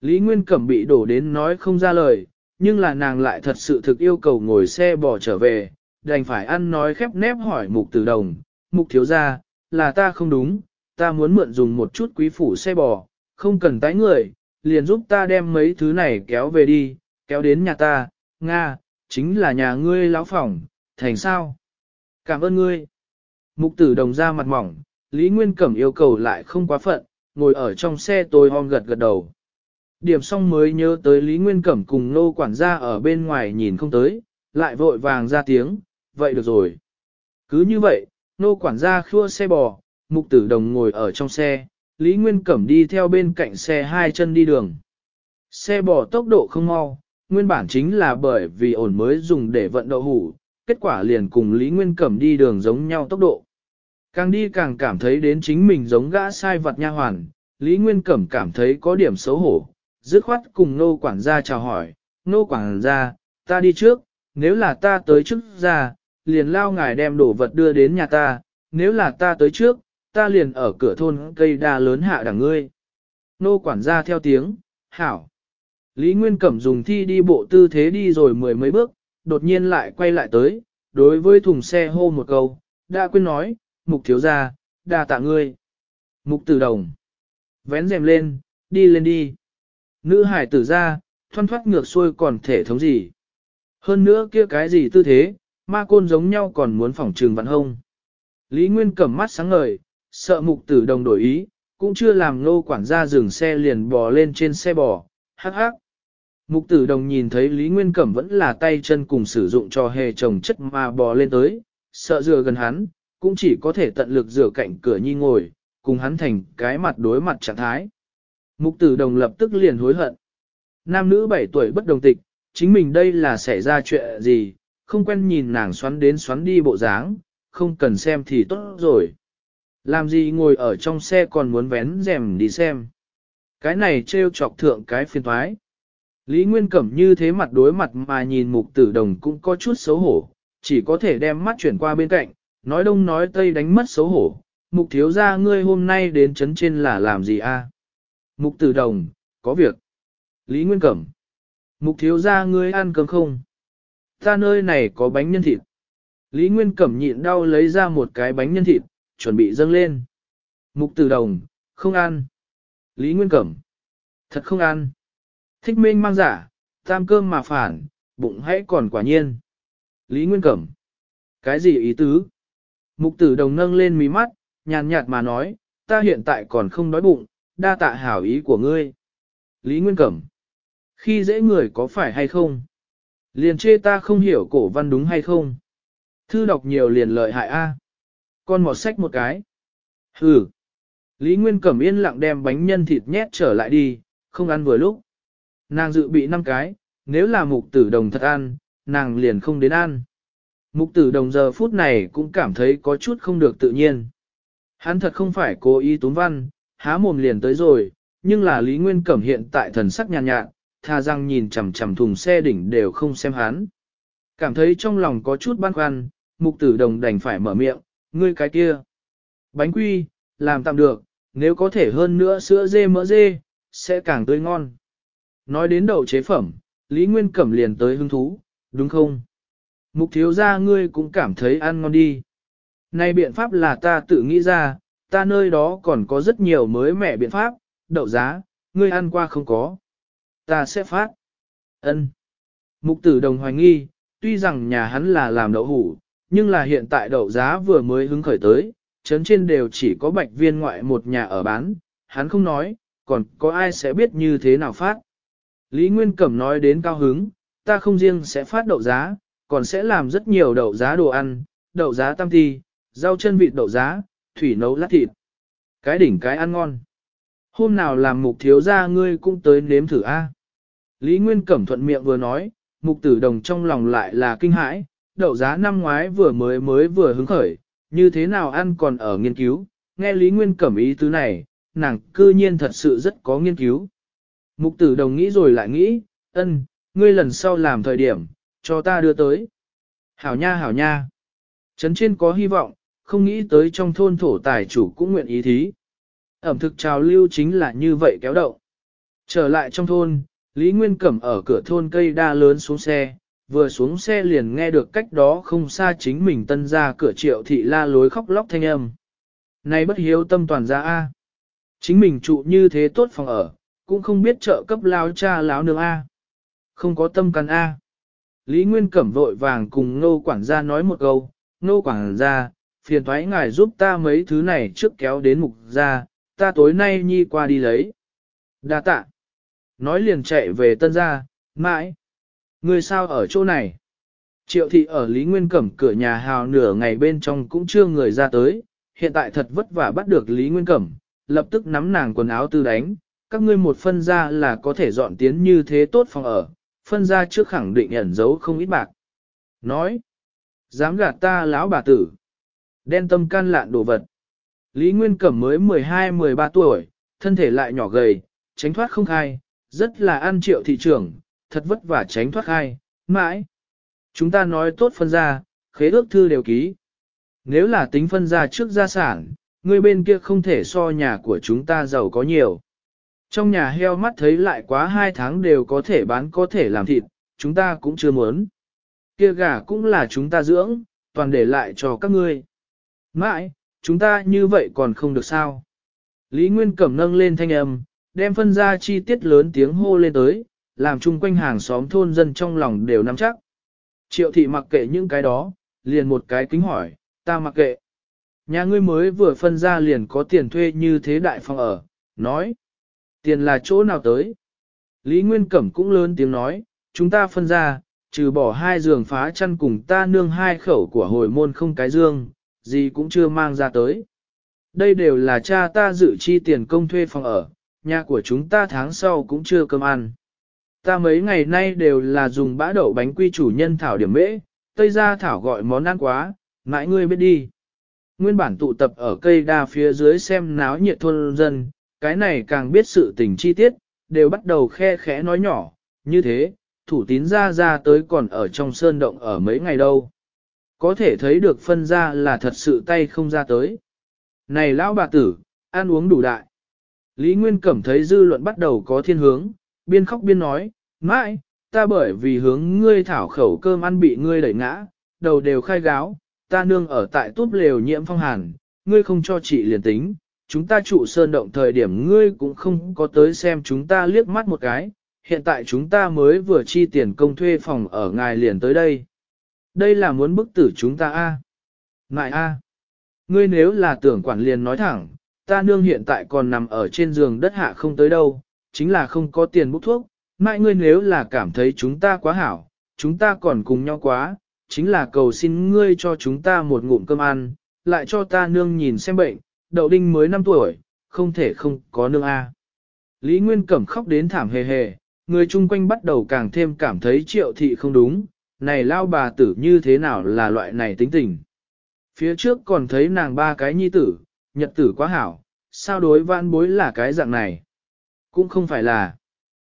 Lý Nguyên Cẩm bị đổ đến nói không ra lời, nhưng là nàng lại thật sự thực yêu cầu ngồi xe bò trở về, đành phải ăn nói khép nép hỏi mục tử đồng, mục thiếu ra, là ta không đúng, ta muốn mượn dùng một chút quý phủ xe bò, không cần tái người, liền giúp ta đem mấy thứ này kéo về đi, kéo đến nhà ta, Nga, chính là nhà ngươi lão phỏng, thành sao? Cảm ơn ngươi. Mục tử đồng ra mặt mỏng, Lý Nguyên Cẩm yêu cầu lại không quá phận, ngồi ở trong xe tôi hom gật gật đầu. Điểm xong mới nhớ tới Lý Nguyên Cẩm cùng nô quản gia ở bên ngoài nhìn không tới, lại vội vàng ra tiếng, vậy được rồi. Cứ như vậy, nô quản gia khua xe bò, mục tử đồng ngồi ở trong xe, Lý Nguyên Cẩm đi theo bên cạnh xe hai chân đi đường. Xe bỏ tốc độ không mau, nguyên bản chính là bởi vì ổn mới dùng để vận đậu hủ, kết quả liền cùng Lý Nguyên Cẩm đi đường giống nhau tốc độ. Càng đi càng cảm thấy đến chính mình giống gã sai vật nha hoàn, Lý Nguyên Cẩm cảm thấy có điểm xấu hổ, dứt khoát cùng nô quản gia chào hỏi, nô quản gia, ta đi trước, nếu là ta tới trước ra, liền lao ngài đem đồ vật đưa đến nhà ta, nếu là ta tới trước, ta liền ở cửa thôn cây đa lớn hạ đảng ngươi. Nô quản gia theo tiếng, hảo. Lý Nguyên Cẩm dùng thi đi bộ tư thế đi rồi mười mấy bước, đột nhiên lại quay lại tới, đối với thùng xe hô một câu, đã quên nói, mục thiếu ra, đa tạ ngươi. Mục tử đồng, vén rèm lên, đi lên đi. Nữ hải tử ra, thoăn thoát ngược xuôi còn thể thống gì. Hơn nữa kia cái gì tư thế, ma côn giống nhau còn muốn phỏng trường vạn hông. Lý Nguyên Cẩm mắt sáng ngời, Sợ mục tử đồng đổi ý, cũng chưa làm nô quản gia dừng xe liền bò lên trên xe bò, hắc hắc. Mục tử đồng nhìn thấy Lý Nguyên Cẩm vẫn là tay chân cùng sử dụng cho hề trồng chất mà bò lên tới, sợ dừa gần hắn, cũng chỉ có thể tận lực rửa cạnh cửa nhi ngồi, cùng hắn thành cái mặt đối mặt trạng thái. Mục tử đồng lập tức liền hối hận. Nam nữ 7 tuổi bất đồng tịch, chính mình đây là xảy ra chuyện gì, không quen nhìn nàng xoắn đến xoắn đi bộ dáng, không cần xem thì tốt rồi. Làm gì ngồi ở trong xe còn muốn vén rèm đi xem. Cái này trêu chọc thượng cái phiền thoái. Lý Nguyên Cẩm như thế mặt đối mặt mà nhìn mục tử đồng cũng có chút xấu hổ, chỉ có thể đem mắt chuyển qua bên cạnh, nói đông nói tây đánh mất xấu hổ. Mục thiếu ra ngươi hôm nay đến chấn trên là làm gì a à? Mục tử đồng, có việc. Lý Nguyên Cẩm. Mục thiếu ra ngươi ăn cơm không? Ta nơi này có bánh nhân thịt. Lý Nguyên Cẩm nhịn đau lấy ra một cái bánh nhân thịt, chuẩn bị dâng lên. Mục tử đồng, không ăn. Lý Nguyên Cẩm, thật không ăn. Thích minh mang giả, tam cơm mà phản, bụng hãy còn quả nhiên. Lý Nguyên Cẩm, cái gì ý tứ? Mục tử đồng nâng lên mí mắt, nhàn nhạt mà nói, ta hiện tại còn không đói bụng, đa tạ hảo ý của ngươi. Lý Nguyên Cẩm, khi dễ người có phải hay không? Liền chê ta không hiểu cổ văn đúng hay không? Thư đọc nhiều liền lợi hại A. Con mọt sách một cái. Hừ. Lý Nguyên Cẩm yên lặng đem bánh nhân thịt nhét trở lại đi, không ăn vừa lúc. Nàng dự bị 5 cái, nếu là mục tử đồng thật ăn, nàng liền không đến ăn. Mục tử đồng giờ phút này cũng cảm thấy có chút không được tự nhiên. Hắn thật không phải cố ý tốn văn, há mồm liền tới rồi, nhưng là Lý Nguyên Cẩm hiện tại thần sắc nhàn nhạt, nhạt, tha răng nhìn chằm chằm thùng xe đỉnh đều không xem hắn. Cảm thấy trong lòng có chút băn khoăn, mục tử đồng đành phải mở miệng, ngươi cái kia. Bánh quy, làm tạm được, nếu có thể hơn nữa sữa dê mỡ dê, sẽ càng tươi ngon. Nói đến đậu chế phẩm, Lý Nguyên Cẩm liền tới hứng thú, đúng không? Mục thiếu ra ngươi cũng cảm thấy ăn ngon đi. Này biện pháp là ta tự nghĩ ra, ta nơi đó còn có rất nhiều mới mẻ biện pháp, đậu giá, ngươi ăn qua không có. Ta sẽ phát. ân Mục tử đồng hoài nghi, tuy rằng nhà hắn là làm đậu hủ, nhưng là hiện tại đậu giá vừa mới hứng khởi tới, trấn trên đều chỉ có bạch viên ngoại một nhà ở bán, hắn không nói, còn có ai sẽ biết như thế nào phát. Lý Nguyên Cẩm nói đến cao hứng, ta không riêng sẽ phát đậu giá, còn sẽ làm rất nhiều đậu giá đồ ăn, đậu giá tam ti, rau chân vịt đậu giá, thủy nấu lát thịt. Cái đỉnh cái ăn ngon. Hôm nào làm mục thiếu ra ngươi cũng tới nếm thử a. Lý Nguyên Cẩm thuận miệng vừa nói, mục tử đồng trong lòng lại là kinh hãi, đậu giá năm ngoái vừa mới mới vừa hứng khởi, như thế nào ăn còn ở nghiên cứu, nghe Lý Nguyên cẩm ý tứ này, nàng cư nhiên thật sự rất có nghiên cứu. Mục tử đồng nghĩ rồi lại nghĩ, ân, ngươi lần sau làm thời điểm, cho ta đưa tới. Hảo nha hảo nha. Trấn trên có hy vọng, không nghĩ tới trong thôn thổ tài chủ cũng nguyện ý thí. Ẩm thực trào lưu chính là như vậy kéo động. Trở lại trong thôn, Lý Nguyên Cẩm ở cửa thôn cây đa lớn xuống xe, vừa xuống xe liền nghe được cách đó không xa chính mình tân ra cửa triệu thị la lối khóc lóc thanh âm. Này bất hiếu tâm toàn ra A. Chính mình trụ như thế tốt phòng ở, cũng không biết trợ cấp lao cha láo nương A. Không có tâm căn A. Lý Nguyên Cẩm vội vàng cùng nô quản gia nói một câu, nô quản gia, phiền thoái ngài giúp ta mấy thứ này trước kéo đến mục ra, ta tối nay nhi qua đi lấy. Đa tạ. Nói liền chạy về tân gia, mãi. Người sao ở chỗ này? Triệu thị ở Lý Nguyên Cẩm cửa nhà hào nửa ngày bên trong cũng chưa người ra tới, hiện tại thật vất vả bắt được Lý Nguyên Cẩm, lập tức nắm nàng quần áo tư đánh, các ngươi một phân ra là có thể dọn tiến như thế tốt phòng ở, phân ra trước khẳng định ẩn giấu không ít bạc. Nói, dám gạt ta lão bà tử, đen tâm can lạn đồ vật. Lý Nguyên Cẩm mới 12-13 tuổi, thân thể lại nhỏ gầy, tránh thoát không khai, rất là ăn triệu thị trưởng, thật vất vả tránh thoát khai, mãi. Chúng ta nói tốt phân ra, khế ước thư đều ký. Nếu là tính phân ra trước gia sản, người bên kia không thể so nhà của chúng ta giàu có nhiều. Trong nhà heo mắt thấy lại quá hai tháng đều có thể bán có thể làm thịt, chúng ta cũng chưa muốn. Kia gà cũng là chúng ta dưỡng, toàn để lại cho các ngươi. Mãi, chúng ta như vậy còn không được sao. Lý Nguyên Cẩm nâng lên thanh âm, đem phân ra chi tiết lớn tiếng hô lên tới, làm chung quanh hàng xóm thôn dân trong lòng đều nắm chắc. Triệu thị mặc kệ những cái đó, liền một cái kính hỏi, ta mặc kệ. Nhà ngươi mới vừa phân ra liền có tiền thuê như thế đại phòng ở, nói. Tiền là chỗ nào tới? Lý Nguyên Cẩm cũng lớn tiếng nói, chúng ta phân ra, trừ bỏ hai giường phá chăn cùng ta nương hai khẩu của hồi môn không cái dương, gì cũng chưa mang ra tới. Đây đều là cha ta dự chi tiền công thuê phòng ở, nhà của chúng ta tháng sau cũng chưa cơm ăn. Ta mấy ngày nay đều là dùng bã đậu bánh quy chủ nhân thảo điểm mễ, tây ra thảo gọi món ăn quá, mãi ngươi biết đi. Nguyên bản tụ tập ở cây đa phía dưới xem náo nhiệt thôn dân, cái này càng biết sự tình chi tiết, đều bắt đầu khe khẽ nói nhỏ, như thế, thủ tín ra ra tới còn ở trong sơn động ở mấy ngày đâu. Có thể thấy được phân ra là thật sự tay không ra tới. Này lão bà tử, ăn uống đủ đại. Lý Nguyên Cẩm thấy dư luận bắt đầu có thiên hướng, biên khóc biên nói, mãi, ta bởi vì hướng ngươi thảo khẩu cơm ăn bị ngươi đẩy ngã, đầu đều khai gáo, ta nương ở tại túp lều nhiễm phong hàn, ngươi không cho chị liền tính, chúng ta trụ sơn động thời điểm ngươi cũng không có tới xem chúng ta liếc mắt một cái, hiện tại chúng ta mới vừa chi tiền công thuê phòng ở ngài liền tới đây. Đây là muốn bức tử chúng ta a à? Ngại a à? Ngươi nếu là tưởng quản liền nói thẳng, ta nương hiện tại còn nằm ở trên giường đất hạ không tới đâu, chính là không có tiền bốc thuốc, mãi ngươi nếu là cảm thấy chúng ta quá hảo, chúng ta còn cùng nhau quá, chính là cầu xin ngươi cho chúng ta một ngụm cơm ăn, lại cho ta nương nhìn xem bệnh, đậu đinh mới 5 tuổi, không thể không có nương A. Lý Nguyên Cẩm khóc đến thảm hề hề, người chung quanh bắt đầu càng thêm cảm thấy triệu thị không đúng, này lao bà tử như thế nào là loại này tính tình. Phía trước còn thấy nàng ba cái nhi tử, nhật tử quá hảo, sao đối vãn bối là cái dạng này. Cũng không phải là.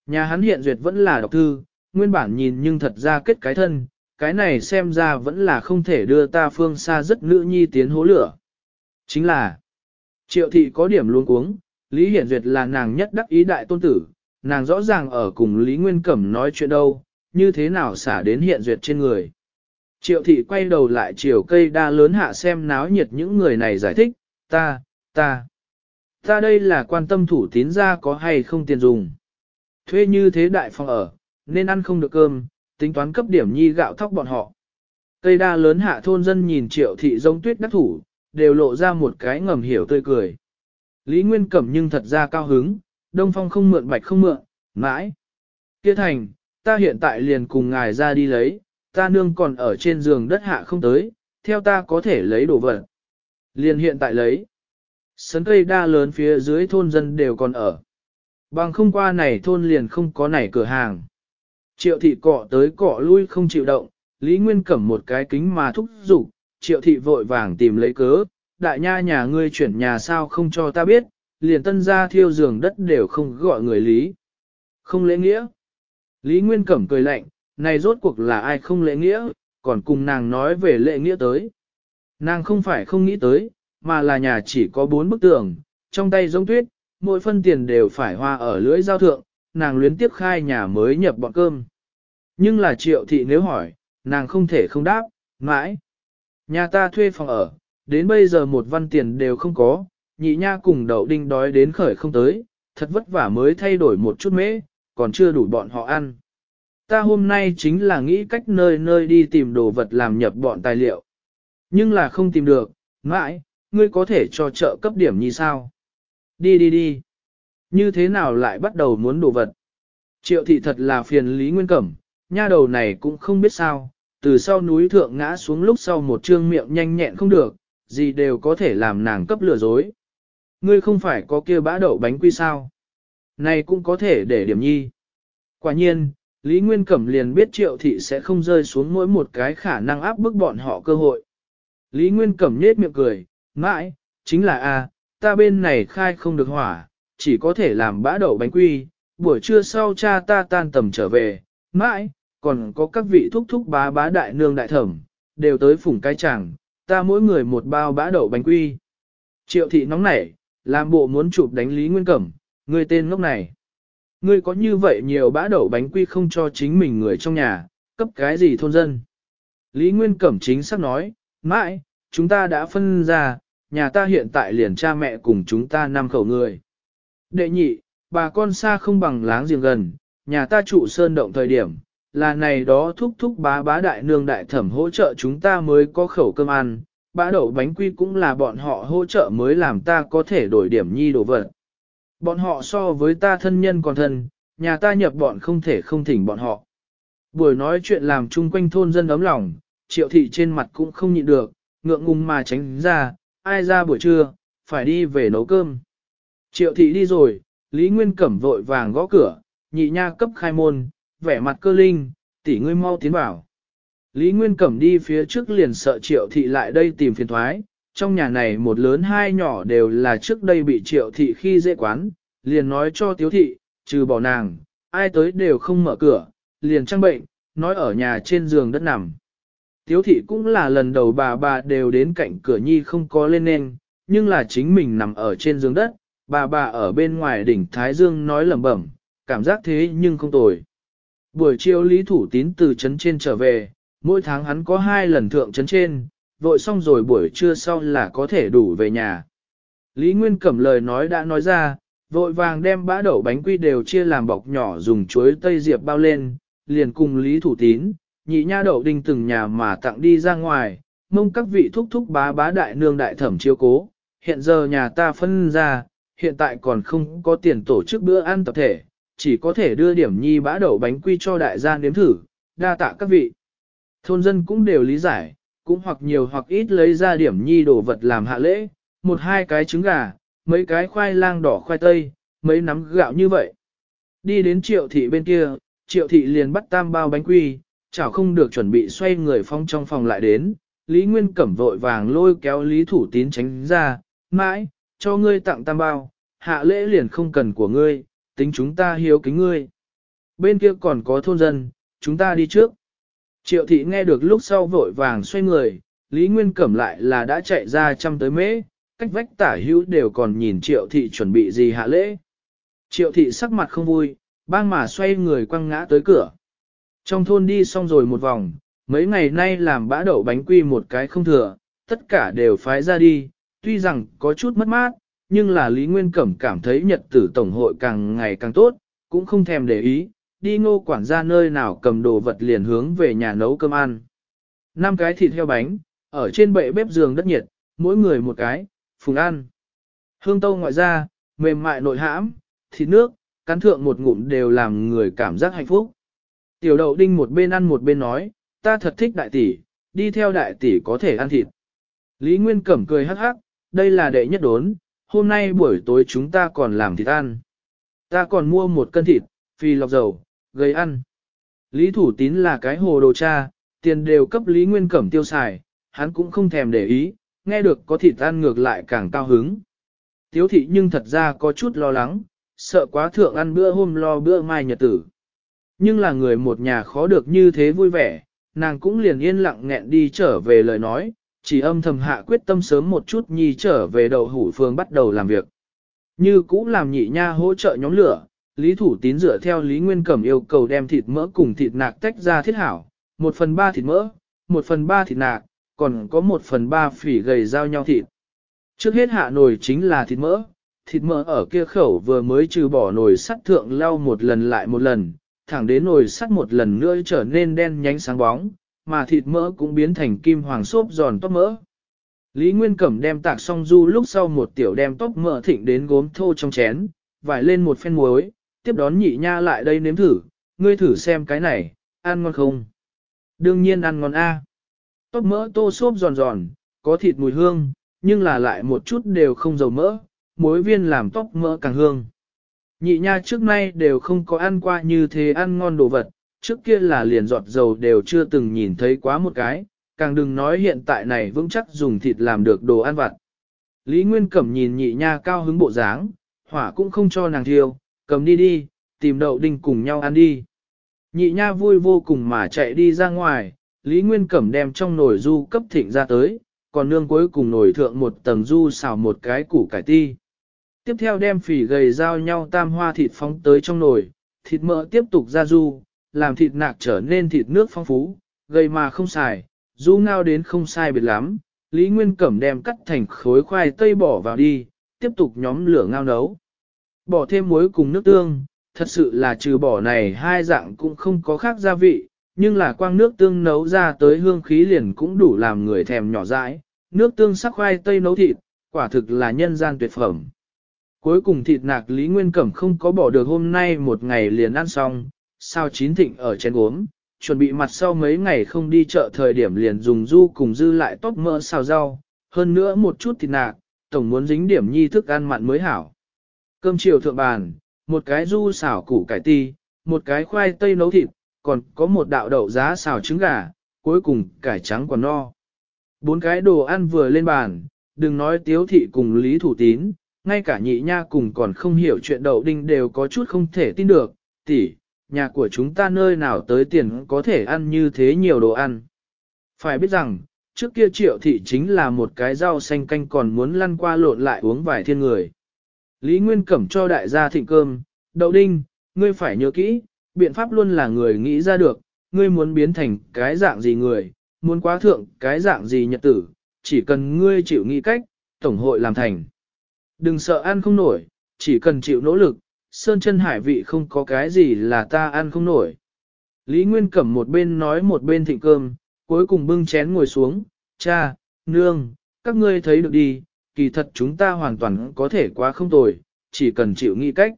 Nhà hắn hiện duyệt vẫn là độc thư, nguyên bản nhìn nhưng thật ra kết cái thân, cái này xem ra vẫn là không thể đưa ta phương xa rất nữ nhi tiến hố lửa. Chính là, triệu thị có điểm luôn cuống, Lý hiện Duyệt là nàng nhất đắc ý đại tôn tử, nàng rõ ràng ở cùng Lý Nguyên Cẩm nói chuyện đâu, như thế nào xả đến Hiện Duyệt trên người. Triệu thị quay đầu lại chiều cây đa lớn hạ xem náo nhiệt những người này giải thích, ta, ta. Ta đây là quan tâm thủ tín ra có hay không tiền dùng. Thuê như thế đại phòng ở, nên ăn không được cơm, tính toán cấp điểm nhi gạo thóc bọn họ. tây đa lớn hạ thôn dân nhìn triệu thị giống tuyết đắc thủ, đều lộ ra một cái ngầm hiểu tươi cười. Lý Nguyên Cẩm nhưng thật ra cao hứng, Đông Phong không mượn bạch không mượn, mãi. Kia thành, ta hiện tại liền cùng ngài ra đi lấy, ta nương còn ở trên giường đất hạ không tới, theo ta có thể lấy đồ vật. Liền hiện tại lấy. Sấn cây đa lớn phía dưới thôn dân đều còn ở. Bằng không qua này thôn liền không có này cửa hàng. Triệu thị cọ tới cọ lui không chịu động, Lý Nguyên cẩm một cái kính mà thúc giục, triệu thị vội vàng tìm lấy cớ, đại nha nhà ngươi chuyển nhà sao không cho ta biết, liền tân ra thiêu giường đất đều không gọi người Lý. Không lễ nghĩa. Lý Nguyên cẩm cười lạnh, này rốt cuộc là ai không lễ nghĩa, còn cùng nàng nói về lễ nghĩa tới. Nàng không phải không nghĩ tới, mà là nhà chỉ có bốn bức tường, trong tay giống tuyết, mỗi phân tiền đều phải hoa ở lưỡi giao thượng, nàng luyến tiếp khai nhà mới nhập bọn cơm. Nhưng là triệu thị nếu hỏi, nàng không thể không đáp, mãi. Nhà ta thuê phòng ở, đến bây giờ một văn tiền đều không có, nhị nha cùng đậu đinh đói đến khởi không tới, thật vất vả mới thay đổi một chút mễ, còn chưa đủ bọn họ ăn. Ta hôm nay chính là nghĩ cách nơi nơi đi tìm đồ vật làm nhập bọn tài liệu. Nhưng là không tìm được, mãi, ngươi có thể cho trợ cấp điểm như sao? Đi đi đi. Như thế nào lại bắt đầu muốn đồ vật? Triệu thị thật là phiền Lý Nguyên Cẩm, nha đầu này cũng không biết sao, từ sau núi thượng ngã xuống lúc sau một trương miệng nhanh nhẹn không được, gì đều có thể làm nàng cấp lừa dối. Ngươi không phải có kia bã đậu bánh quy sao? Này cũng có thể để điểm nhi. Quả nhiên, Lý Nguyên Cẩm liền biết triệu thị sẽ không rơi xuống mỗi một cái khả năng áp bức bọn họ cơ hội. Lý Nguyên Cẩm nhết miệng cười, mãi, chính là a, ta bên này khai không được hỏa, chỉ có thể làm bã đậu bánh quy, buổi trưa sau cha ta tan tầm trở về, mãi, còn có các vị thúc thúc bá bá đại nương đại thẩm, đều tới phủng cái chẳng, ta mỗi người một bao bã đậu bánh quy. Triệu thị nóng nảy, làm bộ muốn chụp đánh Lý Nguyên Cẩm, người tên ngốc này. Ngươi có như vậy nhiều bã đậu bánh quy không cho chính mình người trong nhà, cấp cái gì thôn dân. Lý Nguyên Cẩm chính xác nói, mãi, chúng ta đã phân ra, nhà ta hiện tại liền cha mẹ cùng chúng ta năm khẩu người. Đệ nhị, bà con xa không bằng láng giềng gần, nhà ta trụ sơn động thời điểm, là này đó thúc thúc bá bá đại nương đại thẩm hỗ trợ chúng ta mới có khẩu cơm ăn, bá đậu bánh quy cũng là bọn họ hỗ trợ mới làm ta có thể đổi điểm nhi đồ vật. Bọn họ so với ta thân nhân còn thân, nhà ta nhập bọn không thể không thỉnh bọn họ. Buổi nói chuyện làm chung quanh thôn dân ấm lòng, triệu thị trên mặt cũng không nhịn được, ngượng ngùng mà tránh ra, ai ra buổi trưa, phải đi về nấu cơm. Triệu thị đi rồi, Lý Nguyên Cẩm vội vàng gõ cửa, nhị nha cấp khai môn, vẻ mặt cơ linh, tỷ ngươi mau tiến vào. Lý Nguyên Cẩm đi phía trước liền sợ triệu thị lại đây tìm phiền thoái, trong nhà này một lớn hai nhỏ đều là trước đây bị triệu thị khi dễ quán, liền nói cho tiếu thị, trừ bỏ nàng, ai tới đều không mở cửa, liền trăng bệnh, nói ở nhà trên giường đất nằm. Tiếu thị cũng là lần đầu bà bà đều đến cạnh cửa nhi không có lên nên, nhưng là chính mình nằm ở trên giường đất, bà bà ở bên ngoài đỉnh Thái Dương nói lẩm bẩm, cảm giác thế nhưng không tồi. Buổi chiều Lý Thủ Tín từ trấn trên trở về, mỗi tháng hắn có hai lần thượng trấn trên, vội xong rồi buổi trưa sau là có thể đủ về nhà. Lý Nguyên cẩm lời nói đã nói ra, vội vàng đem bã đậu bánh quy đều chia làm bọc nhỏ dùng chuối tây diệp bao lên, liền cùng Lý Thủ Tín, nhị nha đậu đinh từng nhà mà tặng đi ra ngoài, mong các vị thúc thúc bá bá đại nương đại thẩm chiếu cố, hiện giờ nhà ta phân ra, hiện tại còn không có tiền tổ chức bữa ăn tập thể, chỉ có thể đưa điểm nhi bã đậu bánh quy cho đại gia nếm thử, đa tạ các vị. Thôn dân cũng đều lý giải, cũng hoặc nhiều hoặc ít lấy ra điểm nhi đồ vật làm hạ lễ, một hai cái trứng gà, mấy cái khoai lang đỏ khoai tây, mấy nắm gạo như vậy. Đi đến triệu thị bên kia, triệu thị liền bắt tam bao bánh quy, chảo không được chuẩn bị xoay người phong trong phòng lại đến, Lý Nguyên Cẩm vội vàng lôi kéo Lý Thủ Tín tránh ra, mãi, cho ngươi tặng tam bao, hạ lễ liền không cần của ngươi, tính chúng ta hiếu kính ngươi. Bên kia còn có thôn dân, chúng ta đi trước. Triệu thị nghe được lúc sau vội vàng xoay người, Lý Nguyên Cẩm lại là đã chạy ra chăm tới mễ, cách vách tả hữu đều còn nhìn triệu thị chuẩn bị gì hạ lễ. Triệu thị sắc mặt không vui, bang mà xoay người quăng ngã tới cửa. Trong thôn đi xong rồi một vòng, mấy ngày nay làm bã đậu bánh quy một cái không thừa, tất cả đều phái ra đi, tuy rằng có chút mất mát, nhưng là Lý Nguyên Cẩm cảm thấy nhật tử tổng hội càng ngày càng tốt, cũng không thèm để ý, đi ngô quản ra nơi nào cầm đồ vật liền hướng về nhà nấu cơm ăn. năm cái thịt heo bánh, ở trên bệ bếp giường đất nhiệt, mỗi người một cái, phùng ăn. Hương tâu ngoại ra, mềm mại nội hãm, thịt nước, cắn thượng một ngụm đều làm người cảm giác hạnh phúc. Tiểu đậu đinh một bên ăn một bên nói, ta thật thích đại tỷ, đi theo đại tỷ có thể ăn thịt. Lý Nguyên Cẩm cười hắc hắc, đây là đệ nhất đốn, hôm nay buổi tối chúng ta còn làm thịt ăn. Ta còn mua một cân thịt, phi lọc dầu, gây ăn. Lý Thủ Tín là cái hồ đồ cha, tiền đều cấp Lý Nguyên Cẩm tiêu xài, hắn cũng không thèm để ý, nghe được có thịt ăn ngược lại càng cao hứng. Tiếu thị nhưng thật ra có chút lo lắng, sợ quá thượng ăn bữa hôm lo bữa mai nhật tử. Nhưng là người một nhà khó được như thế vui vẻ, nàng cũng liền yên lặng nghẹn đi trở về lời nói, chỉ âm thầm hạ quyết tâm sớm một chút nhi trở về đầu hủ phương bắt đầu làm việc. Như cũ làm nhị nha hỗ trợ nhóm lửa, Lý Thủ Tín dựa theo Lý Nguyên Cẩm yêu cầu đem thịt mỡ cùng thịt nạc tách ra thiết hảo, một phần ba thịt mỡ, một phần ba thịt nạc, còn có một phần ba phỉ gầy giao nhau thịt. Trước hết hạ nồi chính là thịt mỡ, thịt mỡ ở kia khẩu vừa mới trừ bỏ nồi sắt thượng lau một lần lại một lần, thẳng đến nồi sắt một lần nữa trở nên đen nhánh sáng bóng, mà thịt mỡ cũng biến thành kim hoàng xốp giòn tóc mỡ. Lý Nguyên Cẩm đem tạc xong du lúc sau một tiểu đem tóc mỡ thịnh đến gốm thô trong chén, vải lên một phen muối, tiếp đón nhị nha lại đây nếm thử, ngươi thử xem cái này, ăn ngon không? Đương nhiên ăn ngon A. Tóc mỡ tô xốp giòn giòn, có thịt mùi hương, nhưng là lại một chút đều không dầu mỡ, muối viên làm tóc mỡ càng hương. Nhị nha trước nay đều không có ăn qua như thế ăn ngon đồ vật, trước kia là liền giọt dầu đều chưa từng nhìn thấy quá một cái, càng đừng nói hiện tại này vững chắc dùng thịt làm được đồ ăn vặt. Lý Nguyên Cẩm nhìn nhị nha cao hứng bộ dáng, hỏa cũng không cho nàng thiêu, cầm đi đi, tìm đậu đinh cùng nhau ăn đi. Nhị nha vui vô cùng mà chạy đi ra ngoài, Lý Nguyên Cẩm đem trong nồi du cấp thịnh ra tới, còn nương cuối cùng nồi thượng một tầng du xào một cái củ cải ti. Tiếp theo đem phỉ gầy giao nhau tam hoa thịt phóng tới trong nồi, thịt mỡ tiếp tục ra du, làm thịt nạc trở nên thịt nước phong phú, gầy mà không xài, du ngao đến không sai biệt lắm. Lý Nguyên Cẩm đem cắt thành khối khoai tây bỏ vào đi, tiếp tục nhóm lửa ngao nấu. Bỏ thêm muối cùng nước tương, thật sự là trừ bỏ này hai dạng cũng không có khác gia vị, nhưng là quang nước tương nấu ra tới hương khí liền cũng đủ làm người thèm nhỏ dãi. Nước tương sắc khoai tây nấu thịt, quả thực là nhân gian tuyệt phẩm. Cuối cùng thịt nạc Lý Nguyên Cẩm không có bỏ được hôm nay một ngày liền ăn xong, sao chín thịnh ở chén uống, chuẩn bị mặt sau mấy ngày không đi chợ thời điểm liền dùng du cùng dư lại tóc mỡ xào rau, hơn nữa một chút thịt nạc, tổng muốn dính điểm nhi thức ăn mặn mới hảo. Cơm chiều thượng bàn, một cái du xào củ cải ti, một cái khoai tây nấu thịt, còn có một đạo đậu giá xào trứng gà, cuối cùng cải trắng còn no. Bốn cái đồ ăn vừa lên bàn, đừng nói tiếu thị cùng Lý Thủ Tín, ngay cả nhị nha cùng còn không hiểu chuyện đậu đinh đều có chút không thể tin được, tỷ, nhà của chúng ta nơi nào tới tiền có thể ăn như thế nhiều đồ ăn. Phải biết rằng, trước kia triệu thị chính là một cái rau xanh canh còn muốn lăn qua lộn lại uống vài thiên người. Lý Nguyên cẩm cho đại gia thịnh cơm, đậu đinh, ngươi phải nhớ kỹ, biện pháp luôn là người nghĩ ra được, ngươi muốn biến thành cái dạng gì người, muốn quá thượng cái dạng gì nhật tử, chỉ cần ngươi chịu nghĩ cách, tổng hội làm thành. Đừng sợ ăn không nổi, chỉ cần chịu nỗ lực, sơn chân hải vị không có cái gì là ta ăn không nổi. Lý Nguyên Cẩm một bên nói một bên thịnh cơm, cuối cùng bưng chén ngồi xuống, cha, nương, các ngươi thấy được đi, kỳ thật chúng ta hoàn toàn có thể quá không tồi, chỉ cần chịu nghi cách.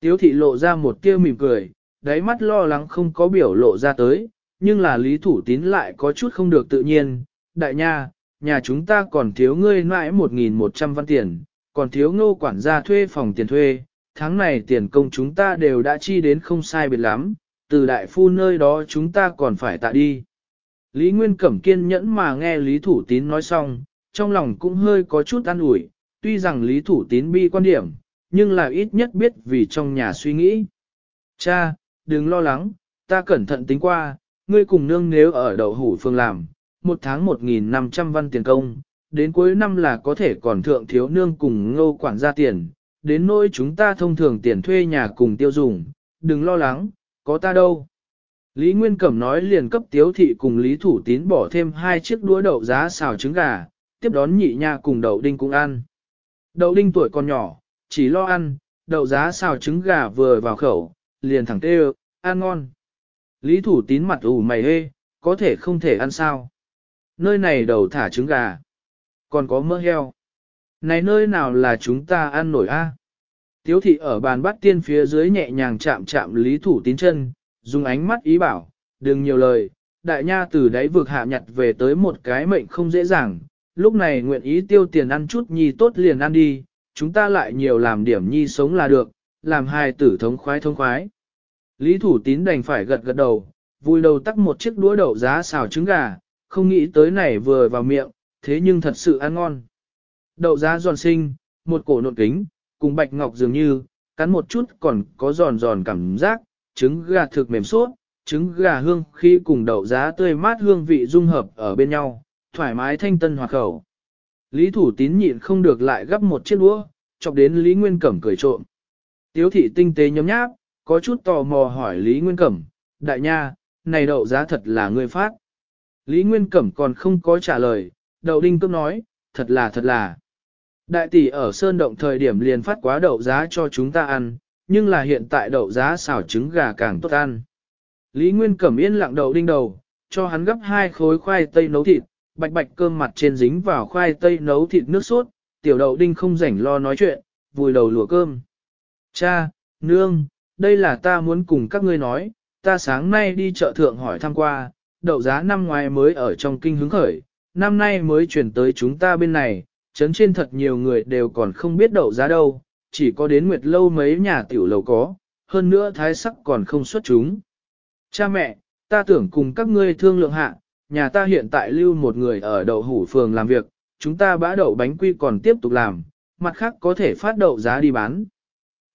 Tiếu thị lộ ra một tiêu mỉm cười, đáy mắt lo lắng không có biểu lộ ra tới, nhưng là lý thủ tín lại có chút không được tự nhiên, đại nha, nhà chúng ta còn thiếu ngươi mãi 1.100 văn tiền, còn thiếu ngô quản gia thuê phòng tiền thuê, tháng này tiền công chúng ta đều đã chi đến không sai biệt lắm, từ đại phu nơi đó chúng ta còn phải tạ đi. Lý Nguyên Cẩm kiên nhẫn mà nghe Lý Thủ Tín nói xong, trong lòng cũng hơi có chút an ủi, tuy rằng Lý Thủ Tín bi quan điểm, nhưng là ít nhất biết vì trong nhà suy nghĩ. Cha, đừng lo lắng, ta cẩn thận tính qua, ngươi cùng nương nếu ở đậu hủ phương làm, một tháng 1.500 văn tiền công, đến cuối năm là có thể còn thượng thiếu nương cùng ngô quản gia tiền, đến nỗi chúng ta thông thường tiền thuê nhà cùng tiêu dùng, đừng lo lắng, có ta đâu. Lý Nguyên Cẩm nói liền cấp tiếu thị cùng Lý Thủ Tín bỏ thêm hai chiếc đũa đậu giá xào trứng gà, tiếp đón nhị nha cùng đậu đinh cũng ăn. Đậu đinh tuổi còn nhỏ, chỉ lo ăn, đậu giá xào trứng gà vừa vào khẩu, liền thẳng tê ăn ngon. Lý Thủ Tín mặt ủ mày hê, có thể không thể ăn sao. Nơi này đầu thả trứng gà còn có mỡ heo. Này nơi nào là chúng ta ăn nổi a? À? Tiếu thị ở bàn bắt tiên phía dưới nhẹ nhàng chạm chạm lý thủ tín chân, dùng ánh mắt ý bảo, đừng nhiều lời, đại nha từ đáy vực hạ nhặt về tới một cái mệnh không dễ dàng, lúc này nguyện ý tiêu tiền ăn chút nhi tốt liền ăn đi, chúng ta lại nhiều làm điểm nhi sống là được, làm hai tử thống khoái thống khoái. Lý thủ tín đành phải gật gật đầu, vui đầu tắt một chiếc đũa đậu giá xào trứng gà, không nghĩ tới này vừa vào miệng, thế nhưng thật sự ăn ngon. Đậu giá giòn sinh, một cổ nộn kính, cùng bạch ngọc dường như, cắn một chút còn có giòn giòn cảm giác, trứng gà thực mềm suốt, trứng gà hương khi cùng đậu giá tươi mát hương vị dung hợp ở bên nhau, thoải mái thanh tân hòa khẩu. Lý Thủ Tín nhịn không được lại gấp một chiếc đũa, chọc đến Lý Nguyên Cẩm cười trộm. Tiếu thị tinh tế nhấm nháp, có chút tò mò hỏi Lý Nguyên Cẩm, đại nha, này đậu giá thật là ngươi phát. Lý Nguyên Cẩm còn không có trả lời, Đậu Đinh cướp nói, thật là thật là. Đại tỷ ở Sơn Động thời điểm liền phát quá đậu giá cho chúng ta ăn, nhưng là hiện tại đậu giá xào trứng gà càng tốt ăn. Lý Nguyên cẩm yên lặng đậu đinh đầu, cho hắn gấp hai khối khoai tây nấu thịt, bạch bạch cơm mặt trên dính vào khoai tây nấu thịt nước sốt, tiểu đậu đinh không rảnh lo nói chuyện, vùi đầu lùa cơm. Cha, nương, đây là ta muốn cùng các ngươi nói, ta sáng nay đi chợ thượng hỏi thăm qua, đậu giá năm ngoài mới ở trong kinh hứng khởi, năm nay mới chuyển tới chúng ta bên này, chấn trên thật nhiều người đều còn không biết đậu giá đâu, chỉ có đến nguyệt lâu mấy nhà tiểu lầu có, hơn nữa thái sắc còn không xuất chúng. Cha mẹ, ta tưởng cùng các ngươi thương lượng hạ, nhà ta hiện tại lưu một người ở đậu hủ phường làm việc, chúng ta bã đậu bánh quy còn tiếp tục làm, mặt khác có thể phát đậu giá đi bán.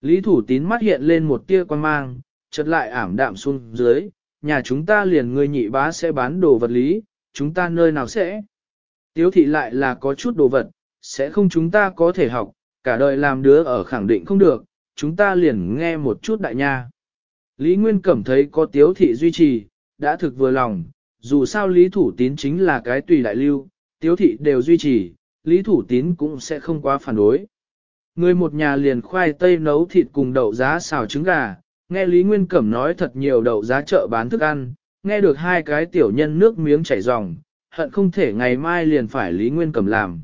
Lý thủ tín mắt hiện lên một tia quan mang, chợt lại ảm đạm xuống dưới, nhà chúng ta liền người nhị bá sẽ bán đồ vật lý, chúng ta nơi nào sẽ. Tiếu thị lại là có chút đồ vật, sẽ không chúng ta có thể học, cả đời làm đứa ở khẳng định không được, chúng ta liền nghe một chút đại nha. Lý Nguyên cảm thấy có tiếu thị duy trì, đã thực vừa lòng, dù sao Lý Thủ Tín chính là cái tùy đại lưu, tiếu thị đều duy trì, Lý Thủ Tín cũng sẽ không quá phản đối. Người một nhà liền khoai tây nấu thịt cùng đậu giá xào trứng gà, nghe Lý Nguyên Cẩm nói thật nhiều đậu giá chợ bán thức ăn, nghe được hai cái tiểu nhân nước miếng chảy ròng, hận không thể ngày mai liền phải Lý Nguyên Cẩm làm.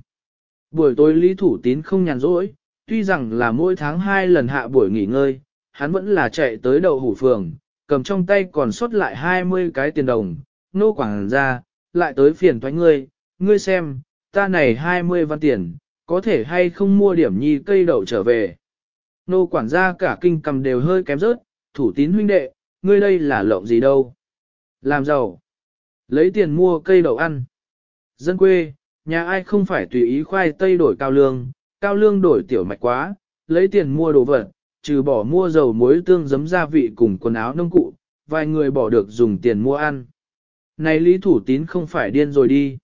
Buổi tối Lý Thủ Tín không nhàn rỗi, tuy rằng là mỗi tháng hai lần hạ buổi nghỉ ngơi, hắn vẫn là chạy tới đầu hủ phường, cầm trong tay còn sót lại 20 cái tiền đồng, nô quảng ra, lại tới phiền thoái ngươi, ngươi xem, ta này 20 văn tiền, có thể hay không mua điểm nhi cây đậu trở về. Nô quản gia cả kinh cầm đều hơi kém rớt, thủ tín huynh đệ, ngươi đây là lộng gì đâu. Làm giàu. Lấy tiền mua cây đậu ăn. Dân quê, nhà ai không phải tùy ý khoai tây đổi cao lương, cao lương đổi tiểu mạch quá, lấy tiền mua đồ vật, trừ bỏ mua dầu muối tương giấm gia vị cùng quần áo nông cụ, vài người bỏ được dùng tiền mua ăn. Này Lý Thủ Tín không phải điên rồi đi.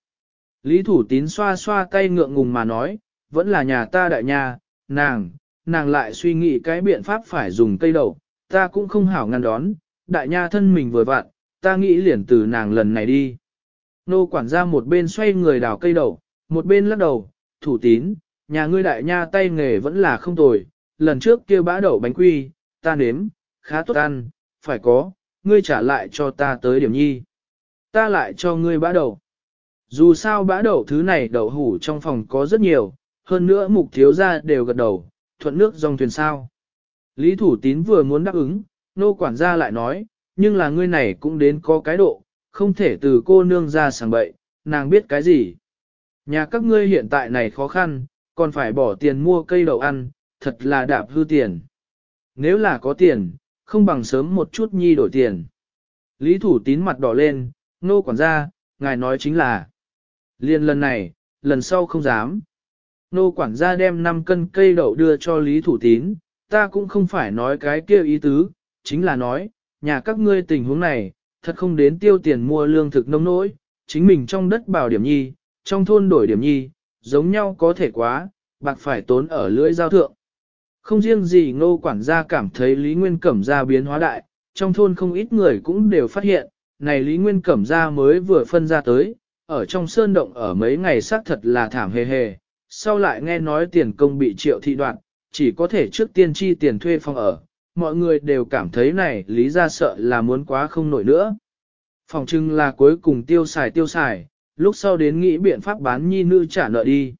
Lý Thủ Tín xoa xoa tay ngượng ngùng mà nói, vẫn là nhà ta đại nhà, nàng, nàng lại suy nghĩ cái biện pháp phải dùng cây đậu, ta cũng không hảo ngăn đón, đại nha thân mình vừa vặn, ta nghĩ liền từ nàng lần này đi. Nô quản gia một bên xoay người đào cây đậu, một bên lắc đầu, thủ tín, nhà ngươi đại nha tay nghề vẫn là không tồi, lần trước kia bã đậu bánh quy, ta nếm, khá tốt ăn, phải có, ngươi trả lại cho ta tới điểm nhi. Ta lại cho ngươi bã đậu. Dù sao bã đậu thứ này đậu hủ trong phòng có rất nhiều, hơn nữa mục thiếu gia đều gật đầu, thuận nước dòng thuyền sao. Lý thủ tín vừa muốn đáp ứng, nô quản gia lại nói, nhưng là ngươi này cũng đến có cái độ, không thể từ cô nương ra sàng bậy, nàng biết cái gì. Nhà các ngươi hiện tại này khó khăn, còn phải bỏ tiền mua cây đậu ăn, thật là đạp hư tiền. Nếu là có tiền, không bằng sớm một chút nhi đổi tiền. Lý thủ tín mặt đỏ lên, nô quản gia, ngài nói chính là. Liên lần này, lần sau không dám. Nô quản gia đem 5 cân cây đậu đưa cho Lý thủ tín, ta cũng không phải nói cái kia ý tứ, chính là nói, nhà các ngươi tình huống này, thật không đến tiêu tiền mua lương thực nông nỗi, chính mình trong đất bảo điểm nhi, trong thôn đổi điểm nhi, giống nhau có thể quá, bạc phải tốn ở lưỡi giao thượng. Không riêng gì ngô quản gia cảm thấy Lý Nguyên Cẩm gia biến hóa đại, trong thôn không ít người cũng đều phát hiện, này Lý Nguyên Cẩm gia mới vừa phân ra tới, ở trong sơn động ở mấy ngày xác thật là thảm hề hề, sau lại nghe nói tiền công bị triệu thị đoạn, chỉ có thể trước tiên chi tiền thuê phòng ở, mọi người đều cảm thấy này lý ra sợ là muốn quá không nổi nữa. Phòng trưng là cuối cùng tiêu xài tiêu xài, lúc sau đến nghĩ biện pháp bán nhi nữ trả nợ đi.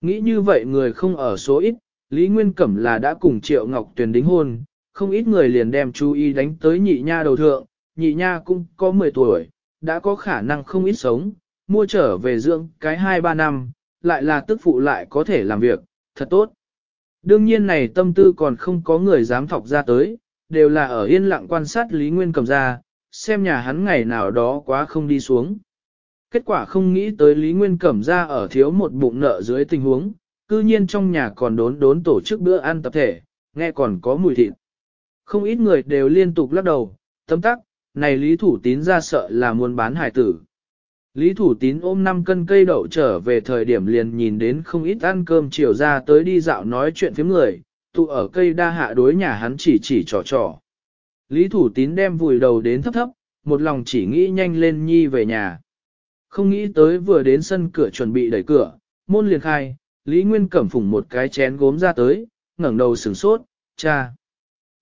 Nghĩ như vậy người không ở số ít, Lý Nguyên Cẩm là đã cùng Triệu Ngọc Tuyền đính hôn, không ít người liền đem chú ý đánh tới nhị nha đầu thượng, nhị nha cũng có 10 tuổi, đã có khả năng không ít sống, mua trở về dưỡng cái 2-3 năm, lại là tức phụ lại có thể làm việc, thật tốt. Đương nhiên này tâm tư còn không có người dám thọc ra tới, đều là ở yên lặng quan sát Lý Nguyên cầm ra, xem nhà hắn ngày nào đó quá không đi xuống. Kết quả không nghĩ tới Lý Nguyên cẩm ra ở thiếu một bụng nợ dưới tình huống, cư nhiên trong nhà còn đốn đốn tổ chức bữa ăn tập thể, nghe còn có mùi thịt. Không ít người đều liên tục lắc đầu, tấm tắc, này Lý Thủ Tín ra sợ là muốn bán hải tử. Lý Thủ Tín ôm 5 cân cây đậu trở về thời điểm liền nhìn đến không ít ăn cơm chiều ra tới đi dạo nói chuyện phiếm người, tụ ở cây đa hạ đối nhà hắn chỉ chỉ trò trò. Lý Thủ Tín đem vùi đầu đến thấp thấp, một lòng chỉ nghĩ nhanh lên nhi về nhà. Không nghĩ tới vừa đến sân cửa chuẩn bị đẩy cửa, môn liền khai, Lý Nguyên cẩm phủng một cái chén gốm ra tới, ngẩng đầu sừng sốt, cha.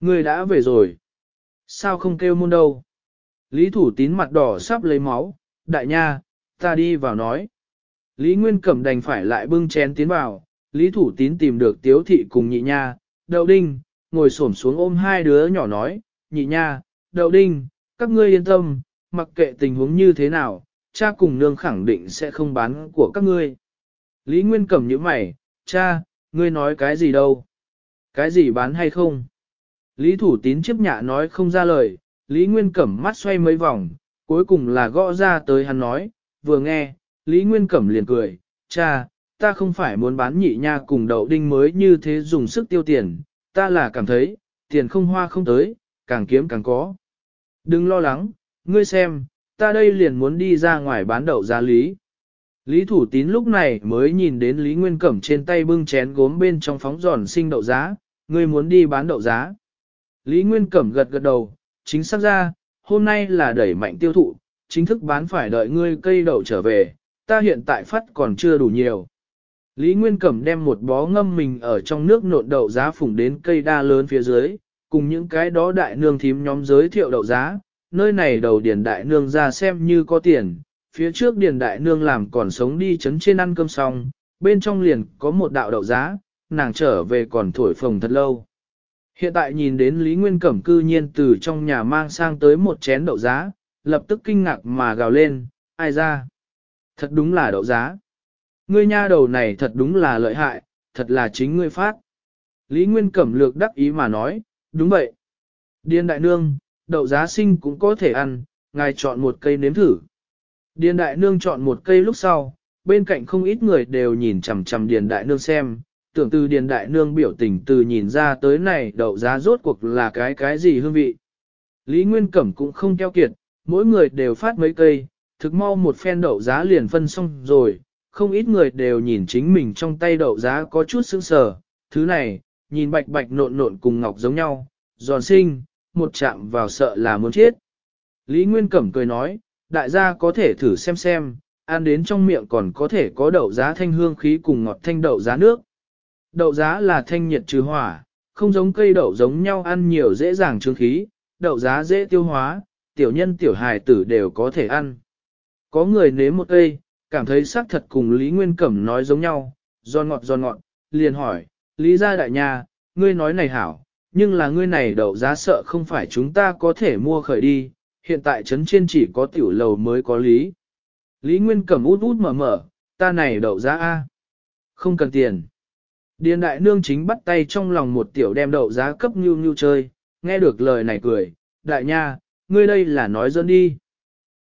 Người đã về rồi. Sao không kêu môn đâu? Lý Thủ Tín mặt đỏ sắp lấy máu, đại nha, ta đi vào nói. Lý Nguyên Cẩm đành phải lại bưng chén tiến vào, Lý Thủ Tín tìm được Tiếu Thị cùng nhị nha, đậu đinh, ngồi xổm xuống ôm hai đứa nhỏ nói, nhị nha, đậu đinh, các ngươi yên tâm, mặc kệ tình huống như thế nào, cha cùng nương khẳng định sẽ không bán của các ngươi. Lý Nguyên Cẩm như mày, cha, ngươi nói cái gì đâu? Cái gì bán hay không? Lý Thủ Tín chấp nhạ nói không ra lời, Lý Nguyên Cẩm mắt xoay mấy vòng, cuối cùng là gõ ra tới hắn nói, vừa nghe, Lý Nguyên Cẩm liền cười, cha, ta không phải muốn bán nhị nha cùng đậu đinh mới như thế dùng sức tiêu tiền, ta là cảm thấy, tiền không hoa không tới, càng kiếm càng có. Đừng lo lắng, ngươi xem, ta đây liền muốn đi ra ngoài bán đậu giá lý. Lý Thủ Tín lúc này mới nhìn đến Lý Nguyên Cẩm trên tay bưng chén gốm bên trong phóng giòn sinh đậu giá, ngươi muốn đi bán đậu giá. Lý Nguyên Cẩm gật gật đầu, chính xác ra, hôm nay là đẩy mạnh tiêu thụ, chính thức bán phải đợi ngươi cây đậu trở về, ta hiện tại phát còn chưa đủ nhiều. Lý Nguyên Cẩm đem một bó ngâm mình ở trong nước nộn đậu giá phủng đến cây đa lớn phía dưới, cùng những cái đó đại nương thím nhóm giới thiệu đậu giá, nơi này đầu điền đại nương ra xem như có tiền, phía trước điền đại nương làm còn sống đi chấn trên ăn cơm xong, bên trong liền có một đạo đậu giá, nàng trở về còn thổi phồng thật lâu. Hiện tại nhìn đến Lý Nguyên Cẩm cư nhiên từ trong nhà mang sang tới một chén đậu giá, lập tức kinh ngạc mà gào lên, ai ra? Thật đúng là đậu giá. Ngươi nha đầu này thật đúng là lợi hại, thật là chính ngươi phát. Lý Nguyên Cẩm lược đắc ý mà nói, đúng vậy. Điên đại nương, đậu giá sinh cũng có thể ăn, ngài chọn một cây nếm thử. Điền đại nương chọn một cây lúc sau, bên cạnh không ít người đều nhìn chằm chằm điền đại nương xem, tưởng từ điền đại nương biểu tình từ nhìn ra tới này đậu giá rốt cuộc là cái cái gì hương vị. Lý Nguyên Cẩm cũng không keo kiệt, mỗi người đều phát mấy cây, thực mau một phen đậu giá liền phân xong rồi, không ít người đều nhìn chính mình trong tay đậu giá có chút sững sờ, thứ này, nhìn bạch bạch nộn nộn cùng ngọc giống nhau, giòn sinh, một chạm vào sợ là muốn chết. Lý Nguyên Cẩm cười nói, đại gia có thể thử xem xem, ăn đến trong miệng còn có thể có đậu giá thanh hương khí cùng ngọt thanh đậu giá nước. Đậu giá là thanh nhiệt trừ hỏa, không giống cây đậu giống nhau ăn nhiều dễ dàng trương khí, đậu giá dễ tiêu hóa, tiểu nhân tiểu hài tử đều có thể ăn. Có người nếm một cây, cảm thấy xác thật cùng Lý Nguyên Cẩm nói giống nhau, giòn ngọt giòn ngọt, liền hỏi, Lý gia đại nhà, ngươi nói này hảo, nhưng là ngươi này đậu giá sợ không phải chúng ta có thể mua khởi đi, hiện tại trấn trên chỉ có tiểu lầu mới có lý. Lý Nguyên Cẩm út út mở mở, ta này đậu giá A. Không cần tiền. Điền đại nương chính bắt tay trong lòng một tiểu đem đậu giá cấp như như chơi, nghe được lời này cười, đại nha, ngươi đây là nói dân đi.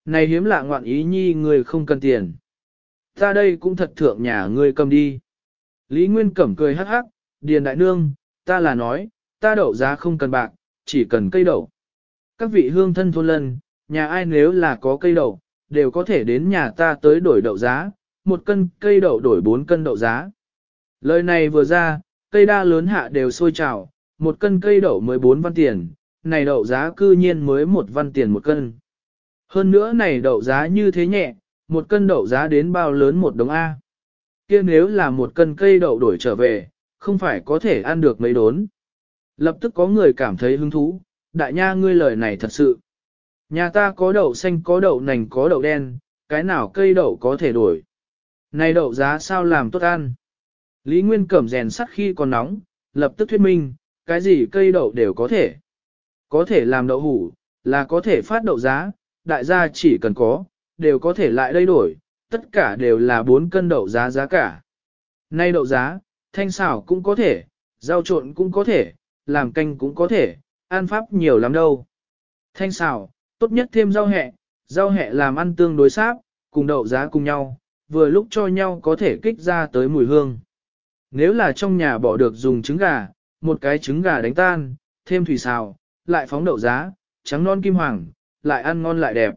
Này hiếm lạ ngoạn ý nhi ngươi không cần tiền. Ta đây cũng thật thượng nhà ngươi cầm đi. Lý Nguyên Cẩm cười hắc hắc, điền đại nương, ta là nói, ta đậu giá không cần bạc, chỉ cần cây đậu. Các vị hương thân thôn lân, nhà ai nếu là có cây đậu, đều có thể đến nhà ta tới đổi đậu giá, một cân cây đậu đổi bốn cân đậu giá. Lời này vừa ra, cây đa lớn hạ đều sôi trào, một cân cây đậu mới 4 văn tiền, này đậu giá cư nhiên mới một văn tiền một cân. Hơn nữa này đậu giá như thế nhẹ, một cân đậu giá đến bao lớn một đống A. kia nếu là một cân cây đậu đổi trở về, không phải có thể ăn được mấy đốn. Lập tức có người cảm thấy hứng thú, đại nha ngươi lời này thật sự. Nhà ta có đậu xanh có đậu nành có đậu đen, cái nào cây đậu có thể đổi. Này đậu giá sao làm tốt ăn? Lý Nguyên Cẩm rèn sắt khi còn nóng, lập tức thuyết minh, cái gì cây đậu đều có thể. Có thể làm đậu hủ, là có thể phát đậu giá, đại gia chỉ cần có, đều có thể lại đây đổi, tất cả đều là 4 cân đậu giá giá cả. Nay đậu giá, thanh xảo cũng có thể, rau trộn cũng có thể, làm canh cũng có thể, ăn pháp nhiều lắm đâu. Thanh xảo, tốt nhất thêm rau hẹ, rau hẹ làm ăn tương đối sáp, cùng đậu giá cùng nhau, vừa lúc cho nhau có thể kích ra tới mùi hương. Nếu là trong nhà bỏ được dùng trứng gà, một cái trứng gà đánh tan, thêm thủy xào, lại phóng đậu giá, trắng non kim hoàng, lại ăn ngon lại đẹp.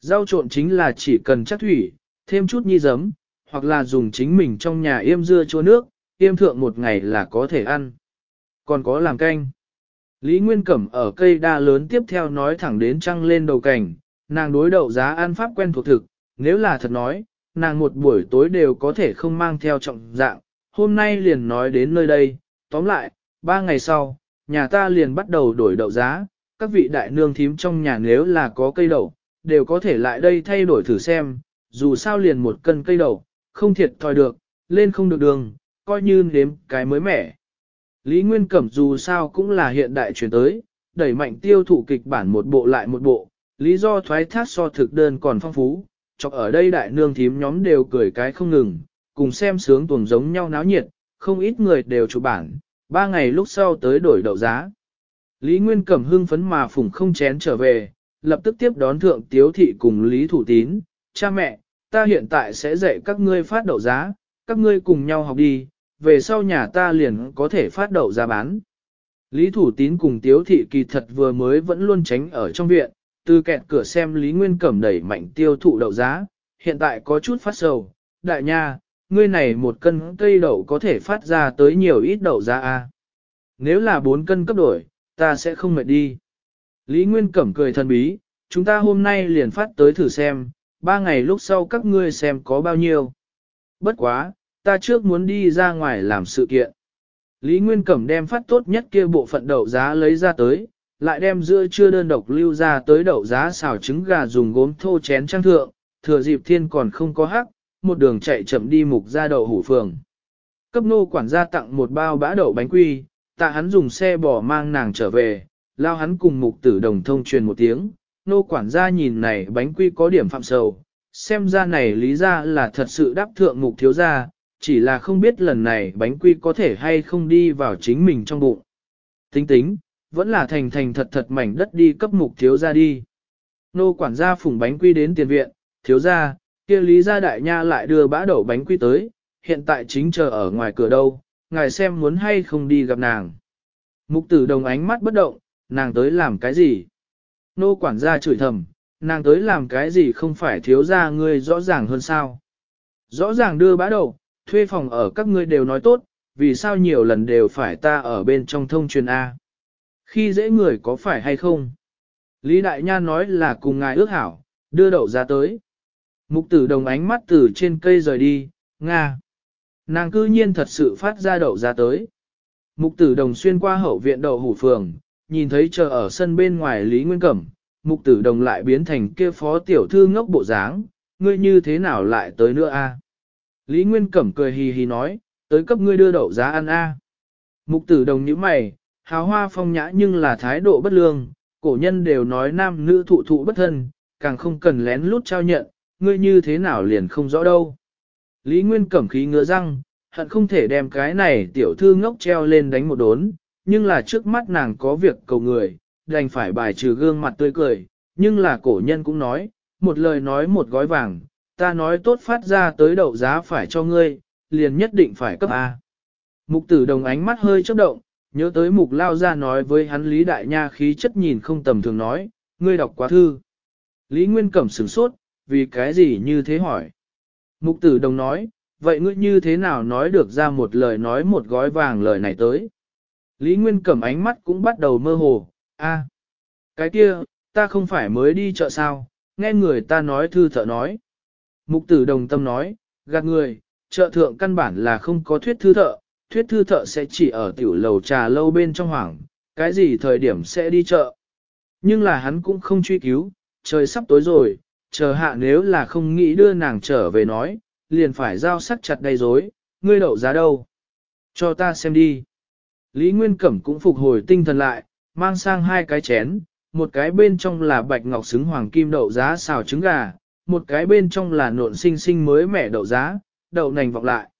Rau trộn chính là chỉ cần chắc thủy, thêm chút nhi giấm, hoặc là dùng chính mình trong nhà yêm dưa chua nước, yêm thượng một ngày là có thể ăn. Còn có làm canh. Lý Nguyên Cẩm ở cây đa lớn tiếp theo nói thẳng đến trăng lên đầu cảnh, nàng đối đậu giá ăn pháp quen thuộc thực, nếu là thật nói, nàng một buổi tối đều có thể không mang theo trọng dạng, hôm nay liền nói đến nơi đây, tóm lại, ba ngày sau, nhà ta liền bắt đầu đổi đậu giá, các vị đại nương thím trong nhà nếu là có cây đậu, đều có thể lại đây thay đổi thử xem, dù sao liền một cân cây đậu, không thiệt thòi được, lên không được đường, coi như nếm cái mới mẻ. Lý Nguyên Cẩm dù sao cũng là hiện đại chuyển tới, đẩy mạnh tiêu thụ kịch bản một bộ lại một bộ, lý do thoái thác so thực đơn còn phong phú, chọc ở đây đại nương thím nhóm đều cười cái không ngừng, cùng xem sướng tuồng giống nhau náo nhiệt, không ít người đều chụp bản, ba ngày lúc sau tới đổi đậu giá. Lý Nguyên Cẩm hưng phấn mà phùng không chén trở về, lập tức tiếp đón thượng tiếu thị cùng Lý Thủ Tín, cha mẹ, ta hiện tại sẽ dạy các ngươi phát đậu giá, các ngươi cùng nhau học đi, về sau nhà ta liền có thể phát đậu giá bán. Lý Thủ Tín cùng tiếu thị kỳ thật vừa mới vẫn luôn tránh ở trong viện, từ kẹt cửa xem Lý Nguyên Cẩm đẩy mạnh tiêu thụ đậu giá, hiện tại có chút phát sầu, đại nha, ngươi này một cân cây đậu có thể phát ra tới nhiều ít đậu ra a. Nếu là bốn cân cấp đổi, ta sẽ không mệt đi. Lý Nguyên Cẩm cười thân bí, chúng ta hôm nay liền phát tới thử xem, ba ngày lúc sau các ngươi xem có bao nhiêu. Bất quá, ta trước muốn đi ra ngoài làm sự kiện. Lý Nguyên Cẩm đem phát tốt nhất kia bộ phận đậu giá lấy ra tới, lại đem giữa chưa đơn độc lưu ra tới đậu giá xào trứng gà dùng gốm thô chén trang thượng, thừa dịp thiên còn không có hắc, một đường chạy chậm đi mục ra đậu hủ phường. Cấp nô quản gia tặng một bao bã đậu bánh quy, tạ hắn dùng xe bò mang nàng trở về, lao hắn cùng mục tử đồng thông truyền một tiếng, nô quản gia nhìn này bánh quy có điểm phạm sầu, xem ra này lý ra là thật sự đáp thượng mục thiếu gia, chỉ là không biết lần này bánh quy có thể hay không đi vào chính mình trong bụng. Tính tính, vẫn là thành thành thật thật mảnh đất đi cấp mục thiếu gia đi. Nô quản gia phủng bánh quy đến tiền viện, thiếu gia, kia Lý gia đại nha lại đưa bã đậu bánh quy tới, hiện tại chính chờ ở ngoài cửa đâu, ngài xem muốn hay không đi gặp nàng. Mục tử đồng ánh mắt bất động, nàng tới làm cái gì? Nô quản gia chửi thầm, nàng tới làm cái gì không phải thiếu ra ngươi rõ ràng hơn sao? Rõ ràng đưa bã đậu, thuê phòng ở các ngươi đều nói tốt, vì sao nhiều lần đều phải ta ở bên trong thông truyền A? Khi dễ người có phải hay không? Lý Đại Nha nói là cùng ngài ước hảo, đưa đậu ra tới. Mục tử đồng ánh mắt từ trên cây rời đi, Nga. Nàng cư nhiên thật sự phát ra đậu ra tới. Mục tử đồng xuyên qua hậu viện đậu hủ phường, nhìn thấy chờ ở sân bên ngoài Lý Nguyên Cẩm, mục tử đồng lại biến thành kia phó tiểu thư ngốc bộ dáng, ngươi như thế nào lại tới nữa a? Lý Nguyên Cẩm cười hì hì nói, tới cấp ngươi đưa đậu giá ăn a? Mục tử đồng như mày, hào hoa phong nhã nhưng là thái độ bất lương, cổ nhân đều nói nam nữ thụ thụ bất thân, càng không cần lén lút trao nhận, ngươi như thế nào liền không rõ đâu. Lý Nguyên cẩm khí ngựa răng, hận không thể đem cái này tiểu thư ngốc treo lên đánh một đốn, nhưng là trước mắt nàng có việc cầu người, đành phải bài trừ gương mặt tươi cười, nhưng là cổ nhân cũng nói, một lời nói một gói vàng, ta nói tốt phát ra tới đậu giá phải cho ngươi, liền nhất định phải cấp A. Mục tử đồng ánh mắt hơi chớp động, nhớ tới mục lao ra nói với hắn Lý Đại Nha khí chất nhìn không tầm thường nói, ngươi đọc quá thư. Lý Nguyên Cẩm sửng sốt, vì cái gì như thế hỏi. Mục tử đồng nói, vậy ngươi như thế nào nói được ra một lời nói một gói vàng lời này tới. Lý Nguyên cầm ánh mắt cũng bắt đầu mơ hồ, a cái kia, ta không phải mới đi chợ sao, nghe người ta nói thư thợ nói. Mục tử đồng tâm nói, gạt người, chợ thượng căn bản là không có thuyết thư thợ, thuyết thư thợ sẽ chỉ ở tiểu lầu trà lâu bên trong hoảng, cái gì thời điểm sẽ đi chợ. Nhưng là hắn cũng không truy cứu, trời sắp tối rồi, chờ hạ nếu là không nghĩ đưa nàng trở về nói, liền phải giao sắt chặt đầy dối, ngươi đậu giá đâu. Cho ta xem đi. Lý Nguyên Cẩm cũng phục hồi tinh thần lại, mang sang hai cái chén, một cái bên trong là bạch ngọc xứng hoàng kim đậu giá xào trứng gà, một cái bên trong là nộn xinh xinh mới mẻ đậu giá, đậu nành vọng lại.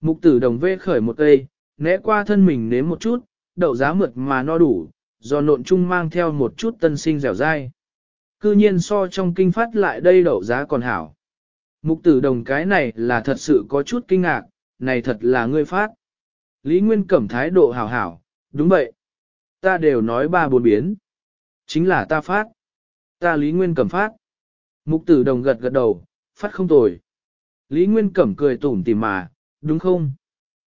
Mục tử đồng vê khởi một cây, né qua thân mình nếm một chút, đậu giá mượt mà no đủ, do nộn chung mang theo một chút tân sinh dẻo dai cư nhiên so trong kinh phát lại đây đậu giá còn hảo. Mục tử đồng cái này là thật sự có chút kinh ngạc, này thật là ngươi phát. Lý Nguyên Cẩm thái độ hảo hảo, đúng vậy. Ta đều nói ba bốn biến. Chính là ta phát. Ta Lý Nguyên Cẩm phát. Mục tử đồng gật gật đầu, phát không tồi. Lý Nguyên Cẩm cười tủm tỉm mà, đúng không?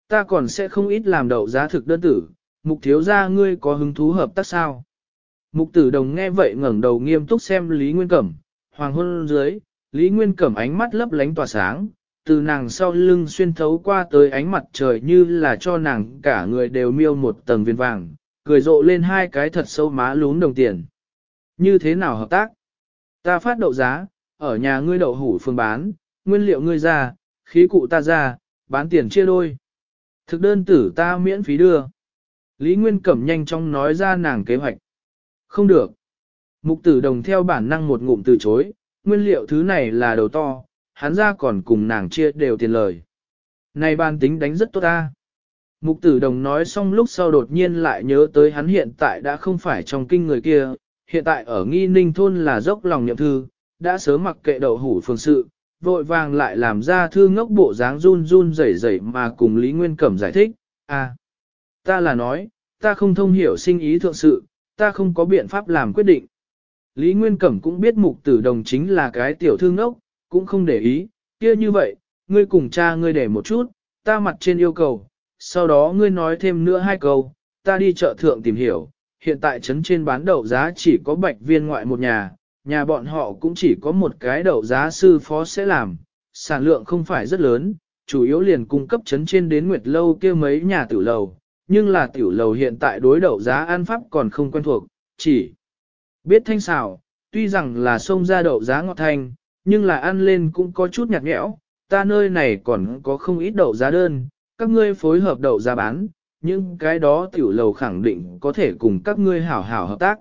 Ta còn sẽ không ít làm đậu giá thực đơn tử, mục thiếu ra ngươi có hứng thú hợp tác sao? Mục tử đồng nghe vậy ngẩng đầu nghiêm túc xem Lý Nguyên Cẩm, hoàng hôn dưới, Lý Nguyên Cẩm ánh mắt lấp lánh tỏa sáng, từ nàng sau lưng xuyên thấu qua tới ánh mặt trời như là cho nàng cả người đều miêu một tầng viên vàng, cười rộ lên hai cái thật sâu má lún đồng tiền. Như thế nào hợp tác? Ta phát đậu giá, ở nhà ngươi đậu hủ phương bán, nguyên liệu ngươi ra, khí cụ ta ra, bán tiền chia đôi. Thực đơn tử ta miễn phí đưa. Lý Nguyên Cẩm nhanh chóng nói ra nàng kế hoạch. Không được. Mục tử đồng theo bản năng một ngụm từ chối, nguyên liệu thứ này là đầu to, hắn ra còn cùng nàng chia đều tiền lời. Này ban tính đánh rất tốt ta. Mục tử đồng nói xong lúc sau đột nhiên lại nhớ tới hắn hiện tại đã không phải trong kinh người kia, hiện tại ở nghi ninh thôn là dốc lòng niệm thư, đã sớm mặc kệ đậu hủ phương sự, vội vàng lại làm ra thư ngốc bộ dáng run run rẩy rẩy mà cùng Lý Nguyên Cẩm giải thích, à, ta là nói, ta không thông hiểu sinh ý thượng sự, ta không có biện pháp làm quyết định. Lý Nguyên Cẩm cũng biết mục tử đồng chính là cái tiểu thương ốc, cũng không để ý, kia như vậy, ngươi cùng cha ngươi để một chút, ta mặt trên yêu cầu, sau đó ngươi nói thêm nữa hai câu, ta đi chợ thượng tìm hiểu, hiện tại trấn trên bán đậu giá chỉ có bạch viên ngoại một nhà, nhà bọn họ cũng chỉ có một cái đậu giá sư phó sẽ làm, sản lượng không phải rất lớn, chủ yếu liền cung cấp trấn trên đến Nguyệt Lâu kia mấy nhà tử lầu, nhưng là tiểu lầu hiện tại đối đầu giá An pháp còn không quen thuộc, chỉ biết thanh xào, tuy rằng là sông ra đậu giá ngọt thanh, nhưng là ăn lên cũng có chút nhạt nhẽo, ta nơi này còn có không ít đậu giá đơn, các ngươi phối hợp đậu giá bán, nhưng cái đó tiểu lầu khẳng định có thể cùng các ngươi hảo hảo hợp tác.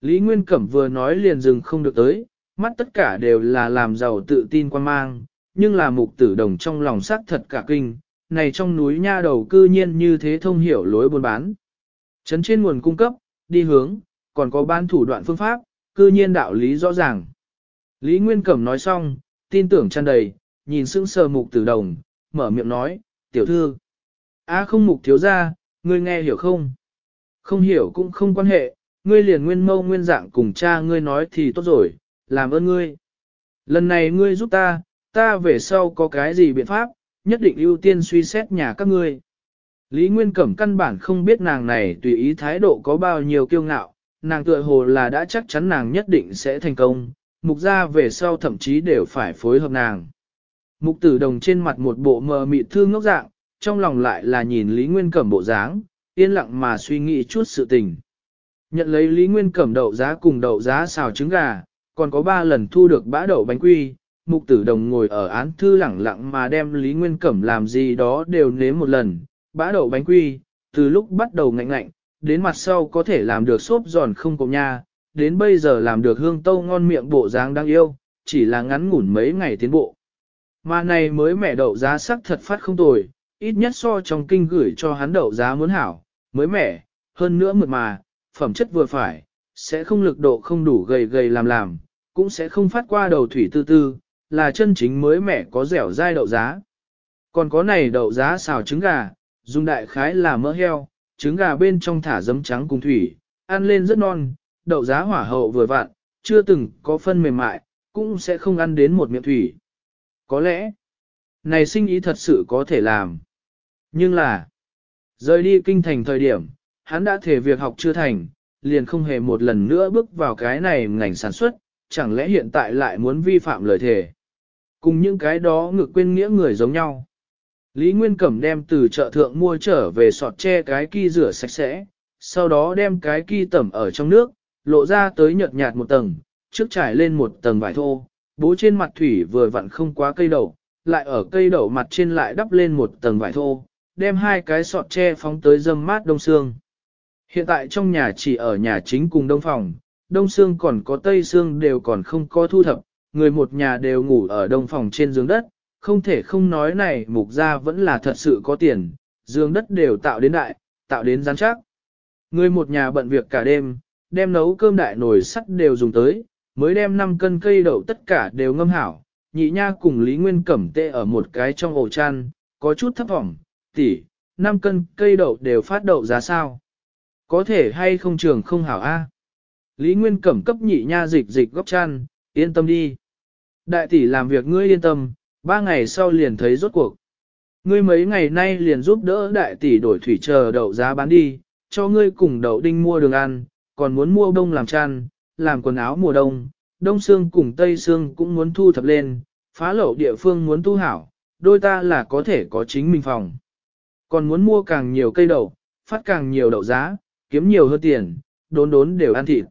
Lý Nguyên Cẩm vừa nói liền dừng không được tới, mắt tất cả đều là làm giàu tự tin quan mang, nhưng là mục tử đồng trong lòng xác thật cả kinh, này trong núi nha đầu cư nhiên như thế thông hiểu lối buôn bán. Chấn trên nguồn cung cấp, đi hướng, còn có ban thủ đoạn phương pháp, cư nhiên đạo lý rõ ràng. Lý Nguyên Cẩm nói xong, tin tưởng tràn đầy, nhìn sững sờ mục tử đồng, mở miệng nói, tiểu thư. a không mục thiếu ra, ngươi nghe hiểu không? Không hiểu cũng không quan hệ, ngươi liền nguyên mâu nguyên dạng cùng cha ngươi nói thì tốt rồi, làm ơn ngươi. Lần này ngươi giúp ta, ta về sau có cái gì biện pháp, nhất định ưu tiên suy xét nhà các ngươi. Lý Nguyên Cẩm căn bản không biết nàng này tùy ý thái độ có bao nhiêu kiêu ngạo, nàng tự hồ là đã chắc chắn nàng nhất định sẽ thành công, mục ra về sau thậm chí đều phải phối hợp nàng. Mục tử đồng trên mặt một bộ mờ mịt thương ngốc dạng, trong lòng lại là nhìn Lý Nguyên Cẩm bộ dáng, yên lặng mà suy nghĩ chút sự tình. Nhận lấy Lý Nguyên Cẩm đậu giá cùng đậu giá xào trứng gà, còn có 3 lần thu được bã đậu bánh quy, mục tử đồng ngồi ở án thư lẳng lặng mà đem Lý Nguyên Cẩm làm gì đó đều nếm một lần, bã đậu bánh quy, từ lúc bắt đầu ngạnh ngạnh, đến mặt sau có thể làm được xốp giòn không cùng nha, đến bây giờ làm được hương tâu ngon miệng bộ dáng đang yêu, chỉ là ngắn ngủn mấy ngày tiến bộ. Mà này mới mẻ đậu giá sắc thật phát không tồi, ít nhất so trong kinh gửi cho hắn đậu giá muốn hảo, mới mẻ, hơn nữa mượt mà, phẩm chất vừa phải, sẽ không lực độ không đủ gầy gầy làm làm, cũng sẽ không phát qua đầu thủy tư tư, là chân chính mới mẻ có dẻo dai đậu giá. Còn có này đậu giá xào trứng gà, dùng đại khái là mỡ heo, trứng gà bên trong thả giấm trắng cùng thủy, ăn lên rất non, đậu giá hỏa hậu vừa vặn, chưa từng có phân mềm mại, cũng sẽ không ăn đến một miệng thủy. Có lẽ, này sinh ý thật sự có thể làm. Nhưng là, rời đi kinh thành thời điểm, hắn đã thể việc học chưa thành, liền không hề một lần nữa bước vào cái này ngành sản xuất, chẳng lẽ hiện tại lại muốn vi phạm lời thề cùng những cái đó ngược quên nghĩa người giống nhau. Lý Nguyên Cẩm đem từ chợ thượng mua trở về sọt che cái ki rửa sạch sẽ, sau đó đem cái ki tẩm ở trong nước, lộ ra tới nhợt nhạt một tầng, trước trải lên một tầng vải thô, bố trên mặt thủy vừa vặn không quá cây đậu, lại ở cây đậu mặt trên lại đắp lên một tầng vải thô, đem hai cái sọt tre phóng tới dâm mát đông xương. Hiện tại trong nhà chỉ ở nhà chính cùng đông phòng, đông xương còn có tây xương đều còn không có thu thập, người một nhà đều ngủ ở đông phòng trên giường đất, không thể không nói này mục gia vẫn là thật sự có tiền, giường đất đều tạo đến đại, tạo đến rắn chắc. Người một nhà bận việc cả đêm, đem nấu cơm đại nồi sắt đều dùng tới, mới đem 5 cân cây đậu tất cả đều ngâm hảo, nhị nha cùng Lý Nguyên cẩm tê ở một cái trong ổ chăn, có chút thấp vọng, tỷ 5 cân cây đậu đều phát đậu giá sao. Có thể hay không trường không hảo a? Lý Nguyên cẩm cấp nhị nha dịch dịch góc chăn, yên tâm đi. Đại tỷ làm việc ngươi yên tâm, ba ngày sau liền thấy rốt cuộc. Ngươi mấy ngày nay liền giúp đỡ đại tỷ đổi thủy chờ đậu giá bán đi, cho ngươi cùng đậu đinh mua đường ăn, còn muốn mua đông làm chăn, làm quần áo mùa đông, đông xương cùng tây xương cũng muốn thu thập lên, phá lậu địa phương muốn tu hảo, đôi ta là có thể có chính mình phòng. Còn muốn mua càng nhiều cây đậu, phát càng nhiều đậu giá, kiếm nhiều hơn tiền, đốn đốn đều ăn thịt.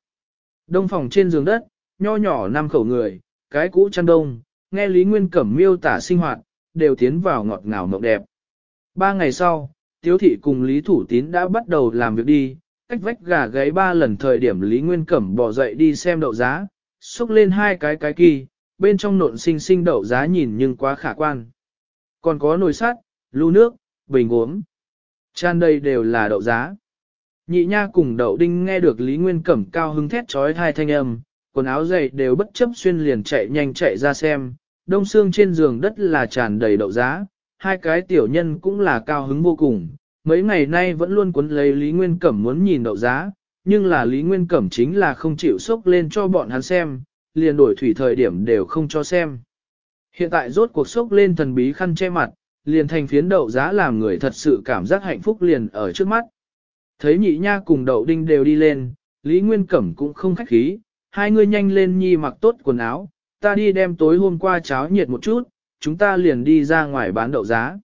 Đông phòng trên giường đất, nho nhỏ năm khẩu người, cái cũ chăn đông, nghe Lý Nguyên Cẩm miêu tả sinh hoạt, đều tiến vào ngọt ngào mộng đẹp. Ba ngày sau, Tiếu Thị cùng Lý Thủ Tín đã bắt đầu làm việc đi, cách vách gà gáy ba lần thời điểm Lý Nguyên Cẩm bỏ dậy đi xem đậu giá, xúc lên hai cái cái kỳ, bên trong nộn sinh sinh đậu giá nhìn nhưng quá khả quan. Còn có nồi sắt, lưu nước, bình uống. Tràn đây đều là đậu giá. Nhị nha cùng đậu đinh nghe được Lý Nguyên Cẩm cao hứng thét trói hai thanh âm, quần áo dày đều bất chấp xuyên liền chạy nhanh chạy ra xem, đông xương trên giường đất là tràn đầy đậu giá, hai cái tiểu nhân cũng là cao hứng vô cùng, mấy ngày nay vẫn luôn cuốn lấy Lý Nguyên Cẩm muốn nhìn đậu giá, nhưng là Lý Nguyên Cẩm chính là không chịu sốc lên cho bọn hắn xem, liền đổi thủy thời điểm đều không cho xem. Hiện tại rốt cuộc sốc lên thần bí khăn che mặt, liền thành phiến đậu giá làm người thật sự cảm giác hạnh phúc liền ở trước mắt. Thấy nhị nha cùng đậu đinh đều đi lên, Lý Nguyên Cẩm cũng không khách khí, hai ngươi nhanh lên nhi mặc tốt quần áo, ta đi đem tối hôm qua cháo nhiệt một chút, chúng ta liền đi ra ngoài bán đậu giá.